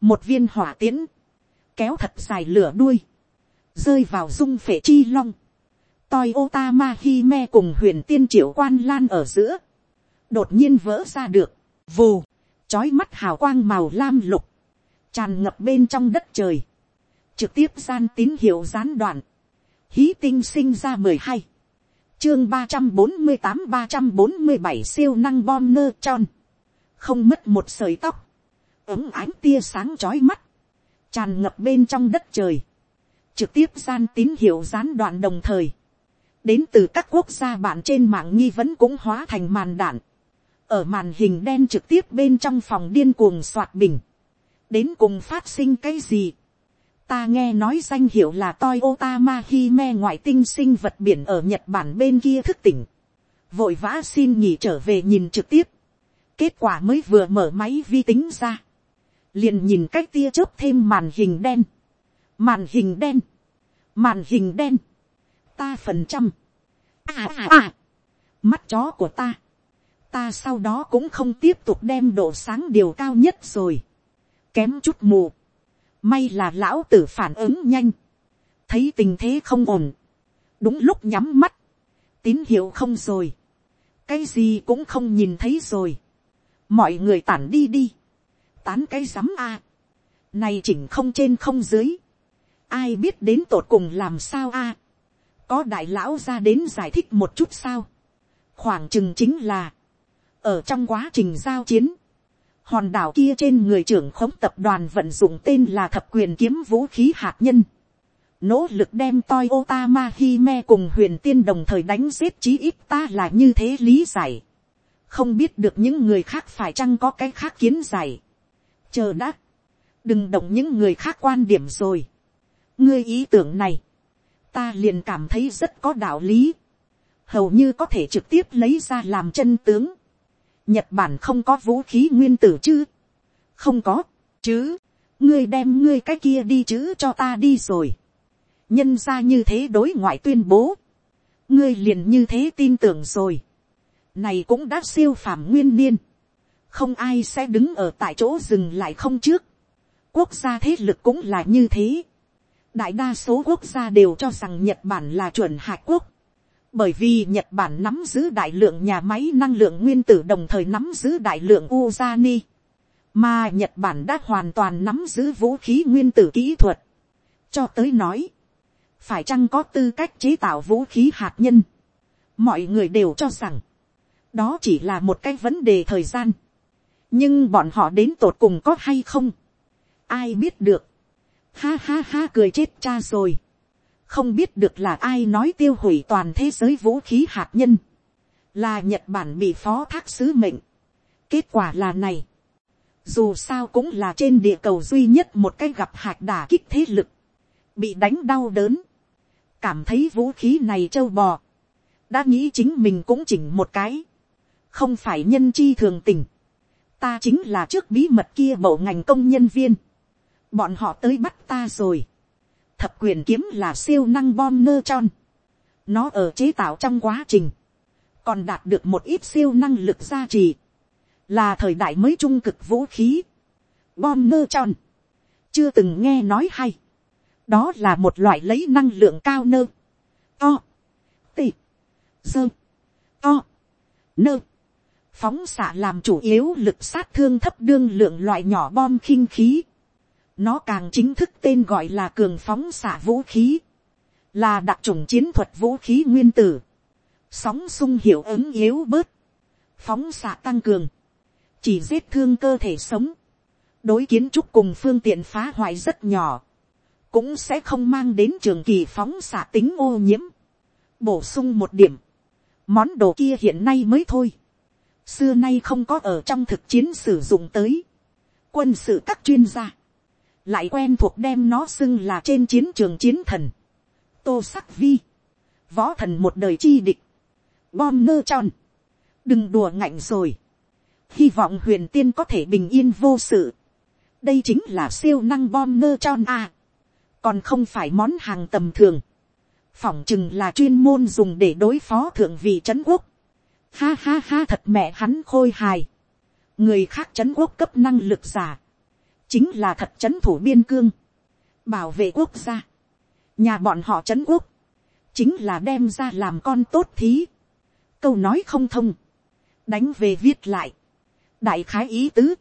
một viên hỏa tiễn, kéo thật dài lửa đuôi, rơi vào dung phệ chi long, toi otama hi me cùng huyền tiên triệu quan lan ở giữa, đột nhiên vỡ ra được, vù, trói mắt hào quang màu lam lục, tràn ngập bên trong đất trời, trực tiếp gian tín hiệu gián đoạn, hí tinh sinh ra mười hai, chương ba trăm bốn mươi tám ba trăm bốn mươi bảy siêu năng bom nơ tròn, không mất một sợi tóc, ấm ánh tia sáng trói mắt, tràn ngập bên trong đất trời, trực tiếp gian tín hiệu gián đoạn đồng thời, đến từ các quốc gia bạn trên mạng nghi vấn cũng hóa thành màn đạn, ở màn hình đen trực tiếp bên trong phòng điên cuồng soạt bình, đến cùng phát sinh cái gì, ta nghe nói danh hiệu là toi mahime ngoại tinh sinh vật biển ở nhật bản bên kia thức tỉnh, vội vã xin nghỉ trở về nhìn trực tiếp, kết quả mới vừa mở máy vi tính ra, liền nhìn cách tia chớp thêm màn hình đen, màn hình đen, màn hình đen, ta phần trăm, à à à, mắt chó của ta, ta sau đó cũng không tiếp tục đem độ sáng điều cao nhất rồi, kém chút mù, may là lão tử phản ứng nhanh, thấy tình thế không ổn, đúng lúc nhắm mắt, tín hiệu không rồi, cái gì cũng không nhìn thấy rồi, mọi người tản đi đi, tán cái rắm a, này chỉnh không trên không dưới, ai biết đến tột cùng làm sao a, có đại lão ra đến giải thích một chút sao, khoảng chừng chính là, ở trong quá trình giao chiến, hòn đảo kia trên người trưởng khống tập đoàn vận dụng tên là thập quyền kiếm vũ khí hạt nhân, nỗ lực đem toi Otama Hime cùng huyền tiên đồng thời đánh giết chí ít ta là như thế lý giải. Không biết được những người khác phải chăng có cái khác kiến giải. Chờ đã. Đừng động những người khác quan điểm rồi. Ngươi ý tưởng này. Ta liền cảm thấy rất có đạo lý. Hầu như có thể trực tiếp lấy ra làm chân tướng. Nhật Bản không có vũ khí nguyên tử chứ? Không có, chứ. Ngươi đem ngươi cái kia đi chứ cho ta đi rồi. Nhân ra như thế đối ngoại tuyên bố, ngươi liền như thế tin tưởng rồi, này cũng đã siêu phàm nguyên niên, không ai sẽ đứng ở tại chỗ dừng lại không trước, quốc gia thế lực cũng là như thế, đại đa số quốc gia đều cho rằng nhật bản là chuẩn hạt quốc, bởi vì nhật bản nắm giữ đại lượng nhà máy năng lượng nguyên tử đồng thời nắm giữ đại lượng uzani, mà nhật bản đã hoàn toàn nắm giữ vũ khí nguyên tử kỹ thuật, cho tới nói, phải chăng có tư cách chế tạo vũ khí hạt nhân. mọi người đều cho rằng, đó chỉ là một cái vấn đề thời gian. nhưng bọn họ đến tột cùng có hay không. ai biết được. ha ha ha cười chết cha rồi không biết được là ai nói tiêu hủy toàn thế giới vũ khí hạt nhân. là nhật bản bị phó thác sứ mệnh. kết quả là này. dù sao cũng là trên địa cầu duy nhất một cái gặp hạt đả kích thế lực. bị đánh đau đớn cảm thấy vũ khí này trâu bò, đã nghĩ chính mình cũng chỉnh một cái, không phải nhân chi thường tình, ta chính là trước bí mật kia bộ ngành công nhân viên, bọn họ tới bắt ta rồi, thập quyền kiếm là siêu năng bom nơ tròn, nó ở chế tạo trong quá trình, còn đạt được một ít siêu năng lực gia trì, là thời đại mới trung cực vũ khí, bom nơ tròn, chưa từng nghe nói hay, đó là một loại lấy năng lượng cao nơ, to, tị, dơ, to, nơ, phóng xạ làm chủ yếu lực sát thương thấp đương lượng loại nhỏ bom khinh khí, nó càng chính thức tên gọi là cường phóng xạ vũ khí, là đặc trùng chiến thuật vũ khí nguyên tử, sóng sung hiệu ứng yếu bớt, phóng xạ tăng cường, chỉ giết thương cơ thể sống, đối kiến trúc cùng phương tiện phá hoại rất nhỏ, cũng sẽ không mang đến trường kỳ phóng xạ tính ô nhiễm. Bổ sung một điểm, món đồ kia hiện nay mới thôi. Xưa nay không có ở trong thực chiến sử dụng tới. Quân sự các chuyên gia, lại quen thuộc đem nó xưng là trên chiến trường chiến thần. Tô sắc vi, võ thần một đời chi địch, bom nơ tròn. Đừng đùa ngạnh rồi. Hy vọng huyền tiên có thể bình yên vô sự. Đây chính là siêu năng bom nơ tròn à còn không phải món hàng tầm thường, phỏng chừng là chuyên môn dùng để đối phó thượng vị trấn quốc. Ha ha ha thật mẹ hắn khôi hài. người khác trấn quốc cấp năng lực giả, chính là thật trấn thủ biên cương, bảo vệ quốc gia. nhà bọn họ trấn quốc, chính là đem ra làm con tốt thí. câu nói không thông, đánh về viết lại, đại khái ý tứ,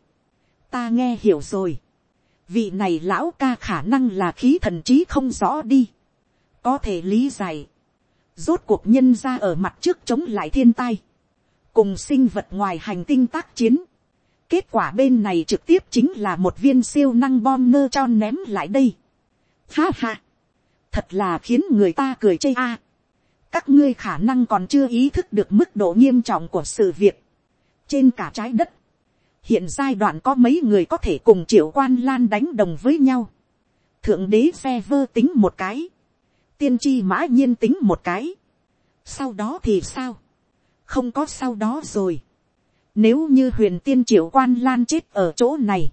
ta nghe hiểu rồi. Vị này lão ca khả năng là khí thần trí không rõ đi, có thể lý giải, rốt cuộc nhân ra ở mặt trước chống lại thiên tai, cùng sinh vật ngoài hành tinh tác chiến, kết quả bên này trực tiếp chính là một viên siêu năng bom nơ cho ném lại đây. Ha ha, thật là khiến người ta cười chê a. các ngươi khả năng còn chưa ý thức được mức độ nghiêm trọng của sự việc. trên cả trái đất, hiện giai đoạn có mấy người có thể cùng triệu quan lan đánh đồng với nhau. thượng đế xe vơ tính một cái, tiên tri mã nhiên tính một cái. sau đó thì sao, không có sau đó rồi nếu như huyền tiên triệu quan lan chết ở chỗ này,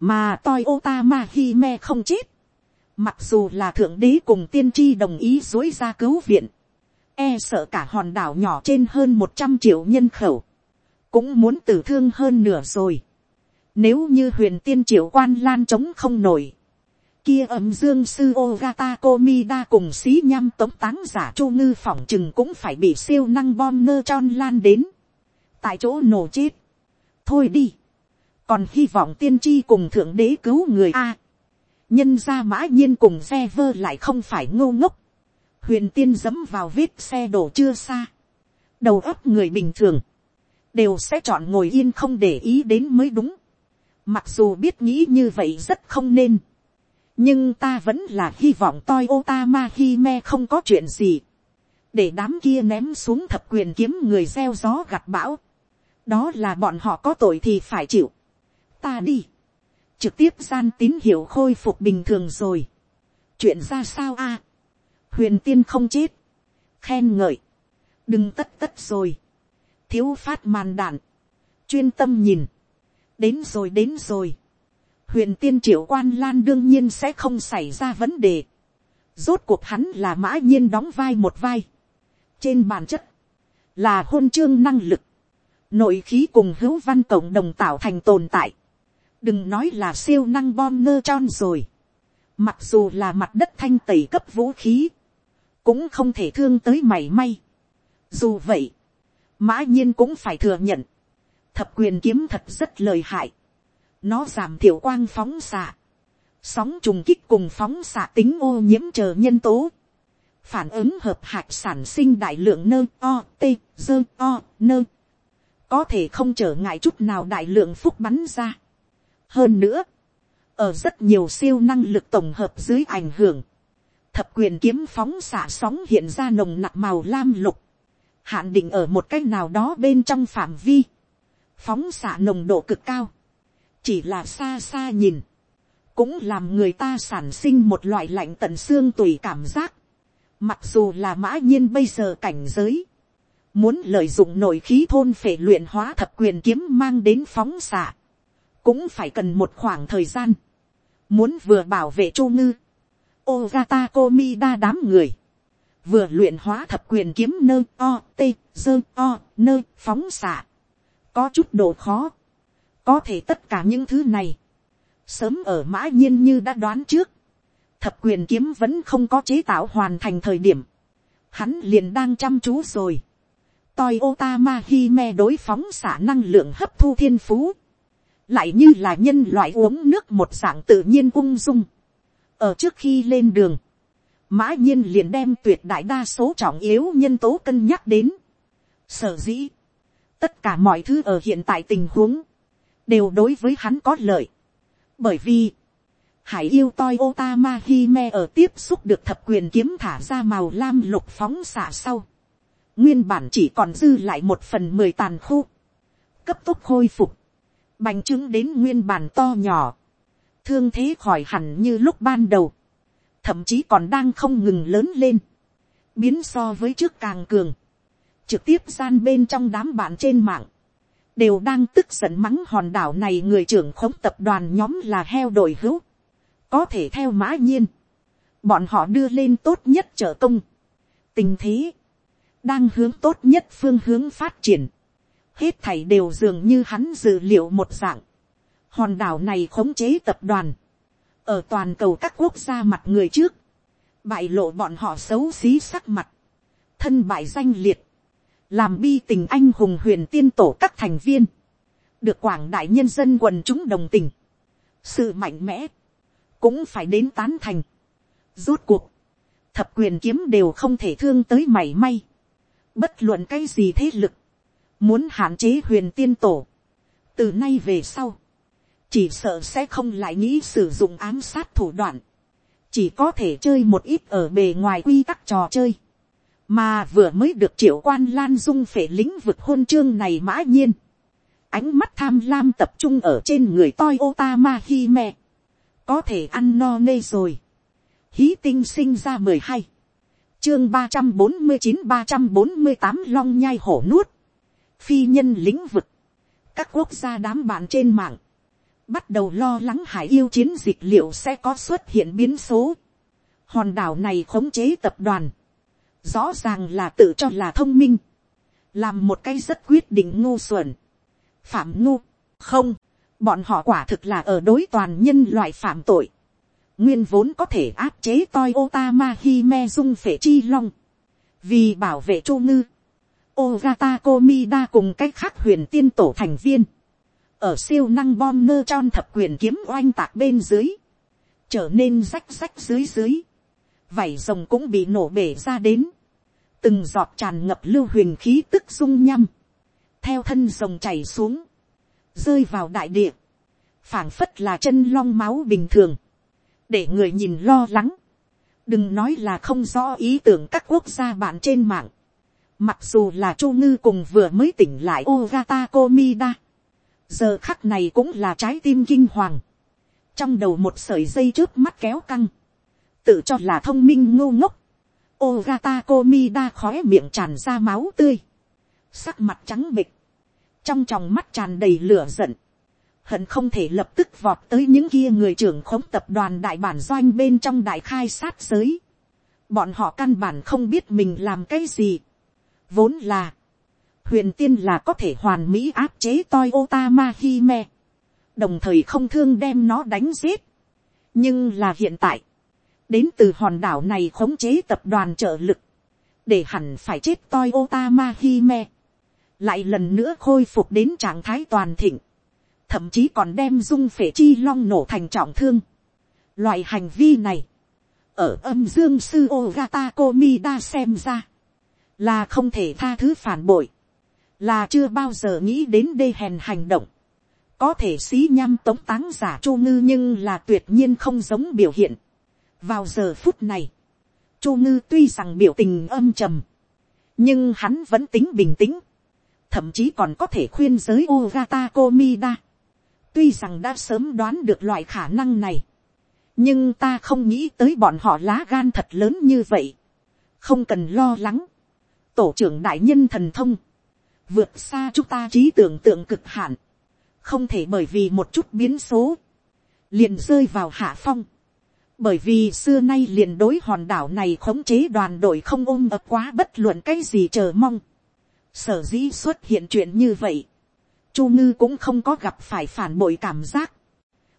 mà toi ô ta ma hi me không chết, mặc dù là thượng đế cùng tiên tri đồng ý dối ra cứu viện, e sợ cả hòn đảo nhỏ trên hơn một trăm triệu nhân khẩu, cũng muốn tử thương hơn nửa rồi. Nếu như huyền tiên triệu quan lan chống không nổi. Kia ẩm dương sư Ogata Komida cùng xí nhăm tống táng giả chu ngư phỏng chừng cũng phải bị siêu năng bom nơ tròn lan đến. Tại chỗ nổ chết. Thôi đi. Còn hy vọng tiên tri cùng thượng đế cứu người A. Nhân ra mã nhiên cùng xe vơ lại không phải ngô ngốc. Huyền tiên dẫm vào vết xe đổ chưa xa. Đầu óc người bình thường đều sẽ chọn ngồi yên không để ý đến mới đúng. Mặc dù biết nghĩ như vậy rất không nên. Nhưng ta vẫn là hy vọng toi ô ta mà Otama Hime không có chuyện gì. Để đám kia ném xuống thập quyền kiếm người gieo gió gặt bão. Đó là bọn họ có tội thì phải chịu. Ta đi. Trực tiếp gian tín hiệu khôi phục bình thường rồi. Chuyện ra sao a Huyền tiên không chết. Khen ngợi. Đừng tất tất rồi. Thiếu phát màn đạn. Chuyên tâm nhìn đến rồi đến rồi. huyền tiên triệu quan lan đương nhiên sẽ không xảy ra vấn đề. rốt cuộc hắn là mã nhiên đóng vai một vai. trên bản chất, là hôn chương năng lực nội khí cùng hữu văn cộng đồng tạo thành tồn tại. đừng nói là siêu năng bom nơ tròn rồi. mặc dù là mặt đất thanh tẩy cấp vũ khí, cũng không thể thương tới mảy may. dù vậy, mã nhiên cũng phải thừa nhận, thập quyền kiếm thật rất lời hại. nó giảm thiểu quang phóng xạ, sóng trùng kích cùng phóng xạ tính ô nhiễm chờ nhân tố, phản ứng hợp hạch sản sinh đại lượng nơ o t dơ o nơ, có thể không trở ngại chút nào đại lượng phúc bắn ra. hơn nữa, ở rất nhiều siêu năng lực tổng hợp dưới ảnh hưởng, thập quyền kiếm phóng xạ sóng hiện ra nồng nặc màu lam lục, hạn định ở một cách nào đó bên trong phạm vi, phóng xạ nồng độ cực cao, chỉ là xa xa nhìn, cũng làm người ta sản sinh một loại lạnh tận xương tùy cảm giác, mặc dù là mã nhiên bây giờ cảnh giới, muốn lợi dụng nội khí thôn phệ luyện hóa thập quyền kiếm mang đến phóng xạ, cũng phải cần một khoảng thời gian, muốn vừa bảo vệ chu ngư, Ogata Komida đám người, vừa luyện hóa thập quyền kiếm nơ o t dơ o nơ phóng xạ, có chút độ khó, có thể tất cả những thứ này, sớm ở mã nhiên như đã đoán trước, thập quyền kiếm vẫn không có chế tạo hoàn thành thời điểm, hắn liền đang chăm chú rồi. Toi Mahime đối phóng xả năng lượng hấp thu thiên phú, lại như là nhân loại uống nước một dạng tự nhiên ung dung. ở trước khi lên đường, mã nhiên liền đem tuyệt đại đa số trọng yếu nhân tố cân nhắc đến. sở dĩ, tất cả mọi thứ ở hiện tại tình huống, đều đối với hắn có lợi. bởi vì, hải yêu toi Mahime ở tiếp xúc được thập quyền kiếm thả ra màu lam lục phóng xả sau nguyên bản chỉ còn dư lại một phần mười tàn khu. cấp tốc khôi phục. bành trướng đến nguyên bản to nhỏ. thương thế khỏi hẳn như lúc ban đầu. thậm chí còn đang không ngừng lớn lên. biến so với trước càng cường trực tiếp gian bên trong đám bạn trên mạng, đều đang tức giận mắng hòn đảo này người trưởng khống tập đoàn nhóm là heo đội hữu, có thể theo mã nhiên, bọn họ đưa lên tốt nhất trợ công, tình thế, đang hướng tốt nhất phương hướng phát triển, hết thảy đều dường như hắn dự liệu một dạng, hòn đảo này khống chế tập đoàn, ở toàn cầu các quốc gia mặt người trước, bại lộ bọn họ xấu xí sắc mặt, thân bại danh liệt, làm bi tình anh hùng huyền tiên tổ các thành viên, được quảng đại nhân dân quần chúng đồng tình, sự mạnh mẽ, cũng phải đến tán thành, rút cuộc, thập quyền kiếm đều không thể thương tới mảy may, bất luận cái gì thế lực, muốn hạn chế huyền tiên tổ, từ nay về sau, chỉ sợ sẽ không lại nghĩ sử dụng ám sát thủ đoạn, chỉ có thể chơi một ít ở bề ngoài quy tắc trò chơi, mà vừa mới được triệu quan lan dung phể lĩnh vực hôn chương này mã nhiên, ánh mắt tham lam tập trung ở trên người toi otama hi me, có thể ăn no nê rồi, hí tinh sinh ra mười hai, chương ba trăm bốn mươi chín ba trăm bốn mươi tám long nhai hổ nuốt, phi nhân lĩnh vực, các quốc gia đám bạn trên mạng, bắt đầu lo lắng hải yêu chiến dịch liệu sẽ có xuất hiện biến số. hòn đảo này khống chế tập đoàn, rõ ràng là tự cho là thông minh, làm một cái rất quyết định ngu xuẩn, phạm ngu, không, bọn họ quả thực là ở đối toàn nhân loại phạm tội, nguyên vốn có thể áp chế toi otama hi me dung phệ chi long, vì bảo vệ chu ngư, ogata komida cùng cách khác huyền tiên tổ thành viên, ở siêu năng bom nơ tròn thập quyền kiếm oanh tạc bên dưới, trở nên rách rách dưới dưới, vảy rồng cũng bị nổ bể ra đến, từng giọt tràn ngập lưu huyền khí tức dung nhăm, theo thân rồng chảy xuống, rơi vào đại địa, phảng phất là chân long máu bình thường, để người nhìn lo lắng, đừng nói là không rõ ý tưởng các quốc gia bạn trên mạng, mặc dù là chu ngư cùng vừa mới tỉnh lại Ogata Komida, giờ khắc này cũng là trái tim kinh hoàng, trong đầu một sợi dây trước mắt kéo căng, tự cho là thông minh ngô ngốc, Ogata Komida khói miệng tràn ra máu tươi, sắc mặt trắng bịch, trong tròng mắt tràn đầy lửa giận, hận không thể lập tức vọt tới những kia người trưởng khống tập đoàn đại bản doanh bên trong đại khai sát giới. Bọn họ căn bản không biết mình làm cái gì. Vốn là, huyền tiên là có thể hoàn mỹ áp chế toi Otama Hime, đồng thời không thương đem nó đánh giết. nhưng là hiện tại, đến từ hòn đảo này khống chế tập đoàn trợ lực, để hẳn phải chết toi Otama Hime, lại lần nữa khôi phục đến trạng thái toàn thịnh, thậm chí còn đem dung phể chi long nổ thành trọng thương. Loại hành vi này, ở âm dương sư Ogata Komida xem ra, là không thể tha thứ phản bội, là chưa bao giờ nghĩ đến đê hèn hành động, có thể xí nhăm tống táng giả chu ngư nhưng là tuyệt nhiên không giống biểu hiện. vào giờ phút này, chu ngư tuy rằng biểu tình âm trầm, nhưng hắn vẫn tính bình tĩnh, thậm chí còn có thể khuyên giới Ogata Komida tuy rằng đã sớm đoán được loại khả năng này, nhưng ta không nghĩ tới bọn họ lá gan thật lớn như vậy, không cần lo lắng, tổ trưởng đại nhân thần thông, vượt xa chúng ta trí tưởng tượng cực hạn, không thể bởi vì một chút biến số, liền rơi vào hạ phong, bởi vì xưa nay liền đối hòn đảo này khống chế đoàn đội không ôm ập quá bất luận cái gì chờ mong, sở dĩ xuất hiện chuyện như vậy, chu ngư cũng không có gặp phải phản bội cảm giác.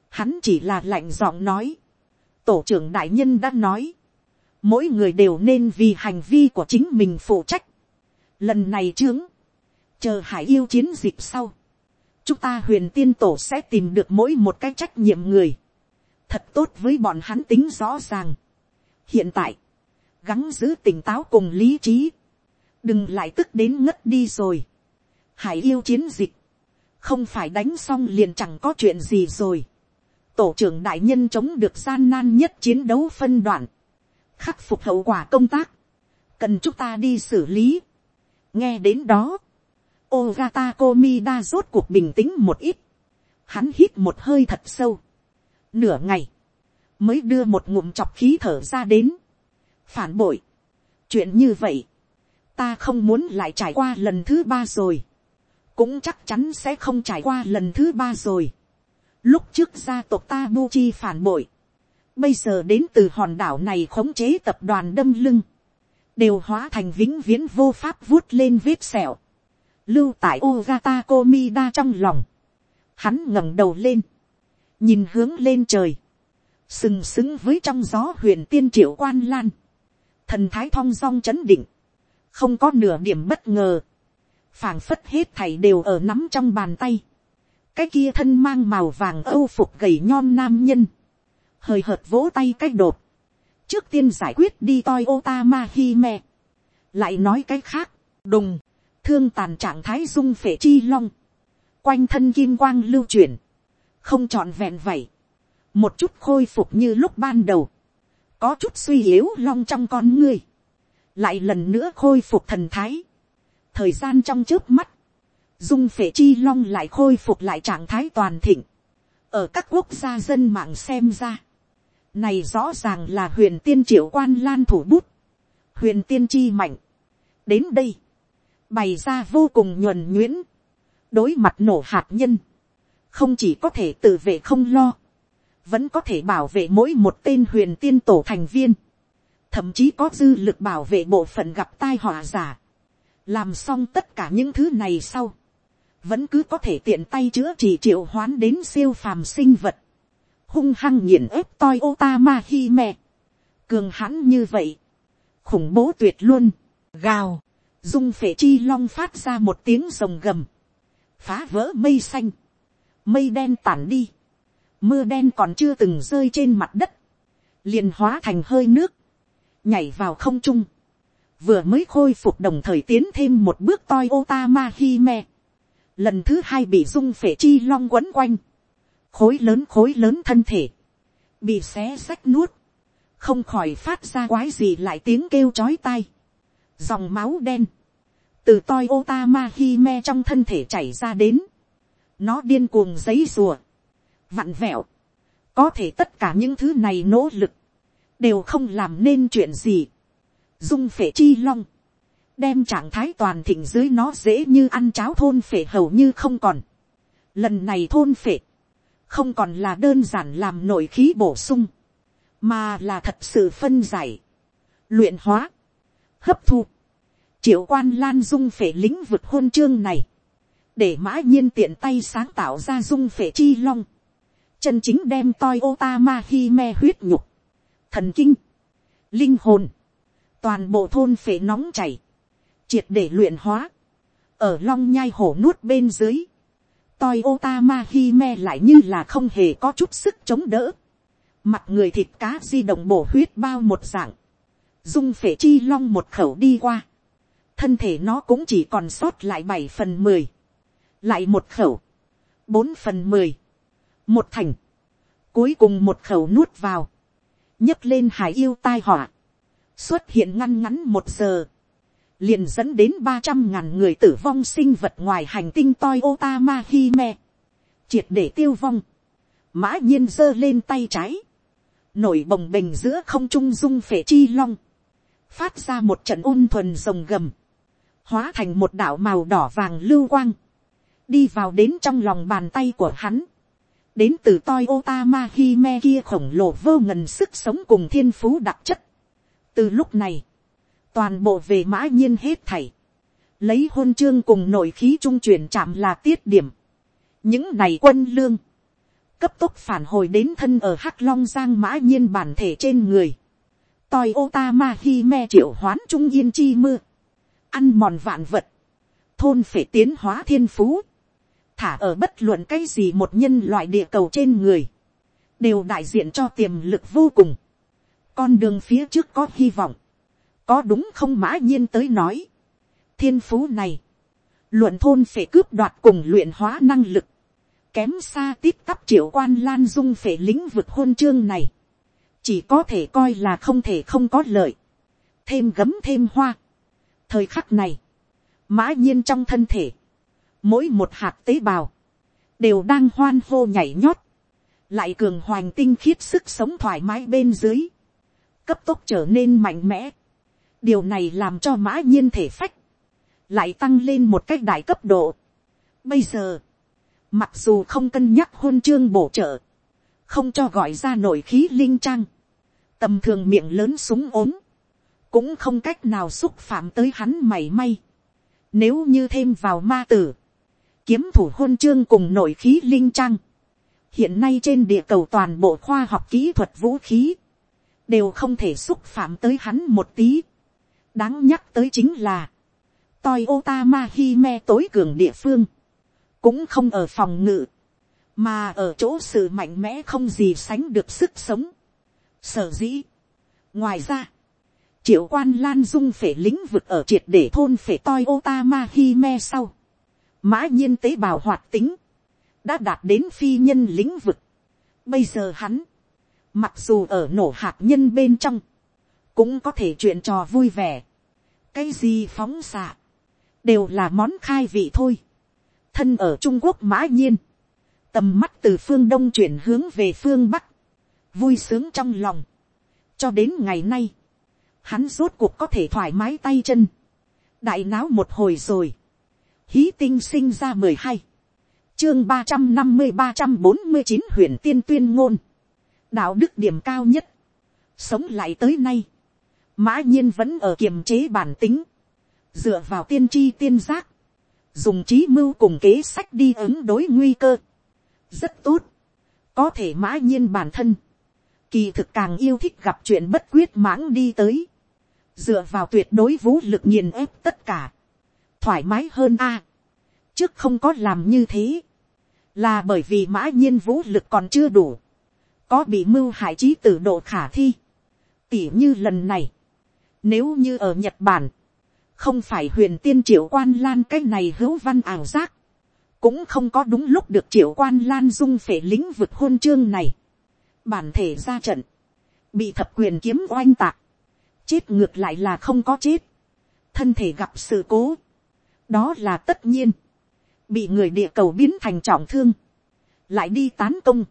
Hắn chỉ là lạnh giọng nói. Tổ trưởng đại nhân đã nói. Mỗi người đều nên vì hành vi của chính mình phụ trách. Lần này chướng. Chờ hải yêu chiến dịp sau. Chúng ta huyền tiên tổ sẽ tìm được mỗi một cái trách nhiệm người. Thật tốt với bọn hắn tính rõ ràng. Hiện tại. Gắng giữ tỉnh táo cùng lý trí. Đừng lại tức đến ngất đi rồi. Hải yêu chiến dịch không phải đánh xong liền chẳng có chuyện gì rồi. tổ trưởng đại nhân chống được gian nan nhất chiến đấu phân đoạn, khắc phục hậu quả công tác, cần chúng ta đi xử lý. nghe đến đó, Ogata Komida rốt cuộc bình tĩnh một ít, hắn hít một hơi thật sâu, nửa ngày, mới đưa một ngụm chọc khí thở ra đến, phản bội, chuyện như vậy, ta không muốn lại trải qua lần thứ ba rồi cũng chắc chắn sẽ không trải qua lần thứ ba rồi. Lúc trước gia tộc ta bu chi phản bội, bây giờ đến từ hòn đảo này khống chế tập đoàn đâm lưng, đều hóa thành vĩnh viễn vô pháp vuốt lên vết sẹo, lưu tại Ogata Komida trong lòng. Hắn ngẩng đầu lên, nhìn hướng lên trời, sừng sững với trong gió huyền tiên triệu quan lan, thần thái thong dong chấn định, không có nửa điểm bất ngờ, phảng phất hết thảy đều ở nắm trong bàn tay. cái kia thân mang màu vàng âu phục gầy nhom nam nhân, hời hợt vỗ tay cách đột, trước tiên giải quyết đi toi otama hi me, lại nói cái khác, đùng, thương tàn trạng thái dung phệ chi long, quanh thân kim quang lưu chuyển, không trọn vẹn vậy, một chút khôi phục như lúc ban đầu, có chút suy yếu long trong con ngươi, lại lần nữa khôi phục thần thái, thời gian trong trước mắt, dung phệ chi long lại khôi phục lại trạng thái toàn thịnh, ở các quốc gia dân mạng xem ra, này rõ ràng là huyền tiên triệu quan lan thủ bút, huyền tiên chi mạnh, đến đây, bày ra vô cùng nhuần nhuyễn, đối mặt nổ hạt nhân, không chỉ có thể tự vệ không lo, vẫn có thể bảo vệ mỗi một tên huyền tiên tổ thành viên, thậm chí có dư lực bảo vệ bộ phận gặp tai họa giả, làm xong tất cả những thứ này sau, vẫn cứ có thể tiện tay chữa trị triệu hoán đến siêu phàm sinh vật, hung hăng nghiền ép toi otama hi mẹ, cường hãn như vậy, khủng bố tuyệt luôn, gào, dung phệ chi long phát ra một tiếng rồng gầm, phá vỡ mây xanh, mây đen tản đi, mưa đen còn chưa từng rơi trên mặt đất, liền hóa thành hơi nước, nhảy vào không trung, vừa mới khôi phục đồng thời tiến thêm một bước toi Otama Hime. Lần thứ hai bị dung phể chi long quấn quanh. khối lớn khối lớn thân thể, bị xé xách nuốt, không khỏi phát ra quái gì lại tiếng kêu chói tai, dòng máu đen, từ toi otama hi me trong thân thể chảy ra đến, nó điên cuồng giấy rùa, vặn vẹo, có thể tất cả những thứ này nỗ lực, đều không làm nên chuyện gì dung phệ chi long, đem trạng thái toàn thịnh dưới nó dễ như ăn cháo thôn phệ hầu như không còn. lần này thôn phệ, không còn là đơn giản làm nội khí bổ sung, mà là thật sự phân giải, luyện hóa, hấp thu, triệu quan lan dung phệ lĩnh vực hôn chương này, để mã nhiên tiện tay sáng tạo ra dung phệ chi long, chân chính đem toi otama hi me huyết nhục, thần kinh, linh hồn, toàn bộ thôn phệ nóng chảy, triệt để luyện hóa, ở long nhai hổ nuốt bên dưới, toi otama hi me lại như là không hề có chút sức chống đỡ, mặt người thịt cá di động bổ huyết bao một dạng, dung phệ chi long một khẩu đi qua, thân thể nó cũng chỉ còn sót lại bảy phần mười, lại một khẩu, bốn phần mười, một thành, cuối cùng một khẩu nuốt vào, nhấc lên hải yêu tai họa, xuất hiện ngăn ngắn một giờ, liền dẫn đến ba trăm ngàn người tử vong sinh vật ngoài hành tinh toi otama hime, triệt để tiêu vong, mã nhiên giơ lên tay trái, nổi bồng bềnh giữa không trung dung phệ chi long, phát ra một trận ôn thuần rồng gầm, hóa thành một đảo màu đỏ vàng lưu quang, đi vào đến trong lòng bàn tay của hắn, đến từ toi otama hime kia khổng lồ vô ngần sức sống cùng thiên phú đặc chất từ lúc này, toàn bộ về mã nhiên hết thảy, lấy hôn chương cùng nội khí trung truyền chạm là tiết điểm. những này quân lương, cấp tốc phản hồi đến thân ở hắc long giang mã nhiên bản thể trên người. toi mahi me triệu hoán trung yên chi mưa, ăn mòn vạn vật, thôn phải tiến hóa thiên phú, thả ở bất luận cái gì một nhân loại địa cầu trên người, đều đại diện cho tiềm lực vô cùng. Con đường phía trước có hy vọng, có đúng không mã nhiên tới nói. thiên phú này, luận thôn phải cướp đoạt cùng luyện hóa năng lực, kém xa tiếp tắp triệu quan lan dung phải lĩnh vực hôn chương này, chỉ có thể coi là không thể không có lợi, thêm gấm thêm hoa. thời khắc này, mã nhiên trong thân thể, mỗi một hạt tế bào, đều đang hoan hô nhảy nhót, lại cường hoành tinh khiết sức sống thoải mái bên dưới, cấp tốc trở nên mạnh mẽ. điều này làm cho mã nhiên thể phách, lại tăng lên một cách đại cấp độ. bây giờ, mặc dù không cân nhắc hôn chương bổ trợ, không cho gọi ra nội khí linh trang, tầm thường miệng lớn súng ốm, cũng không cách nào xúc phạm tới hắn mảy may. Nếu như thêm vào ma tử, kiếm thủ hôn chương cùng nội khí linh trang. hiện nay trên địa cầu toàn bộ khoa học kỹ thuật vũ khí, đều không thể xúc phạm tới hắn một tí. đáng nhắc tới chính là, toi otama tối cường địa phương, cũng không ở phòng ngự, mà ở chỗ sự mạnh mẽ không gì sánh được sức sống. sở dĩ, ngoài ra, triệu quan lan dung phể lĩnh vực ở triệt để thôn phể toi otama sau, mã nhiên tế bào hoạt tính, đã đạt đến phi nhân lĩnh vực. Bây giờ hắn, mặc dù ở nổ hạt nhân bên trong, cũng có thể chuyện trò vui vẻ. cái gì phóng xạ, đều là món khai vị thôi. thân ở trung quốc mã nhiên, tầm mắt từ phương đông chuyển hướng về phương bắc, vui sướng trong lòng. cho đến ngày nay, hắn rốt cuộc có thể thoải mái tay chân, đại náo một hồi rồi. Hí tinh sinh ra mười hai, chương ba trăm năm mươi ba trăm bốn mươi chín huyện tiên tuyên ngôn, đạo đức điểm cao nhất, sống lại tới nay, mã nhiên vẫn ở kiềm chế bản tính, dựa vào tiên tri tiên giác, dùng trí mưu cùng kế sách đi ứng đối nguy cơ, rất tốt, có thể mã nhiên bản thân, kỳ thực càng yêu thích gặp chuyện bất quyết mãng đi tới, dựa vào tuyệt đối vũ lực nghiền ép tất cả, thoải mái hơn a. trước không có làm như thế, là bởi vì mã nhiên vũ lực còn chưa đủ, có bị mưu hại trí tử độ khả thi, tỉ như lần này, nếu như ở nhật bản, không phải huyền tiên triệu quan lan cái này hữu văn ảo giác, cũng không có đúng lúc được triệu quan lan dung phể lĩnh vực hôn chương này, bản thể ra trận, bị thập quyền kiếm oanh tạc, chết ngược lại là không có chết, thân thể gặp sự cố, đó là tất nhiên, bị người địa cầu biến thành trọng thương, lại đi tán công,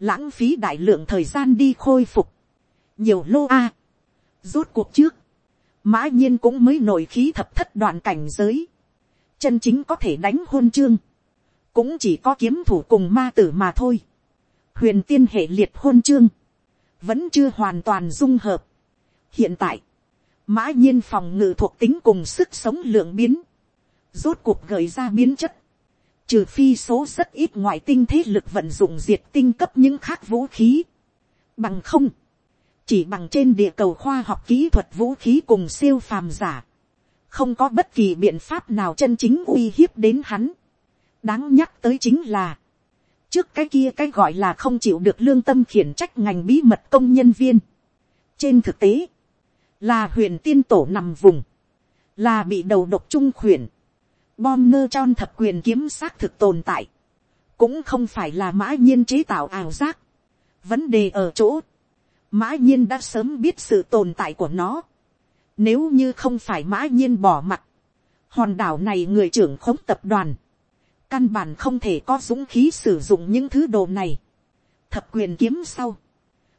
lãng phí đại lượng thời gian đi khôi phục, nhiều lô a, rút cuộc trước, mã nhiên cũng mới nổi khí thập thất đoạn cảnh giới, chân chính có thể đánh hôn chương, cũng chỉ có kiếm thủ cùng ma tử mà thôi, huyền tiên hệ liệt hôn chương, vẫn chưa hoàn toàn dung hợp. hiện tại, mã nhiên phòng ngự thuộc tính cùng sức sống lượng biến, rốt cuộc gợi ra biến chất, trừ phi số rất ít ngoại tinh thế lực vận dụng diệt tinh cấp những khác vũ khí, bằng không, chỉ bằng trên địa cầu khoa học kỹ thuật vũ khí cùng siêu phàm giả, không có bất kỳ biện pháp nào chân chính uy hiếp đến hắn. đáng nhắc tới chính là, trước cái kia cái gọi là không chịu được lương tâm khiển trách ngành bí mật công nhân viên. trên thực tế, là huyền tiên tổ nằm vùng, là bị đầu độc trung khuyển, bom nơ tròn thập quyền kiếm xác thực tồn tại, cũng không phải là mã nhiên chế tạo ảo giác. vấn đề ở chỗ, mã nhiên đã sớm biết sự tồn tại của nó. Nếu như không phải mã nhiên bỏ mặt, hòn đảo này người trưởng khống tập đoàn, căn bản không thể có dũng khí sử dụng những thứ đồ này. Thập quyền kiếm sau,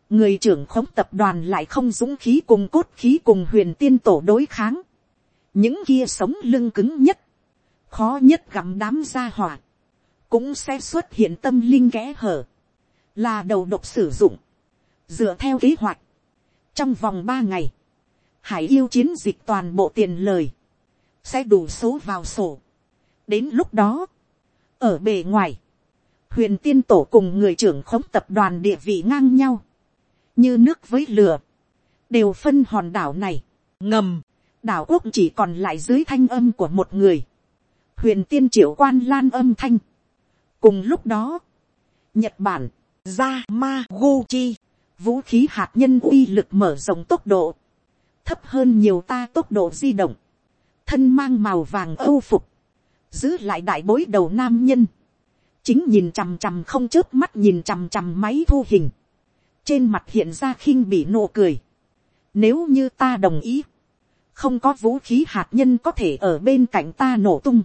người trưởng khống tập đoàn lại không dũng khí cùng cốt khí cùng huyền tiên tổ đối kháng. những kia sống lưng cứng nhất, khó nhất gặm đám gia hỏa, cũng sẽ xuất hiện tâm linh kẽ hở, là đầu độc sử dụng. Dựa theo kế hoạch, trong vòng ba ngày, hải yêu chiến dịch toàn bộ tiền lời, sẽ đủ số vào sổ. đến lúc đó, ở bề ngoài, huyền tiên tổ cùng người trưởng khống tập đoàn địa vị ngang nhau, như nước với lửa, đều phân hòn đảo này, ngầm, đảo quốc chỉ còn lại dưới thanh âm của một người, huyền tiên triệu quan lan âm thanh. cùng lúc đó, nhật bản, ra ma gu chi, vũ khí hạt nhân uy lực mở rộng tốc độ, thấp hơn nhiều ta tốc độ di động, thân mang màu vàng âu phục, giữ lại đại bối đầu nam nhân, chính nhìn chằm chằm không chớp mắt nhìn chằm chằm máy thu hình, trên mặt hiện ra khinh bị nụ cười, nếu như ta đồng ý, không có vũ khí hạt nhân có thể ở bên cạnh ta nổ tung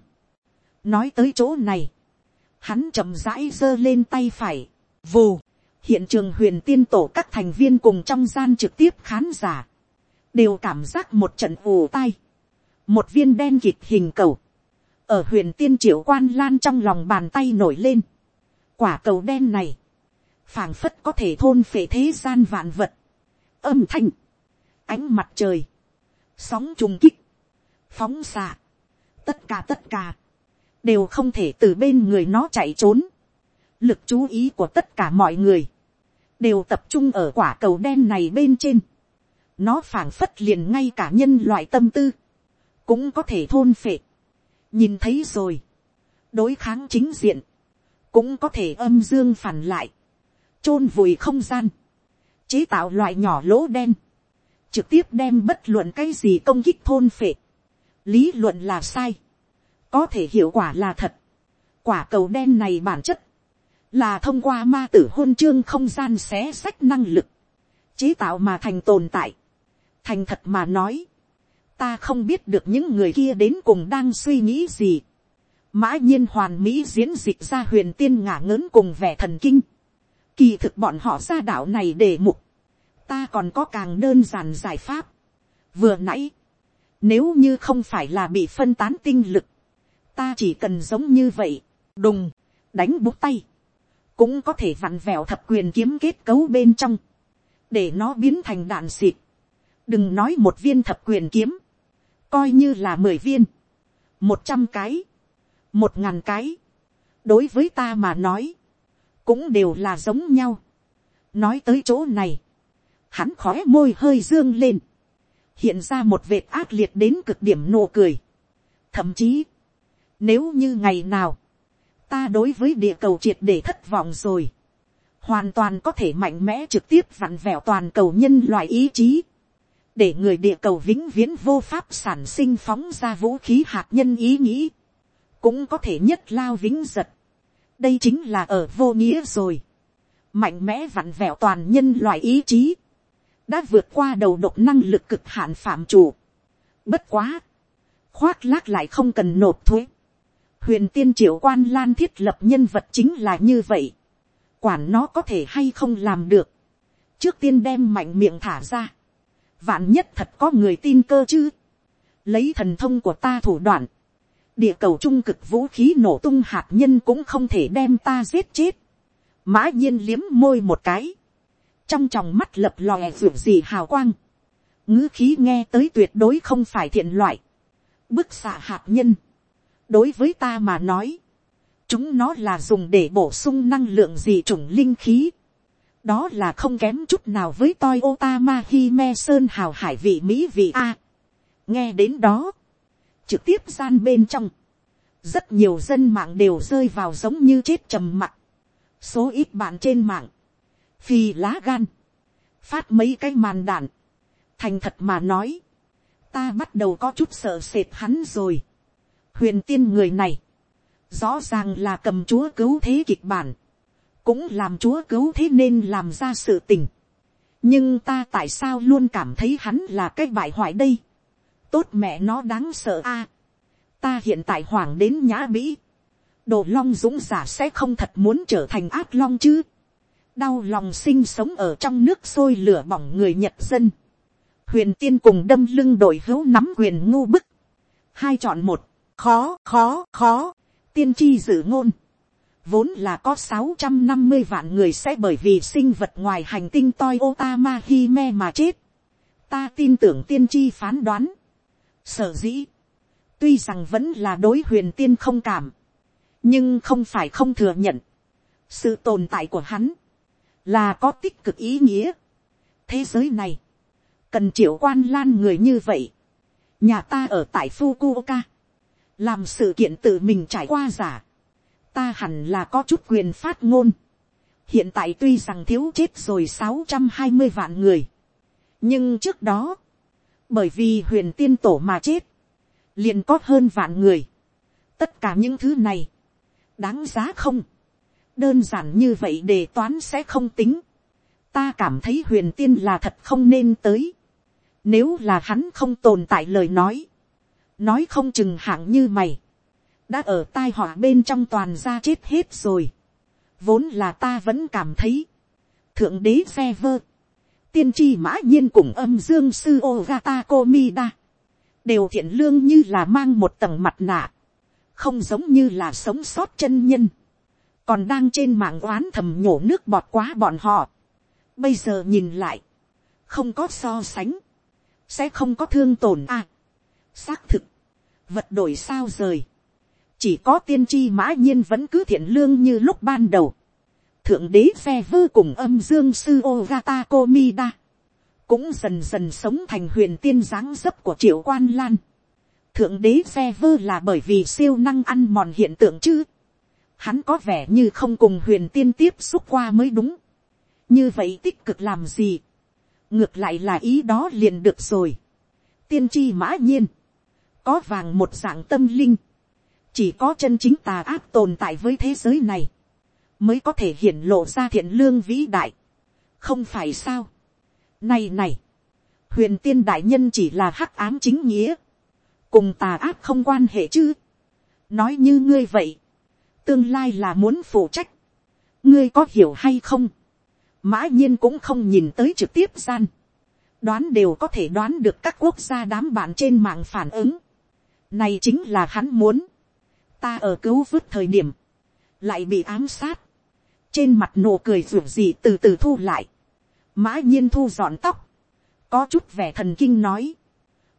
nói tới chỗ này, hắn chậm rãi giơ lên tay phải, vù, hiện trường huyền tiên tổ các thành viên cùng trong gian trực tiếp khán giả, đều cảm giác một trận ù tai, một viên đen kịt hình cầu, ở huyền tiên triệu quan lan trong lòng bàn tay nổi lên, quả cầu đen này, phảng phất có thể thôn phệ thế gian vạn vật, âm thanh, ánh mặt trời, sóng trùng kích, phóng xạ, tất cả tất cả, đều không thể từ bên người nó chạy trốn. Lực chú ý của tất cả mọi người, đều tập trung ở quả cầu đen này bên trên. nó phảng phất liền ngay cả nhân loại tâm tư, cũng có thể thôn phệ. nhìn thấy rồi, đối kháng chính diện, cũng có thể âm dương phản lại, chôn vùi không gian, chế tạo loại nhỏ lỗ đen, trực tiếp đem bất luận cái gì công kích thôn phệ. lý luận là sai, có thể hiệu quả là thật. quả cầu đen này bản chất, là thông qua ma tử hôn chương không gian xé sách năng lực, chế tạo mà thành tồn tại. thành thật mà nói, ta không biết được những người kia đến cùng đang suy nghĩ gì. mã nhiên hoàn mỹ diễn dịch ra huyền tiên ngả ngớn cùng vẻ thần kinh. kỳ thực bọn họ ra đạo này để mục. ta còn có càng đơn giản giải pháp. vừa nãy, nếu như không phải là bị phân tán tinh lực, ta chỉ cần giống như vậy, đùng, đánh bút tay cũng có thể vặn vẹo thập quyền kiếm kết cấu bên trong, để nó biến thành đạn xịt. đừng nói một viên thập quyền kiếm, coi như là mười viên, một trăm cái, một ngàn cái, đối với ta mà nói, cũng đều là giống nhau. nói tới chỗ này, hắn khói môi hơi dương lên, hiện ra một vệt ác liệt đến cực điểm nụ cười. thậm chí, nếu như ngày nào, ta đối với địa cầu triệt để thất vọng rồi. hoàn toàn có thể mạnh mẽ trực tiếp vặn vẹo toàn cầu nhân loại ý chí. để người địa cầu vĩnh viễn vô pháp sản sinh phóng ra vũ khí hạt nhân ý nghĩ. cũng có thể nhất lao vĩnh giật. đây chính là ở vô nghĩa rồi. mạnh mẽ vặn vẹo toàn nhân loại ý chí. đã vượt qua đầu độc năng lực cực hạn phạm chủ. bất quá. khoác lác lại không cần nộp thuế huyền tiên triệu quan lan thiết lập nhân vật chính là như vậy. quản nó có thể hay không làm được. trước tiên đem mạnh miệng thả ra. vạn nhất thật có người tin cơ chứ. lấy thần thông của ta thủ đoạn địa cầu trung cực vũ khí nổ tung hạt nhân cũng không thể đem ta giết chết. mã nhiên liếm môi một cái. trong tròng mắt lập lòe ruột gì hào quang. ngữ khí nghe tới tuyệt đối không phải thiện loại. bức xạ hạt nhân đối với ta mà nói. chúng nó là dùng để bổ sung năng lượng gì chủng linh khí. đó là không kém chút nào với toi otama hi me sơn hào hải vị mỹ vị a. nghe đến đó trực tiếp gian bên trong, rất nhiều dân mạng đều rơi vào giống như chết trầm mặc, số ít bạn trên mạng, phi lá gan, phát mấy cái màn đạn, thành thật mà nói, ta bắt đầu có chút sợ sệt hắn rồi, huyền tiên người này, rõ ràng là cầm chúa cứu thế kịch bản, cũng làm chúa cứu thế nên làm ra sự tình, nhưng ta tại sao luôn cảm thấy hắn là cái bại hoại đây, tốt mẹ nó đáng sợ a. ta hiện tại hoàng đến nhã mỹ. đồ long dũng giả sẽ không thật muốn trở thành át long chứ. đau lòng sinh sống ở trong nước sôi lửa bỏng người nhật dân. huyền tiên cùng đâm lưng đội hữu nắm quyền ngu bức. hai chọn một, khó khó khó, tiên tri dự ngôn. Vốn là có sáu trăm năm mươi vạn người sẽ bởi vì sinh vật ngoài hành tinh toi Otama Hime mà chết. Ta tin tưởng tiên tri phán đoán Sở dĩ, tuy rằng vẫn là đối huyền tiên không cảm, nhưng không phải không thừa nhận. Sự tồn tại của hắn, là có tích cực ý nghĩa. Thế giới này, cần triệu quan lan người như vậy. Nhà ta ở tại Fukuoka, làm sự kiện tự mình trải qua giả. Ta hẳn là có chút quyền phát ngôn. Hiện tại tuy rằng thiếu chết rồi sáu trăm hai mươi vạn người. Nhưng trước đó, bởi vì huyền tiên tổ mà chết, liền có hơn vạn người. tất cả những thứ này, đáng giá không, đơn giản như vậy đề toán sẽ không tính. ta cảm thấy huyền tiên là thật không nên tới. nếu là hắn không tồn tại lời nói, nói không chừng hạng như mày, đã ở tai họa bên trong toàn ra chết hết rồi. vốn là ta vẫn cảm thấy, thượng đế xe vơ, tiên tri mã nhiên cùng âm dương sư Ogata Komida. Đều thiện lương như là mang một tầng mặt nạ. Không giống như là sống sót chân nhân. Còn đang trên mạng oán thầm nhổ nước bọt quá bọn họ. Bây giờ nhìn lại. Không có so sánh. Sẽ không có thương tổn à. Xác thực. Vật đổi sao rời. Chỉ có tiên tri mã nhiên vẫn cứ thiện lương như lúc ban đầu thượng đế phe vư cùng âm dương sư Ogata Komida, cũng dần dần sống thành huyền tiên dáng dấp của triệu quan lan. Thượng đế phe vư là bởi vì siêu năng ăn mòn hiện tượng chứ. Hắn có vẻ như không cùng huyền tiên tiếp xúc qua mới đúng. Như vậy tích cực làm gì? Ngược lại là ý đó liền được rồi. Tiên tri mã nhiên. Có vàng một dạng tâm linh. Chỉ có chân chính tà ác tồn tại với thế giới này mới có thể hiển lộ ra thiện lương vĩ đại. không phải sao. này này, huyền tiên đại nhân chỉ là hắc ám chính nghĩa, cùng tà ác không quan hệ chứ. nói như ngươi vậy, tương lai là muốn phụ trách, ngươi có hiểu hay không. mã nhiên cũng không nhìn tới trực tiếp gian, đoán đều có thể đoán được các quốc gia đám bạn trên mạng phản ứng này chính là hắn muốn, ta ở cứu vớt thời điểm, lại bị ám sát, trên mặt nụ cười ruột gì từ từ thu lại, mã nhiên thu dọn tóc, có chút vẻ thần kinh nói,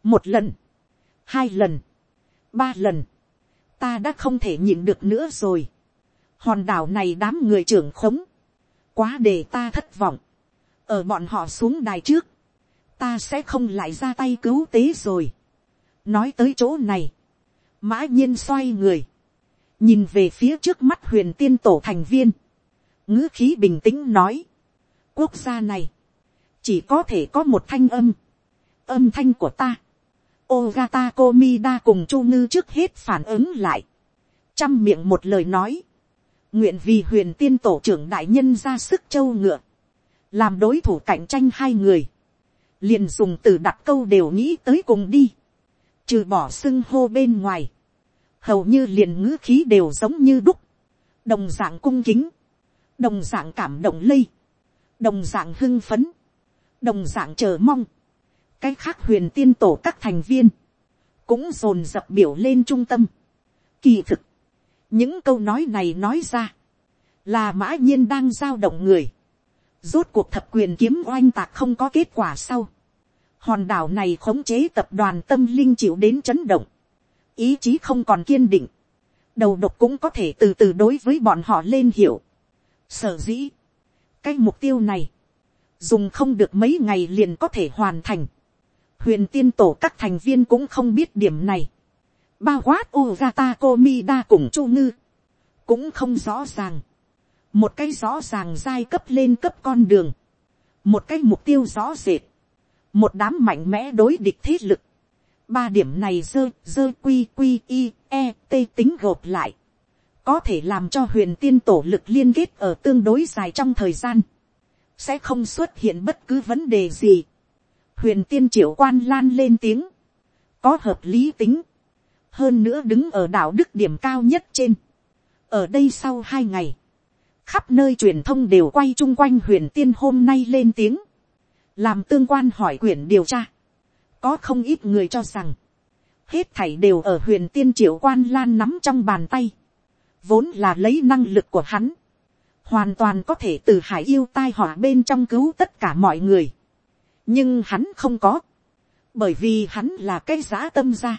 một lần, hai lần, ba lần, ta đã không thể nhịn được nữa rồi, hòn đảo này đám người trưởng khống, quá để ta thất vọng, ở bọn họ xuống đài trước, ta sẽ không lại ra tay cứu tế rồi nói tới chỗ này, mã nhiên xoay người, nhìn về phía trước mắt huyền tiên tổ thành viên, ngữ khí bình tĩnh nói, quốc gia này, chỉ có thể có một thanh âm, âm thanh của ta, Ogata Komida cùng Chu Ngư trước hết phản ứng lại. trăm miệng một lời nói, nguyện vì huyền tiên tổ trưởng đại nhân ra sức châu ngựa, làm đối thủ cạnh tranh hai người, liền dùng từ đặt câu đều nghĩ tới cùng đi, trừ bỏ xưng hô bên ngoài, hầu như liền ngữ khí đều giống như đúc, đồng d ạ n g cung kính, đồng d ạ n g cảm động lây, đồng d ạ n g hưng phấn, đồng d ạ n g chờ mong, cái khác huyền tiên tổ các thành viên, cũng dồn dập biểu lên trung tâm. Kỳ thực, những câu nói này nói ra, là mã nhiên đang giao động người, rốt cuộc thập quyền kiếm oanh tạc không có kết quả sau, hòn đảo này khống chế tập đoàn tâm linh chịu đến chấn động, ý chí không còn kiên định, đầu độc cũng có thể từ từ đối với bọn họ lên hiểu. Sở dĩ, cái mục tiêu này, dùng không được mấy ngày liền có thể hoàn thành. huyền tiên tổ các thành viên cũng không biết điểm này. bao quát Ugata Komida cùng Chu Ngư, cũng không rõ ràng. một cái rõ ràng giai cấp lên cấp con đường, một cái mục tiêu rõ rệt, một đám mạnh mẽ đối địch thế lực. ba điểm này dơ dơ quy quy i e t tính gộp lại, có thể làm cho huyền tiên tổ lực liên kết ở tương đối dài trong thời gian sẽ không xuất hiện bất cứ vấn đề gì. huyền tiên triệu quan lan lên tiếng, có hợp lý tính, hơn nữa đứng ở đảo đức điểm cao nhất trên. ở đây sau hai ngày, khắp nơi truyền thông đều quay chung quanh huyền tiên hôm nay lên tiếng, làm tương quan hỏi quyển điều tra. có không ít người cho rằng, hết thảy đều ở huyền tiên triệu quan lan nắm trong bàn tay, vốn là lấy năng lực của hắn, hoàn toàn có thể từ hải yêu tai họa bên trong cứu tất cả mọi người. nhưng hắn không có, bởi vì hắn là cái giá tâm ra,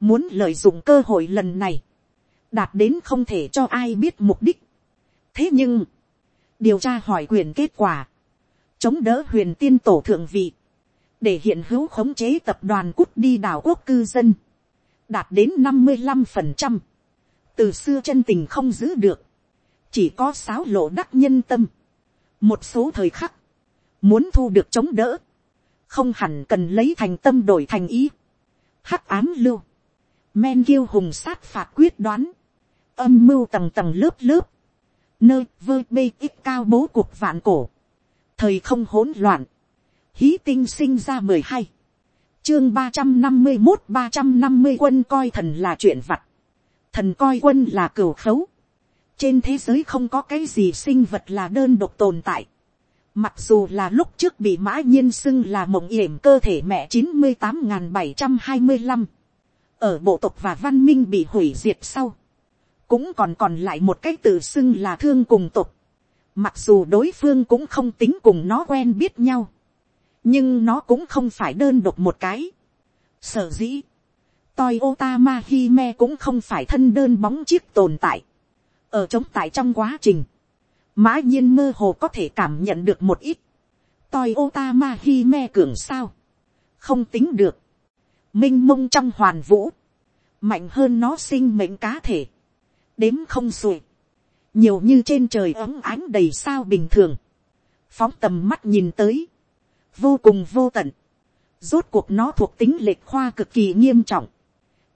muốn lợi dụng cơ hội lần này, đạt đến không thể cho ai biết mục đích. thế nhưng, điều tra hỏi quyền kết quả, chống đỡ huyền tiên tổ thượng vị, để hiện hữu khống chế tập đoàn cút đi đảo quốc cư dân, đạt đến năm mươi năm phần trăm, từ xưa chân tình không giữ được, chỉ có sáo lộ đắc nhân tâm. một số thời khắc, muốn thu được chống đỡ, không hẳn cần lấy thành tâm đổi thành ý. hắc ám lưu, men kiêu hùng sát phạt quyết đoán, âm mưu tầng tầng lớp lớp, nơi vơ bê ít cao bố cuộc vạn cổ, thời không hỗn loạn, hí tinh sinh ra mười hai, chương ba trăm năm mươi một ba trăm năm mươi quân coi thần là chuyện vặt, thần coi quân là cửu khấu, trên thế giới không có cái gì sinh vật là đơn độc tồn tại. Mặc dù là lúc trước bị mã nhiên xưng là mộng yểm cơ thể mẹ chín mươi tám bảy trăm hai mươi năm, Ở bộ tộc và văn minh bị hủy diệt sau. Cũng còn còn lại một cái tự xưng là thương cùng tộc. Mặc dù đối phương cũng không tính cùng nó quen biết nhau. Nhưng nó cũng không phải đơn độc một cái. Sở dĩ. Toi Toyota Mahime cũng không phải thân đơn bóng chiếc tồn tại. Ở chống tại trong quá trình, mã nhiên mơ hồ có thể cảm nhận được một ít, toi ota ma hi me cường sao, không tính được, m i n h mông trong hoàn vũ, mạnh hơn nó sinh mệnh cá thể, đếm không xuể, nhiều như trên trời ấm ánh đầy sao bình thường, phóng tầm mắt nhìn tới, vô cùng vô tận, rốt cuộc nó thuộc tính lệch khoa cực kỳ nghiêm trọng,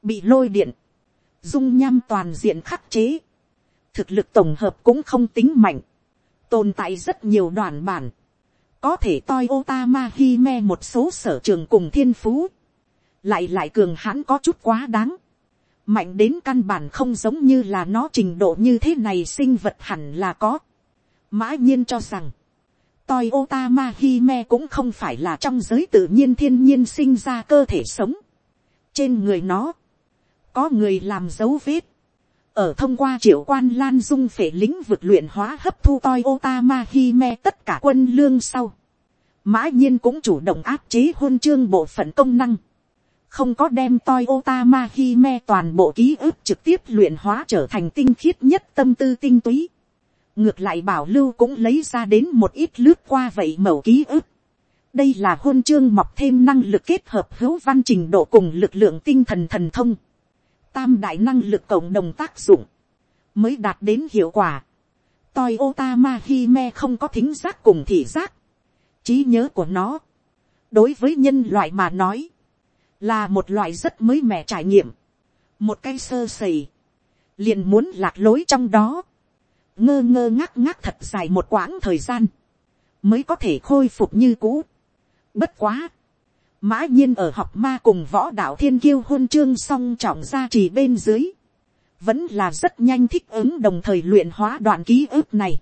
bị lôi điện, dung nham toàn diện khắc chế, thực lực tổng hợp cũng không tính mạnh, tồn tại rất nhiều đoàn bản, có thể toi Otama Hime một số sở trường cùng thiên phú, lại lại cường hãn có chút quá đáng, mạnh đến căn bản không giống như là nó trình độ như thế này sinh vật hẳn là có. Mã nhiên cho rằng, toi Otama Hime cũng không phải là trong giới tự nhiên thiên nhiên sinh ra cơ thể sống. Trên người nó, có người làm dấu vết, ở thông qua triệu quan lan dung phể lĩnh vực luyện hóa hấp thu toi otama hi me tất cả quân lương sau. mã nhiên cũng chủ động áp chế hôn chương bộ phận công năng không có đem toi otama hi me toàn bộ ký ức trực tiếp luyện hóa trở thành tinh khiết nhất tâm tư tinh túy. ngược lại bảo lưu cũng lấy ra đến một ít lướt qua vậy mẫu ký ức. đây là hôn chương mọc thêm năng lực kết hợp hữu văn trình độ cùng lực lượng tinh thần thần thông tam đại năng lực cộng đồng tác dụng, mới đạt đến hiệu quả. Toi Otama me không có thính giác cùng thị giác. trí nhớ của nó, đối với nhân loại mà nói, là một loại rất mới mẻ trải nghiệm. một cái sơ sầy, liền muốn lạc lối trong đó, ngơ ngơ ngác ngác thật dài một quãng thời gian, mới có thể khôi phục như cũ. Bất quá, mã nhiên ở học ma cùng võ đạo thiên kiêu hôn chương song trọng ra chỉ bên dưới, vẫn là rất nhanh thích ứng đồng thời luyện hóa đoạn ký ức này,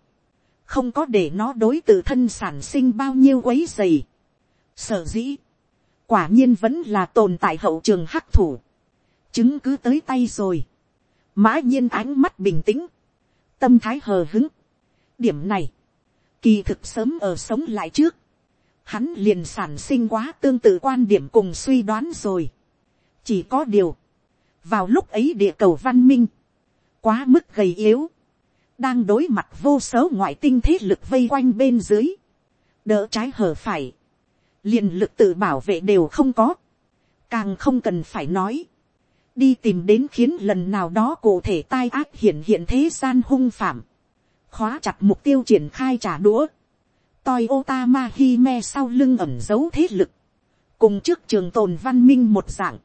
không có để nó đối tự thân sản sinh bao nhiêu quấy dày. Sở dĩ, quả nhiên vẫn là tồn tại hậu trường hắc thủ, chứng cứ tới tay rồi, mã nhiên ánh mắt bình tĩnh, tâm thái hờ hứng. điểm này, kỳ thực sớm ở sống lại trước, hắn liền sản sinh quá tương tự quan điểm cùng suy đoán rồi. chỉ có điều, vào lúc ấy địa cầu văn minh, quá mức gầy yếu, đang đối mặt vô số ngoại tinh thế lực vây quanh bên dưới, đỡ trái hở phải, liền lực tự bảo vệ đều không có, càng không cần phải nói, đi tìm đến khiến lần nào đó cụ thể tai ác hiện hiện thế gian hung phạm, khóa chặt mục tiêu triển khai trả đũa, toi otama hi me sau lưng ẩm dấu thế lực, cùng trước trường tồn văn minh một dạng,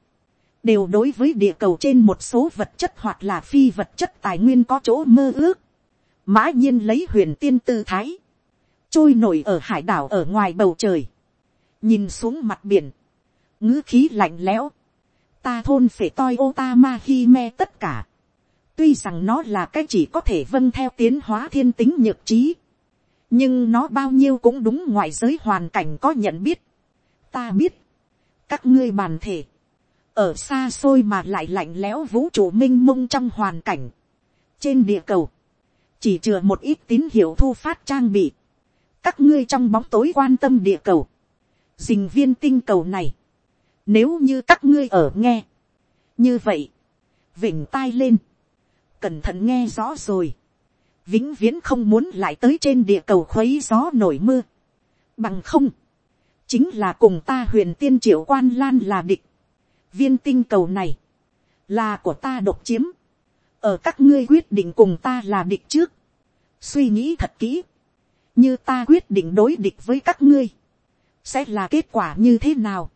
đều đối với địa cầu trên một số vật chất hoặc là phi vật chất tài nguyên có chỗ mơ ước, mã nhiên lấy huyền tiên tư thái, trôi nổi ở hải đảo ở ngoài bầu trời, nhìn xuống mặt biển, ngữ khí lạnh lẽo, ta thôn phải toi otama hi me tất cả, tuy rằng nó là cái chỉ có thể vâng theo tiến hóa thiên tính nhược trí, nhưng nó bao nhiêu cũng đúng ngoại giới hoàn cảnh có nhận biết. ta biết, các ngươi bàn thể, ở xa xôi mà lại lạnh lẽo vũ trụ m i n h mông trong hoàn cảnh, trên địa cầu, chỉ chừa một ít tín hiệu thu phát trang bị, các ngươi trong bóng tối quan tâm địa cầu, dình viên tinh cầu này, nếu như các ngươi ở nghe, như vậy, vỉnh tai lên, cẩn thận nghe rõ rồi, vĩnh viễn không muốn lại tới trên địa cầu khuấy gió nổi mưa, bằng không, chính là cùng ta huyền tiên triệu quan lan là địch, viên tinh cầu này, là của ta độc chiếm, ở các ngươi quyết định cùng ta là địch trước, suy nghĩ thật kỹ, như ta quyết định đối địch với các ngươi, sẽ là kết quả như thế nào.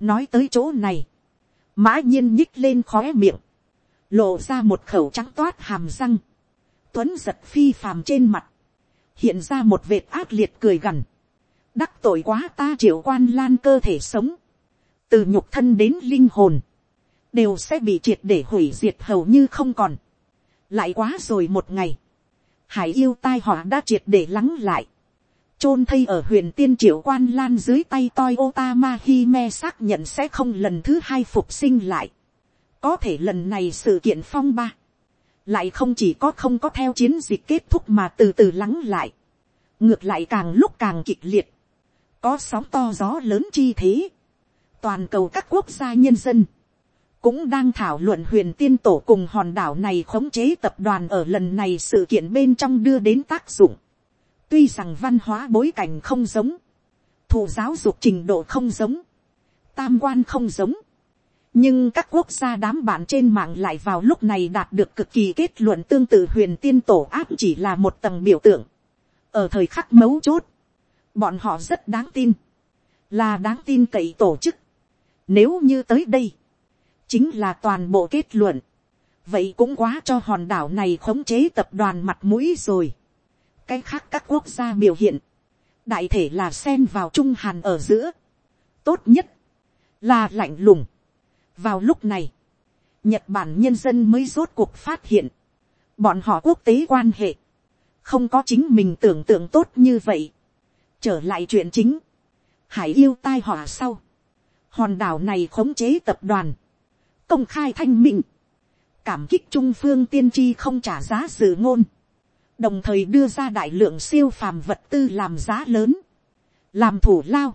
nói tới chỗ này, mã nhiên nhích lên khóe miệng, lộ ra một khẩu trắng toát hàm răng, tuấn giật phi phàm trên mặt, hiện ra một vệt ác liệt cười gằn, đắc tội quá ta triệu quan lan cơ thể sống, từ nhục thân đến linh hồn, đều sẽ bị triệt để hủy diệt hầu như không còn. lại quá rồi một ngày, hải yêu tai họa đã triệt để lắng lại, chôn thây ở huyền tiên triệu quan lan dưới tay toi otama hi me xác nhận sẽ không lần thứ hai phục sinh lại. có thể lần này sự kiện phong ba, lại không chỉ có không có theo chiến dịch kết thúc mà từ từ lắng lại, ngược lại càng lúc càng kịch liệt, có sóng to gió lớn chi thế, toàn cầu các quốc gia nhân dân, cũng đang thảo luận huyền tiên tổ cùng hòn đảo này khống chế tập đoàn ở lần này sự kiện bên trong đưa đến tác dụng tuy rằng văn hóa bối cảnh không giống, thụ giáo dục trình độ không giống, tam quan không giống, nhưng các quốc gia đám bạn trên mạng lại vào lúc này đạt được cực kỳ kết luận tương tự huyền tiên tổ áp chỉ là một tầng biểu tượng. ở thời khắc mấu chốt, bọn họ rất đáng tin, là đáng tin cậy tổ chức, nếu như tới đây, chính là toàn bộ kết luận. Vậy cũng quá cho hòn đảo này khống chế tập đoàn mặt mũi rồi. Cái khác các quốc gia biểu hiện. Đại thể là xen vào Trung Hàn ở giữa. Tốt nhất là lạnh lùng. Vào lúc này, Nhật Bản nhân dân mới rốt cuộc phát hiện. Bọn họ quốc tế quan hệ. Không có chính mình tưởng tượng tốt như vậy. Trở lại chuyện chính. Hải yêu tai họa sau hòn đảo này khống chế tập đoàn, công khai thanh minh, cảm kích trung phương tiên tri không trả giá sự ngôn, đồng thời đưa ra đại lượng siêu phàm vật tư làm giá lớn, làm thủ lao,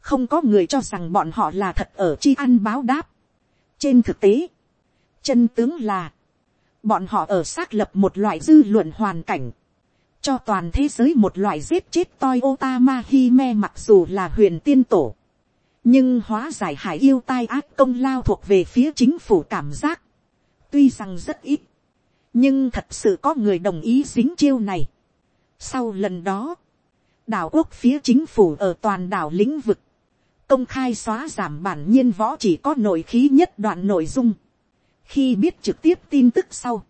không có người cho rằng bọn họ là thật ở chi ăn báo đáp. trên thực tế, chân tướng là, bọn họ ở xác lập một loại dư luận hoàn cảnh, cho toàn thế giới một loại giết chết toi otama hi me mặc dù là huyền tiên tổ, nhưng hóa giải hải yêu tai ác công lao thuộc về phía chính phủ cảm giác, tuy rằng rất ít, nhưng thật sự có người đồng ý dính chiêu này. Sau lần đó, đảo quốc phía chính phủ ở toàn đảo lĩnh vực, công khai xóa giảm bản nhiên võ chỉ có nội khí nhất đoạn nội dung. khi biết trực tiếp tin tức sau,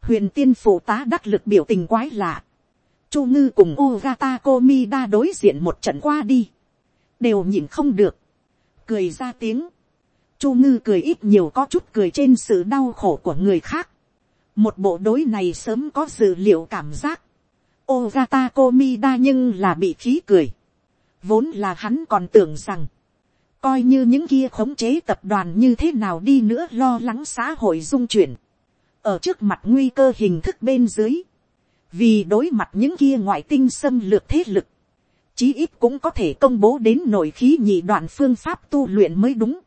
huyền tiên phụ tá đắc lực biểu tình quái lạ, chu ngư cùng Ogata Komida đối diện một trận qua đi, đều nhìn không được, cười ra tiếng, chu ngư cười ít nhiều có chút cười trên sự đau khổ của người khác, một bộ đối này sớm có dự liệu cảm giác, Ogata Komida nhưng là bị khí cười, vốn là hắn còn tưởng rằng, coi như những kia khống chế tập đoàn như thế nào đi nữa lo lắng xã hội dung chuyển, ở trước mặt nguy cơ hình thức bên dưới, vì đối mặt những kia ngoại tinh xâm lược thế lực, chí ít cũng có thể công bố đến nội khí nhị đoạn phương pháp tu luyện mới đúng,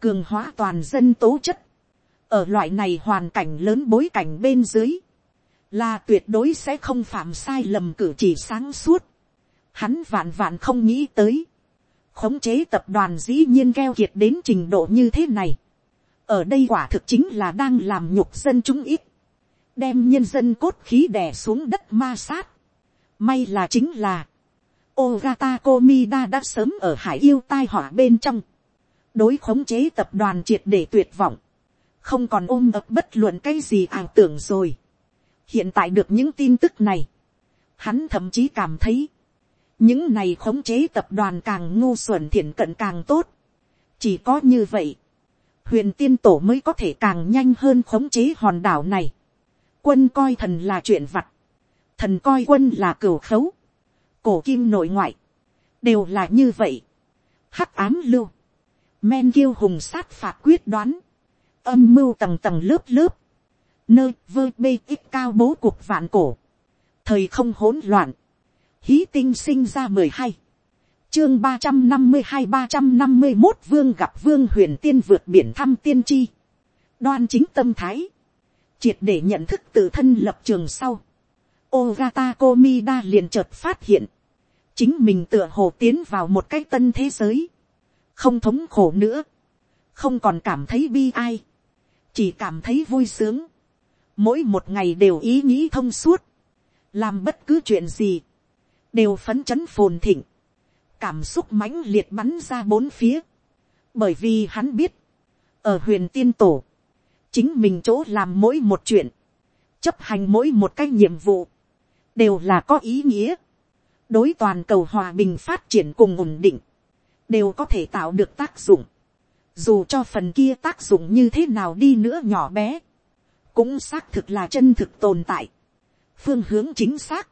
cường hóa toàn dân tố chất, ở loại này hoàn cảnh lớn bối cảnh bên dưới, là tuyệt đối sẽ không phạm sai lầm cử chỉ sáng suốt, hắn vạn vạn không nghĩ tới, khống chế tập đoàn dĩ nhiên keo kiệt đến trình độ như thế này, ở đây quả thực chính là đang làm nhục dân chúng ít, đem nhân dân cốt khí đè xuống đất ma sát. May là chính là, Ogata Komida đã sớm ở hải yêu tai họa bên trong, đối khống chế tập đoàn triệt để tuyệt vọng, không còn ôm ập bất luận cái gì ảo tưởng rồi. hiện tại được những tin tức này, hắn thậm chí cảm thấy, những này khống chế tập đoàn càng ngu xuẩn thiện cận càng tốt. chỉ có như vậy, huyền tiên tổ mới có thể càng nhanh hơn khống chế hòn đảo này. quân coi thần là chuyện vặt, thần coi quân là cửu khấu, cổ kim nội ngoại, đều là như vậy. hắc ám lưu, men kiêu hùng sát phạt quyết đoán, âm mưu tầng tầng lớp lớp, nơi vơ bê ít cao bố cuộc vạn cổ, thời không hỗn loạn, hí tinh sinh ra mười hai, chương ba trăm năm mươi hai ba trăm năm mươi một vương gặp vương huyền tiên vượt biển thăm tiên tri, đoan chính tâm thái, triệt để nhận thức tự thân lập trường sau, Ogata Komida liền chợt phát hiện, chính mình tựa hồ tiến vào một cái tân thế giới, không thống khổ nữa, không còn cảm thấy bi ai, chỉ cảm thấy vui sướng, mỗi một ngày đều ý nghĩ thông suốt, làm bất cứ chuyện gì, đều phấn chấn phồn thịnh, cảm xúc mãnh liệt bắn ra bốn phía, bởi vì hắn biết, ở huyền tiên tổ, chính mình chỗ làm mỗi một chuyện, chấp hành mỗi một cái nhiệm vụ, đều là có ý nghĩa, đối toàn cầu hòa bình phát triển cùng ổn định, đều có thể tạo được tác dụng, dù cho phần kia tác dụng như thế nào đi nữa nhỏ bé, cũng xác thực là chân thực tồn tại, phương hướng chính xác,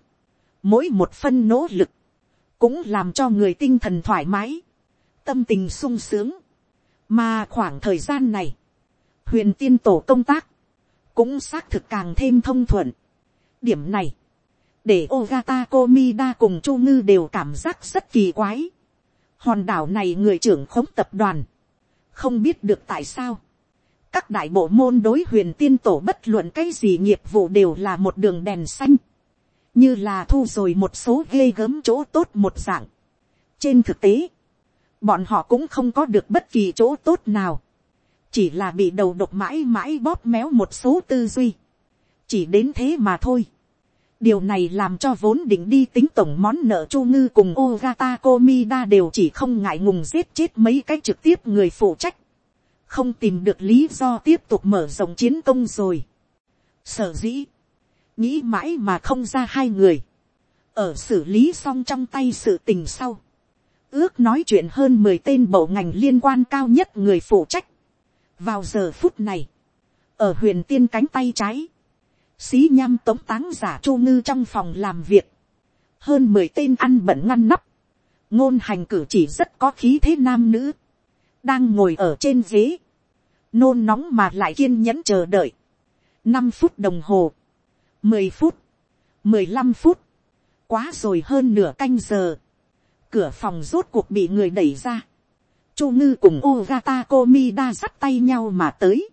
mỗi một phân nỗ lực, cũng làm cho người tinh thần thoải mái, tâm tình sung sướng, mà khoảng thời gian này, huyền tiên tổ công tác, cũng xác thực càng thêm thông thuận. điểm này, để Ogata Komida cùng Chu Ngư đều cảm giác rất kỳ quái. Hòn đảo này người trưởng khống tập đoàn, không biết được tại sao. Các đại bộ môn đối huyền tiên tổ bất luận cái gì nghiệp vụ đều là một đường đèn xanh như là thu rồi một số ghê gớm chỗ tốt một dạng. trên thực tế, bọn họ cũng không có được bất kỳ chỗ tốt nào, chỉ là bị đầu độc mãi mãi bóp méo một số tư duy, chỉ đến thế mà thôi điều này làm cho vốn định đi tính tổng món nợ chu ngư cùng Ogata Komida đều chỉ không ngại ngùng giết chết mấy cái trực tiếp người phụ trách, không tìm được lý do tiếp tục mở rộng chiến công rồi. sở dĩ, nghĩ mãi mà không ra hai người, ở xử lý xong trong tay sự tình sau, ước nói chuyện hơn mười tên bộ ngành liên quan cao nhất người phụ trách. vào giờ phút này, ở huyền tiên cánh tay trái, xí nhăm tống táng giả chu ngư trong phòng làm việc, hơn mười tên ăn bận ngăn nắp, ngôn hành cử chỉ rất có khí thế nam nữ, đang ngồi ở trên ghế, nôn nóng mà lại kiên nhẫn chờ đợi, năm phút đồng hồ, mười phút, mười lăm phút, quá rồi hơn nửa canh giờ, cửa phòng rốt cuộc bị người đẩy ra, chu ngư cùng Ogata Komida dắt tay nhau mà tới,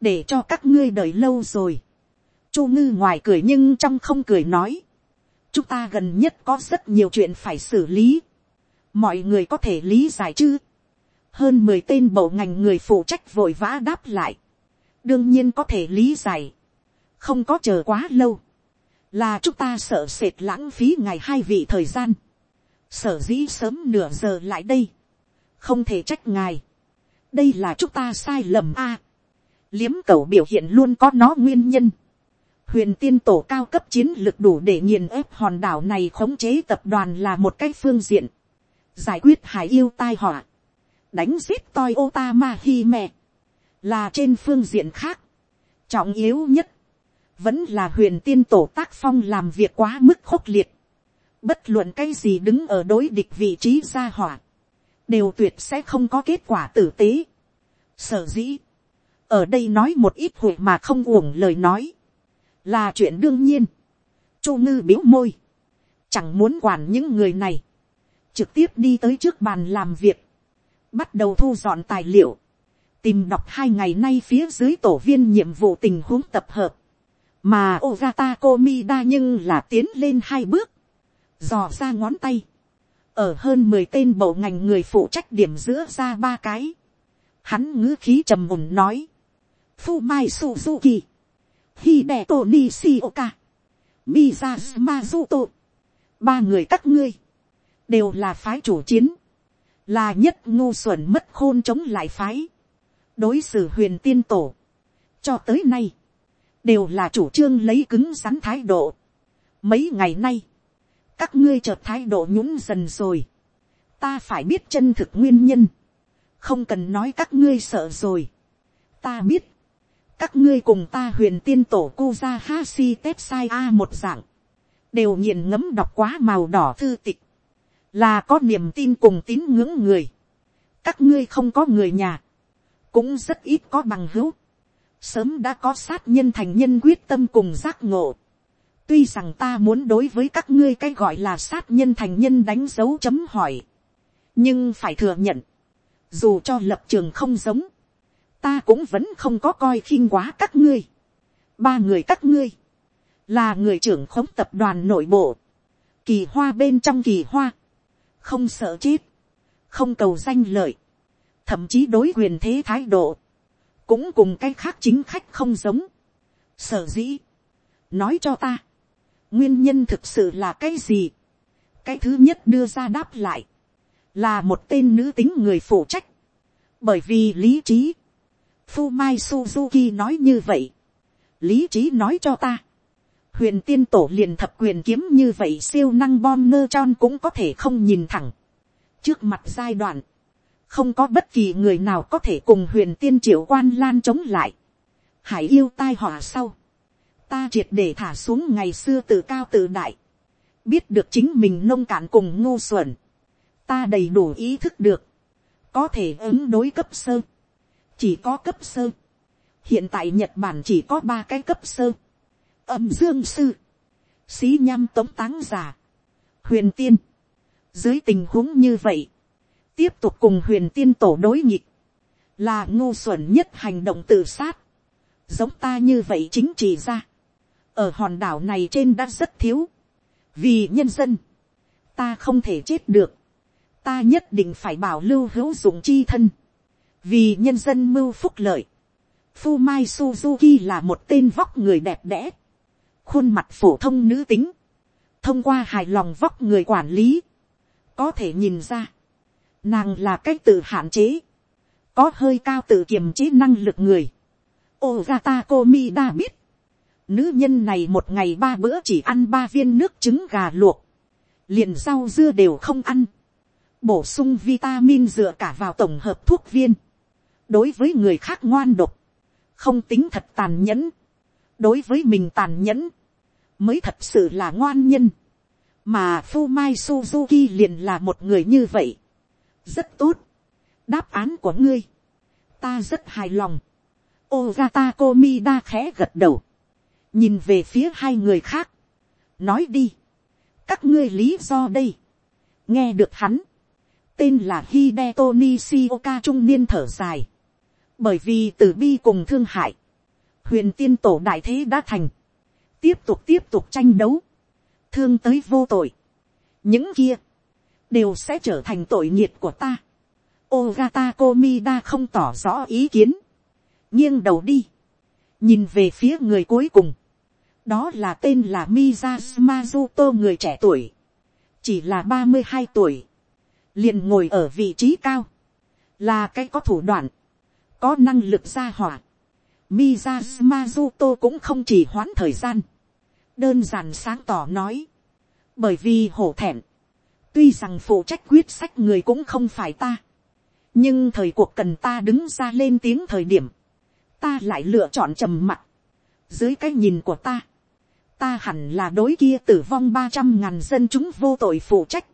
để cho các ngươi đợi lâu rồi chu ngư ngoài cười nhưng trong không cười nói, chúng ta gần nhất có rất nhiều chuyện phải xử lý, mọi người có thể lý giải chứ, hơn mười tên bộ ngành người phụ trách vội vã đáp lại, đương nhiên có thể lý giải, không có chờ quá lâu, là chúng ta sợ sệt lãng phí ngày hai vị thời gian, sở dĩ sớm nửa giờ lại đây, không thể trách ngài, đây là chúng ta sai lầm a, liếm cầu biểu hiện luôn có nó nguyên nhân, huyền tiên tổ cao cấp chiến lược đủ để nghiền ép hòn đảo này khống chế tập đoàn là một cái phương diện, giải quyết hải yêu tai họa, đánh giết toi otama hi mẹ, là trên phương diện khác, trọng yếu nhất, vẫn là huyền tiên tổ tác phong làm việc quá mức khốc liệt, bất luận cái gì đứng ở đối địch vị trí gia hỏa, đều tuyệt sẽ không có kết quả tử tế. Sở dĩ, ở đây nói một ít hội mà không uổng lời nói, là chuyện đương nhiên. Chu ngư biếu môi, chẳng muốn quản những người này, trực tiếp đi tới trước bàn làm việc, bắt đầu thu dọn tài liệu, tìm đọc hai ngày nay phía dưới tổ viên nhiệm vụ tình huống tập hợp, mà Ogata Komida nhưng là tiến lên hai bước, dò ra ngón tay, ở hơn mười tên bộ ngành người phụ trách điểm giữa ra ba cái, hắn ngữ khí trầm mùn nói, Fumai Suzuki, Hideto Nishioka, Mizazuma Zuto, ba người các ngươi, đều là phái chủ chiến, là nhất ngu xuẩn mất khôn chống lại phái, đối xử huyền tiên tổ, cho tới nay, đều là chủ trương lấy cứng rắn thái độ. Mấy ngày nay, các ngươi chợt thái độ nhũng dần rồi, ta phải biết chân thực nguyên nhân, không cần nói các ngươi sợ rồi, ta biết, các ngươi cùng ta huyền tiên tổ cô ra ha si tép sai a một dạng, đều nghiền ngấm đọc quá màu đỏ thư tịch, là có niềm tin cùng tín ngưỡng người, các ngươi không có người nhà, cũng rất ít có bằng hữu, sớm đã có sát nhân thành nhân quyết tâm cùng giác ngộ. tuy rằng ta muốn đối với các ngươi cái gọi là sát nhân thành nhân đánh dấu chấm hỏi, nhưng phải thừa nhận, dù cho lập trường không giống, ta cũng vẫn không có coi khinh quá các ngươi. ba người các ngươi, là người trưởng khống tập đoàn nội bộ, kỳ hoa bên trong kỳ hoa, không sợ chết, không cầu danh lợi, thậm chí đối quyền thế thái độ, cũng cùng cái khác chính khách không giống. Sở dĩ, nói cho ta, nguyên nhân thực sự là cái gì. cái thứ nhất đưa ra đáp lại, là một tên nữ tính người phụ trách, bởi vì lý trí, Fumai Suzuki nói như vậy, lý trí nói cho ta, huyền tiên tổ liền thập quyền kiếm như vậy siêu năng bom nơ tròn cũng có thể không nhìn thẳng. trước mặt giai đoạn, không có bất kỳ người nào có thể cùng huyền tiên triệu quan lan chống lại. hải yêu tai họa sau. ta triệt để thả xuống ngày xưa từ cao từ đại. biết được chính mình nông cạn cùng ngu xuẩn. ta đầy đủ ý thức được. có thể ứng đối cấp sơ chỉ có cấp sơ. hiện tại nhật bản chỉ có ba cái cấp sơ. âm dương sư. xí nhăm tống táng giả. huyền tiên. dưới tình huống như vậy tiếp tục cùng huyền tiên tổ đối nghịch, là ngu xuẩn nhất hành động tự sát, giống ta như vậy chính trị ra, ở hòn đảo này trên đã rất thiếu, vì nhân dân, ta không thể chết được, ta nhất định phải bảo lưu hữu dụng chi thân, vì nhân dân mưu phúc lợi, Fumai Suzuki là một tên vóc người đẹp đẽ, khuôn mặt phổ thông nữ tính, thông qua hài lòng vóc người quản lý, có thể nhìn ra, Nàng là cách tự hạn chế. Có hơi cao tự kiềm chế năng lực người. Ogata đã biết. Nữ nhân này một ngày ba bữa chỉ ăn ba viên nước trứng gà luộc. Liền rau dưa đều không ăn. Bổ sung vitamin dựa cả vào tổng hợp thuốc viên. Đối với người khác ngoan độc. Không tính thật tàn nhẫn. Đối với mình tàn nhẫn. Mới thật sự là ngoan nhân. Mà Fumai Suzuki liền là một người như vậy rất tốt. đáp án của ngươi, ta rất hài lòng. Ogata Komida khẽ gật đầu, nhìn về phía hai người khác, nói đi, các ngươi lý do đây, nghe được hắn, tên là Hideto Nishioka trung niên thở dài, bởi vì từ bi cùng thương hại, huyền tiên tổ đại thế đã thành, tiếp tục tiếp tục tranh đấu, thương tới vô tội, những kia, đều sẽ trở thành tội nghiệt của ta. Ogata Komida không tỏ rõ ý kiến. nghiêng đầu đi. nhìn về phía người cuối cùng. đó là tên là Miyazumazuto người trẻ tuổi. chỉ là ba mươi hai tuổi. liền ngồi ở vị trí cao. là cái có thủ đoạn có năng lực ra hỏa. Miyazuto cũng không chỉ hoãn thời gian. Đơn giản sáng tỏ nói. Bởi vì hổ thẹn. Tuy rằng phụ trách quyết sách người cũng không phải ta. Nhưng thời cuộc cần ta đứng ra lên tiếng thời điểm. Ta lại lựa chọn trầm mặc. Dưới cái nhìn của ta. Ta hẳn là đối kia tử vong ba trăm ngàn dân chúng vô tội phụ trách.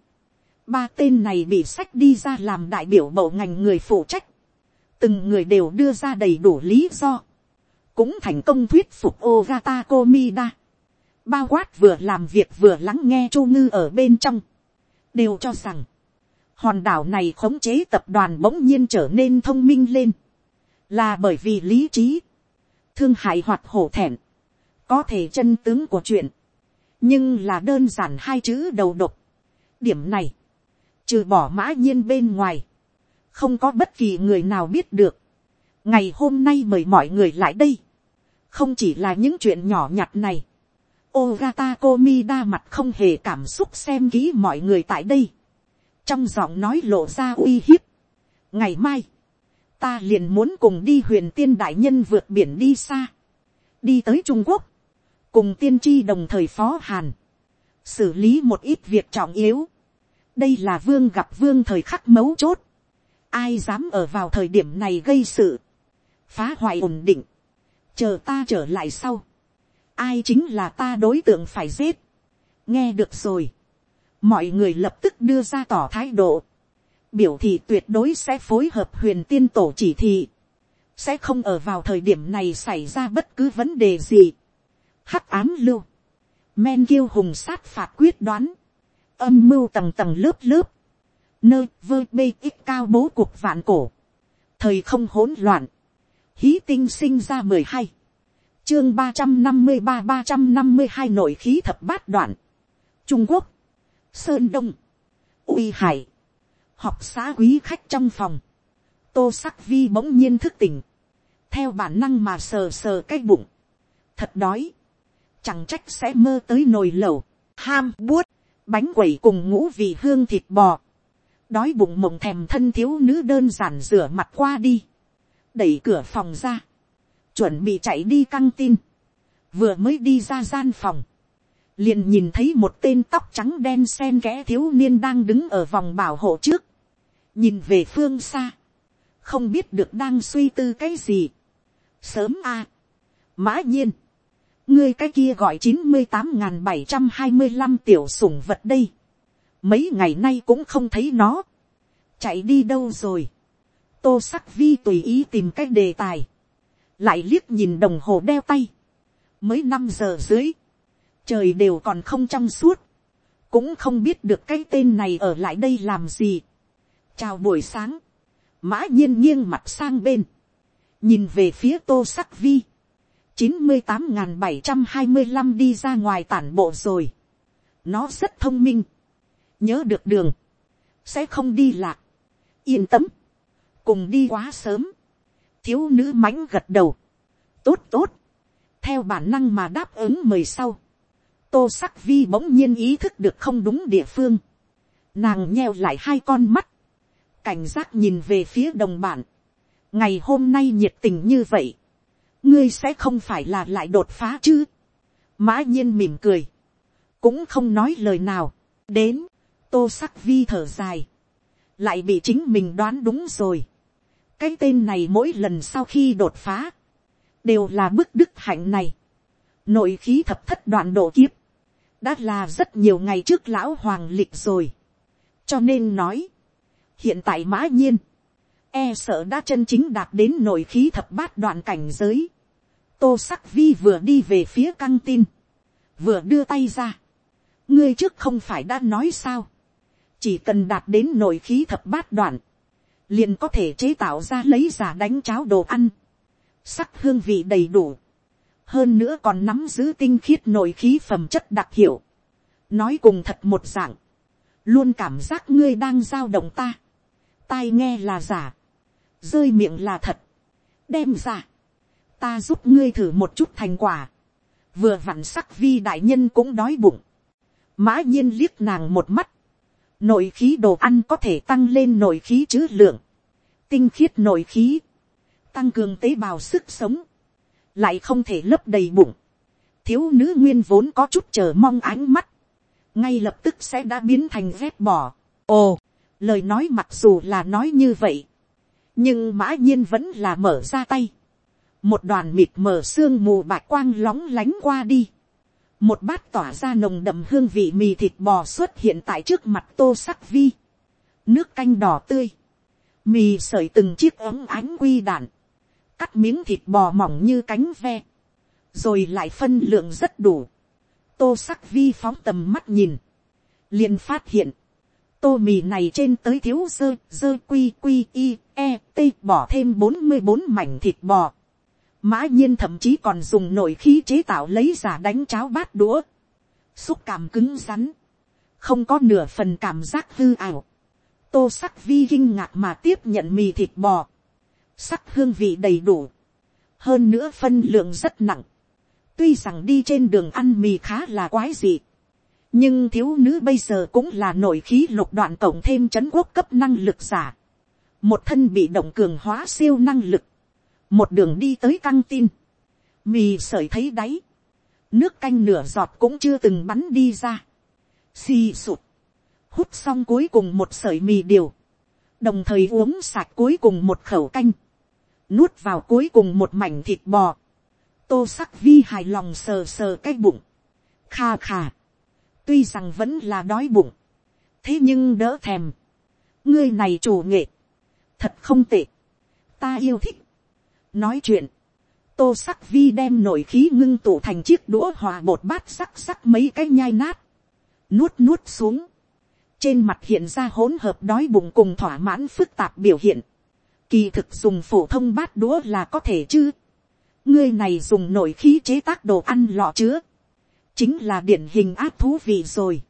Ba tên này bị sách đi ra làm đại biểu bộ ngành người phụ trách. Từng người đều đưa ra đầy đủ lý do cũng thành công thuyết phục Ogata Komida. Bao quát vừa làm việc vừa lắng nghe Chu Ngư ở bên trong. Đều cho rằng, hòn đảo này khống chế tập đoàn bỗng nhiên trở nên thông minh lên. Là bởi vì lý trí, thương hại hoặc hổ thẹn, có thể chân tướng của chuyện. Nhưng là đơn giản hai chữ đầu độc. Điểm này, trừ bỏ mã nhiên bên ngoài, không có bất kỳ người nào biết được. Ngày hôm nay mời mọi người lại đây không chỉ là những chuyện nhỏ nhặt này, Ogata Komida mặt không hề cảm xúc xem kỹ mọi người tại đây. Trong giọng nói lộ ra uy hiếp. Ngày mai, ta liền muốn cùng đi huyền tiên đại nhân vượt biển đi xa. Đi tới Trung Quốc. Cùng tiên tri đồng thời phó Hàn. Xử lý một ít việc trọng yếu. Đây là vương gặp vương thời khắc mấu chốt. Ai dám ở vào thời điểm này gây sự. Phá hoại ổn định. Chờ ta trở lại sau, ai chính là ta đối tượng phải giết, nghe được rồi, mọi người lập tức đưa ra tỏ thái độ, biểu thị tuyệt đối sẽ phối hợp huyền tiên tổ chỉ thị, sẽ không ở vào thời điểm này xảy ra bất cứ vấn đề gì. Hắc ám lưu, men kiêu hùng sát phạt quyết đoán, âm mưu tầng tầng lớp lớp, nơi vơ bê ít cao bố cuộc vạn cổ, thời không hỗn loạn, hí tinh sinh ra mười hai, chương ba trăm năm mươi ba ba trăm năm mươi hai nội khí thập bát đoạn, trung quốc, sơn đông, uy hải, học xã quý khách trong phòng, tô sắc vi bỗng nhiên thức tỉnh, theo bản năng mà sờ sờ cái bụng, thật đói, chẳng trách sẽ mơ tới nồi lẩu, ham buốt, bánh quẩy cùng ngũ vị hương thịt bò, đói bụng mộng thèm thân thiếu nữ đơn giản rửa mặt qua đi, đẩy cửa phòng ra, chuẩn bị chạy đi căng tin, vừa mới đi ra gian phòng, liền nhìn thấy một tên tóc trắng đen sen kẽ thiếu niên đang đứng ở vòng bảo hộ trước, nhìn về phương xa, không biết được đang suy tư cái gì. sớm a, mã nhiên, ngươi cái kia gọi chín mươi tám n g h n bảy trăm hai mươi năm tiểu sủng vật đây, mấy ngày nay cũng không thấy nó, chạy đi đâu rồi, tô sắc vi tùy ý tìm cái đề tài, lại liếc nhìn đồng hồ đeo tay, mới năm giờ dưới, trời đều còn không trong suốt, cũng không biết được cái tên này ở lại đây làm gì. chào buổi sáng, mã nhiên nghiêng mặt sang bên, nhìn về phía tô sắc vi, chín mươi tám n g h n bảy trăm hai mươi năm đi ra ngoài tản bộ rồi, nó rất thông minh, nhớ được đường, sẽ không đi lạc, yên tâm, cùng đi quá sớm, thiếu nữ mãnh gật đầu, tốt tốt, theo bản năng mà đáp ứng mời sau, tô sắc vi bỗng nhiên ý thức được không đúng địa phương, nàng nheo lại hai con mắt, cảnh giác nhìn về phía đồng bản, ngày hôm nay nhiệt tình như vậy, ngươi sẽ không phải là lại đột phá chứ, mã nhiên mỉm cười, cũng không nói lời nào, đến, tô sắc vi thở dài, lại bị chính mình đoán đúng rồi, cái tên này mỗi lần sau khi đột phá, đều là bức đức hạnh này. nội khí thập thất đoạn độ kiếp, đã là rất nhiều ngày trước lão hoàng lịch rồi. cho nên nói, hiện tại mã nhiên, e sợ đã chân chính đạt đến nội khí thập bát đoạn cảnh giới. tô sắc vi vừa đi về phía căng tin, vừa đưa tay ra. ngươi trước không phải đã nói sao, chỉ cần đạt đến nội khí thập bát đoạn, liền có thể chế tạo ra lấy giả đánh cháo đồ ăn, sắc hương vị đầy đủ, hơn nữa còn nắm giữ tinh khiết nội khí phẩm chất đặc hiệu, nói cùng thật một dạng, luôn cảm giác ngươi đang giao động ta, tai nghe là giả, rơi miệng là thật, đem ra, ta giúp ngươi thử một chút thành quả, vừa vặn sắc vi đại nhân cũng đói bụng, mã nhiên liếc nàng một mắt, nội khí đồ ăn có thể tăng lên nội khí chữ lượng, tinh khiết nội khí, tăng cường tế bào sức sống, lại không thể lấp đầy bụng, thiếu nữ nguyên vốn có chút chờ mong ánh mắt, ngay lập tức sẽ đã biến thành vét bỏ. ồ, lời nói mặc dù là nói như vậy, nhưng mã nhiên vẫn là mở ra tay, một đoàn mịt mờ sương mù bạc quang lóng lánh qua đi, một bát tỏa ra nồng đậm hương vị mì thịt bò xuất hiện tại trước mặt tô sắc vi, nước canh đỏ tươi, mì sợi từng chiếc ống ánh quy đạn, cắt miếng thịt bò mỏng như cánh ve, rồi lại phân lượng rất đủ, tô sắc vi phóng tầm mắt nhìn, liền phát hiện, tô mì này trên tới thiếu dơ dơ quy quy i e t bỏ thêm bốn mươi bốn mảnh thịt bò, mã nhiên thậm chí còn dùng nội khí chế tạo lấy giả đánh cháo bát đũa, xúc cảm cứng rắn, không có nửa phần cảm giác hư ảo, tô sắc vi kinh ngạc mà tiếp nhận mì thịt bò, sắc hương vị đầy đủ, hơn nữa phân lượng rất nặng, tuy rằng đi trên đường ăn mì khá là quái dị, nhưng thiếu nữ bây giờ cũng là nội khí lục đoạn cộng thêm c h ấ n quốc cấp năng lực giả, một thân bị động cường hóa siêu năng lực, một đường đi tới căng tin, mì sợi thấy đáy, nước canh nửa giọt cũng chưa từng bắn đi ra, xì sụt, hút xong cuối cùng một sợi mì điều, đồng thời uống sạch cuối cùng một khẩu canh, nuốt vào cuối cùng một mảnh thịt bò, tô sắc vi hài lòng sờ sờ cái bụng, kha kha, tuy rằng vẫn là đói bụng, thế nhưng đỡ thèm, ngươi này chủ nghệ, thật không tệ, ta yêu thích nói chuyện, tô sắc vi đem nổi khí ngưng tụ thành chiếc đũa hòa bột bát sắc sắc mấy cái nhai nát, nuốt nuốt xuống, trên mặt hiện ra hỗn hợp đói bụng cùng thỏa mãn phức tạp biểu hiện, kỳ thực dùng phổ thông bát đũa là có thể chứ, ngươi này dùng nổi khí chế tác đồ ăn lọ chứa, chính là điển hình áp thú vị rồi,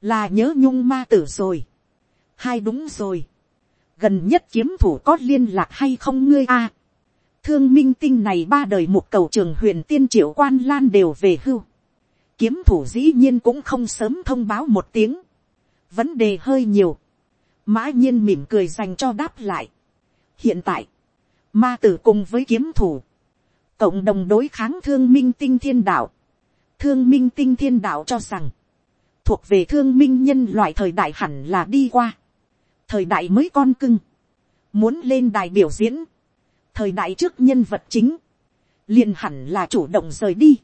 là nhớ nhung ma tử rồi, hai đúng rồi, gần nhất kiếm thủ có liên lạc hay không ngươi a, thương minh tinh này ba đời một cầu trường huyền tiên triệu quan lan đều về hưu, kiếm thủ dĩ nhiên cũng không sớm thông báo một tiếng, vấn đề hơi nhiều, mã nhiên mỉm cười dành cho đáp lại. hiện tại, ma tử cùng với kiếm thủ, cộng đồng đối kháng thương minh tinh thiên đạo, thương minh tinh thiên đạo cho rằng, thuộc về thương minh nhân loại thời đại hẳn là đi qua, thời đại mới con cưng, muốn lên đài biểu diễn, thời đại trước nhân vật chính, liền hẳn là chủ động rời đi,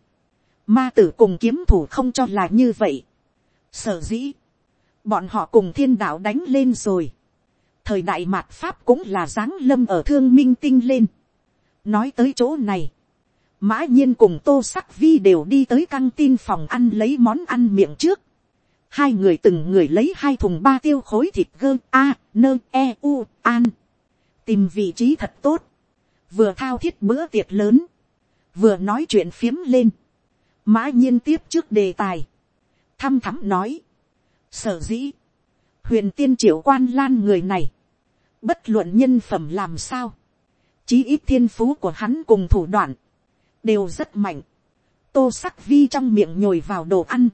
ma tử cùng kiếm thủ không cho là như vậy, sở dĩ, bọn họ cùng thiên đạo đánh lên rồi, thời đại mạt pháp cũng là giáng lâm ở thương minh tinh lên, nói tới chỗ này, mã nhiên cùng tô sắc vi đều đi tới căng tin phòng ăn lấy món ăn miệng trước. hai người từng người lấy hai thùng ba tiêu khối thịt gơ a nơ e u an. tìm vị trí thật tốt vừa thao thiết bữa tiệc lớn. vừa nói chuyện phiếm lên. mã nhiên tiếp trước đề tài. thăm thắm nói. sở dĩ. huyền tiên triệu quan lan người này. bất luận nhân phẩm làm sao. chí ít thiên phú của hắn cùng thủ đoạn đều rất mạnh. tô sắc vi trong miệng nhồi vào đồ ăn,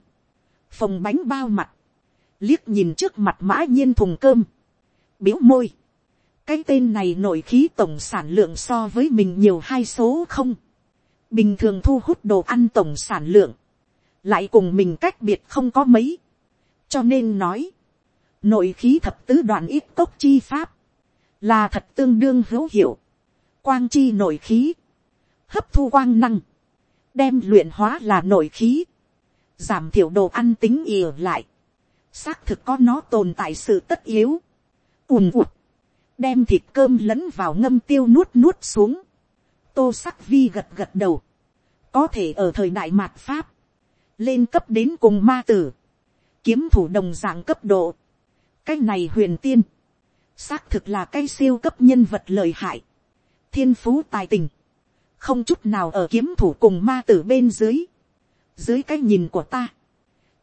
phồng bánh bao mặt, liếc nhìn trước mặt mã nhiên thùng cơm, biếu môi cái tên này nội khí tổng sản lượng so với mình nhiều hai số không. bình thường thu hút đồ ăn tổng sản lượng, lại cùng mình cách biệt không có mấy. cho nên nói, nội khí thập tứ đoạn ít cốc chi pháp, là thật tương đương hữu hiệu. quang chi nội khí, hấp thu quang năng, đem luyện hóa là nội khí, giảm thiểu đồ ăn tính ỉa lại, xác thực có nó tồn tại sự tất yếu, ùm ụt, đem thịt cơm lẫn vào ngâm tiêu nuốt nuốt xuống, tô sắc vi gật gật đầu, có thể ở thời đại mạt pháp, lên cấp đến cùng ma tử, kiếm thủ đồng dạng cấp độ, cái này huyền tiên, xác thực là cái siêu cấp nhân vật lợi hại, thiên phú tài tình, không chút nào ở kiếm thủ cùng ma tử bên dưới, dưới cái nhìn của ta,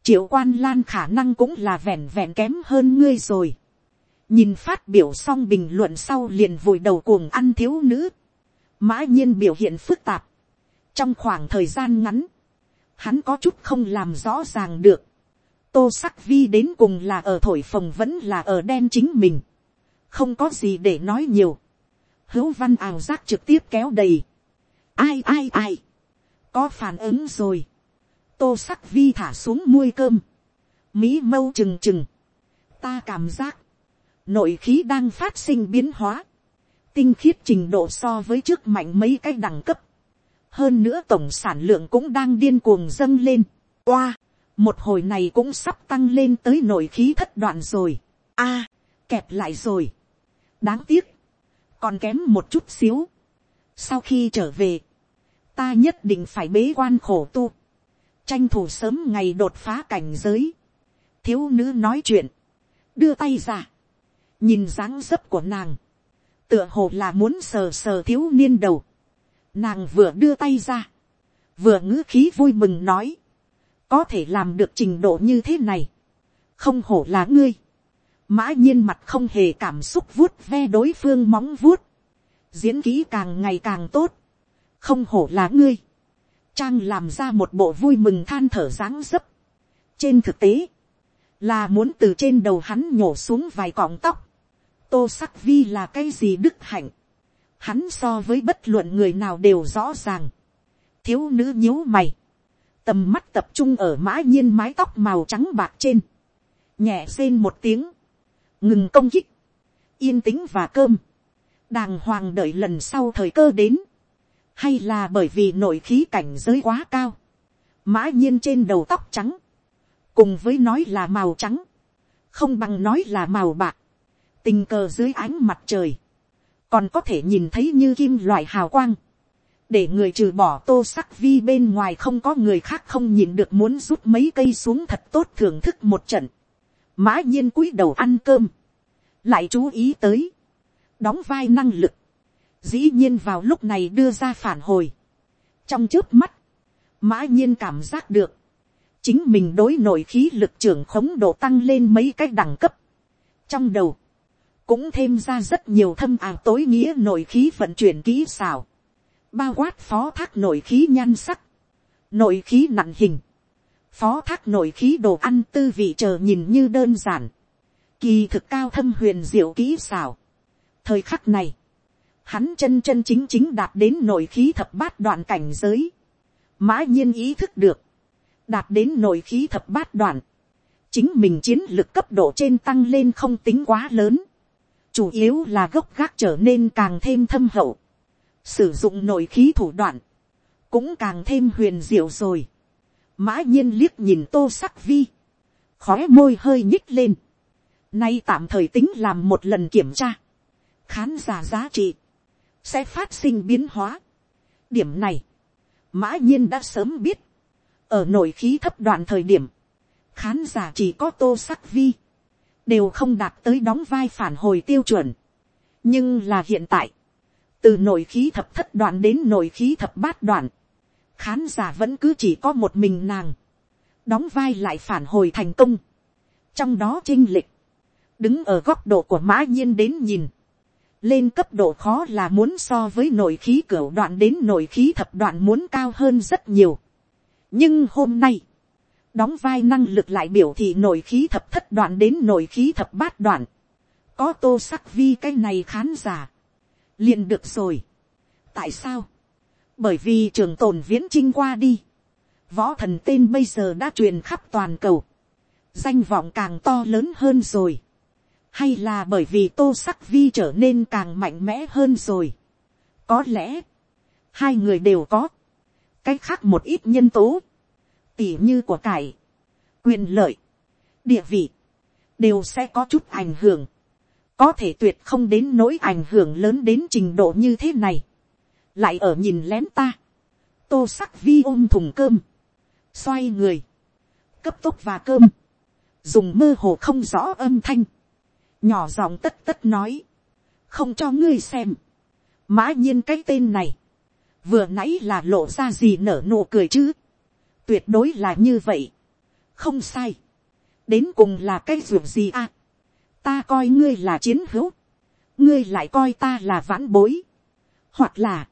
triệu quan lan khả năng cũng là vẹn vẹn kém hơn ngươi rồi nhìn phát biểu xong bình luận sau liền vùi đầu cuồng ăn thiếu nữ, mã nhiên biểu hiện phức tạp, trong khoảng thời gian ngắn, hắn có chút không làm rõ ràng được, tô sắc vi đến cùng là ở thổi phồng vẫn là ở đen chính mình, không có gì để nói nhiều, hữu văn ảo giác trực tiếp kéo đầy, ai ai ai, có phản ứng rồi, tô sắc vi thả xuống muôi cơm, mỹ mâu trừng trừng, ta cảm giác, nội khí đang phát sinh biến hóa, tinh khiết trình độ so với trước mạnh mấy cái đẳng cấp, hơn nữa tổng sản lượng cũng đang điên cuồng dâng lên, oa, một hồi này cũng sắp tăng lên tới nội khí thất đoạn rồi, a, kẹp lại rồi, đáng tiếc, còn kém một chút xíu, sau khi trở về, ta nhất định phải bế quan khổ tu, tranh thủ sớm ngày đột phá cảnh giới, thiếu nữ nói chuyện, đưa tay ra, nhìn dáng dấp của nàng, tựa hồ là muốn sờ sờ thiếu niên đầu, nàng vừa đưa tay ra, vừa ngữ khí vui mừng nói, có thể làm được trình độ như thế này, không hổ là ngươi, mã nhiên mặt không hề cảm xúc vuốt ve đối phương móng vuốt, diễn kỹ càng ngày càng tốt, không hổ là ngươi, trang làm ra một bộ vui mừng than thở dáng dấp. trên thực tế, là muốn từ trên đầu hắn nhổ xuống vài cọng tóc, tô sắc vi là cái gì đức hạnh, hắn so với bất luận người nào đều rõ ràng, thiếu nữ nhíu mày, tầm mắt tập trung ở mã nhiên mái tóc màu trắng bạc trên, nhẹ rên một tiếng, ngừng công kích, yên tĩnh và cơm, đàng hoàng đợi lần sau thời cơ đến, hay là bởi vì nội khí cảnh giới quá cao, mã nhiên trên đầu tóc trắng, cùng với nói là màu trắng, không bằng nói là màu bạc, tình cờ dưới ánh mặt trời, còn có thể nhìn thấy như kim loại hào quang, để người trừ bỏ tô sắc vi bên ngoài không có người khác không nhìn được muốn rút mấy cây xuống thật tốt thưởng thức một trận, mã nhiên cúi đầu ăn cơm, lại chú ý tới, đóng vai năng lực, dĩ nhiên vào lúc này đưa ra phản hồi. trong trước mắt, mã nhiên cảm giác được, chính mình đối nội khí lực trưởng khống độ tăng lên mấy cái đẳng cấp. trong đầu, cũng thêm ra rất nhiều thâm ảo tối nghĩa nội khí vận chuyển kỹ xảo, bao quát phó thác nội khí nhan sắc, nội khí nặng hình, phó thác nội khí đồ ăn tư vị chờ nhìn như đơn giản, kỳ thực cao thâm huyền diệu kỹ xảo. thời khắc này, hắn chân chân chính chính đạt đến nội khí thập bát đoạn cảnh giới. mã nhiên ý thức được, đạt đến nội khí thập bát đoạn, chính mình chiến lược cấp độ trên tăng lên không tính quá lớn, chủ yếu là gốc gác trở nên càng thêm thâm hậu, sử dụng nội khí thủ đoạn, cũng càng thêm huyền diệu rồi. mã nhiên liếc nhìn tô sắc vi, khó môi hơi nhích lên, nay tạm thời tính làm một lần kiểm tra, khán giả giá trị, sẽ phát sinh biến hóa. điểm này, mã nhiên đã sớm biết, ở nội khí thấp đoạn thời điểm, khán giả chỉ có tô sắc vi, đều không đạt tới đóng vai phản hồi tiêu chuẩn. nhưng là hiện tại, từ nội khí thập thất đoạn đến nội khí thập bát đoạn, khán giả vẫn cứ chỉ có một mình nàng, đóng vai lại phản hồi thành công. trong đó chinh lịch, đứng ở góc độ của mã nhiên đến nhìn, lên cấp độ khó là muốn so với nội khí cửa đoạn đến nội khí thập đoạn muốn cao hơn rất nhiều. nhưng hôm nay, đóng vai năng lực lại biểu thị nội khí thập thất đoạn đến nội khí thập bát đoạn. có tô sắc vi cái này khán giả. liền được rồi. tại sao, bởi vì trường tồn viễn trinh qua đi. võ thần tên bây giờ đã truyền khắp toàn cầu. danh vọng càng to lớn hơn rồi hay là bởi vì tô sắc vi trở nên càng mạnh mẽ hơn rồi. có lẽ, hai người đều có, cách khác một ít nhân tố, tỉ như của cải, quyền lợi, địa vị, đều sẽ có chút ảnh hưởng, có thể tuyệt không đến nỗi ảnh hưởng lớn đến trình độ như thế này, lại ở nhìn lén ta, tô sắc vi ôm thùng cơm, xoay người, cấp tốc và cơm, dùng mơ hồ không rõ âm thanh, nhỏ giọng tất tất nói, không cho ngươi xem, mã nhiên cái tên này, vừa nãy là lộ ra gì nở nụ cười chứ, tuyệt đối là như vậy, không sai, đến cùng là cái ruộng gì à, ta coi ngươi là chiến hữu, ngươi lại coi ta là vãn bối, hoặc là,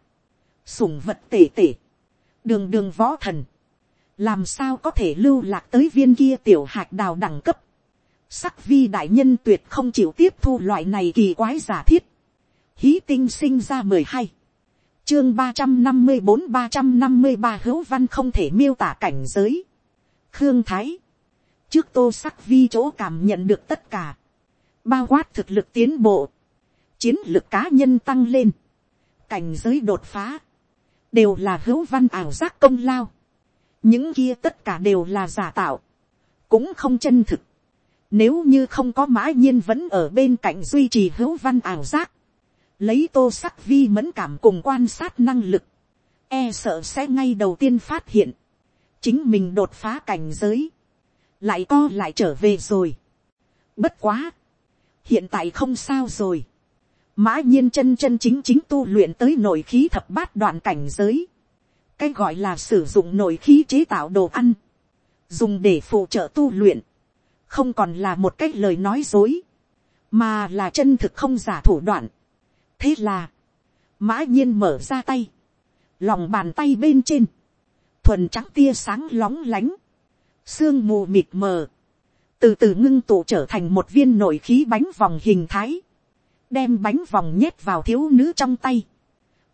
sủng vật tể tể, đường đường võ thần, làm sao có thể lưu lạc tới viên kia tiểu hạt đào đẳng cấp, Sắc vi đại nhân tuyệt không chịu tiếp thu loại này kỳ quái giả thiết. Hí tinh sinh ra mười hai chương ba trăm năm mươi bốn ba trăm năm mươi ba hữu văn không thể miêu tả cảnh giới. khương thái, trước tô sắc vi chỗ cảm nhận được tất cả, bao quát thực lực tiến bộ, chiến lược cá nhân tăng lên, cảnh giới đột phá, đều là hữu văn ảo giác công lao, những kia tất cả đều là giả tạo, cũng không chân thực, nếu như không có mã nhiên vẫn ở bên cạnh duy trì hữu văn ảo giác, lấy tô sắc vi mẫn cảm cùng quan sát năng lực, e sợ sẽ ngay đầu tiên phát hiện, chính mình đột phá cảnh giới, lại co lại trở về rồi. Bất quá, hiện tại không sao rồi. Mã nhiên chân chân chính chính tu luyện tới nội khí thập bát đoạn cảnh giới. Cái gọi là sử dụng nội khí chế tạo đồ ăn. Dùng để phụ trợ tu luyện. Không còn là một cái lời nói dối. Mà là chân thực không giả thủ đoạn. Thế là. Mã nhiên mở ra tay. Lòng bàn tay bên trên. Thuần trắng tia sáng lóng lánh. Sương mù mịt mờ. Từ từ ngưng tụ trở thành một viên nội khí bánh vòng hình thái, đem bánh vòng nhét vào thiếu nữ trong tay.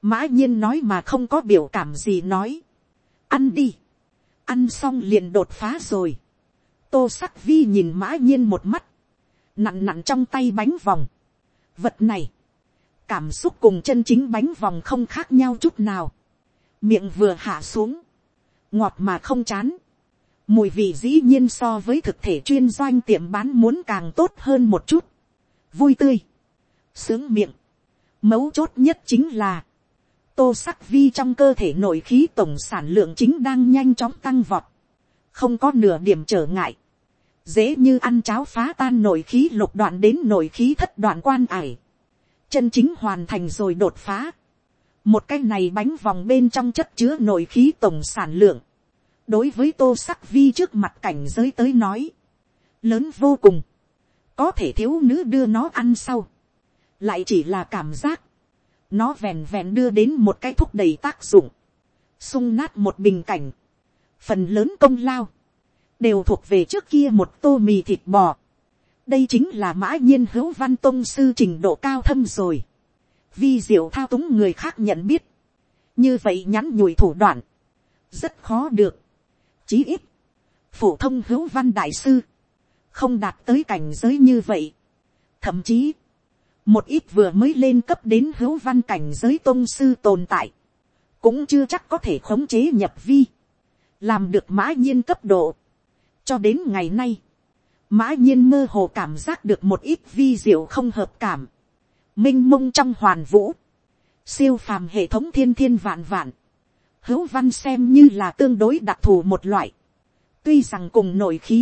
mã nhiên nói mà không có biểu cảm gì nói. ăn đi. ăn xong liền đột phá rồi. tô sắc vi nhìn mã nhiên một mắt. nặn nặn trong tay bánh vòng. vật này cảm xúc cùng chân chính bánh vòng không khác nhau chút nào. miệng vừa hạ xuống. ngọt mà không chán. mùi vị dĩ nhiên so với thực thể chuyên doanh tiệm bán muốn càng tốt hơn một chút. vui tươi sướng miệng. Mấu chốt nhất chính là, tô sắc vi trong cơ thể nội khí tổng sản lượng chính đang nhanh chóng tăng vọt. Không có nửa điểm trở ngại. Dễ như ăn cháo phá tan nội khí lục đoạn đến nội khí thất đoạn quan ải. Chân chính hoàn thành rồi đột phá. Một cái này bánh vòng bên trong chất chứa nội khí tổng sản lượng. Đối với tô sắc vi trước mặt cảnh giới tới nói. Lớn vô cùng. Có thể thiếu nữ đưa nó ăn sau lại chỉ là cảm giác, nó vèn vèn đưa đến một cái thúc đẩy tác dụng, sung nát một bình cảnh, phần lớn công lao, đều thuộc về trước kia một tô mì thịt bò đây chính là mã nhiên hữu văn tôn sư trình độ cao thâm rồi. vi diệu thao túng người khác nhận biết, như vậy nhắn nhủi thủ đoạn, rất khó được. chí ít, phổ thông hữu văn đại sư, không đạt tới cảnh giới như vậy. thậm chí, một ít vừa mới lên cấp đến hữu văn cảnh giới tôn sư tồn tại, cũng chưa chắc có thể khống chế nhập vi, làm được mã nhiên cấp độ. cho đến ngày nay, mã nhiên mơ hồ cảm giác được một ít vi diệu không hợp cảm, m i n h mông trong hoàn vũ, siêu phàm hệ thống thiên thiên vạn vạn, hữu văn xem như là tương đối đặc thù một loại, tuy rằng cùng nội khí,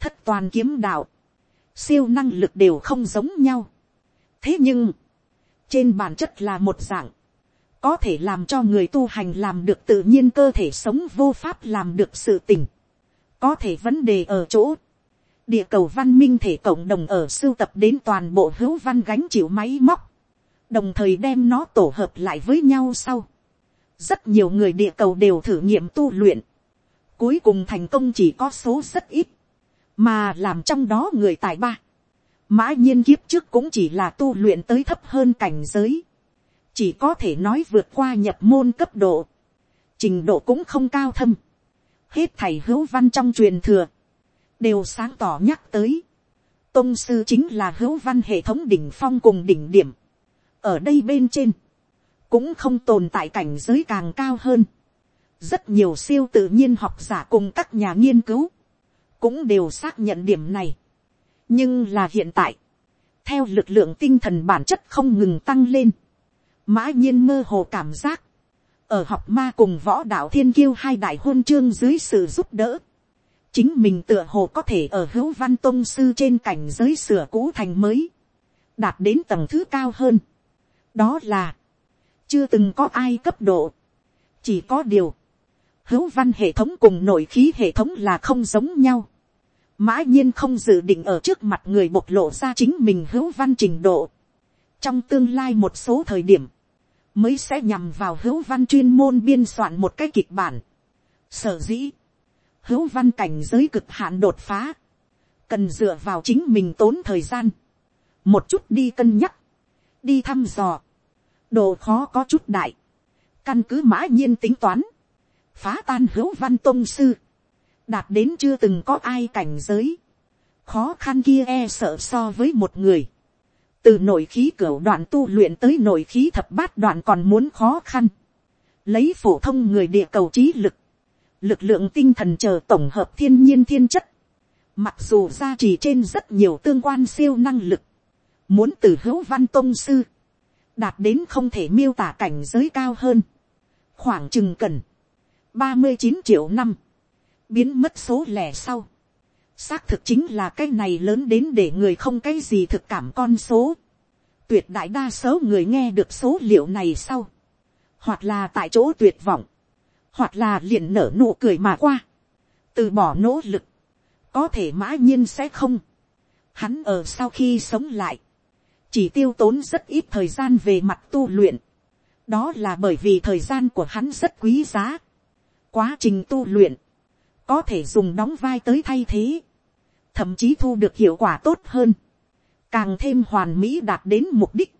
thất toàn kiếm đạo, siêu năng lực đều không giống nhau, thế nhưng, trên bản chất là một dạng, có thể làm cho người tu hành làm được tự nhiên cơ thể sống vô pháp làm được sự tình. có thể vấn đề ở chỗ, địa cầu văn minh thể cộng đồng ở sưu tập đến toàn bộ hữu văn gánh chịu máy móc, đồng thời đem nó tổ hợp lại với nhau sau. rất nhiều người địa cầu đều thử nghiệm tu luyện, cuối cùng thành công chỉ có số rất ít, mà làm trong đó người tài ba Mã nhiên kiếp trước cũng chỉ là tu luyện tới thấp hơn cảnh giới. Chỉ có thể nói vượt qua nhập môn cấp độ. Trình độ cũng không cao thâm. Hết thầy hữu văn trong truyền thừa. Đều sáng tỏ nhắc tới. Tông sư chính là hữu văn hệ thống đỉnh phong cùng đỉnh điểm. Ở đây bên trên. Cũng không tồn tại cảnh giới càng cao hơn. Rất nhiều siêu tự nhiên học giả cùng các nhà nghiên cứu. Cũng đều xác nhận điểm này nhưng là hiện tại, theo lực lượng tinh thần bản chất không ngừng tăng lên, mã nhiên mơ hồ cảm giác, ở học ma cùng võ đạo thiên kiêu hai đại hôn chương dưới sự giúp đỡ, chính mình tựa hồ có thể ở hữu văn tôn sư trên cảnh giới sửa cũ thành mới, đạt đến tầng thứ cao hơn. đó là, chưa từng có ai cấp độ, chỉ có điều, hữu văn hệ thống cùng nội khí hệ thống là không giống nhau mã nhiên không dự định ở trước mặt người bộc lộ ra chính mình hữu văn trình độ. trong tương lai một số thời điểm, mới sẽ nhằm vào hữu văn chuyên môn biên soạn một cái kịch bản. sở dĩ, hữu văn cảnh giới cực hạn đột phá, cần dựa vào chính mình tốn thời gian, một chút đi cân nhắc, đi thăm dò, độ khó có chút đại, Căn cứ mã nhiên tính toán. Phá tan hữu văn tôn sư. Đạt đến chưa từng có ai cảnh giới. Khó khăn kia e sợ so với một người. Từ nội khí cửa đoạn tu luyện tới nội khí thập bát đoạn còn muốn khó khăn. Lấy phổ thông người địa cầu trí lực. Lực lượng tinh thần chờ tổng hợp thiên nhiên thiên chất. Mặc dù gia trì trên rất nhiều tương quan siêu năng lực. Muốn từ hữu văn tôn sư đạt đến không thể miêu tả cảnh giới cao hơn, khoảng chừng cần, ba mươi chín triệu năm, biến mất số lẻ sau, xác thực chính là cái này lớn đến để người không cái gì thực cảm con số, tuyệt đại đa số người nghe được số liệu này sau, hoặc là tại chỗ tuyệt vọng, hoặc là liền nở nụ cười mà qua, từ bỏ nỗ lực, có thể mã nhiên sẽ không, hắn ở sau khi sống lại, chỉ tiêu tốn rất ít thời gian về mặt tu luyện. đó là bởi vì thời gian của hắn rất quý giá. quá trình tu luyện, có thể dùng đóng vai tới thay thế, thậm chí thu được hiệu quả tốt hơn, càng thêm hoàn mỹ đạt đến mục đích,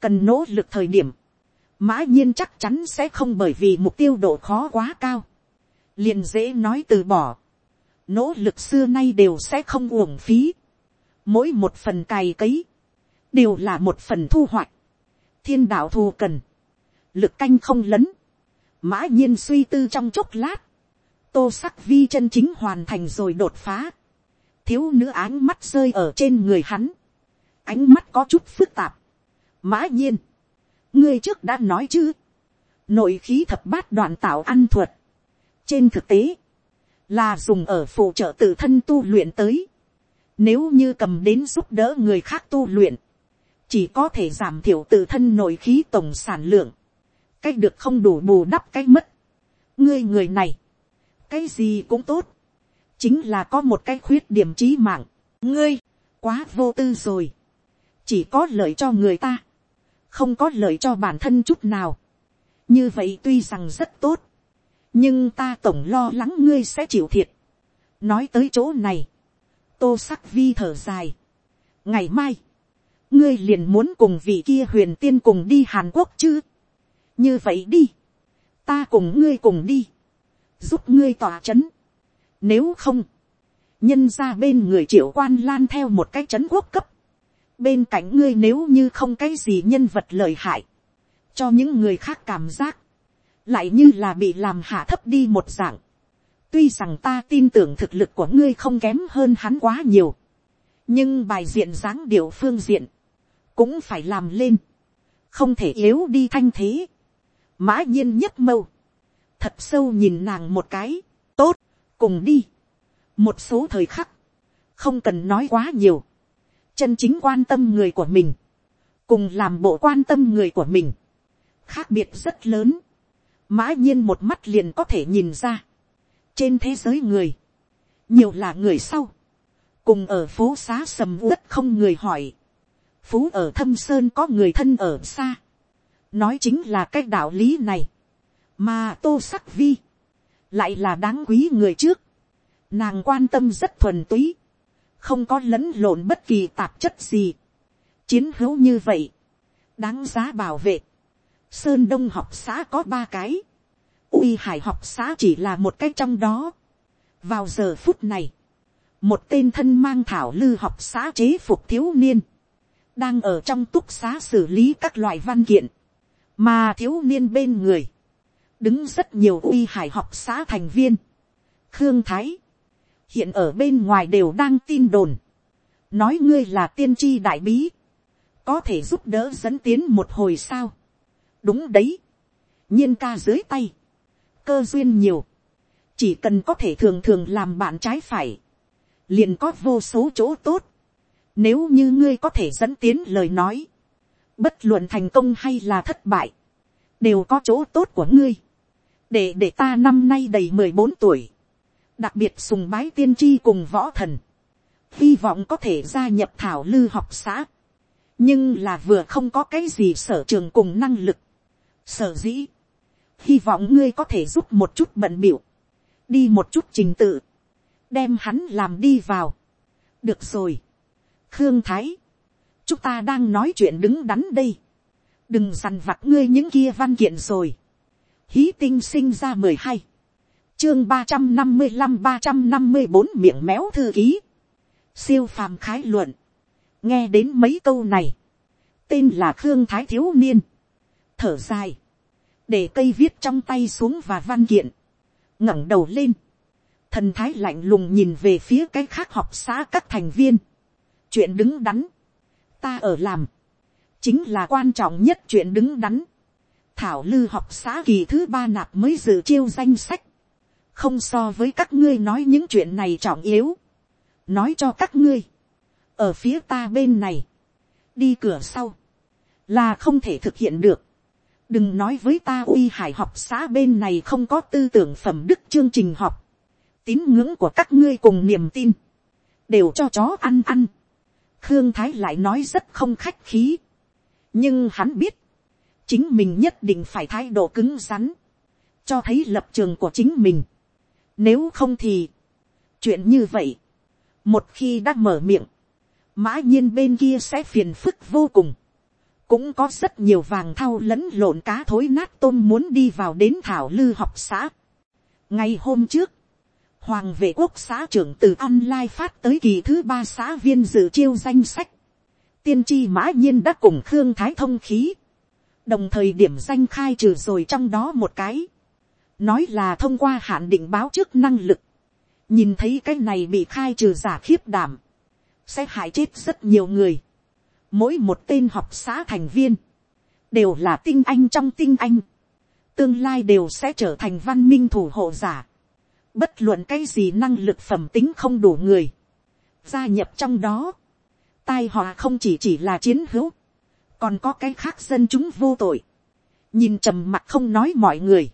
cần nỗ lực thời điểm, mã nhiên chắc chắn sẽ không bởi vì mục tiêu độ khó quá cao, liền dễ nói từ bỏ, nỗ lực xưa nay đều sẽ không uổng phí, mỗi một phần cày cấy, đều là một phần thu hoạch, thiên đạo thù cần, lực canh không lấn, mã nhiên suy tư trong chốc lát, tô sắc vi chân chính hoàn thành rồi đột phá, thiếu nữ áng mắt rơi ở trên người hắn, ánh mắt có chút phức tạp, mã nhiên, ngươi trước đã nói chứ, nội khí thập bát đoạn tạo ăn thuật, trên thực tế, là dùng ở phụ trợ tự thân tu luyện tới, nếu như cầm đến giúp đỡ người khác tu luyện, chỉ có thể giảm thiểu tự thân nội khí tổng sản lượng, cái được không đủ bù đắp cái mất. ngươi người này, cái gì cũng tốt, chính là có một cái khuyết điểm trí mạng, ngươi, quá vô tư rồi, chỉ có lợi cho người ta, không có lợi cho bản thân chút nào. như vậy tuy rằng rất tốt, nhưng ta tổng lo lắng ngươi sẽ chịu thiệt. nói tới chỗ này, tô sắc vi thở dài. ngày mai, ngươi liền muốn cùng vị kia huyền tiên cùng đi hàn quốc chứ. như vậy đi, ta cùng ngươi cùng đi, giúp ngươi tỏa c h ấ n nếu không, nhân ra bên người triệu quan lan theo một cái c h ấ n quốc cấp, bên cạnh ngươi nếu như không cái gì nhân vật lợi hại, cho những người khác cảm giác, lại như là bị làm hạ thấp đi một dạng. tuy rằng ta tin tưởng thực lực của ngươi không kém hơn hắn quá nhiều, nhưng bài diện dáng điệu phương diện, cũng phải làm lên, không thể yếu đi thanh thế. mã nhiên nhất mâu, thật sâu nhìn nàng một cái, tốt, cùng đi. một số thời khắc, không cần nói quá nhiều, chân chính quan tâm người của mình, cùng làm bộ quan tâm người của mình, khác biệt rất lớn, mã nhiên một mắt liền có thể nhìn ra, trên thế giới người, nhiều là người sau, cùng ở phố xá sầm uất không người hỏi, phú ở thâm sơn có người thân ở xa, nói chính là cái đạo lý này, mà tô sắc vi, lại là đáng quý người trước, nàng quan tâm rất thuần túy, không có lẫn lộn bất kỳ tạp chất gì, chiến hữu như vậy, đáng giá bảo vệ, sơn đông học xã có ba cái, uy hải học xã chỉ là một cái trong đó, vào giờ phút này, một tên thân mang thảo lư học xã chế phục thiếu niên, đang ở trong túc xá xử lý các loại văn kiện, mà thiếu niên bên người, đứng rất nhiều uy hải học xã thành viên. Khương Thái, hiện ở bên ngoài đều đang tin đồn, nói ngươi là tiên tri đại bí, có thể giúp đỡ dẫn tiến một hồi sao. đúng đấy, nhiên ca dưới tay, cơ duyên nhiều, chỉ cần có thể thường thường làm bạn trái phải, liền có vô số chỗ tốt, nếu như ngươi có thể dẫn tiến lời nói. Bất luận thành công hay là thất bại. Đều có chỗ tốt của ngươi. Để để ta năm nay đầy mười bốn tuổi. Đặc biệt sùng bái tiên tri cùng võ thần. Hy vọng có thể gia nhập thảo lư học xã. Nhưng là vừa không có cái gì sở trường cùng năng lực. Sở dĩ. Hy vọng ngươi có thể giúp một chút bận biểu. Đi một chút trình tự. Đem hắn làm đi vào. Được rồi khương thái, chúng ta đang nói chuyện đứng đắn đây, đừng dằn vặt ngươi những kia văn kiện rồi, hí tinh sinh ra mười hai, chương ba trăm năm mươi năm ba trăm năm mươi bốn miệng méo thư ký, siêu phàm khái luận, nghe đến mấy câu này, tên là khương thái thiếu niên, thở dài, để cây viết trong tay xuống và văn kiện, ngẩng đầu lên, thần thái lạnh lùng nhìn về phía cái khác học xã các thành viên, chuyện đứng đắn, ta ở làm, chính là quan trọng nhất chuyện đứng đắn, thảo lư học xã kỳ thứ ba nạp mới dự chiêu danh sách, không so với các ngươi nói những chuyện này trọng yếu, nói cho các ngươi, ở phía ta bên này, đi cửa sau, là không thể thực hiện được, đừng nói với ta uy hải học xã bên này không có tư tưởng phẩm đức chương trình học, tín ngưỡng của các ngươi cùng niềm tin, đều cho chó ăn ăn. khương thái lại nói rất không khách khí, nhưng hắn biết, chính mình nhất định phải thái độ cứng rắn, cho thấy lập trường của chính mình. Nếu không thì, chuyện như vậy, một khi đã mở miệng, mã nhiên bên kia sẽ phiền phức vô cùng. cũng có rất nhiều vàng thau lẫn lộn cá thối nát tôm muốn đi vào đến thảo lư học xã. ngày hôm trước, hoàng vệ quốc xã trưởng từ online phát tới kỳ thứ ba xã viên dự chiêu danh sách. tiên tri mã nhiên đã cùng khương thái thông khí. đồng thời điểm danh khai trừ rồi trong đó một cái nói là thông qua hạn định báo trước năng lực. nhìn thấy cái này bị khai trừ giả khiếp đảm. sẽ hại chết rất nhiều người. mỗi một tên học xã thành viên. đều là tinh anh trong tinh anh. tương lai đều sẽ trở thành văn minh thủ hộ giả bất luận cái gì năng lực phẩm tính không đủ người, gia nhập trong đó, tai họa không chỉ chỉ là chiến hữu, còn có cái khác dân chúng vô tội, nhìn trầm mặt không nói mọi người,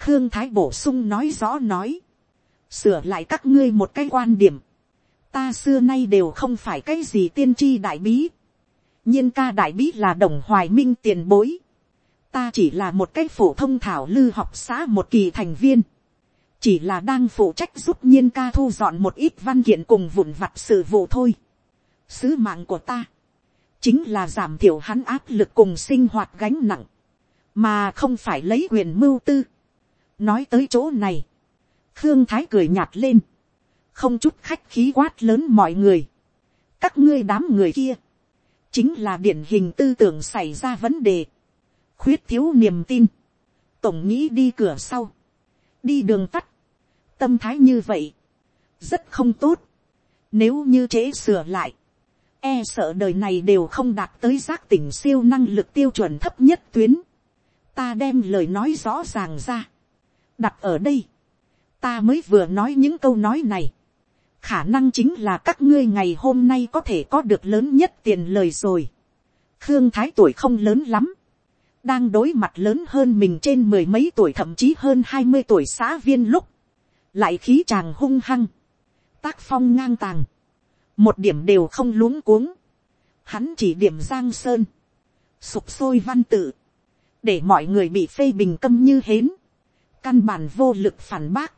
khương thái bổ sung nói rõ nói, sửa lại các ngươi một cái quan điểm, ta xưa nay đều không phải cái gì tiên tri đại bí, nhiên ca đại bí là đồng hoài minh tiền bối, ta chỉ là một cái phổ thông thảo lư học xã một kỳ thành viên, chỉ là đang phụ trách giúp nhiên ca thu dọn một ít văn kiện cùng vụn vặt sự vụ thôi. sứ mạng của ta, chính là giảm thiểu hắn áp lực cùng sinh hoạt gánh nặng, mà không phải lấy quyền mưu tư nói tới chỗ này, khương thái cười nhạt lên, không chút khách khí quát lớn mọi người, các ngươi đám người kia, chính là điển hình tư tưởng xảy ra vấn đề, khuyết thiếu niềm tin, tổng nghĩ đi cửa sau, đi đường tắt, tâm thái như vậy, rất không tốt. Nếu như chế sửa lại, e sợ đời này đều không đạt tới giác tỉnh siêu năng lực tiêu chuẩn thấp nhất tuyến. Ta đem lời nói rõ ràng ra. Đặt ở đây, ta mới vừa nói những câu nói này. Khả năng chính là các ngươi ngày hôm nay có thể có được lớn nhất tiền lời rồi. Khương Thái tuổi không lớn lắm. Đang đối mặt lớn hơn mình trên mười mấy tuổi thậm chí hơn hai mươi tuổi xã viên lúc. Lại khí chàng hung hăng, tác phong ngang tàng, một điểm đều không luống cuống, hắn chỉ điểm giang sơn, sụp sôi văn tự, để mọi người bị phê bình câm như hến, căn bản vô lực phản bác,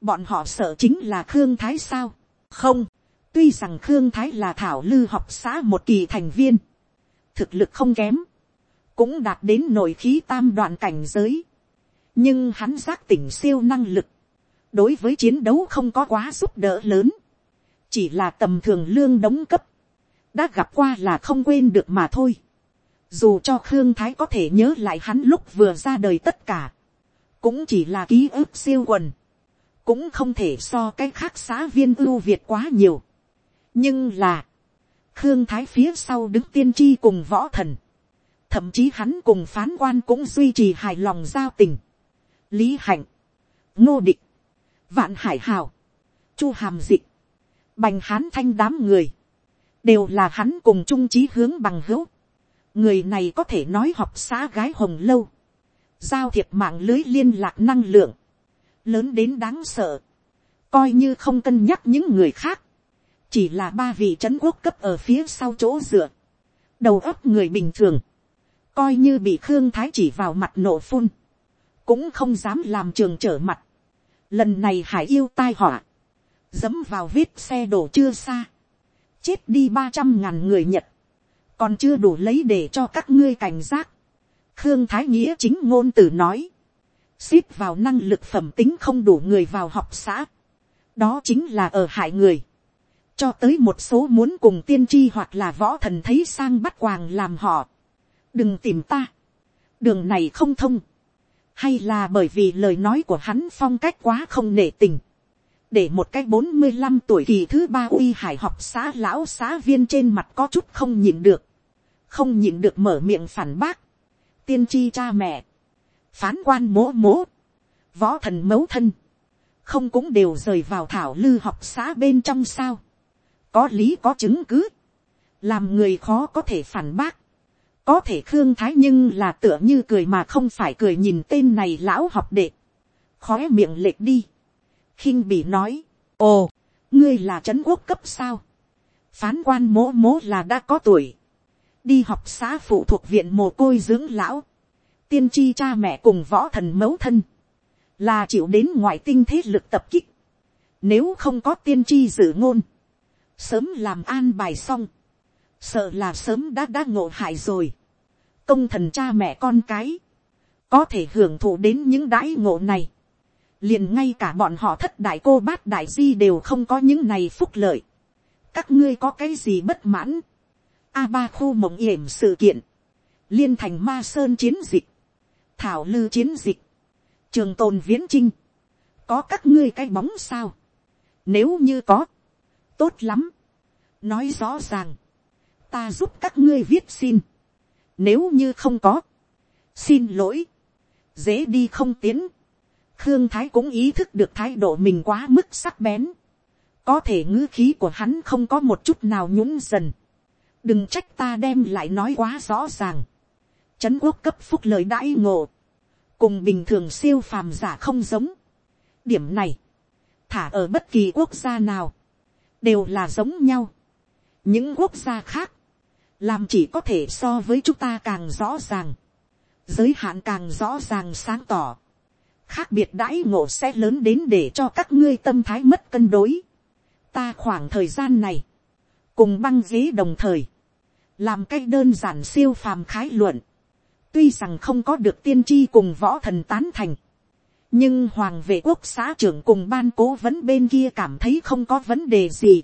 bọn họ sợ chính là khương thái sao, không, tuy rằng khương thái là thảo lư học xã một kỳ thành viên, thực lực không kém, cũng đạt đến nội khí tam đoạn cảnh giới, nhưng hắn giác tỉnh siêu năng lực, đối với chiến đấu không có quá giúp đỡ lớn, chỉ là tầm thường lương đóng cấp, đã gặp qua là không quên được mà thôi. Dù cho Khương Thái có thể nhớ lại hắn lúc vừa ra đời tất cả, cũng chỉ là ký ức siêu quần, cũng không thể so cái khác xã viên ưu việt quá nhiều. nhưng là, Khương Thái phía sau đứng tiên tri cùng võ thần, thậm chí hắn cùng phán quan cũng duy trì hài lòng giao tình. Lý hạnh, ngô địch, vạn hải hào, chu hàm dịch, bành hán thanh đám người, đều là hắn cùng trung trí hướng bằng hữu. người này có thể nói học xã gái hồng lâu, giao thiệp mạng lưới liên lạc năng lượng, lớn đến đáng sợ, coi như không cân nhắc những người khác, chỉ là ba vị trấn quốc cấp ở phía sau chỗ dựa, đầu óc người bình thường, coi như bị khương thái chỉ vào mặt nổ phun, cũng không dám làm trường trở mặt, lần này hải yêu tai họa, dẫm vào vết xe đổ chưa xa, chết đi ba trăm ngàn người nhật, còn chưa đủ lấy để cho các ngươi cảnh giác khương thái nghĩa chính ngôn từ nói, xếp vào năng lực phẩm tính không đủ người vào học xã, đó chính là ở hại người, cho tới một số muốn cùng tiên tri hoặc là võ thần thấy sang bắt quàng làm họ, đừng tìm ta, đường này không thông, hay là bởi vì lời nói của hắn phong cách quá không nể tình, để một cái bốn mươi năm tuổi kỳ thứ ba uy hải học xã lão xã viên trên mặt có chút không nhịn được, không nhịn được mở miệng phản bác, tiên tri cha mẹ, phán quan mố mố, võ thần mấu thân, không cũng đều rời vào thảo lư học xã bên trong sao, có lý có chứng cứ, làm người khó có thể phản bác, có thể khương thái nhưng là tựa như cười mà không phải cười nhìn tên này lão học đệ, khói miệng lệch đi, khinh bị nói, ồ, ngươi là trấn quốc cấp sao, phán quan mố mố là đã có tuổi, đi học xã phụ thuộc viện mồ côi dưỡng lão, tiên tri cha mẹ cùng võ thần mẫu thân, là chịu đến ngoại tinh thế lực tập kích, nếu không có tiên tri dự ngôn, sớm làm an bài xong, sợ là sớm đã đã ngộ hại rồi, công thần cha mẹ con cái, có thể hưởng thụ đến những đãi ngộ này, liền ngay cả bọn họ thất đại cô bát đại di đều không có những này phúc lợi, các ngươi có cái gì bất mãn, a ba khu mộng yểm sự kiện, liên thành ma sơn chiến dịch, thảo lư chiến dịch, trường tồn viễn trinh, có các ngươi cái bóng sao, nếu như có, tốt lắm, nói rõ ràng, ta giúp các ngươi viết xin, nếu như không có, xin lỗi, dễ đi không tiến, khương thái cũng ý thức được thái độ mình quá mức sắc bén, có thể ngữ khí của hắn không có một chút nào nhũng dần, đừng trách ta đem lại nói quá rõ ràng, trấn quốc cấp phúc lời đãi ngộ, cùng bình thường siêu phàm giả không giống. điểm này, thả ở bất kỳ quốc gia nào, đều là giống nhau. những quốc gia khác, làm chỉ có thể so với chúng ta càng rõ ràng, giới hạn càng rõ ràng sáng tỏ, khác biệt đãi ngộ sẽ lớn đến để cho các ngươi tâm thái mất cân đối. ta khoảng thời gian này, cùng băng ghế đồng thời, làm cách đơn giản siêu phàm khái luận, tuy rằng không có được tiên tri cùng võ thần tán thành, nhưng hoàng vệ quốc xã trưởng cùng ban cố vấn bên kia cảm thấy không có vấn đề gì,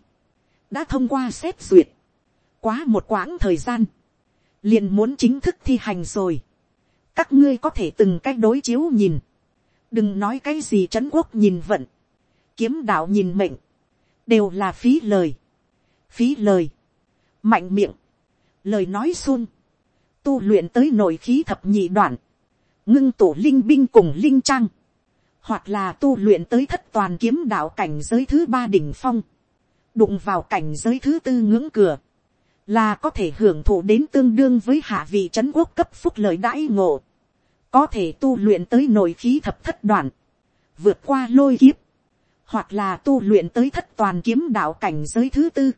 đã thông qua xét duyệt, quá một quãng thời gian, liền muốn chính thức thi hành rồi, các ngươi có thể từng cách đối chiếu nhìn, đừng nói cái gì trấn quốc nhìn vận, kiếm đạo nhìn mệnh, đều là phí lời, phí lời, mạnh miệng, lời nói xuông, tu luyện tới nội khí thập nhị đoạn, ngưng tổ linh binh cùng linh trang, hoặc là tu luyện tới thất toàn kiếm đạo cảnh giới thứ ba đỉnh phong, đụng vào cảnh giới thứ tư ngưỡng cửa, là có thể hưởng thụ đến tương đương với hạ vị trấn quốc cấp phúc lợi đãi ngộ, có thể tu luyện tới nội khí thập thất đoạn, vượt qua lôi kiếp, hoặc là tu luyện tới thất toàn kiếm đạo cảnh giới thứ tư,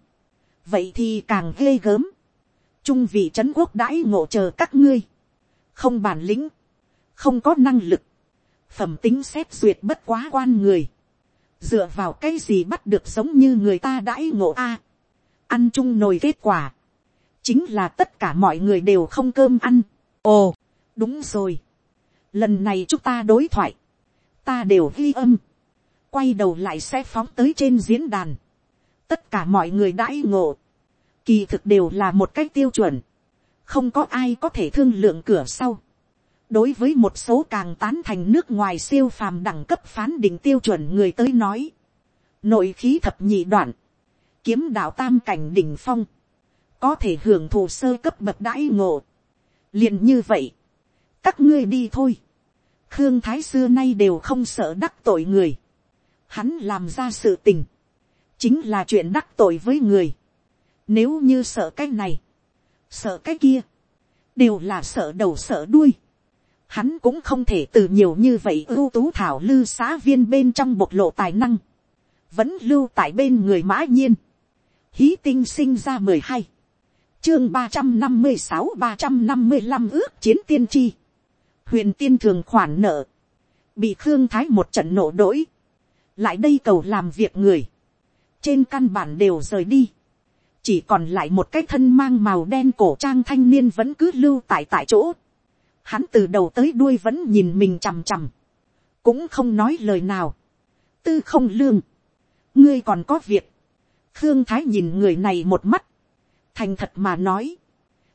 vậy thì càng ghê gớm, trung vị trấn quốc đãi ngộ chờ các ngươi, không bản lĩnh, không có năng lực, phẩm tính xét duyệt bất quá quan người, dựa vào cái gì bắt được giống như người ta đãi ngộ a, ăn chung nồi kết quả, chính là tất cả mọi người đều không cơm ăn, ồ, đúng rồi, lần này chúng ta đối thoại, ta đều ghi âm, quay đầu lại sẽ phóng tới trên diễn đàn, tất cả mọi người đãi ngộ, kỳ thực đều là một cách tiêu chuẩn, không có ai có thể thương lượng cửa sau. đối với một số càng tán thành nước ngoài siêu phàm đẳng cấp phán định tiêu chuẩn người tới nói, nội khí thập nhị đoạn, kiếm đạo tam cảnh đỉnh phong, có thể hưởng thụ sơ cấp bậc đãi ngộ. liền như vậy, các ngươi đi thôi. khương thái xưa nay đều không sợ đắc tội người. hắn làm ra sự tình, chính là chuyện đắc tội với người. Nếu như sợ cái này, sợ cái kia, đều là sợ đầu sợ đuôi. Hắn cũng không thể từ nhiều như vậy ưu tú thảo lư xã viên bên trong bộc lộ tài năng. Vẫn lưu tại bên người mã nhiên. Hí tinh sinh ra mười hai Chương ba trăm năm mươi sáu ba trăm năm mươi 355 ước chiến tiên tri. Huyền tiên thường khoản nợ. Bị Khương Thái một trận nổ đỗi. Lại đây cầu làm việc người. Trên căn bản đều rời đi chỉ còn lại một cái thân mang màu đen cổ trang thanh niên vẫn cứ lưu tại tại chỗ. Hắn từ đầu tới đuôi vẫn nhìn mình chằm chằm, cũng không nói lời nào, tư không lương, ngươi còn có việc, khương thái nhìn người này một mắt, thành thật mà nói,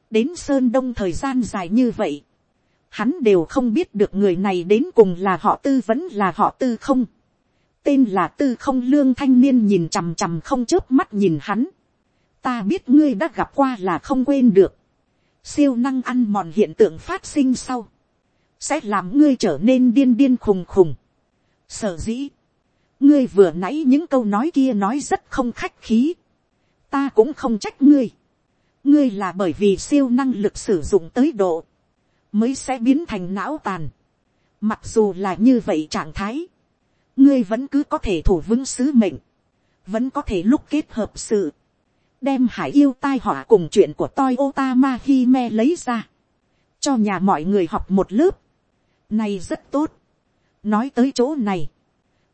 đến sơn đông thời gian dài như vậy, hắn đều không biết được người này đến cùng là họ tư vẫn là họ tư không. tên là tư không lương thanh niên nhìn chằm chằm không chớp mắt nhìn hắn ta biết ngươi đã gặp qua là không quên được. siêu năng ăn mòn hiện tượng phát sinh sau. sẽ làm ngươi trở nên điên điên khùng khùng. sở dĩ. ngươi vừa nãy những câu nói kia nói rất không khách khí. ta cũng không trách ngươi. ngươi là bởi vì siêu năng lực sử dụng tới độ mới sẽ biến thành não tàn. Mặc dù là như vậy trạng thái, ngươi vẫn cứ có thể thủ vững sứ mệnh, vẫn có thể lúc kết hợp sự, đem hải yêu tai họa cùng chuyện của toi Otama Hime lấy ra, cho nhà mọi người học một lớp. Này rất tốt. Nói tới chỗ này,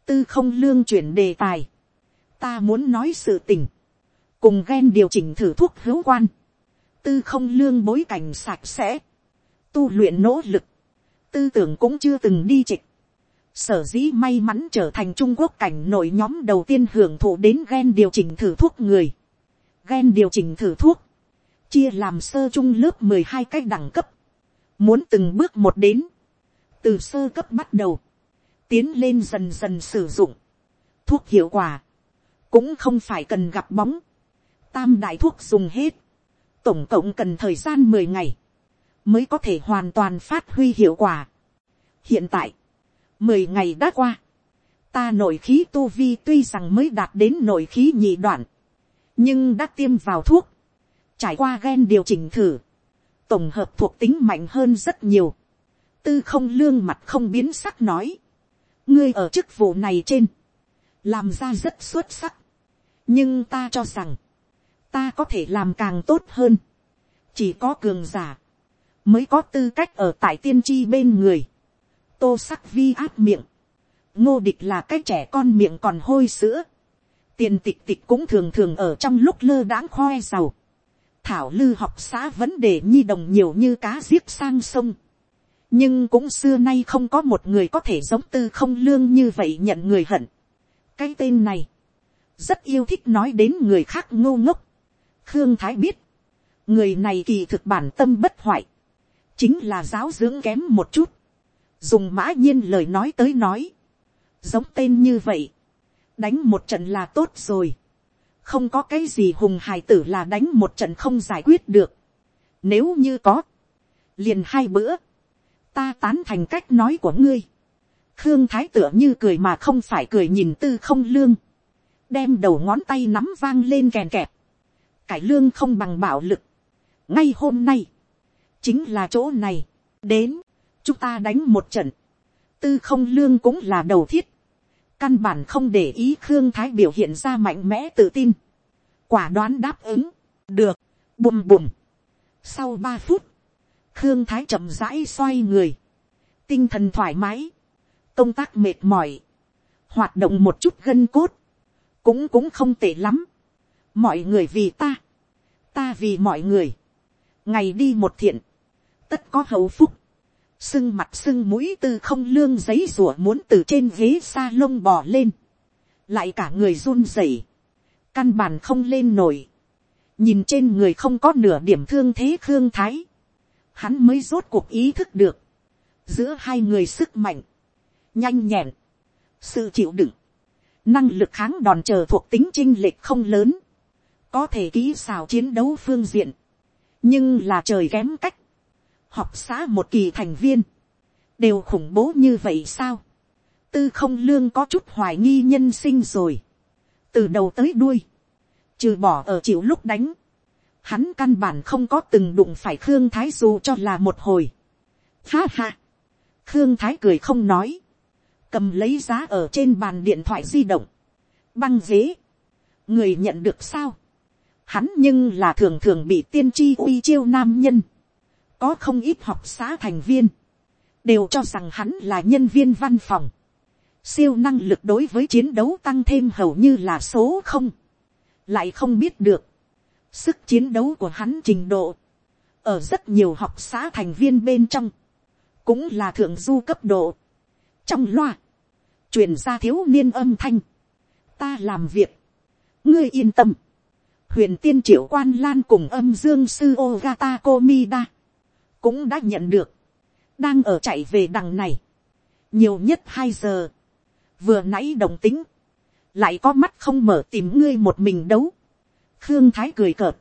tư không lương chuyển đề tài. Ta muốn nói sự tình, cùng ghen điều chỉnh thử thuốc hữu quan. Tư không lương bối cảnh sạch sẽ, tu luyện nỗ lực, tư tưởng cũng chưa từng đi trịch. Sở dĩ may mắn trở thành Trung Quốc cảnh nội nhóm đầu tiên hưởng thụ đến ghen điều chỉnh thử thuốc người. Gen điều chỉnh thử thuốc. Chia làm sơ trung lớp mười hai cách đẳng cấp. Muốn từng bước một đến. Từ sơ cấp bắt đầu. Tiến lên dần dần sử dụng. Thuốc hiệu quả. Cũng không phải cần gặp bóng. Tam đại thuốc dùng hết. Tổng cộng cần thời gian mười ngày mới có thể hoàn toàn phát huy hiệu quả. hiện tại, mười ngày đã qua, ta nội khí tu vi tuy rằng mới đạt đến nội khí nhị đoạn, nhưng đã tiêm vào thuốc, trải qua gen điều chỉnh thử, tổng hợp thuộc tính mạnh hơn rất nhiều, tư không lương mặt không biến sắc nói, ngươi ở chức vụ này trên, làm ra rất xuất sắc, nhưng ta cho rằng, ta có thể làm càng tốt hơn, chỉ có cường giả, mới có tư cách ở tại tiên tri bên người. tô sắc vi áp miệng, ngô địch là cái trẻ con miệng còn hôi sữa tiền tịch tịch cũng thường thường ở trong lúc lơ đãng khoe giàu. thảo lư học xã vấn đề nhi đồng nhiều như cá giết sang sông. nhưng cũng xưa nay không có một người có thể giống tư không lương như vậy nhận người hận. cái tên này, rất yêu thích nói đến người khác ngô ngốc. khương thái biết, người này kỳ thực bản tâm bất hoại chính là giáo dưỡng kém một chút, dùng mã nhiên lời nói tới nói, giống tên như vậy, đánh một trận là tốt rồi, không có cái gì hùng hài tử là đánh một trận không giải quyết được, nếu như có, liền hai bữa, ta tán thành cách nói của ngươi, khương thái tựa như cười mà không phải cười nhìn tư không lương, đem đầu ngón tay nắm vang lên kèn kẹp, cải lương không bằng bạo lực, ngay hôm nay, chính là chỗ này, đến, chúng ta đánh một trận, tư không lương cũng là đầu thiết, căn bản không để ý khương thái biểu hiện ra mạnh mẽ tự tin, quả đoán đáp ứng, được, bùm bùm. sau ba phút, khương thái chậm rãi xoay người, tinh thần thoải mái, công tác mệt mỏi, hoạt động một chút gân cốt, cũng cũng không tệ lắm, mọi người vì ta, ta vì mọi người, ngày đi một thiện, tất có hậu phúc. Sưng mặt sưng mũi tư không lương giấy rủa muốn từ trên ghế sa lông bò lên. Lại cả người run rẩy Căn bản không lên nổi. Nhìn trên người không có nửa điểm thương thế khương thái. Hắn mới rốt cuộc ý thức được. Giữa hai người sức mạnh. Nhanh nhẹn. Sự chịu đựng. Năng lực kháng đòn chờ thuộc tính chinh lệch không lớn. Có thể ký xào chiến đấu phương diện. Nhưng là trời kém cách học xã một kỳ thành viên, đều khủng bố như vậy sao. tư không lương có chút hoài nghi nhân sinh rồi. từ đầu tới đuôi, trừ bỏ ở chịu lúc đánh, hắn căn bản không có từng đụng phải khương thái dù cho là một hồi. Ha ha, khương thái cười không nói, cầm lấy giá ở trên bàn điện thoại di động, băng ghế, người nhận được sao, hắn nhưng là thường thường bị tiên tri uy chiêu nam nhân, có không ít học xã thành viên, đều cho rằng hắn là nhân viên văn phòng. Siêu năng lực đối với chiến đấu tăng thêm hầu như là số không. Lại không biết được. Sức chiến đấu của hắn trình độ. Ở rất nhiều học xã thành viên bên trong. Cũng là thượng du cấp độ. trong loa, truyền ra thiếu niên âm thanh, ta làm việc, ngươi yên tâm, huyền tiên triệu quan lan cùng âm dương sư ogata komida, cũng đã nhận được, đang ở chạy về đằng này, nhiều nhất hai giờ, vừa nãy đồng tính, lại có mắt không mở tìm ngươi một mình đấu, khương thái cười cợt,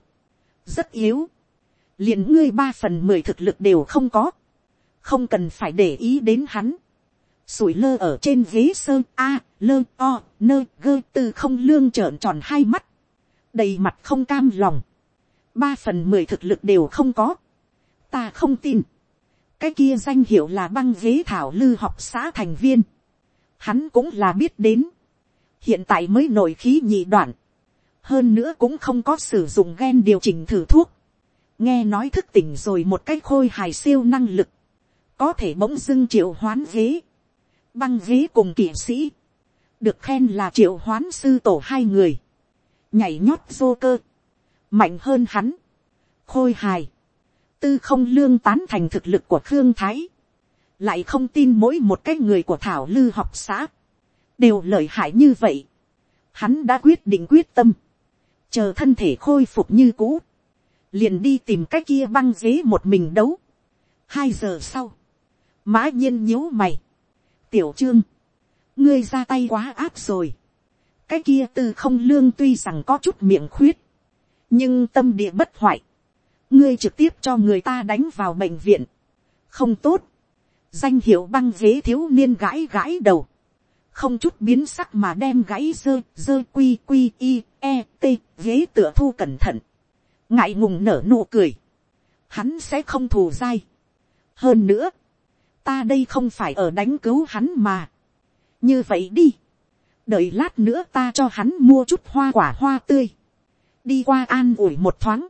rất yếu, liền ngươi ba phần mười thực lực đều không có, không cần phải để ý đến hắn, sủi lơ ở trên ghế sơ a lơ o nơ gơ tư không lương trợn tròn hai mắt, đầy mặt không cam lòng, ba phần mười thực lực đều không có, ta không tin, cái kia danh hiệu là băng ghế thảo lư học xã thành viên, hắn cũng là biết đến, hiện tại mới nổi khí nhị đoạn, hơn nữa cũng không có sử dụng gen điều chỉnh thử thuốc, nghe nói thức tỉnh rồi một cái khôi hài siêu năng lực, có thể bỗng dưng triệu hoán ghế, băng ghế cùng kỵ sĩ, được khen là triệu hoán sư tổ hai người, nhảy nhót vô cơ, mạnh hơn hắn, khôi hài, tư không lương tán thành thực lực của khương thái, lại không tin mỗi một cái người của thảo lư học xã, đều lợi hại như vậy. Hắn đã quyết định quyết tâm, chờ thân thể khôi phục như cũ, liền đi tìm cái kia băng ghế một mình đấu. hai giờ sau, mã nhiên nhíu mày, tiểu trương, ngươi ra tay quá áp rồi, cái kia tư không lương tuy rằng có chút miệng khuyết, nhưng tâm địa bất hoại, ngươi trực tiếp cho người ta đánh vào bệnh viện, không tốt, danh hiệu băng ghế thiếu niên gãi gãi đầu, không chút biến sắc mà đem gãy dơ dơ quy quy i e t ghế tựa thu cẩn thận, ngại ngùng nở nụ cười, hắn sẽ không thù dai. hơn nữa, ta đây không phải ở đánh cứu hắn mà. như vậy đi, đợi lát nữa ta cho hắn mua chút hoa quả hoa tươi, đi qua an ủi một thoáng,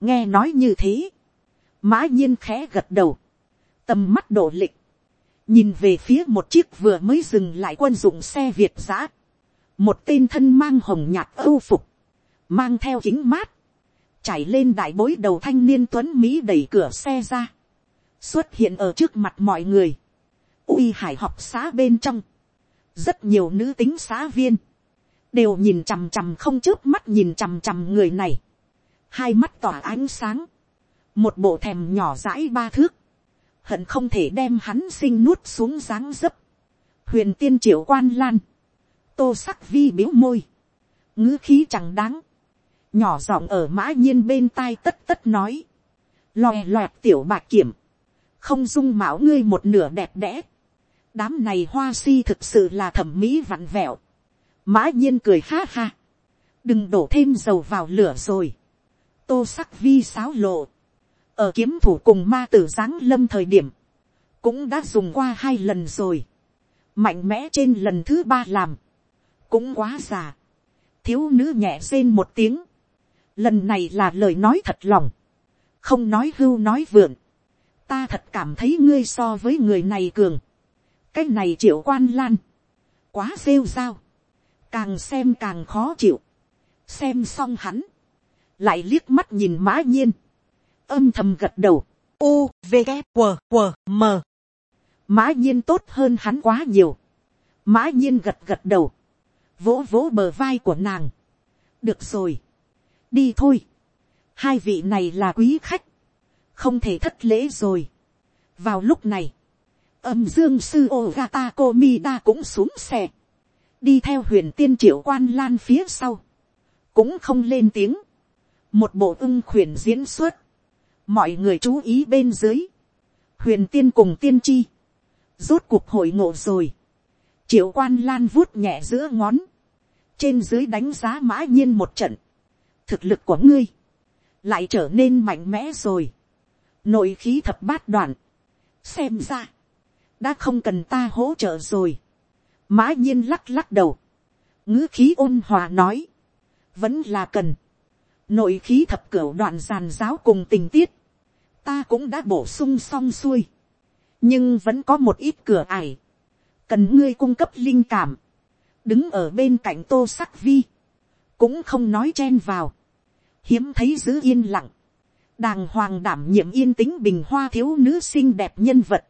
nghe nói như thế, mã nhiên khẽ gật đầu, tầm mắt độ lịch, nhìn về phía một chiếc vừa mới dừng lại quân dụng xe việt giã, một tên thân mang hồng nhạt âu phục, mang theo kính mát, trải lên đại bối đầu thanh niên tuấn mỹ đẩy cửa xe ra, xuất hiện ở trước mặt mọi người, uy hải học xã bên trong, rất nhiều nữ tính xã viên, đều nhìn chằm chằm không trước mắt nhìn chằm chằm người này, hai mắt tỏa ánh sáng, một bộ thèm nhỏ dãi ba thước, hận không thể đem hắn sinh nuốt xuống dáng dấp, huyền tiên triệu quan lan, tô sắc vi biếu môi, ngữ khí chẳng đáng, nhỏ giọng ở mã nhiên bên tai tất tất nói, lòe loẹt tiểu bạc kiểm, không dung mạo ngươi một nửa đẹp đẽ, đám này hoa si thực sự là thẩm mỹ vặn vẹo, mã nhiên cười ha ha, đừng đổ thêm dầu vào lửa rồi, tô sắc vi sáo lộ, ở kiếm thủ cùng ma tử giáng lâm thời điểm, cũng đã dùng qua hai lần rồi, mạnh mẽ trên lần thứ ba làm, cũng quá già, thiếu nữ nhẹ rên một tiếng, lần này là lời nói thật lòng, không nói hưu nói vượn, ta thật cảm thấy ngươi so với người này cường, cái này triệu quan lan, quá rêu rao, càng xem càng khó chịu, xem xong hắn, lại liếc mắt nhìn mã nhiên, âm thầm gật đầu, u v g q q m. Mã nhiên tốt hơn hắn quá nhiều, mã nhiên gật gật đầu, vỗ vỗ bờ vai của nàng, được rồi, đi thôi, hai vị này là quý khách, không thể thất lễ rồi. vào lúc này, âm dương sư ogata komida cũng xuống xe, đi theo huyền tiên triệu quan lan phía sau, cũng không lên tiếng, một bộ ưng khuyển diễn xuất, mọi người chú ý bên dưới, huyền tiên cùng tiên tri, rốt cuộc hội ngộ rồi, triệu quan lan vuốt nhẹ giữa ngón, trên dưới đánh giá mã nhiên một trận, thực lực của ngươi, lại trở nên mạnh mẽ rồi, nội khí thập bát đoạn, xem ra, đã không cần ta hỗ trợ rồi, mã nhiên lắc lắc đầu, ngữ khí ôn hòa nói, vẫn là cần, nội khí thập cửu đoạn giàn giáo cùng tình tiết, ta cũng đã bổ sung xong xuôi, nhưng vẫn có một ít cửa ải, cần ngươi cung cấp linh cảm, đứng ở bên cạnh tô sắc vi, cũng không nói chen vào, hiếm thấy giữ yên lặng, đàng hoàng đảm nhiệm yên tĩnh bình hoa thiếu nữ xinh đẹp nhân vật,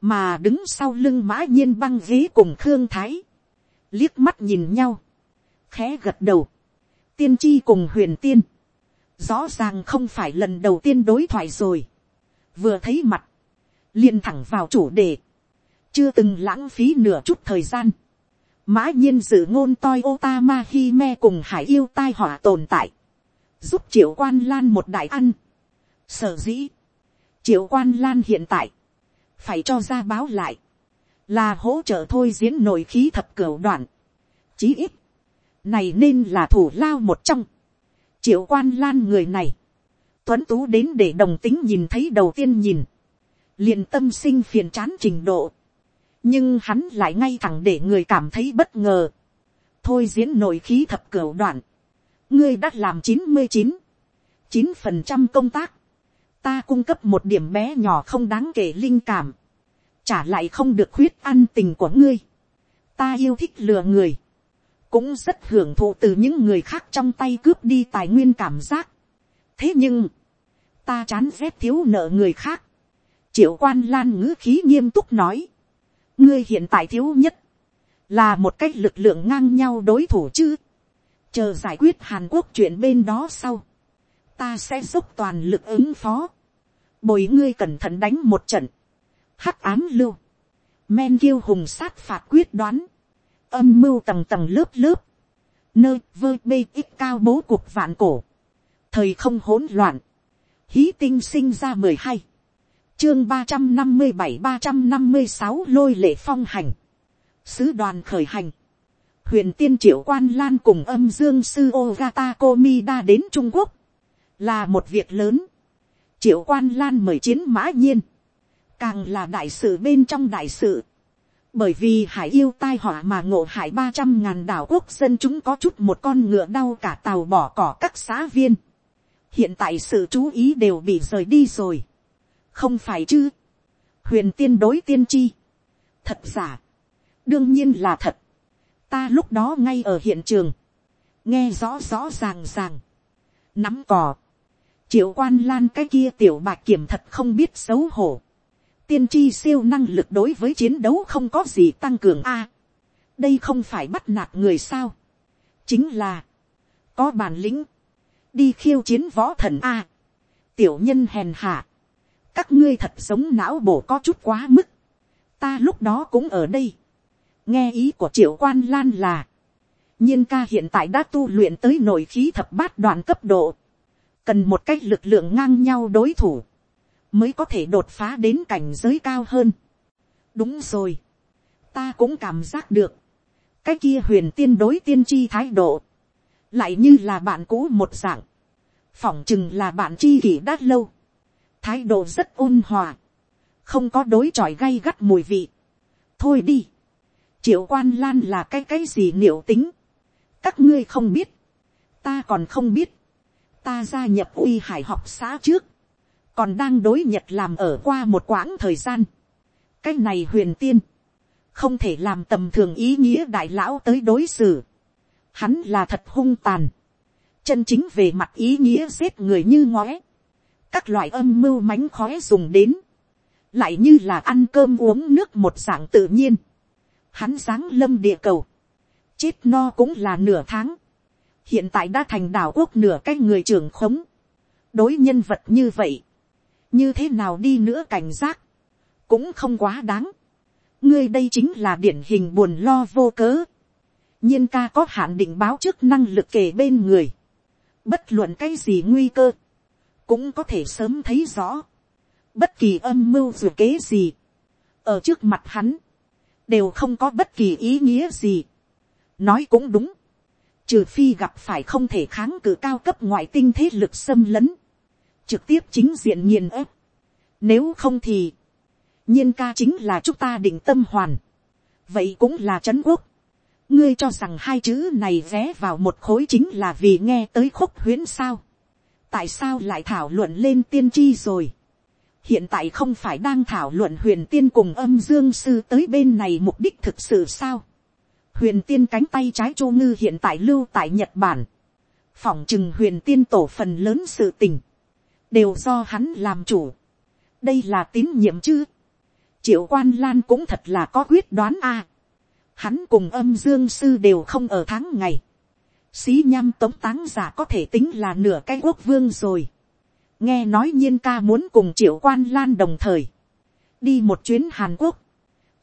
mà đứng sau lưng mã nhiên băng ghế cùng khương thái, liếc mắt nhìn nhau, khẽ gật đầu, tiên tri cùng huyền tiên, rõ ràng không phải lần đầu tiên đối thoại rồi, vừa thấy mặt, liền thẳng vào chủ đề, chưa từng lãng phí nửa chút thời gian, mã nhiên dự ngôn toi otama hi me cùng hải yêu tai họa tồn tại, giúp triệu quan lan một đại ăn. Sở dĩ, triệu quan lan hiện tại, phải cho ra báo lại, là hỗ trợ thôi diễn nội khí thập cửu đoạn. Chí ít, này nên là thủ lao một trong. Triệu quan lan người này, tuấn tú đến để đồng tính nhìn thấy đầu tiên nhìn, liền tâm sinh phiền chán trình độ. nhưng hắn lại ngay thẳng để người cảm thấy bất ngờ. thôi diễn nội khí thập cửu đoạn, ngươi đã làm chín mươi chín, chín phần trăm công tác, ta cung cấp một điểm bé nhỏ không đáng kể linh cảm, trả lại không được khuyết ăn tình của ngươi, ta yêu thích lừa người, cũng rất hưởng thụ từ những người khác trong tay cướp đi tài nguyên cảm giác. thế nhưng, ta chán rét thiếu nợ người khác, triệu quan lan ngữ khí nghiêm túc nói, ngươi hiện tại thiếu nhất, là một cách lực lượng ngang nhau đối thủ chứ, chờ giải quyết hàn quốc chuyện bên đó sau, ta sẽ dốc toàn lực ứng phó, bồi ngươi cẩn thận đánh một trận, hắc ám lưu, men kiêu hùng sát phạt quyết đoán, âm mưu tầng tầng lớp lớp, nơi vơ bê ít cao bố cuộc vạn cổ, thời không hỗn loạn, hí tinh sinh ra mười hai, chương ba trăm năm mươi bảy ba trăm năm mươi sáu lôi lệ phong hành, sứ đoàn khởi hành, huyền tiên triệu quan lan cùng âm dương sư ogata komida đến trung quốc, là một việc lớn. triệu quan lan mời chiến mã nhiên, càng là đại sự bên trong đại sự bởi vì hải yêu tai họa mà ngộ hải ba trăm ngàn đảo quốc dân chúng có chút một con ngựa đau cả tàu bỏ cỏ các xã viên. hiện tại sự chú ý đều bị rời đi rồi. không phải chứ. huyền tiên đối tiên tri. thật giả. đương nhiên là thật ta lúc đó ngay ở hiện trường, nghe rõ rõ ràng ràng, nắm cò, triệu quan lan cái kia tiểu bạc kiểm thật không biết xấu hổ, tiên tri siêu năng lực đối với chiến đấu không có gì tăng cường a, đây không phải bắt nạt người sao, chính là, có bản lĩnh, đi khiêu chiến võ thần a, tiểu nhân hèn hạ, các ngươi thật sống não bổ có chút quá mức, ta lúc đó cũng ở đây, nghe ý của triệu quan lan là, nhiên ca hiện tại đã tu luyện tới nội khí thập bát đoạn cấp độ, cần một cách lực lượng ngang nhau đối thủ, mới có thể đột phá đến cảnh giới cao hơn. đúng rồi, ta cũng cảm giác được, cái kia huyền tiên đối tiên tri thái độ, lại như là bạn cũ một dạng, phỏng chừng là bạn chi kỷ đã lâu, thái độ rất ôn hòa, không có đối chọi gay gắt mùi vị. thôi đi, triệu quan lan là cái cái gì liệu tính, các ngươi không biết, ta còn không biết, ta gia nhập uy hải học xã trước, còn đang đối nhật làm ở qua một quãng thời gian, cái này huyền tiên, không thể làm tầm thường ý nghĩa đại lão tới đối xử, hắn là thật hung tàn, chân chính về mặt ý nghĩa giết người như ngóe, các loại âm mưu mánh khóe dùng đến, lại như là ăn cơm uống nước một dạng tự nhiên, hắn sáng lâm địa cầu, chết no cũng là nửa tháng, hiện tại đã thành đảo quốc nửa cái người trưởng khống, đối nhân vật như vậy, như thế nào đi nữa cảnh giác, cũng không quá đáng, ngươi đây chính là điển hình buồn lo vô cớ, nhiên ca có hạn định báo trước năng lực kể bên người, bất luận cái gì nguy cơ, cũng có thể sớm thấy rõ, bất kỳ âm mưu dù kế gì, ở trước mặt hắn, đều không có bất kỳ ý nghĩa gì. nói cũng đúng, trừ phi gặp phải không thể kháng cự cao cấp ngoại tinh thế lực xâm lấn, trực tiếp chính diện nghiền ép. nếu không thì, nhiên ca chính là chúng ta định tâm hoàn, vậy cũng là trấn quốc. ngươi cho rằng hai chữ này vé vào một khối chính là vì nghe tới khúc huyến sao. tại sao lại thảo luận lên tiên tri rồi hiện tại không phải đang thảo luận huyền tiên cùng âm dương sư tới bên này mục đích thực sự sao. huyền tiên cánh tay trái châu ngư hiện tại lưu tại nhật bản. phỏng chừng huyền tiên tổ phần lớn sự tình đều do hắn làm chủ. đây là tín nhiệm chứ. triệu quan lan cũng thật là có quyết đoán a. hắn cùng âm dương sư đều không ở tháng ngày. xí nhăm tống táng giả có thể tính là nửa cái quốc vương rồi. nghe nói nhiên ca muốn cùng triệu quan lan đồng thời. đi một chuyến hàn quốc.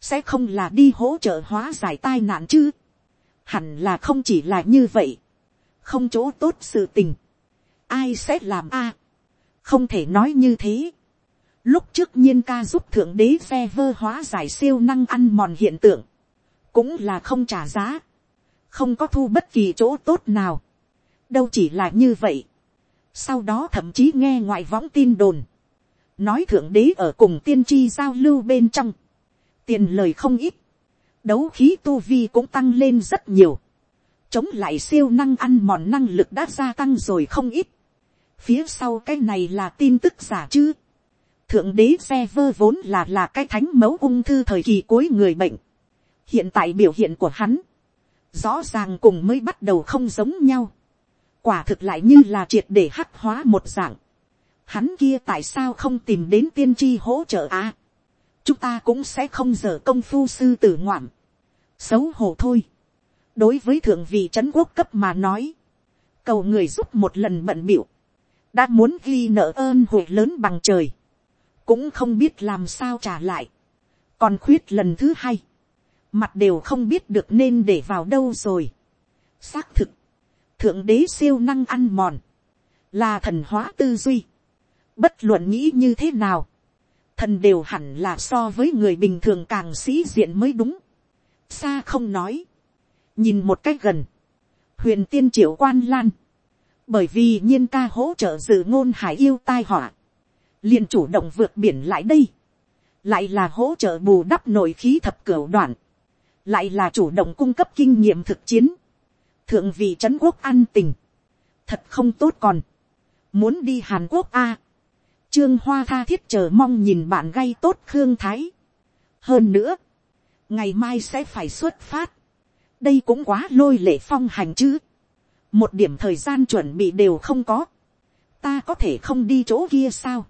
sẽ không là đi hỗ trợ hóa giải tai nạn chứ. hẳn là không chỉ là như vậy. không chỗ tốt sự tình. ai sẽ làm a không thể nói như thế Lúc trước nhiên ca giúp thượng đế phe vơ hóa giải siêu năng ăn mòn hiện tượng. Cũng là không trả giá. Không có thu bất kỳ chỗ tốt nào. Đâu chỉ là như vậy. Sau đó thậm chí nghe ngoại võng tin đồn. Nói thượng đế ở cùng tiên tri giao lưu bên trong. Tiền lời không ít. Đấu khí tu vi cũng tăng lên rất nhiều. Chống lại siêu năng ăn mòn năng lực đã gia tăng rồi không ít. Phía sau cái này là tin tức giả chứ thượng đế xe vơ vốn là là cái thánh mẫu ung thư thời kỳ cuối người bệnh. hiện tại biểu hiện của hắn, rõ ràng cùng mới bắt đầu không giống nhau. quả thực lại như là triệt để hắc hóa một dạng. hắn kia tại sao không tìm đến tiên tri hỗ trợ à. chúng ta cũng sẽ không dở công phu sư tử ngoạm. xấu hổ thôi. đối với thượng vị trấn quốc cấp mà nói, cầu người giúp một lần bận biểu, đã muốn ghi nợ ơn hội lớn bằng trời cũng không biết làm sao trả lại, còn khuyết lần thứ hai, mặt đều không biết được nên để vào đâu rồi. xác thực, thượng đế siêu năng ăn mòn, là thần hóa tư duy, bất luận nghĩ như thế nào, thần đều hẳn là so với người bình thường càng sĩ diện mới đúng, xa không nói, nhìn một cách gần, huyền tiên triệu quan lan, bởi vì nhiên ca hỗ trợ dự ngôn hải yêu tai họa, liền chủ động vượt biển lại đây, lại là hỗ trợ bù đắp nội khí thập cửu đoạn, lại là chủ động cung cấp kinh nghiệm thực chiến, thượng vị trấn quốc an tình, thật không tốt còn, muốn đi hàn quốc a, trương hoa tha thiết chờ mong nhìn bạn gay tốt khương thái, hơn nữa, ngày mai sẽ phải xuất phát, đây cũng quá lôi lệ phong hành chứ, một điểm thời gian chuẩn bị đều không có, ta có thể không đi chỗ kia sao,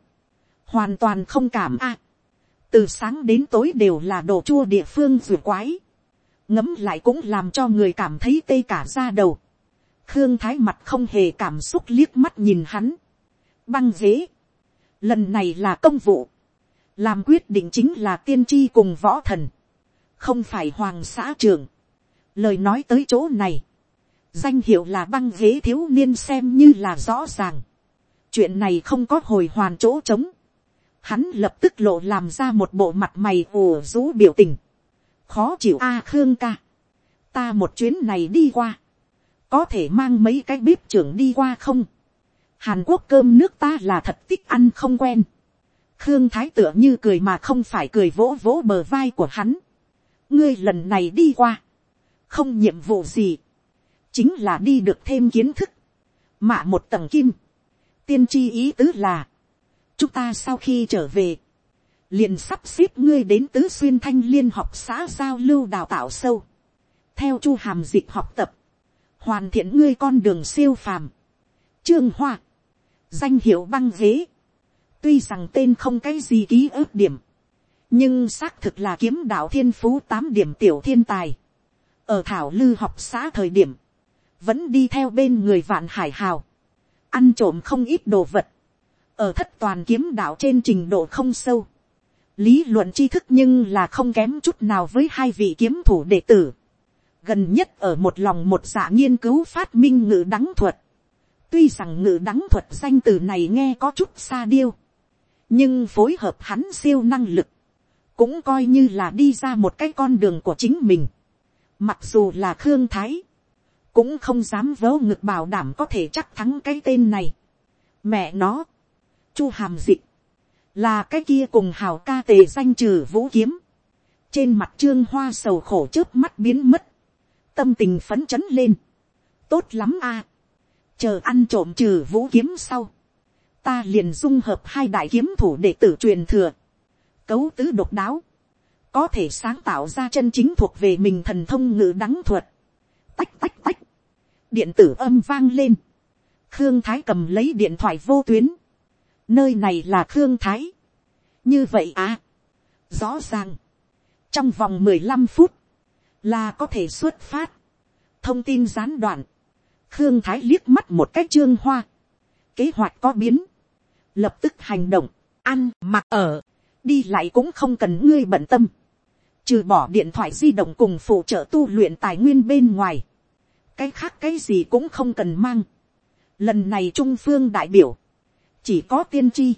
hoàn toàn không cảm a. từ sáng đến tối đều là đồ chua địa phương ruột quái, ngấm lại cũng làm cho người cảm thấy tê cả ra đầu. khương thái mặt không hề cảm xúc liếc mắt nhìn hắn, băng dế, lần này là công vụ, làm quyết định chính là tiên tri cùng võ thần, không phải hoàng xã trường. lời nói tới chỗ này, danh hiệu là băng ghế thiếu niên xem như là rõ ràng. chuyện này không có hồi hoàn chỗ trống hắn lập tức lộ làm ra một bộ mặt mày ồ rú biểu tình. khó chịu a khương ca. ta một chuyến này đi qua. có thể mang mấy cái bếp trưởng đi qua không. hàn quốc cơm nước ta là thật thích ăn không quen. khương thái tựa như cười mà không phải cười vỗ vỗ bờ vai của hắn. ngươi lần này đi qua. không nhiệm vụ gì chính là đi được thêm kiến thức. mạ một tầng kim. tiên tri ý tứ là chúng ta sau khi trở về, liền sắp xếp ngươi đến tứ xuyên thanh liên học xã giao lưu đào tạo sâu, theo chu hàm dịch học tập, hoàn thiện ngươi con đường siêu phàm, trương hoa, danh hiệu băng ghế, tuy rằng tên không cái gì ký ức điểm, nhưng xác thực là kiếm đạo thiên phú tám điểm tiểu thiên tài, ở thảo lư học xã thời điểm, vẫn đi theo bên người vạn hải hào, ăn trộm không ít đồ vật, ở thất toàn kiếm đạo trên trình độ không sâu, lý luận tri thức nhưng là không kém chút nào với hai vị kiếm thủ đệ tử, gần nhất ở một lòng một dạ nghiên cứu phát minh ngữ đắng thuật, tuy rằng ngữ đắng thuật danh từ này nghe có chút xa điêu, nhưng phối hợp hắn siêu năng lực, cũng coi như là đi ra một cái con đường của chính mình, mặc dù là khương thái, cũng không dám vớ ngực bảo đảm có thể chắc thắng cái tên này. Mẹ nó, chu hàm dịch, là cái kia cùng hào ca tề danh trừ vũ kiếm, trên mặt trương hoa sầu khổ trước mắt biến mất, tâm tình phấn chấn lên, tốt lắm a, chờ ăn trộm trừ vũ kiếm sau, ta liền dung hợp hai đại kiếm thủ để tử truyền thừa, cấu tứ độc đáo, có thể sáng tạo ra chân chính thuộc về mình thần thông ngữ đắng thuật, tách tách tách, điện tử âm vang lên, khương thái cầm lấy điện thoại vô tuyến, nơi này là khương thái. như vậy à, Rõ ràng, trong vòng mười lăm phút, là có thể xuất phát. Thông tin gián đoạn, Khương Thái liếc mắt một cách trương hoa. Kế hoạch có biến, lập tức hành động, ăn, mặc ở, đi lại cũng không cần ngươi bận tâm. Trừ bỏ điện thoại di động cùng phụ trợ tu luyện tài nguyên bên ngoài. Cái khác cái gì cũng không cần mang. Lần này Trung Phương đại biểu, chỉ có tiên tri,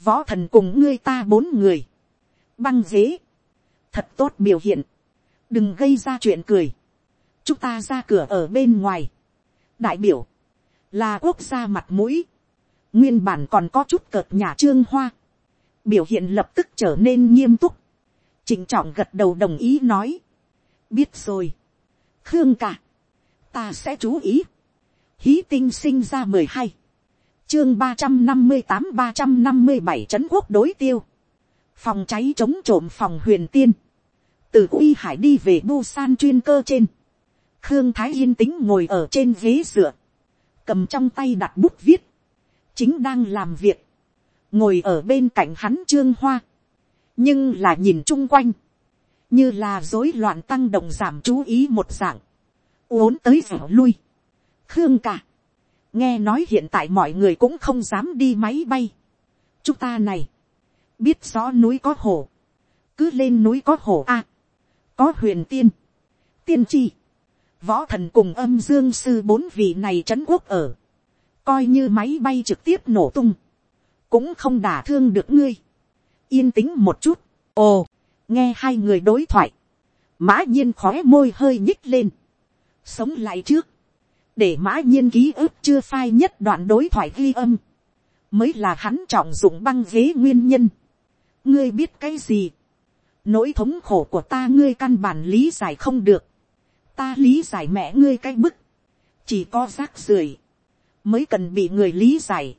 võ thần cùng ngươi ta bốn người, băng ghế, thật tốt biểu hiện, đừng gây ra chuyện cười, chúng ta ra cửa ở bên ngoài, đại biểu, là quốc gia mặt mũi, nguyên bản còn có chút cợt nhà trương hoa, biểu hiện lập tức trở nên nghiêm túc, trịnh trọng gật đầu đồng ý nói, biết rồi, khương cả, ta sẽ chú ý, hí tinh sinh ra mười hai, chương ba trăm năm mươi tám ba trăm năm mươi bảy trấn quốc đối tiêu, phòng cháy chống trộm phòng huyền tiên, từ uy hải đi về bu san chuyên cơ trên, khương thái yên tĩnh ngồi ở trên ghế dựa, cầm trong tay đặt bút viết, chính đang làm việc, ngồi ở bên cạnh hắn trương hoa, nhưng là nhìn chung quanh, như là rối loạn tăng động giảm chú ý một dạng, uốn tới vẻo lui, khương cả, nghe nói hiện tại mọi người cũng không dám đi máy bay, chúng ta này, biết rõ núi có hổ, cứ lên núi có hổ a, có huyền tiên, tiên tri, võ thần cùng âm dương sư bốn vị này trấn quốc ở, coi như máy bay trực tiếp nổ tung, cũng không đả thương được ngươi, yên tĩnh một chút, ồ, nghe hai người đối thoại, mã nhiên khói môi hơi nhích lên, sống lại trước, để mã nhiên ký ức chưa phai nhất đoạn đối thoại ghi âm, mới là hắn trọng dụng băng ghế nguyên nhân. ngươi biết cái gì, nỗi thống khổ của ta ngươi căn bản lý giải không được, ta lý giải mẹ ngươi cái bức, chỉ có rác rưởi, mới cần bị người lý giải,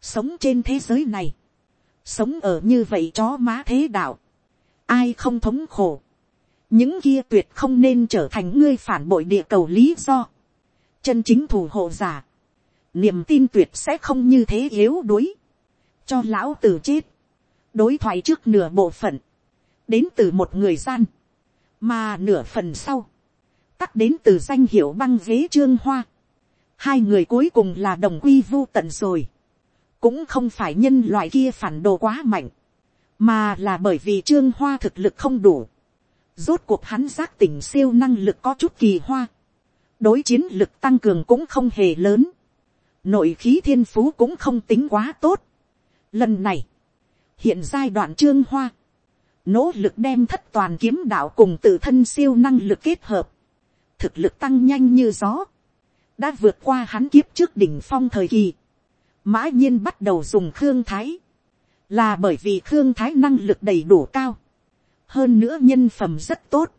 sống trên thế giới này, sống ở như vậy chó má thế đạo, ai không thống khổ, những kia tuyệt không nên trở thành ngươi phản bội địa cầu lý do, chân chính thủ hộ giả, niềm tin tuyệt sẽ không như thế yếu đuối, cho lão tử chết, đối thoại trước nửa bộ phận, đến từ một người gian, mà nửa phần sau, tắt đến từ danh hiệu băng ghế trương hoa, hai người cuối cùng là đồng quy vô tận rồi, cũng không phải nhân loại kia phản đồ quá mạnh, mà là bởi vì trương hoa thực lực không đủ, rốt cuộc hắn giác tỉnh siêu năng lực có chút kỳ hoa, đối chiến lực tăng cường cũng không hề lớn, nội khí thiên phú cũng không tính quá tốt. Lần này, hiện giai đoạn trương hoa, nỗ lực đem thất toàn kiếm đạo cùng tự thân siêu năng lực kết hợp, thực lực tăng nhanh như gió, đã vượt qua hắn kiếp trước đỉnh phong thời kỳ, mã nhiên bắt đầu dùng khương thái, là bởi vì khương thái năng lực đầy đủ cao, hơn nữa nhân phẩm rất tốt,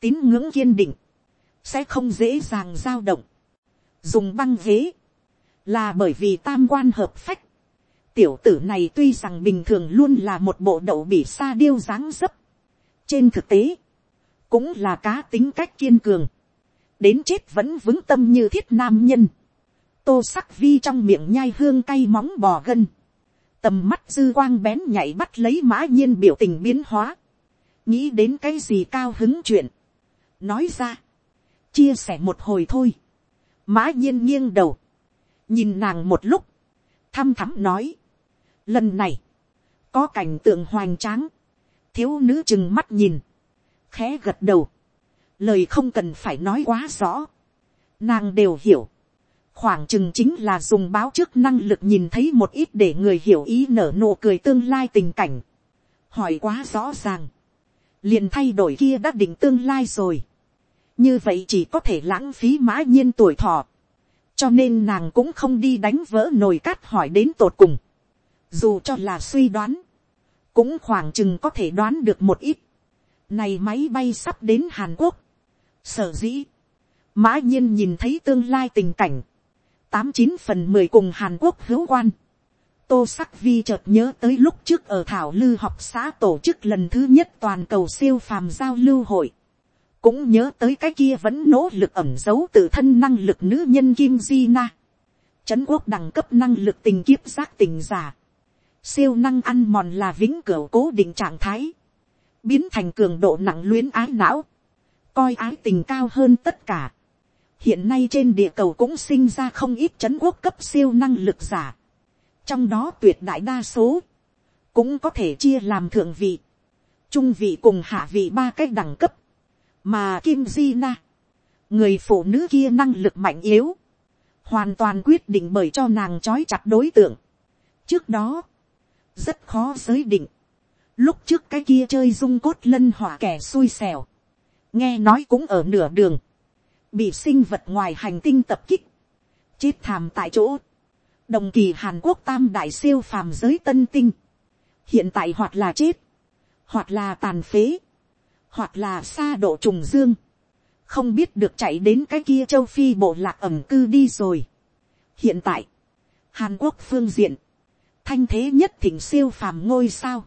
tín ngưỡng kiên định, sẽ không dễ dàng dao động. Dùng băng ghế, là bởi vì tam quan hợp phách. Tiểu tử này tuy rằng bình thường luôn là một bộ đậu bị sa điêu dáng dấp. Trên thực tế, cũng là cá tính cách kiên cường. Đến chết vẫn vững tâm như thiết nam nhân. Tô sắc vi trong miệng nhai hương cay móng bò gân. Tầm mắt dư quang bén nhảy bắt lấy mã nhiên biểu tình biến hóa. Nghĩ đến cái gì cao hứng chuyện. Nói ra. Chia sẻ một hồi thôi. mã nhiên nghiêng đầu, nhìn nàng một lúc, thăm thắm nói, lần này, có cảnh tượng hoành tráng, thiếu nữ chừng mắt nhìn, khẽ gật đầu, lời không cần phải nói quá rõ, nàng đều hiểu, khoảng chừng chính là dùng báo trước năng lực nhìn thấy một ít để người hiểu ý nở nụ cười tương lai tình cảnh, hỏi quá rõ ràng, liền thay đổi kia đã định tương lai rồi, như vậy chỉ có thể lãng phí mã nhiên tuổi thọ, cho nên nàng cũng không đi đánh vỡ nồi cát hỏi đến tột cùng, dù cho là suy đoán, cũng khoảng chừng có thể đoán được một ít, này máy bay sắp đến hàn quốc, sở dĩ, mã nhiên nhìn thấy tương lai tình cảnh, tám chín phần mười cùng hàn quốc hữu quan, tô sắc vi chợt nhớ tới lúc trước ở thảo lư học xã tổ chức lần thứ nhất toàn cầu siêu phàm giao lưu hội, cũng nhớ tới cái kia vẫn nỗ lực ẩm giấu tự thân năng lực nữ nhân kim di na. Trấn quốc đẳng cấp năng lực tình kiếp giác tình giả. Siêu năng ăn mòn là vĩnh cửu cố định trạng thái. biến thành cường độ nặng luyến ái não, coi ái tình cao hơn tất cả. hiện nay trên địa cầu cũng sinh ra không ít trấn quốc cấp siêu năng lực giả, trong đó tuyệt đại đa số, cũng có thể chia làm thượng vị, trung vị cùng hạ vị ba cái đẳng cấp, mà kim di na, người phụ nữ kia năng lực mạnh yếu, hoàn toàn quyết định bởi cho nàng trói chặt đối tượng. trước đó, rất khó giới định, lúc trước cái kia chơi dung cốt lân hỏa kẻ xui xẻo, nghe nói cũng ở nửa đường, bị sinh vật ngoài hành tinh tập kích, chết thàm tại chỗ, đồng kỳ hàn quốc tam đại siêu phàm giới tân tinh, hiện tại hoặc là chết, hoặc là tàn phế, hoặc là xa độ trùng dương, không biết được chạy đến cái kia châu phi bộ lạc ẩm cư đi rồi. hiện tại, hàn quốc phương diện, thanh thế nhất thỉnh siêu phàm ngôi sao,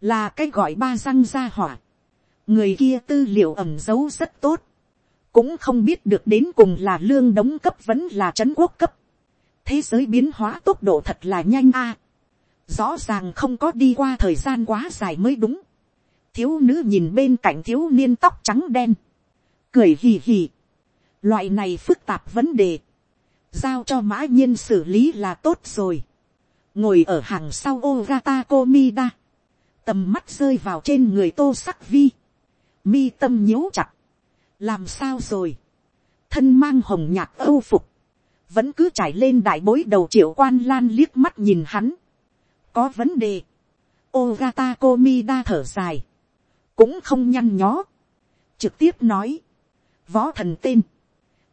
là cái gọi ba răng ra hỏa, người kia tư liệu ẩm giấu rất tốt, cũng không biết được đến cùng là lương đóng cấp vẫn là trấn quốc cấp thế giới biến hóa tốc độ thật là nhanh a. rõ ràng không có đi qua thời gian quá dài mới đúng. thiếu nữ nhìn bên cạnh thiếu niên tóc trắng đen, cười hì hì. loại này phức tạp vấn đề, giao cho mã nhiên xử lý là tốt rồi. ngồi ở hàng sau Ogata Komida, tầm mắt rơi vào trên người tô sắc vi mi tâm nhíu chặt, làm sao rồi, thân mang hồng nhạt âu phục, vẫn cứ trải lên đại bối đầu triệu quan lan liếc mắt nhìn hắn, có vấn đề, Ogata Komida thở dài, cũng không nhăn nhó, trực tiếp nói, võ thần tên,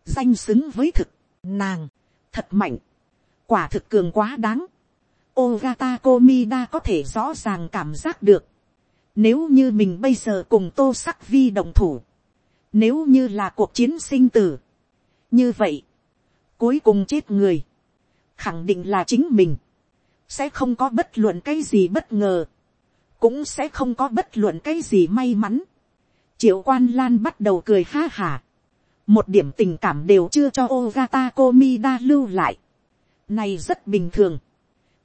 danh xứng với thực, nàng, thật mạnh, quả thực cường quá đáng, Ogata Komida có thể rõ ràng cảm giác được, nếu như mình bây giờ cùng tô sắc vi đồng thủ. Nếu như là cuộc chiến sinh tử. Như vậy. Cuối cùng chết người. Khẳng định là chính mình. Sẽ không có bất luận cái gì bất ngờ. Cũng sẽ không có bất luận cái gì may mắn. Triệu quan lan bắt đầu cười ha hà. Một điểm tình cảm đều chưa cho Ogata Komida lưu lại. Này rất bình thường.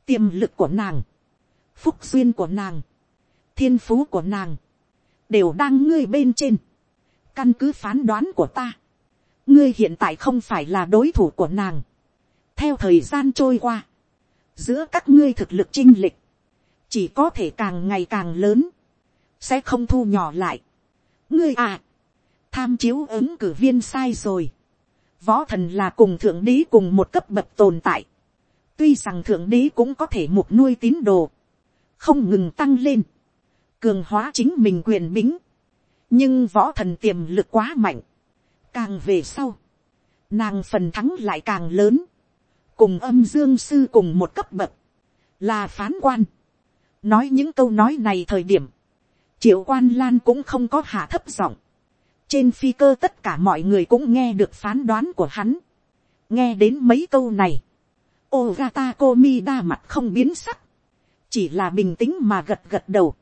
Tiềm lực của nàng. Phúc duyên của nàng thiên phú của nàng, đều đang ngươi bên trên. Căn cứ phán đoán của ta, ngươi hiện tại không phải là đối thủ của nàng. theo thời gian trôi qua, giữa các ngươi thực lực chinh lịch, chỉ có thể càng ngày càng lớn, sẽ không thu nhỏ lại. ngươi à, tham chiếu ứng cử viên sai rồi. võ thần là cùng thượng đế cùng một cấp bậc tồn tại. tuy rằng thượng đế cũng có thể mục nuôi tín đồ, không ngừng tăng lên cường hóa chính mình quyền bính, nhưng võ thần tiềm lực quá mạnh, càng về sau, nàng phần thắng lại càng lớn, cùng âm dương sư cùng một cấp bậc, là phán quan. nói những câu nói này thời điểm, triệu quan lan cũng không có hạ thấp giọng, trên phi cơ tất cả mọi người cũng nghe được phán đoán của hắn, nghe đến mấy câu này, Ogata Komi đa mặt không biến sắc, chỉ là bình tĩnh mà gật gật đầu,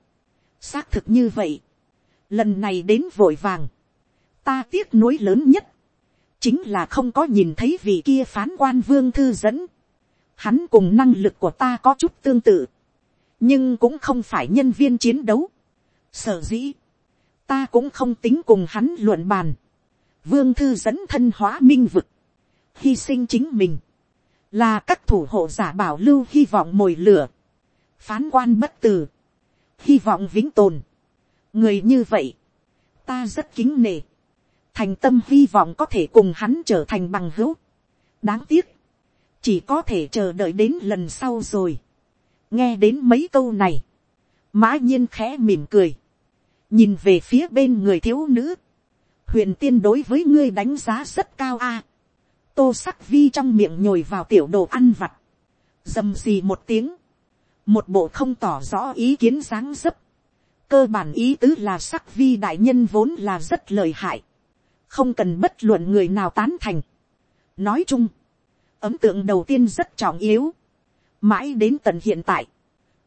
xác thực như vậy, lần này đến vội vàng, ta tiếc nuối lớn nhất, chính là không có nhìn thấy vị kia phán quan vương thư dẫn, hắn cùng năng lực của ta có chút tương tự, nhưng cũng không phải nhân viên chiến đấu, sở dĩ, ta cũng không tính cùng hắn luận bàn, vương thư dẫn thân hóa minh vực, hy sinh chính mình, là các thủ hộ giả bảo lưu hy vọng mồi lửa, phán quan bất tử, hy vọng vĩnh tồn. người như vậy, ta rất kính nể, thành tâm hy vọng có thể cùng hắn trở thành bằng hữu. đáng tiếc, chỉ có thể chờ đợi đến lần sau rồi. nghe đến mấy câu này, mã nhiên khẽ mỉm cười, nhìn về phía bên người thiếu nữ, huyền tiên đối với ngươi đánh giá rất cao a. tô sắc vi trong miệng nhồi vào tiểu đồ ăn vặt, dầm gì một tiếng, một bộ không tỏ rõ ý kiến dáng dấp, cơ bản ý tứ là sắc vi đại nhân vốn là rất lời hại, không cần bất luận người nào tán thành. nói chung, ấm tượng đầu tiên rất trọng yếu, mãi đến tận hiện tại,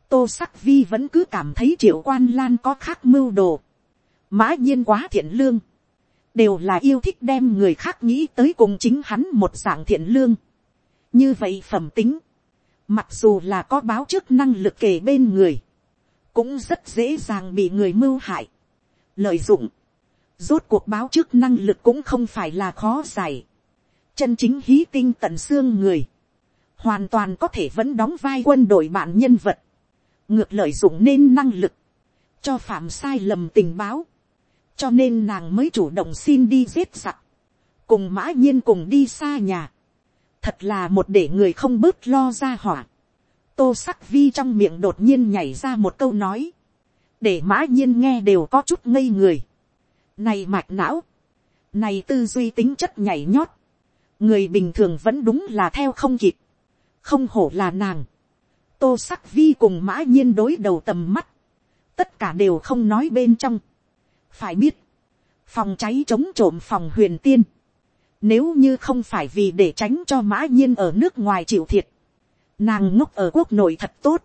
tô sắc vi vẫn cứ cảm thấy triệu quan lan có khác mưu đồ, mã nhiên quá thiện lương, đều là yêu thích đem người khác nghĩ tới cùng chính hắn một dạng thiện lương. như vậy phẩm tính, mặc dù là có báo trước năng lực kể bên người, cũng rất dễ dàng bị người mưu hại, lợi dụng, rốt cuộc báo trước năng lực cũng không phải là khó giải, chân chính hí tinh tận xương người, hoàn toàn có thể vẫn đóng vai quân đội bạn nhân vật, ngược lợi dụng nên năng lực, cho phạm sai lầm tình báo, cho nên nàng mới chủ động xin đi giết giặc, cùng mã nhiên cùng đi xa nhà, thật là một để người không bớt lo ra hỏa, tô sắc vi trong miệng đột nhiên nhảy ra một câu nói, để mã nhiên nghe đều có chút ngây người, này mạch não, này tư duy tính chất nhảy nhót, người bình thường vẫn đúng là theo không kịp, không hổ là nàng, tô sắc vi cùng mã nhiên đối đầu tầm mắt, tất cả đều không nói bên trong, phải biết, phòng cháy chống trộm phòng huyền tiên, nếu như không phải vì để tránh cho mã nhiên ở nước ngoài chịu thiệt, nàng ngốc ở quốc nội thật tốt,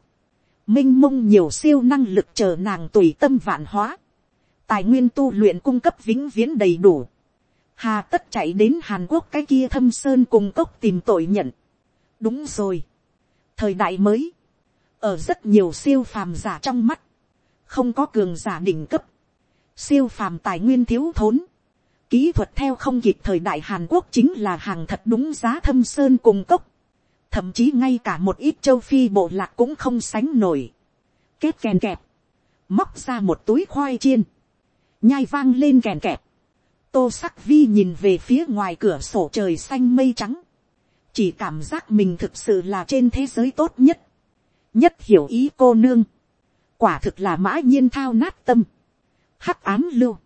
m i n h mông nhiều siêu năng lực chờ nàng tùy tâm vạn hóa, tài nguyên tu luyện cung cấp vĩnh viễn đầy đủ, hà tất chạy đến hàn quốc cái kia thâm sơn cùng cốc tìm tội nhận. đúng rồi, thời đại mới, ở rất nhiều siêu phàm giả trong mắt, không có cường giả đỉnh cấp, siêu phàm tài nguyên thiếu thốn, kỹ thuật theo không kịp thời đại hàn quốc chính là hàng thật đúng giá thâm sơn cùng cốc, thậm chí ngay cả một ít châu phi bộ lạc cũng không sánh nổi, kết kèn kẹp, móc ra một túi khoai chiên, nhai vang lên kèn kẹp, tô sắc vi nhìn về phía ngoài cửa sổ trời xanh mây trắng, chỉ cảm giác mình thực sự là trên thế giới tốt nhất, nhất hiểu ý cô nương, quả thực là mã nhiên thao nát tâm, hắc án lưu,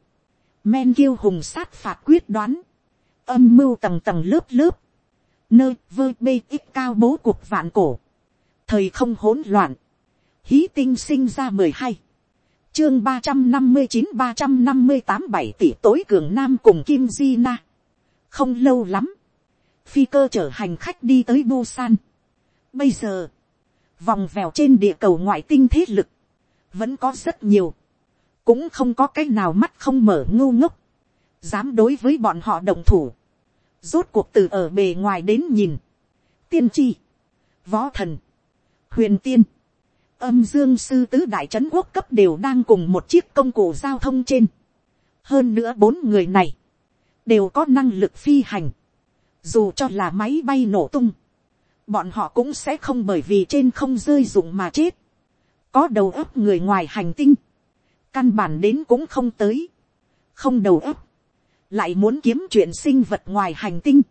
men kiêu hùng sát phạt quyết đoán, âm mưu tầng tầng lớp lớp, nơi vơ bê ít cao bố cuộc vạn cổ, thời không hỗn loạn, hí tinh sinh ra mười hai, chương ba trăm năm mươi chín ba trăm năm mươi tám bảy tỷ tối cường nam cùng kim di na, không lâu lắm, phi cơ chở hành khách đi tới Busan. Bây giờ, vòng vèo trên địa cầu ngoại tinh thế lực, vẫn có rất nhiều. Cũng không có cái nào mắt không mở ngu ngốc, dám đối với bọn họ đồng thủ, rốt cuộc từ ở bề ngoài đến nhìn, tiên tri, võ thần, huyền tiên, âm dương sư tứ đại trấn quốc cấp đều đang cùng một chiếc công cụ giao thông trên. hơn nữa bốn người này, đều có năng lực phi hành, dù cho là máy bay nổ tung, bọn họ cũng sẽ không bởi vì trên không rơi dụng mà chết, có đầu óc người ngoài hành tinh, căn bản đến cũng không tới, không đầu óc, lại muốn kiếm chuyện sinh vật ngoài hành tinh,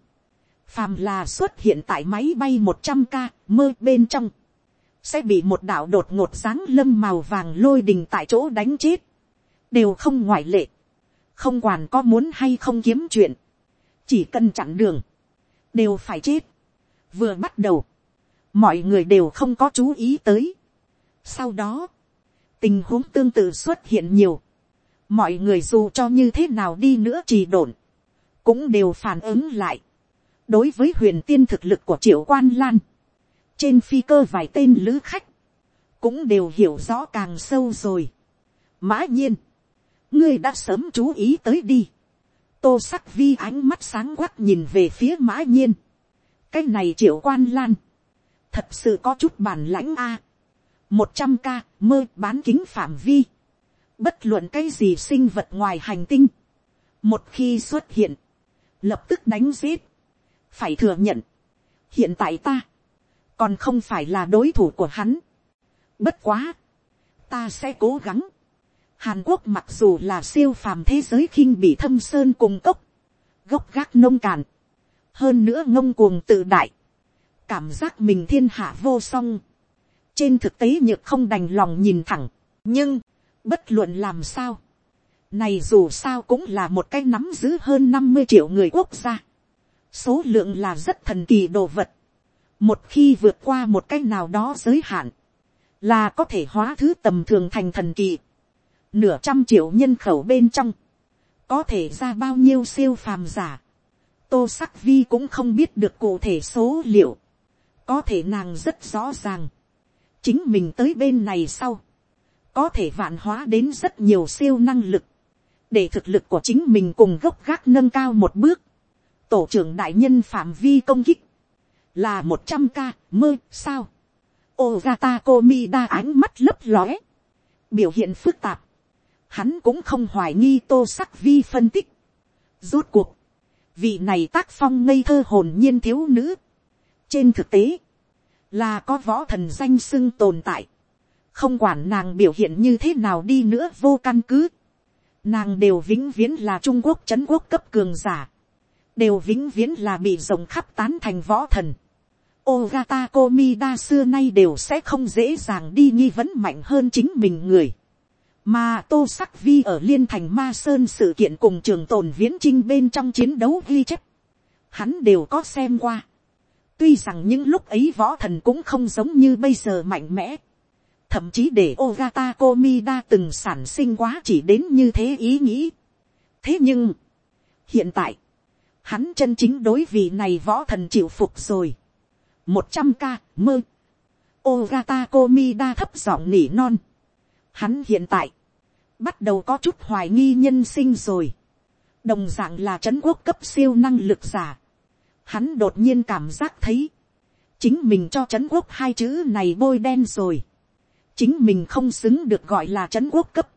phàm là xuất hiện tại máy bay một trăm k mơ bên trong, sẽ bị một đạo đột ngột dáng lâm màu vàng lôi đình tại chỗ đánh chết, đều không ngoại lệ, không quản có muốn hay không kiếm chuyện, chỉ cần chặn đường, đều phải chết. vừa bắt đầu, mọi người đều không có chú ý tới. sau đó, tình huống tương tự xuất hiện nhiều, mọi người dù cho như thế nào đi nữa trì độn, cũng đều phản ứng lại. đối với huyền tiên thực lực của triệu quan lan, trên phi cơ vài tên lữ khách, cũng đều hiểu rõ càng sâu rồi. mã nhiên, ngươi đã sớm chú ý tới đi. tô sắc vi ánh mắt sáng quắc nhìn về phía mã nhiên. cái này triệu quan lan, thật sự có chút bản lãnh a. Một trăm ca mơ bán kính phạm vi, bất luận cái gì sinh vật ngoài hành tinh, một khi xuất hiện, lập tức đánh giết, phải thừa nhận, hiện tại ta, còn không phải là đối thủ của hắn. Bất quá, ta sẽ cố gắng. Hàn Quốc mặc dù là siêu phàm thế giới khinh bị thâm sơn cùng cốc, gốc gác nông càn, hơn nữa ngông cuồng tự đại, cảm giác mình thiên hạ vô song, trên thực tế nhược không đành lòng nhìn thẳng, nhưng, bất luận làm sao, này dù sao cũng là một cái nắm giữ hơn năm mươi triệu người quốc gia, số lượng là rất thần kỳ đồ vật, một khi vượt qua một cái nào đó giới hạn, là có thể hóa thứ tầm thường thành thần kỳ, nửa trăm triệu nhân khẩu bên trong, có thể ra bao nhiêu siêu phàm giả, tô sắc vi cũng không biết được cụ thể số liệu, có thể nàng rất rõ ràng, chính mình tới bên này sau, có thể vạn hóa đến rất nhiều siêu năng lực, để thực lực của chính mình cùng gốc gác nâng cao một bước, tổ trưởng đại nhân phạm vi công kích, là một trăm ca mơ sao, Ogata Komi đa ánh mắt lấp lóe, biểu hiện phức tạp, hắn cũng không hoài nghi tô sắc vi phân tích. rốt cuộc, vị này tác phong ngây thơ hồn nhiên thiếu nữ, trên thực tế, là có võ thần danh sưng tồn tại, không quản nàng biểu hiện như thế nào đi nữa vô căn cứ, nàng đều vĩnh viễn là trung quốc c h ấ n quốc cấp cường giả, đều vĩnh viễn là bị rồng khắp tán thành võ thần. Ogata Komida xưa nay đều sẽ không dễ dàng đi nghi vấn mạnh hơn chính mình người. Mà Tô Sắc Vi ở Liên Thành Ma Sơn sự kiện cùng trường tồn viễn trinh bên trong chiến đấu ghi chép. Hắn đều có xem qua. Tuy rằng những lúc ấy võ thần cũng không giống như bây giờ mạnh mẽ thậm chí để Ogata Komida từng sản sinh quá chỉ đến như thế ý nghĩ. thế nhưng, hiện tại, hắn chân chính đối vị này võ thần chịu phục rồi một trăm ca mơ. Ogata Komida thấp giọng nỉ non. Hắn hiện tại, bắt đầu có chút hoài nghi nhân sinh rồi. đồng d ạ n g là c h ấ n quốc cấp siêu năng lực giả. Hắn đột nhiên cảm giác thấy, chính mình cho c h ấ n quốc hai chữ này bôi đen rồi chính mình không xứng được gọi là trấn quốc cấp.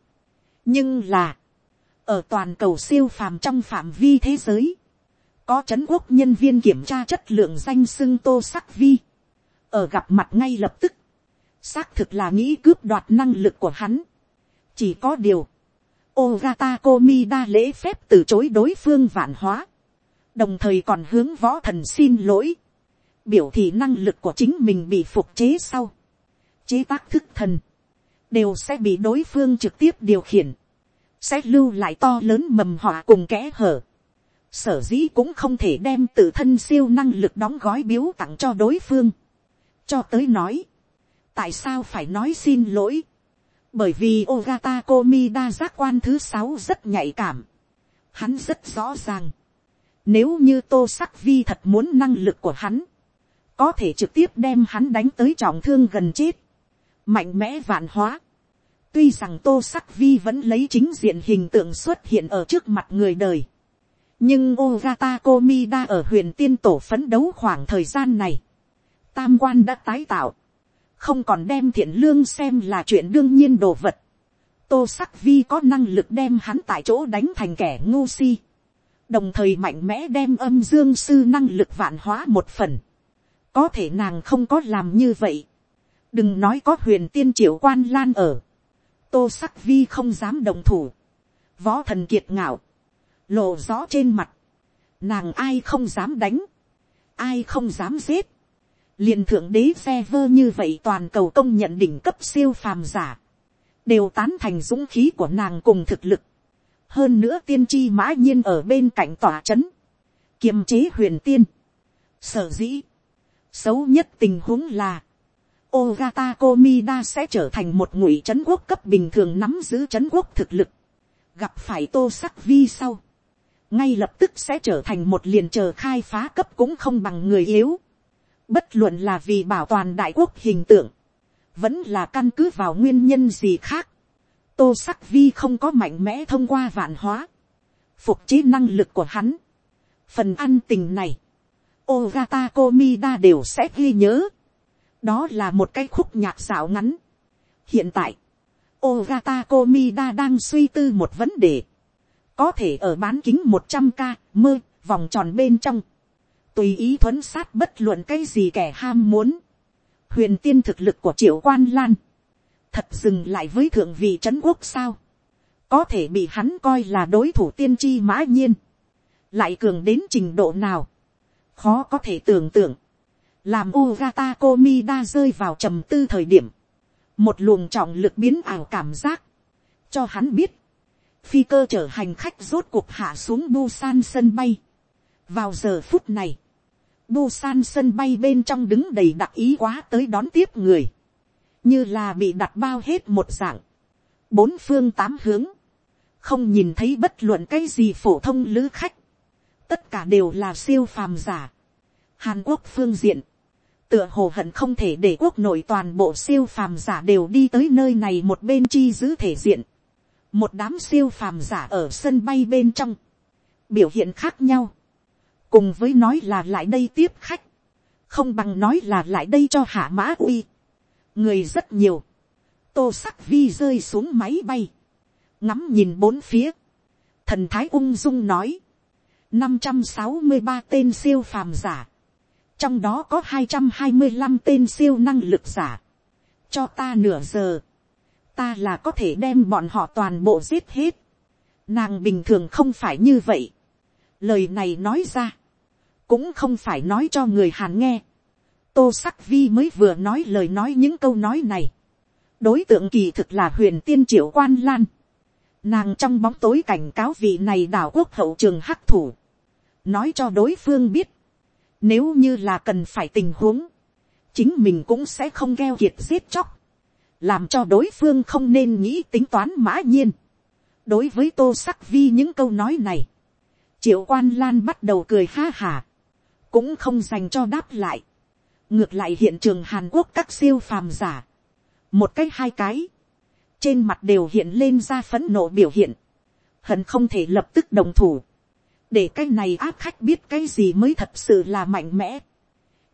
nhưng là, ở toàn cầu siêu phàm trong phạm vi thế giới, có trấn quốc nhân viên kiểm tra chất lượng danh sưng tô sắc vi, ở gặp mặt ngay lập tức, xác thực là nghĩ cướp đoạt năng lực của hắn. chỉ có điều, Ogata Komida lễ phép từ chối đối phương vạn hóa, đồng thời còn hướng võ thần xin lỗi, biểu thị năng lực của chính mình bị phục chế sau. Chế tác thức thần, đều sẽ bị đối phương trực tiếp điều khiển, sẽ lưu lại to lớn mầm họa cùng kẽ hở. Sở dĩ cũng không thể đem tự thân siêu năng lực đóng gói biếu tặng cho đối phương. Cho tới nói, tại sao phải nói xin lỗi? Bởi vì Ogata Komida giác quan thứ sáu rất nhạy cảm. Hắn rất rõ ràng. Nếu như Tô Sắc Vi thật muốn năng lực của hắn, có thể trực tiếp đem hắn đánh tới trọng thương gần chết mạnh mẽ vạn hóa. tuy rằng tô sắc vi vẫn lấy chính diện hình tượng xuất hiện ở trước mặt người đời nhưng ogata komida ở huyền tiên tổ phấn đấu khoảng thời gian này. tam quan đã tái tạo. không còn đem thiện lương xem là chuyện đương nhiên đồ vật. tô sắc vi có năng lực đem hắn tại chỗ đánh thành kẻ ngu si. đồng thời mạnh mẽ đem âm dương sư năng lực vạn hóa một phần. có thể nàng không có làm như vậy đừng nói có huyền tiên triệu quan lan ở, tô sắc vi không dám đồng thủ, võ thần kiệt ngạo, lộ rõ trên mặt, nàng ai không dám đánh, ai không dám giết, liền thượng đế xe vơ như vậy toàn cầu công nhận đỉnh cấp siêu phàm giả, đều tán thành dũng khí của nàng cùng thực lực, hơn nữa tiên tri mã nhiên ở bên cạnh tòa c h ấ n kiềm chế huyền tiên, sở dĩ, xấu nhất tình huống là, Ogata Komida sẽ trở thành một ngụy chấn quốc cấp bình thường nắm giữ chấn quốc thực lực. Gặp phải tô sắc vi sau. Ngay lập tức sẽ trở thành một liền chờ khai phá cấp cũng không bằng người yếu. Bất luận là vì bảo toàn đại quốc hình tượng. Vẫn là căn cứ vào nguyên nhân gì khác. Tô sắc vi không có mạnh mẽ thông qua vạn hóa. Phục chế năng lực của hắn. Phần ăn tình này. Ogata Komida đều sẽ ghi nhớ đó là một cái khúc nhạc xảo ngắn. hiện tại, Ogata Komida đang suy tư một vấn đề, có thể ở bán kính một trăm k mơ vòng tròn bên trong, tùy ý thuấn sát bất luận cái gì kẻ ham muốn, huyền tiên thực lực của triệu quan lan, thật dừng lại với thượng vị trấn quốc sao, có thể bị hắn coi là đối thủ tiên tri mã nhiên, lại cường đến trình độ nào, khó có thể tưởng tượng, làm Ugata Komida rơi vào trầm tư thời điểm, một luồng trọng lực biến ảo cảm giác, cho hắn biết, phi cơ chở hành khách rốt cuộc hạ xuống Busan sân bay. vào giờ phút này, Busan sân bay bên trong đứng đầy đặc ý quá tới đón tiếp người, như là bị đặt bao hết một dạng, bốn phương tám hướng, không nhìn thấy bất luận cái gì phổ thông lữ khách, tất cả đều là siêu phàm giả. Hàn Quốc phương diện, tựa hồ hận không thể để quốc nội toàn bộ siêu phàm giả đều đi tới nơi này một bên chi giữ thể diện một đám siêu phàm giả ở sân bay bên trong, biểu hiện khác nhau, cùng với nói là lại đây tiếp khách, không bằng nói là lại đây cho hạ mã uy. người rất nhiều, tô sắc vi rơi xuống máy bay, ngắm nhìn bốn phía, thần thái ung dung nói, năm trăm sáu mươi ba tên siêu phàm giả, trong đó có hai trăm hai mươi năm tên siêu năng lực giả, cho ta nửa giờ, ta là có thể đem bọn họ toàn bộ giết hết, nàng bình thường không phải như vậy, lời này nói ra, cũng không phải nói cho người hàn nghe, tô sắc vi mới vừa nói lời nói những câu nói này, đối tượng kỳ thực là huyền tiên triệu quan lan, nàng trong bóng tối cảnh cáo vị này đảo quốc hậu trường hắc thủ, nói cho đối phương biết, nếu như là cần phải tình huống, chính mình cũng sẽ không gheo kiệt giết chóc, làm cho đối phương không nên nghĩ tính toán mã nhiên. đối với tô sắc vi những câu nói này, triệu quan lan bắt đầu cười ha hà, cũng không dành cho đáp lại. ngược lại hiện trường hàn quốc các siêu phàm giả, một cái hai cái, trên mặt đều hiện lên ra phấn nộ biểu hiện, hận không thể lập tức đồng thủ, để cái này áp khách biết cái gì mới thật sự là mạnh mẽ,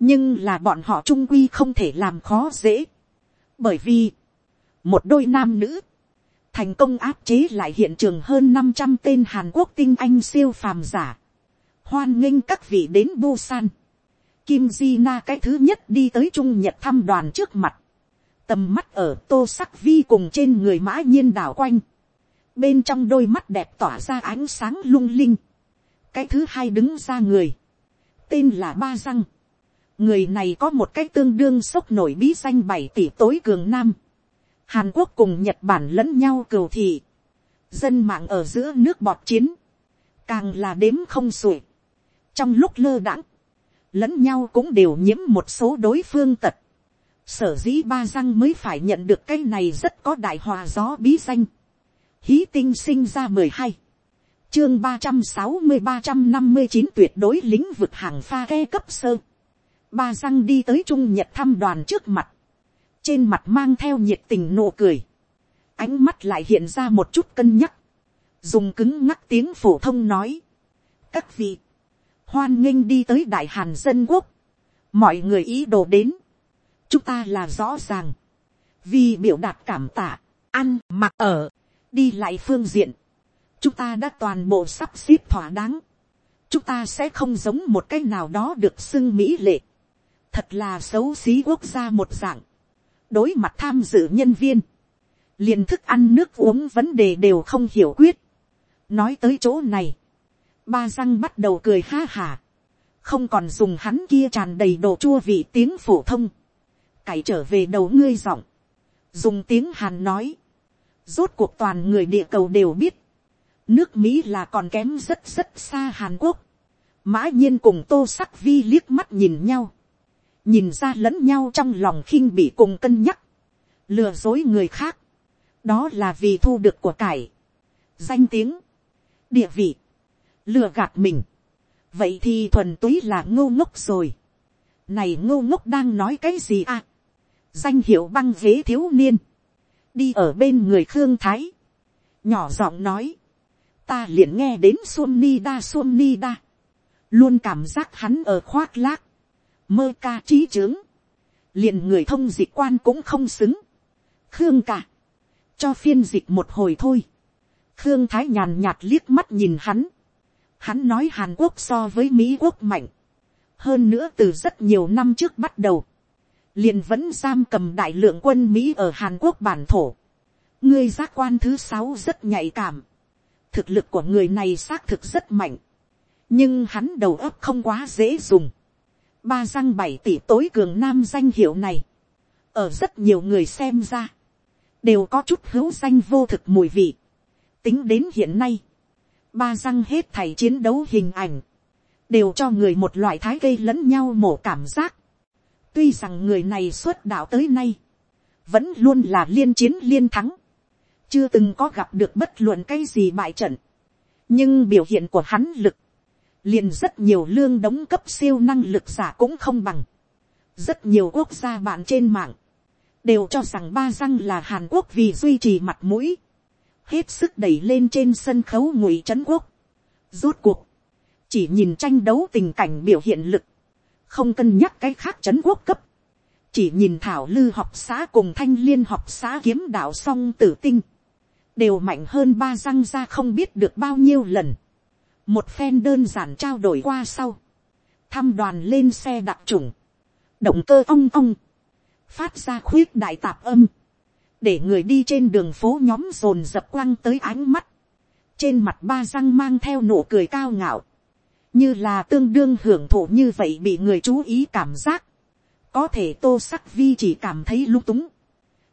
nhưng là bọn họ trung quy không thể làm khó dễ, bởi vì, một đôi nam nữ, thành công áp chế lại hiện trường hơn năm trăm tên hàn quốc tinh anh siêu phàm giả, hoan nghênh các vị đến Busan. Kim Di Na cái thứ nhất đi tới Trung Nhật thăm đoàn trước mặt. Tầm mắt ở tô sắc vi cùng trên người mã nhiên đảo quanh. Bên trong đôi mắt đẹp tỏa ra ánh sáng lung linh. Cái thứ hai đứng ra người. Tên là Ba Răng. Người này có một cái tương đương sốc nổi bí danh bảy tỷ tối cường nam. Hàn Quốc cùng Nhật Bản lẫn nhau cừu thị. Dân mạng ở giữa nước bọt chiến. Càng là đếm không sủi trong lúc lơ đãng, lẫn nhau cũng đều nhiễm một số đối phương tật. Sở dĩ ba răng mới phải nhận được cái này rất có đại hòa gió bí danh. Hí tinh sinh ra mười hai Chương ba trăm sáu mươi ba trăm năm mươi chín tuyệt đối lĩnh vực hàng pha ghe cấp sơ. Ba răng đi tới Trung Nhật thăm đoàn trước mặt. Trên mặt mang theo nhiệt tình nụ cười. Ánh mắt lại hiện ra một chút cân nhắc. Dùng cứng ngắc tiếng phổ thông nói. Các vị hoan nghênh đi tới đại hàn dân quốc, mọi người ý đồ đến, chúng ta là rõ ràng, vì biểu đạt cảm tạ, ăn mặc ở, đi lại phương diện, chúng ta đã toàn bộ sắp xếp thỏa đáng, chúng ta sẽ không giống một cái nào đó được xưng mỹ lệ, thật là xấu xí quốc gia một dạng, đối mặt tham dự nhân viên, liền thức ăn nước uống vấn đề đều không hiểu quyết, nói tới chỗ này, ba răng bắt đầu cười ha hà, không còn dùng hắn kia tràn đầy đồ chua vị tiếng phổ thông, cải trở về đầu ngươi giọng, dùng tiếng hàn nói, rốt cuộc toàn người địa cầu đều biết, nước mỹ là còn kém rất rất xa hàn quốc, mã nhiên cùng tô sắc vi liếc mắt nhìn nhau, nhìn ra lẫn nhau trong lòng khinh bị cùng cân nhắc, lừa dối người khác, đó là vì thu được của cải, danh tiếng, địa vị, lừa gạt mình, vậy thì thuần túy là ngô ngốc rồi. này ngô ngốc đang nói cái gì à. danh hiệu băng ghế thiếu niên, đi ở bên người khương thái, nhỏ giọng nói, ta liền nghe đến xuân ni đa xuân ni đa, luôn cảm giác hắn ở khoác lác, mơ ca trí trướng, liền người thông dịch quan cũng không xứng, khương cả, cho phiên dịch một hồi thôi, khương thái nhàn nhạt liếc mắt nhìn hắn, Hắn nói Hàn Quốc so với Mỹ Quốc mạnh. Hơn nữa từ rất nhiều năm trước bắt đầu. Liền vẫn giam cầm đại lượng quân Mỹ ở Hàn Quốc bản thổ. Ngươi giác quan thứ sáu rất nhạy cảm. Thực lực của người này xác thực rất mạnh. Nhưng hắn đầu óc không quá dễ dùng. Ba răng bảy tỷ tối cường nam danh hiệu này. Ở rất nhiều người xem ra. Đều có chút hữu danh vô thực mùi vị. Tính đến hiện nay ba răng hết thảy chiến đấu hình ảnh, đều cho người một loại thái gây lẫn nhau mổ cảm giác. tuy rằng người này xuất đạo tới nay, vẫn luôn là liên chiến liên thắng, chưa từng có gặp được bất luận cái gì bại trận, nhưng biểu hiện của hắn lực, liền rất nhiều lương đóng cấp siêu năng lực giả cũng không bằng, rất nhiều quốc gia bạn trên mạng, đều cho rằng ba răng là hàn quốc vì duy trì mặt mũi, hết sức đẩy lên trên sân khấu ngụy trấn quốc. Rốt cuộc, chỉ nhìn tranh đấu tình cảnh biểu hiện lực, không cân nhắc cái khác trấn quốc cấp. chỉ nhìn thảo lư học xã cùng thanh liên học xã kiếm đạo song tử tinh, đều mạnh hơn ba răng ra không biết được bao nhiêu lần, một phen đơn giản trao đổi qua sau, thăm đoàn lên xe đặc trùng, động cơ ong ong, phát ra khuyết đại tạp âm, để người đi trên đường phố nhóm rồn dập quăng tới ánh mắt, trên mặt ba răng mang theo nụ cười cao ngạo, như là tương đương hưởng thụ như vậy bị người chú ý cảm giác, có thể tô sắc vi chỉ cảm thấy lung túng,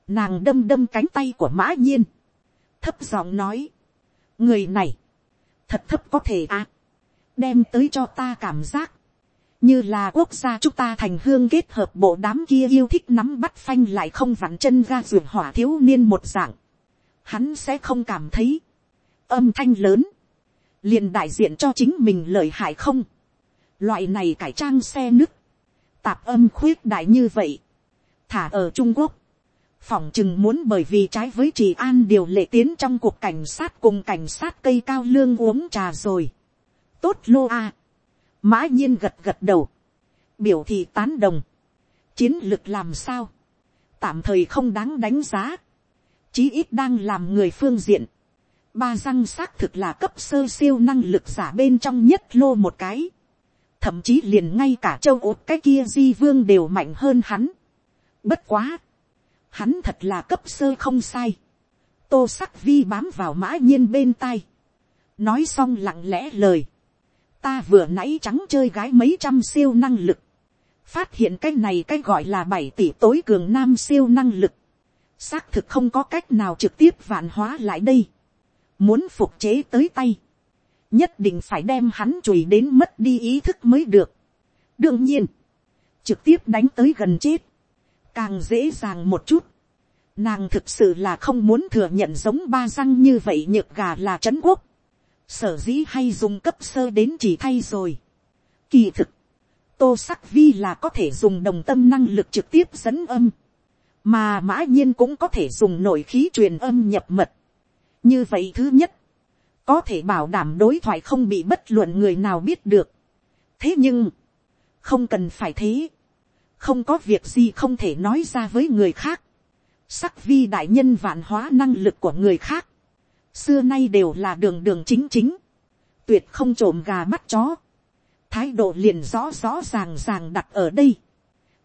nàng đâm đâm cánh tay của mã nhiên, thấp giọng nói, người này, thật thấp có thể à, đem tới cho ta cảm giác, như là quốc gia chúng ta thành hương kết hợp bộ đám kia yêu thích nắm bắt phanh lại không vặn chân ra ruột hỏa thiếu niên một dạng, hắn sẽ không cảm thấy, âm thanh lớn, liền đại diện cho chính mình lợi hại không, loại này cải trang xe nứt, tạp âm khuyết đại như vậy, thả ở trung quốc, phỏng chừng muốn bởi vì trái với trị an điều lệ tiến trong cuộc cảnh sát cùng cảnh sát cây cao lương uống trà rồi. tốt lô a. mã nhiên gật gật đầu. biểu thị tán đồng. chiến lược làm sao. tạm thời không đáng đánh giá. chí ít đang làm người phương diện. ba răng xác thực là cấp sơ siêu năng lực giả bên trong nhất lô một cái. thậm chí liền ngay cả châu ốt cái kia di vương đều mạnh hơn hắn. bất quá hắn thật là cấp sơ không sai. tô sắc vi bám vào mã nhiên bên tai. nói xong lặng lẽ lời. ta vừa nãy trắng chơi gái mấy trăm siêu năng lực. phát hiện cái này cái gọi là bảy tỷ tối cường nam siêu năng lực. xác thực không có cách nào trực tiếp vạn hóa lại đây. muốn phục chế tới tay. nhất định phải đem hắn chùi đến mất đi ý thức mới được. đương nhiên, trực tiếp đánh tới gần chết càng dễ dàng một chút. Nàng thực sự là không muốn thừa nhận giống ba răng như vậy nhược gà là trấn quốc. Sở dĩ hay dùng cấp sơ đến chỉ thay rồi. Kỳ thực, tô sắc vi là có thể dùng đồng tâm năng lực trực tiếp dẫn âm. Mà mã nhiên cũng có thể dùng nội khí truyền âm nhập mật. Như vậy thứ nhất, có thể bảo đảm đối thoại không bị bất luận người nào biết được. Thế nhưng, không cần phải thế không có việc gì không thể nói ra với người khác. Sắc vi đại nhân vạn hóa năng lực của người khác. Xưa nay đều là đường đường chính chính. Tuyệt không trộm gà bắt chó. Thái độ liền rõ rõ ràng ràng đặt ở đây.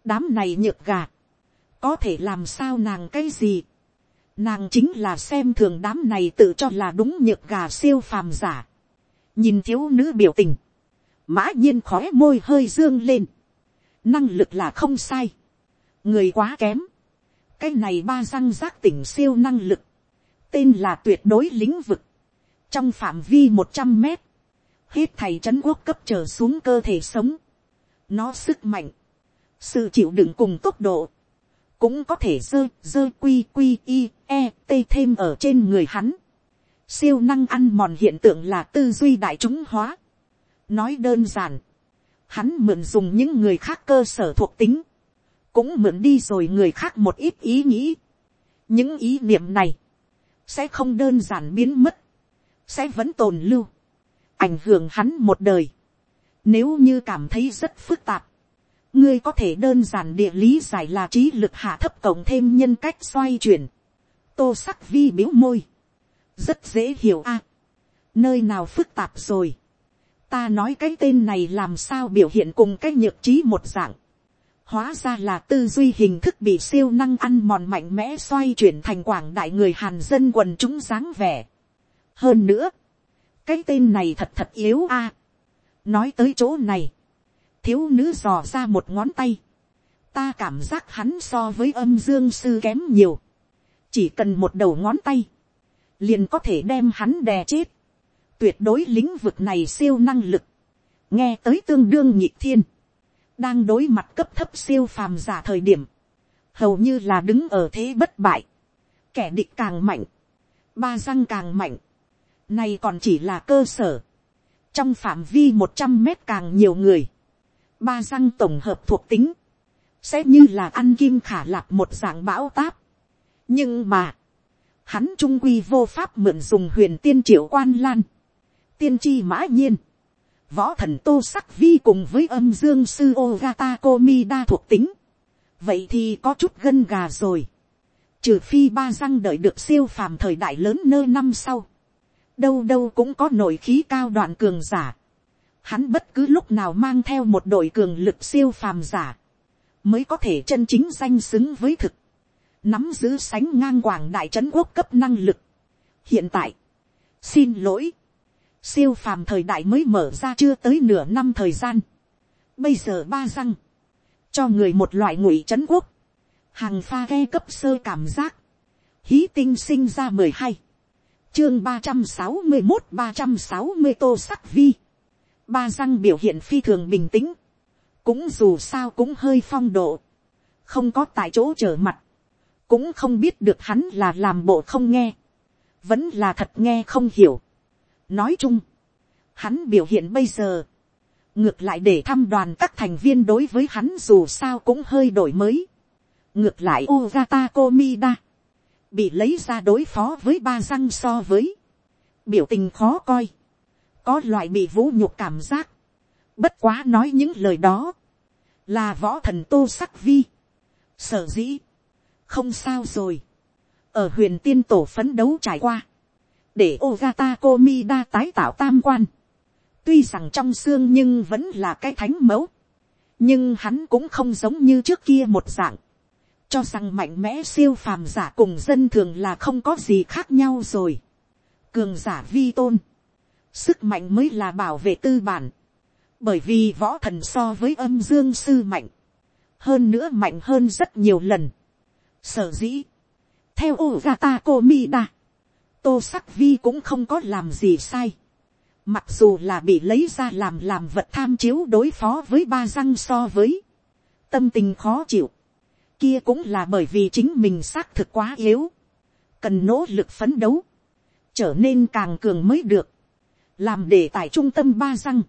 Đám này nhược gà. Có thể làm sao nàng cái gì. Nàng chính là xem thường đám này tự cho là đúng nhược gà siêu phàm giả. Nhìn thiếu nữ biểu tình. Mã nhiên khóe môi hơi dương lên năng lực là không sai, người quá kém, cái này ba răng giác tỉnh siêu năng lực, tên là tuyệt đối lĩnh vực, trong phạm vi một trăm mét, hết thầy trấn quốc cấp trở xuống cơ thể sống, nó sức mạnh, sự chịu đựng cùng tốc độ, cũng có thể dơ dơ quy quy i e t thêm ở trên người hắn. siêu năng ăn mòn hiện tượng là tư duy đại chúng hóa. nói đơn giản, hắn mượn dùng những người khác cơ sở thuộc tính, cũng mượn đi rồi người khác một ít ý nghĩ. những ý niệm này, sẽ không đơn giản biến mất, sẽ vẫn tồn lưu, ảnh hưởng hắn một đời. nếu như cảm thấy rất phức tạp, ngươi có thể đơn giản địa lý giải là trí lực hạ thấp cộng thêm nhân cách xoay chuyển. tô sắc vi biếu môi, rất dễ hiểu a. nơi nào phức tạp rồi, ta nói cái tên này làm sao biểu hiện cùng cái nhược trí một dạng. hóa ra là tư duy hình thức bị siêu năng ăn mòn mạnh mẽ xoay chuyển thành quảng đại người hàn dân quần chúng dáng vẻ. hơn nữa, cái tên này thật thật yếu a. À, nói tới chỗ này, thiếu nữ dò ra một ngón tay. ta cảm giác hắn so với âm dương sư kém nhiều. chỉ cần một đầu ngón tay, liền có thể đem hắn đè chết tuyệt đối lĩnh vực này siêu năng lực, nghe tới tương đương nhị thiên, đang đối mặt cấp thấp siêu phàm giả thời điểm, hầu như là đứng ở thế bất bại, kẻ địch càng mạnh, ba răng càng mạnh, nay còn chỉ là cơ sở, trong phạm vi một trăm mét càng nhiều người, ba răng tổng hợp thuộc tính, sẽ như là ăn kim khả lạp một dạng bão táp. nhưng mà, hắn trung quy vô pháp mượn dùng huyền tiên triệu quan lan, tiên tri mã nhiên, võ thần tô sắc vi cùng với âm dương sư ogata komi đa thuộc tính, vậy thì có chút gân gà rồi. trừ phi ba răng đợi được siêu phàm thời đại lớn nơ năm sau. đâu đâu cũng có nội khí cao đoạn cường giả. hắn bất cứ lúc nào mang theo một đội cường lực siêu phàm giả. mới có thể chân chính danh xứng với thực. nắm giữ sánh ngang quảng đại trấn quốc cấp năng lực. hiện tại, xin lỗi, siêu phàm thời đại mới mở ra chưa tới nửa năm thời gian. bây giờ ba răng, cho người một loại ngụy trấn quốc, hàng pha ghe cấp sơ cảm giác, hí tinh sinh ra mười hai, chương ba trăm sáu mươi một ba trăm sáu mươi tô sắc vi, ba răng biểu hiện phi thường bình tĩnh, cũng dù sao cũng hơi phong độ, không có tại chỗ trở mặt, cũng không biết được hắn là làm bộ không nghe, vẫn là thật nghe không hiểu nói chung, hắn biểu hiện bây giờ, ngược lại để thăm đoàn các thành viên đối với hắn dù sao cũng hơi đổi mới. ngược lại Ugata Komida, bị lấy ra đối phó với ba răng so với, biểu tình khó coi, có loại bị vũ nhục cảm giác, bất quá nói những lời đó, là võ thần tô sắc vi, sở dĩ, không sao rồi, ở huyền tiên tổ phấn đấu trải qua, để Ogata Komida tái tạo tam quan, tuy rằng trong xương nhưng vẫn là cái thánh mẫu, nhưng hắn cũng không giống như trước kia một dạng, cho rằng mạnh mẽ siêu phàm giả cùng dân thường là không có gì khác nhau rồi. cường giả vi tôn, sức mạnh mới là bảo vệ tư bản, bởi vì võ thần so với âm dương sư mạnh, hơn nữa mạnh hơn rất nhiều lần. sở dĩ, theo Ogata Komida, tô sắc vi cũng không có làm gì sai. Mặc dù là bị lấy ra làm làm vật tham chiếu đối phó với ba răng so với. Tâm tình khó chịu. Kia cũng là bởi vì chính mình xác thực quá yếu. Cần nỗ lực phấn đấu. Trở nên càng cường mới được. Làm để tại trung tâm ba răng.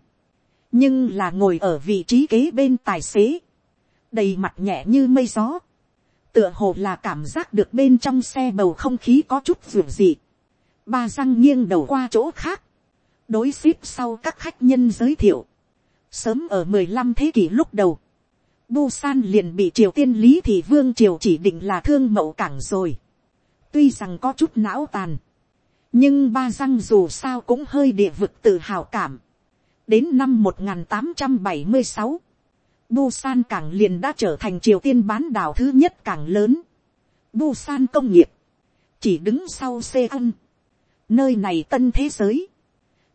Nhưng là ngồi ở vị trí kế bên tài xế. Đầy mặt nhẹ như mây gió. Tựa hồ là cảm giác được bên trong xe bầu không khí có chút rủi dị. Ba răng nghiêng đầu qua chỗ khác đối xếp sau các khách nhân giới thiệu. Sớm ở mười lăm thế kỷ lúc đầu, Busan liền bị triều tiên lý thị vương triều chỉ định là thương mậu cảng rồi. Tuy rằng có chút não tàn, nhưng ba răng dù sao cũng hơi địa vực tự hào cảm. Đến năm một nghìn tám trăm bảy mươi sáu Busan cảng liền đã trở thành triều tiên bán đảo thứ nhất cảng lớn. Busan công nghiệp, chỉ đứng sau Seoul. Nơi này tân thế giới,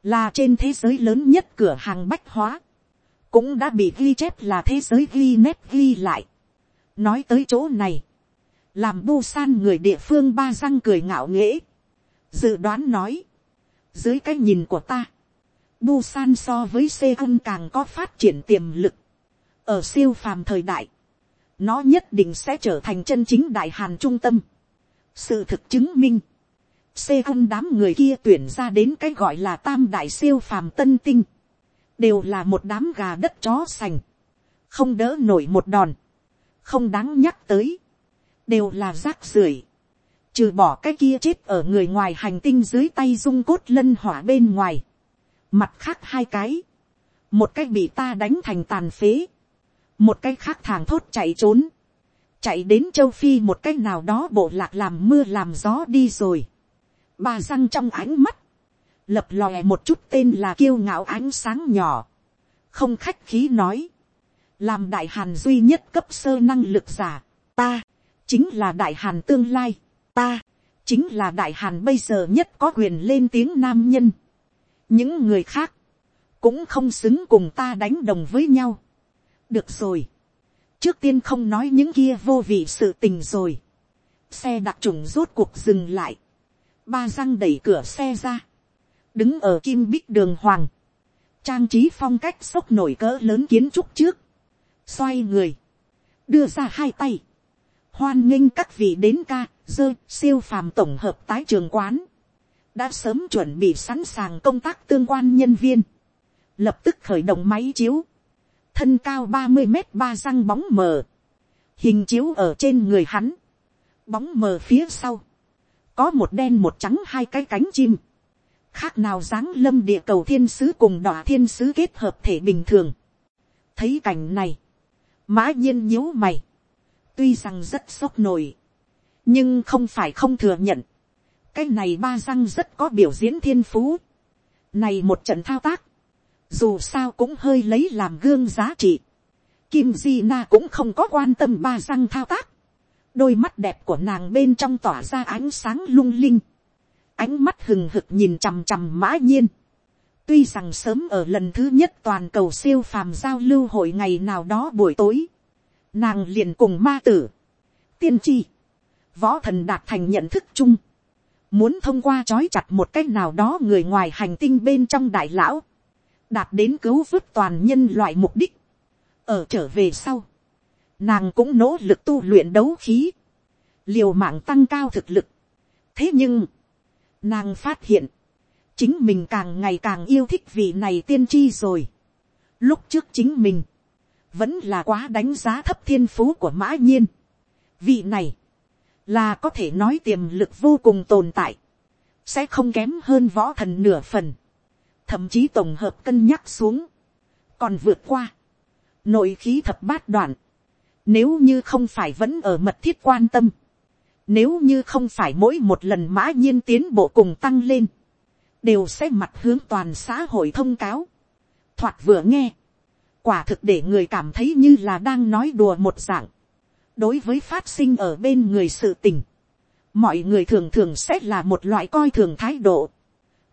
là trên thế giới lớn nhất cửa hàng bách hóa, cũng đã bị ghi chép là thế giới ghi nét ghi lại. nói tới chỗ này, làm bu san người địa phương ba răng cười ngạo nghễ, dự đoán nói, dưới cái nhìn của ta, bu san so với Seoul càng có phát triển tiềm lực, ở siêu phàm thời đại, nó nhất định sẽ trở thành chân chính đại hàn trung tâm. sự thực chứng minh, xê ăn đám người kia tuyển ra đến cái gọi là tam đại siêu phàm tân tinh, đều là một đám gà đất chó sành, không đỡ nổi một đòn, không đáng nhắc tới, đều là rác rưởi, trừ bỏ cái kia chết ở người ngoài hành tinh dưới tay dung cốt lân hỏa bên ngoài, mặt khác hai cái, một cái bị ta đánh thành tàn phế, một cái khác thàng thốt chạy trốn, chạy đến châu phi một cái nào đó bộ lạc làm mưa làm gió đi rồi, ba răng trong ánh mắt, lập lòe một chút tên là kiêu ngạo ánh sáng nhỏ, không khách khí nói, làm đại hàn duy nhất cấp sơ năng lực giả, ta, chính là đại hàn tương lai, ta, chính là đại hàn bây giờ nhất có quyền lên tiếng nam nhân. những người khác, cũng không xứng cùng ta đánh đồng với nhau. được rồi, trước tiên không nói những kia vô vị sự tình rồi, xe đặc trùng rốt cuộc dừng lại, ba răng đẩy cửa xe ra, đứng ở kim bích đường hoàng, trang trí phong cách sốc nổi cỡ lớn kiến trúc trước, xoay người, đưa ra hai tay, hoan nghênh các vị đến ca, dơ siêu phàm tổng hợp tái trường quán, đã sớm chuẩn bị sẵn sàng công tác tương quan nhân viên, lập tức khởi động máy chiếu, thân cao ba mươi mét ba răng bóng mờ, hình chiếu ở trên người hắn, bóng mờ phía sau, có một đen một trắng hai cái cánh chim, khác nào dáng lâm địa cầu thiên sứ cùng đỏ thiên sứ kết hợp thể bình thường. thấy cảnh này, mã nhiên nhíu mày, tuy rằng rất sốc nổi, nhưng không phải không thừa nhận, cái này ba răng rất có biểu diễn thiên phú, này một trận thao tác, dù sao cũng hơi lấy làm gương giá trị, Kim Di Na cũng không có quan tâm ba răng thao tác. Đôi mắt đẹp của nàng bên trong tỏa ra ánh sáng lung linh. Ánh mắt hừng hực nhìn chằm chằm mã nhiên. Tuy rằng sớm ở lần thứ nhất toàn cầu siêu phàm giao lưu hội ngày nào đó buổi tối. Nàng liền cùng ma tử. Tiên tri. Võ thần đạt thành nhận thức chung. Muốn thông qua trói chặt một cách nào đó người ngoài hành tinh bên trong đại lão. Đạt đến cứu vớt toàn nhân loại mục đích ở trở về sau, nàng cũng nỗ lực tu luyện đấu khí, liều mạng tăng cao thực lực. thế nhưng, nàng phát hiện, chính mình càng ngày càng yêu thích vị này tiên tri rồi. lúc trước chính mình, vẫn là quá đánh giá thấp thiên phú của mã nhiên. vị này, là có thể nói tiềm lực vô cùng tồn tại, sẽ không kém hơn võ thần nửa phần, thậm chí tổng hợp cân nhắc xuống, còn vượt qua, nội khí thập bát đoạn, nếu như không phải vẫn ở mật thiết quan tâm, nếu như không phải mỗi một lần mã nhiên tiến bộ cùng tăng lên, đều sẽ mặt hướng toàn xã hội thông cáo, thoạt vừa nghe, quả thực để người cảm thấy như là đang nói đùa một dạng, đối với phát sinh ở bên người sự tình, mọi người thường thường sẽ là một loại coi thường thái độ,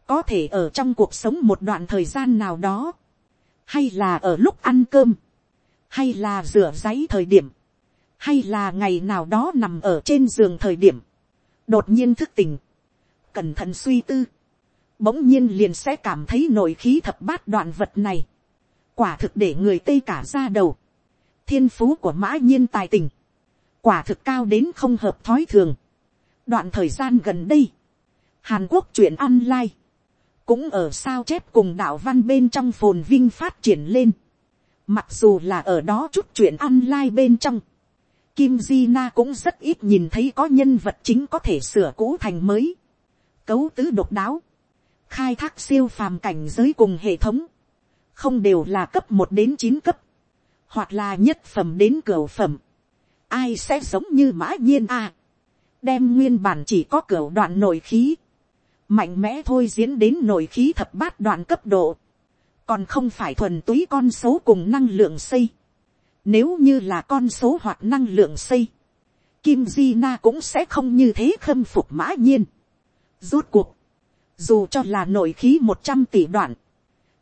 có thể ở trong cuộc sống một đoạn thời gian nào đó, hay là ở lúc ăn cơm, hay là rửa giấy thời điểm, hay là ngày nào đó nằm ở trên giường thời điểm, đột nhiên thức tỉnh, cẩn thận suy tư, bỗng nhiên liền sẽ cảm thấy nội khí thập bát đoạn vật này, quả thực để người tây cả ra đầu, thiên phú của mã nhiên tài tình, quả thực cao đến không hợp thói thường. đoạn thời gian gần đây, hàn quốc chuyện online, cũng ở sao chép cùng đạo văn bên trong phồn vinh phát triển lên. Mặc dù là ở đó chút chuyện online bên trong. Kim Di Na cũng rất ít nhìn thấy có nhân vật chính có thể sửa cũ thành mới. Cấu tứ độc đáo. Khai thác siêu phàm cảnh giới cùng hệ thống. Không đều là cấp một đến chín cấp. Hoặc là nhất phẩm đến cửa phẩm. Ai sẽ giống như mã nhiên a Đem nguyên bản chỉ có cửa đoạn nội khí. Mạnh mẽ thôi diễn đến nội khí thập bát đoạn cấp độ còn không phải thuần túy con số cùng năng lượng xây. Nếu như là con số hoặc năng lượng xây, Kim Di Na cũng sẽ không như thế khâm phục mã nhiên. Rốt cuộc, dù cho là nội khí một trăm tỷ đoạn,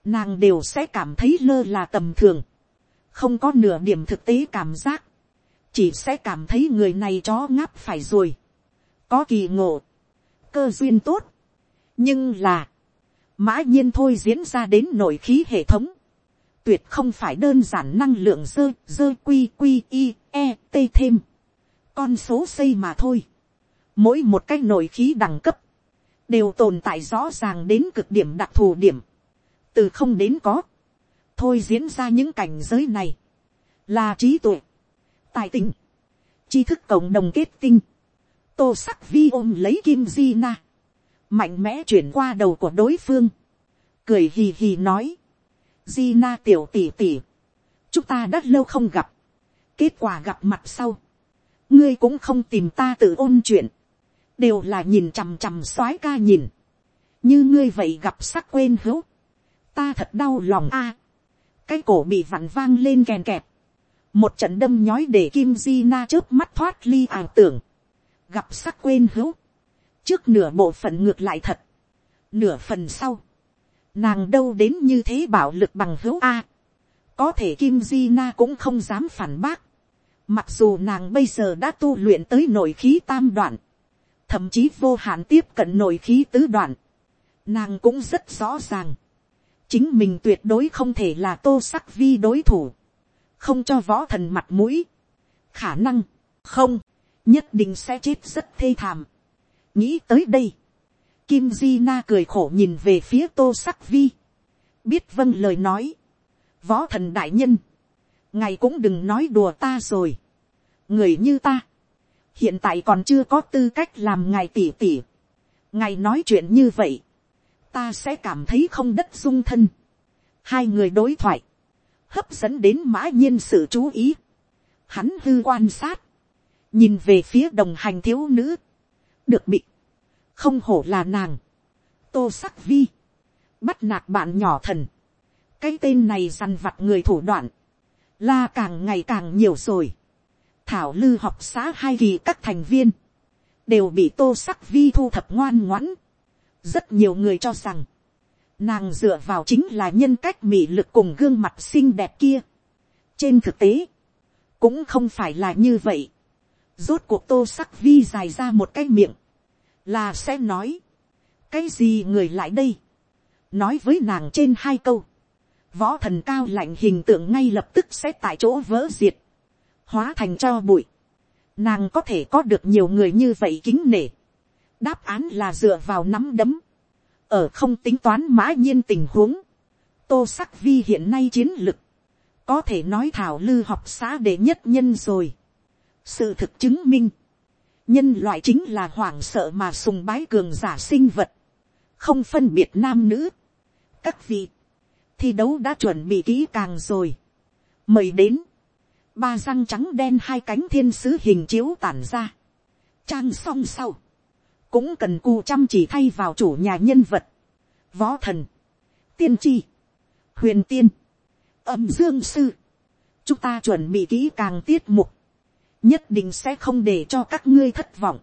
nàng đều sẽ cảm thấy lơ là tầm thường, không có nửa điểm thực tế cảm giác, chỉ sẽ cảm thấy người này chó ngáp phải rồi, có kỳ ngộ, cơ duyên tốt, nhưng là, mã nhiên thôi diễn ra đến nội khí hệ thống, tuyệt không phải đơn giản năng lượng dơ dơ quy quy i e t thêm, con số xây mà thôi, mỗi một cái nội khí đẳng cấp, đều tồn tại rõ ràng đến cực điểm đặc thù điểm, từ không đến có, thôi diễn ra những cảnh giới này, là trí tuệ, tài tình, tri thức cộng đồng kết tinh, tô sắc vi ôm lấy kim di na, mạnh mẽ chuyển qua đầu của đối phương, cười hì hì nói, di na tiểu tỉ tỉ, chúng ta đã lâu không gặp, kết quả gặp mặt sau, ngươi cũng không tìm ta tự ôn chuyện, đều là nhìn chằm chằm soái ca nhìn, như ngươi vậy gặp sắc quên hữu, ta thật đau lòng a, cái cổ bị vặn vang lên kèn kẹp, một trận đâm nhói để kim di na trước mắt thoát ly ảo tưởng, gặp sắc quên hữu, trước nửa bộ phận ngược lại thật, nửa phần sau, nàng đâu đến như thế bảo lực bằng hữu a, có thể kim di na cũng không dám phản bác, mặc dù nàng bây giờ đã tu luyện tới nội khí tam đoạn, thậm chí vô hạn tiếp cận nội khí tứ đoạn, nàng cũng rất rõ ràng, chính mình tuyệt đối không thể là tô sắc vi đối thủ, không cho võ thần mặt mũi, khả năng, không, nhất định sẽ chết rất thê thảm, nghĩ tới đây, Kim Di Na cười khổ nhìn về phía tô sắc vi, biết vâng lời nói, võ thần đại nhân, ngài cũng đừng nói đùa ta rồi, người như ta, hiện tại còn chưa có tư cách làm ngài tỉ tỉ, ngài nói chuyện như vậy, ta sẽ cảm thấy không đất dung thân, hai người đối thoại, hấp dẫn đến mã nhiên sự chú ý, hắn hư quan sát, nhìn về phía đồng hành thiếu nữ, được bị, không hổ là nàng, tô sắc vi, bắt nạt bạn nhỏ thần, cái tên này dằn vặt người thủ đoạn, là càng ngày càng nhiều rồi. thảo lư học xã hai kỳ các thành viên, đều bị tô sắc vi thu thập ngoan ngoãn. rất nhiều người cho rằng, nàng dựa vào chính là nhân cách mị lực cùng gương mặt xinh đẹp kia. trên thực tế, cũng không phải là như vậy rốt cuộc tô sắc vi dài ra một cái miệng, là sẽ nói, cái gì người lại đây, nói với nàng trên hai câu, võ thần cao lạnh hình tượng ngay lập tức sẽ tại chỗ vỡ diệt, hóa thành cho bụi, nàng có thể có được nhiều người như vậy kính nể, đáp án là dựa vào nắm đấm, ở không tính toán mã nhiên tình huống, tô sắc vi hiện nay chiến lực, có thể nói thảo lư học xã đệ nhất nhân rồi sự thực chứng minh, nhân loại chính là hoảng sợ mà sùng bái cường giả sinh vật, không phân biệt nam nữ. các vị, thi đấu đã chuẩn bị kỹ càng rồi. mời đến, ba răng trắng đen hai cánh thiên sứ hình chiếu tản ra. trang song sau, cũng cần cù chăm chỉ thay vào chủ nhà nhân vật, võ thần, tiên tri, huyền tiên, âm dương sư, chúng ta chuẩn bị kỹ càng tiết mục, nhất định sẽ không để cho các ngươi thất vọng.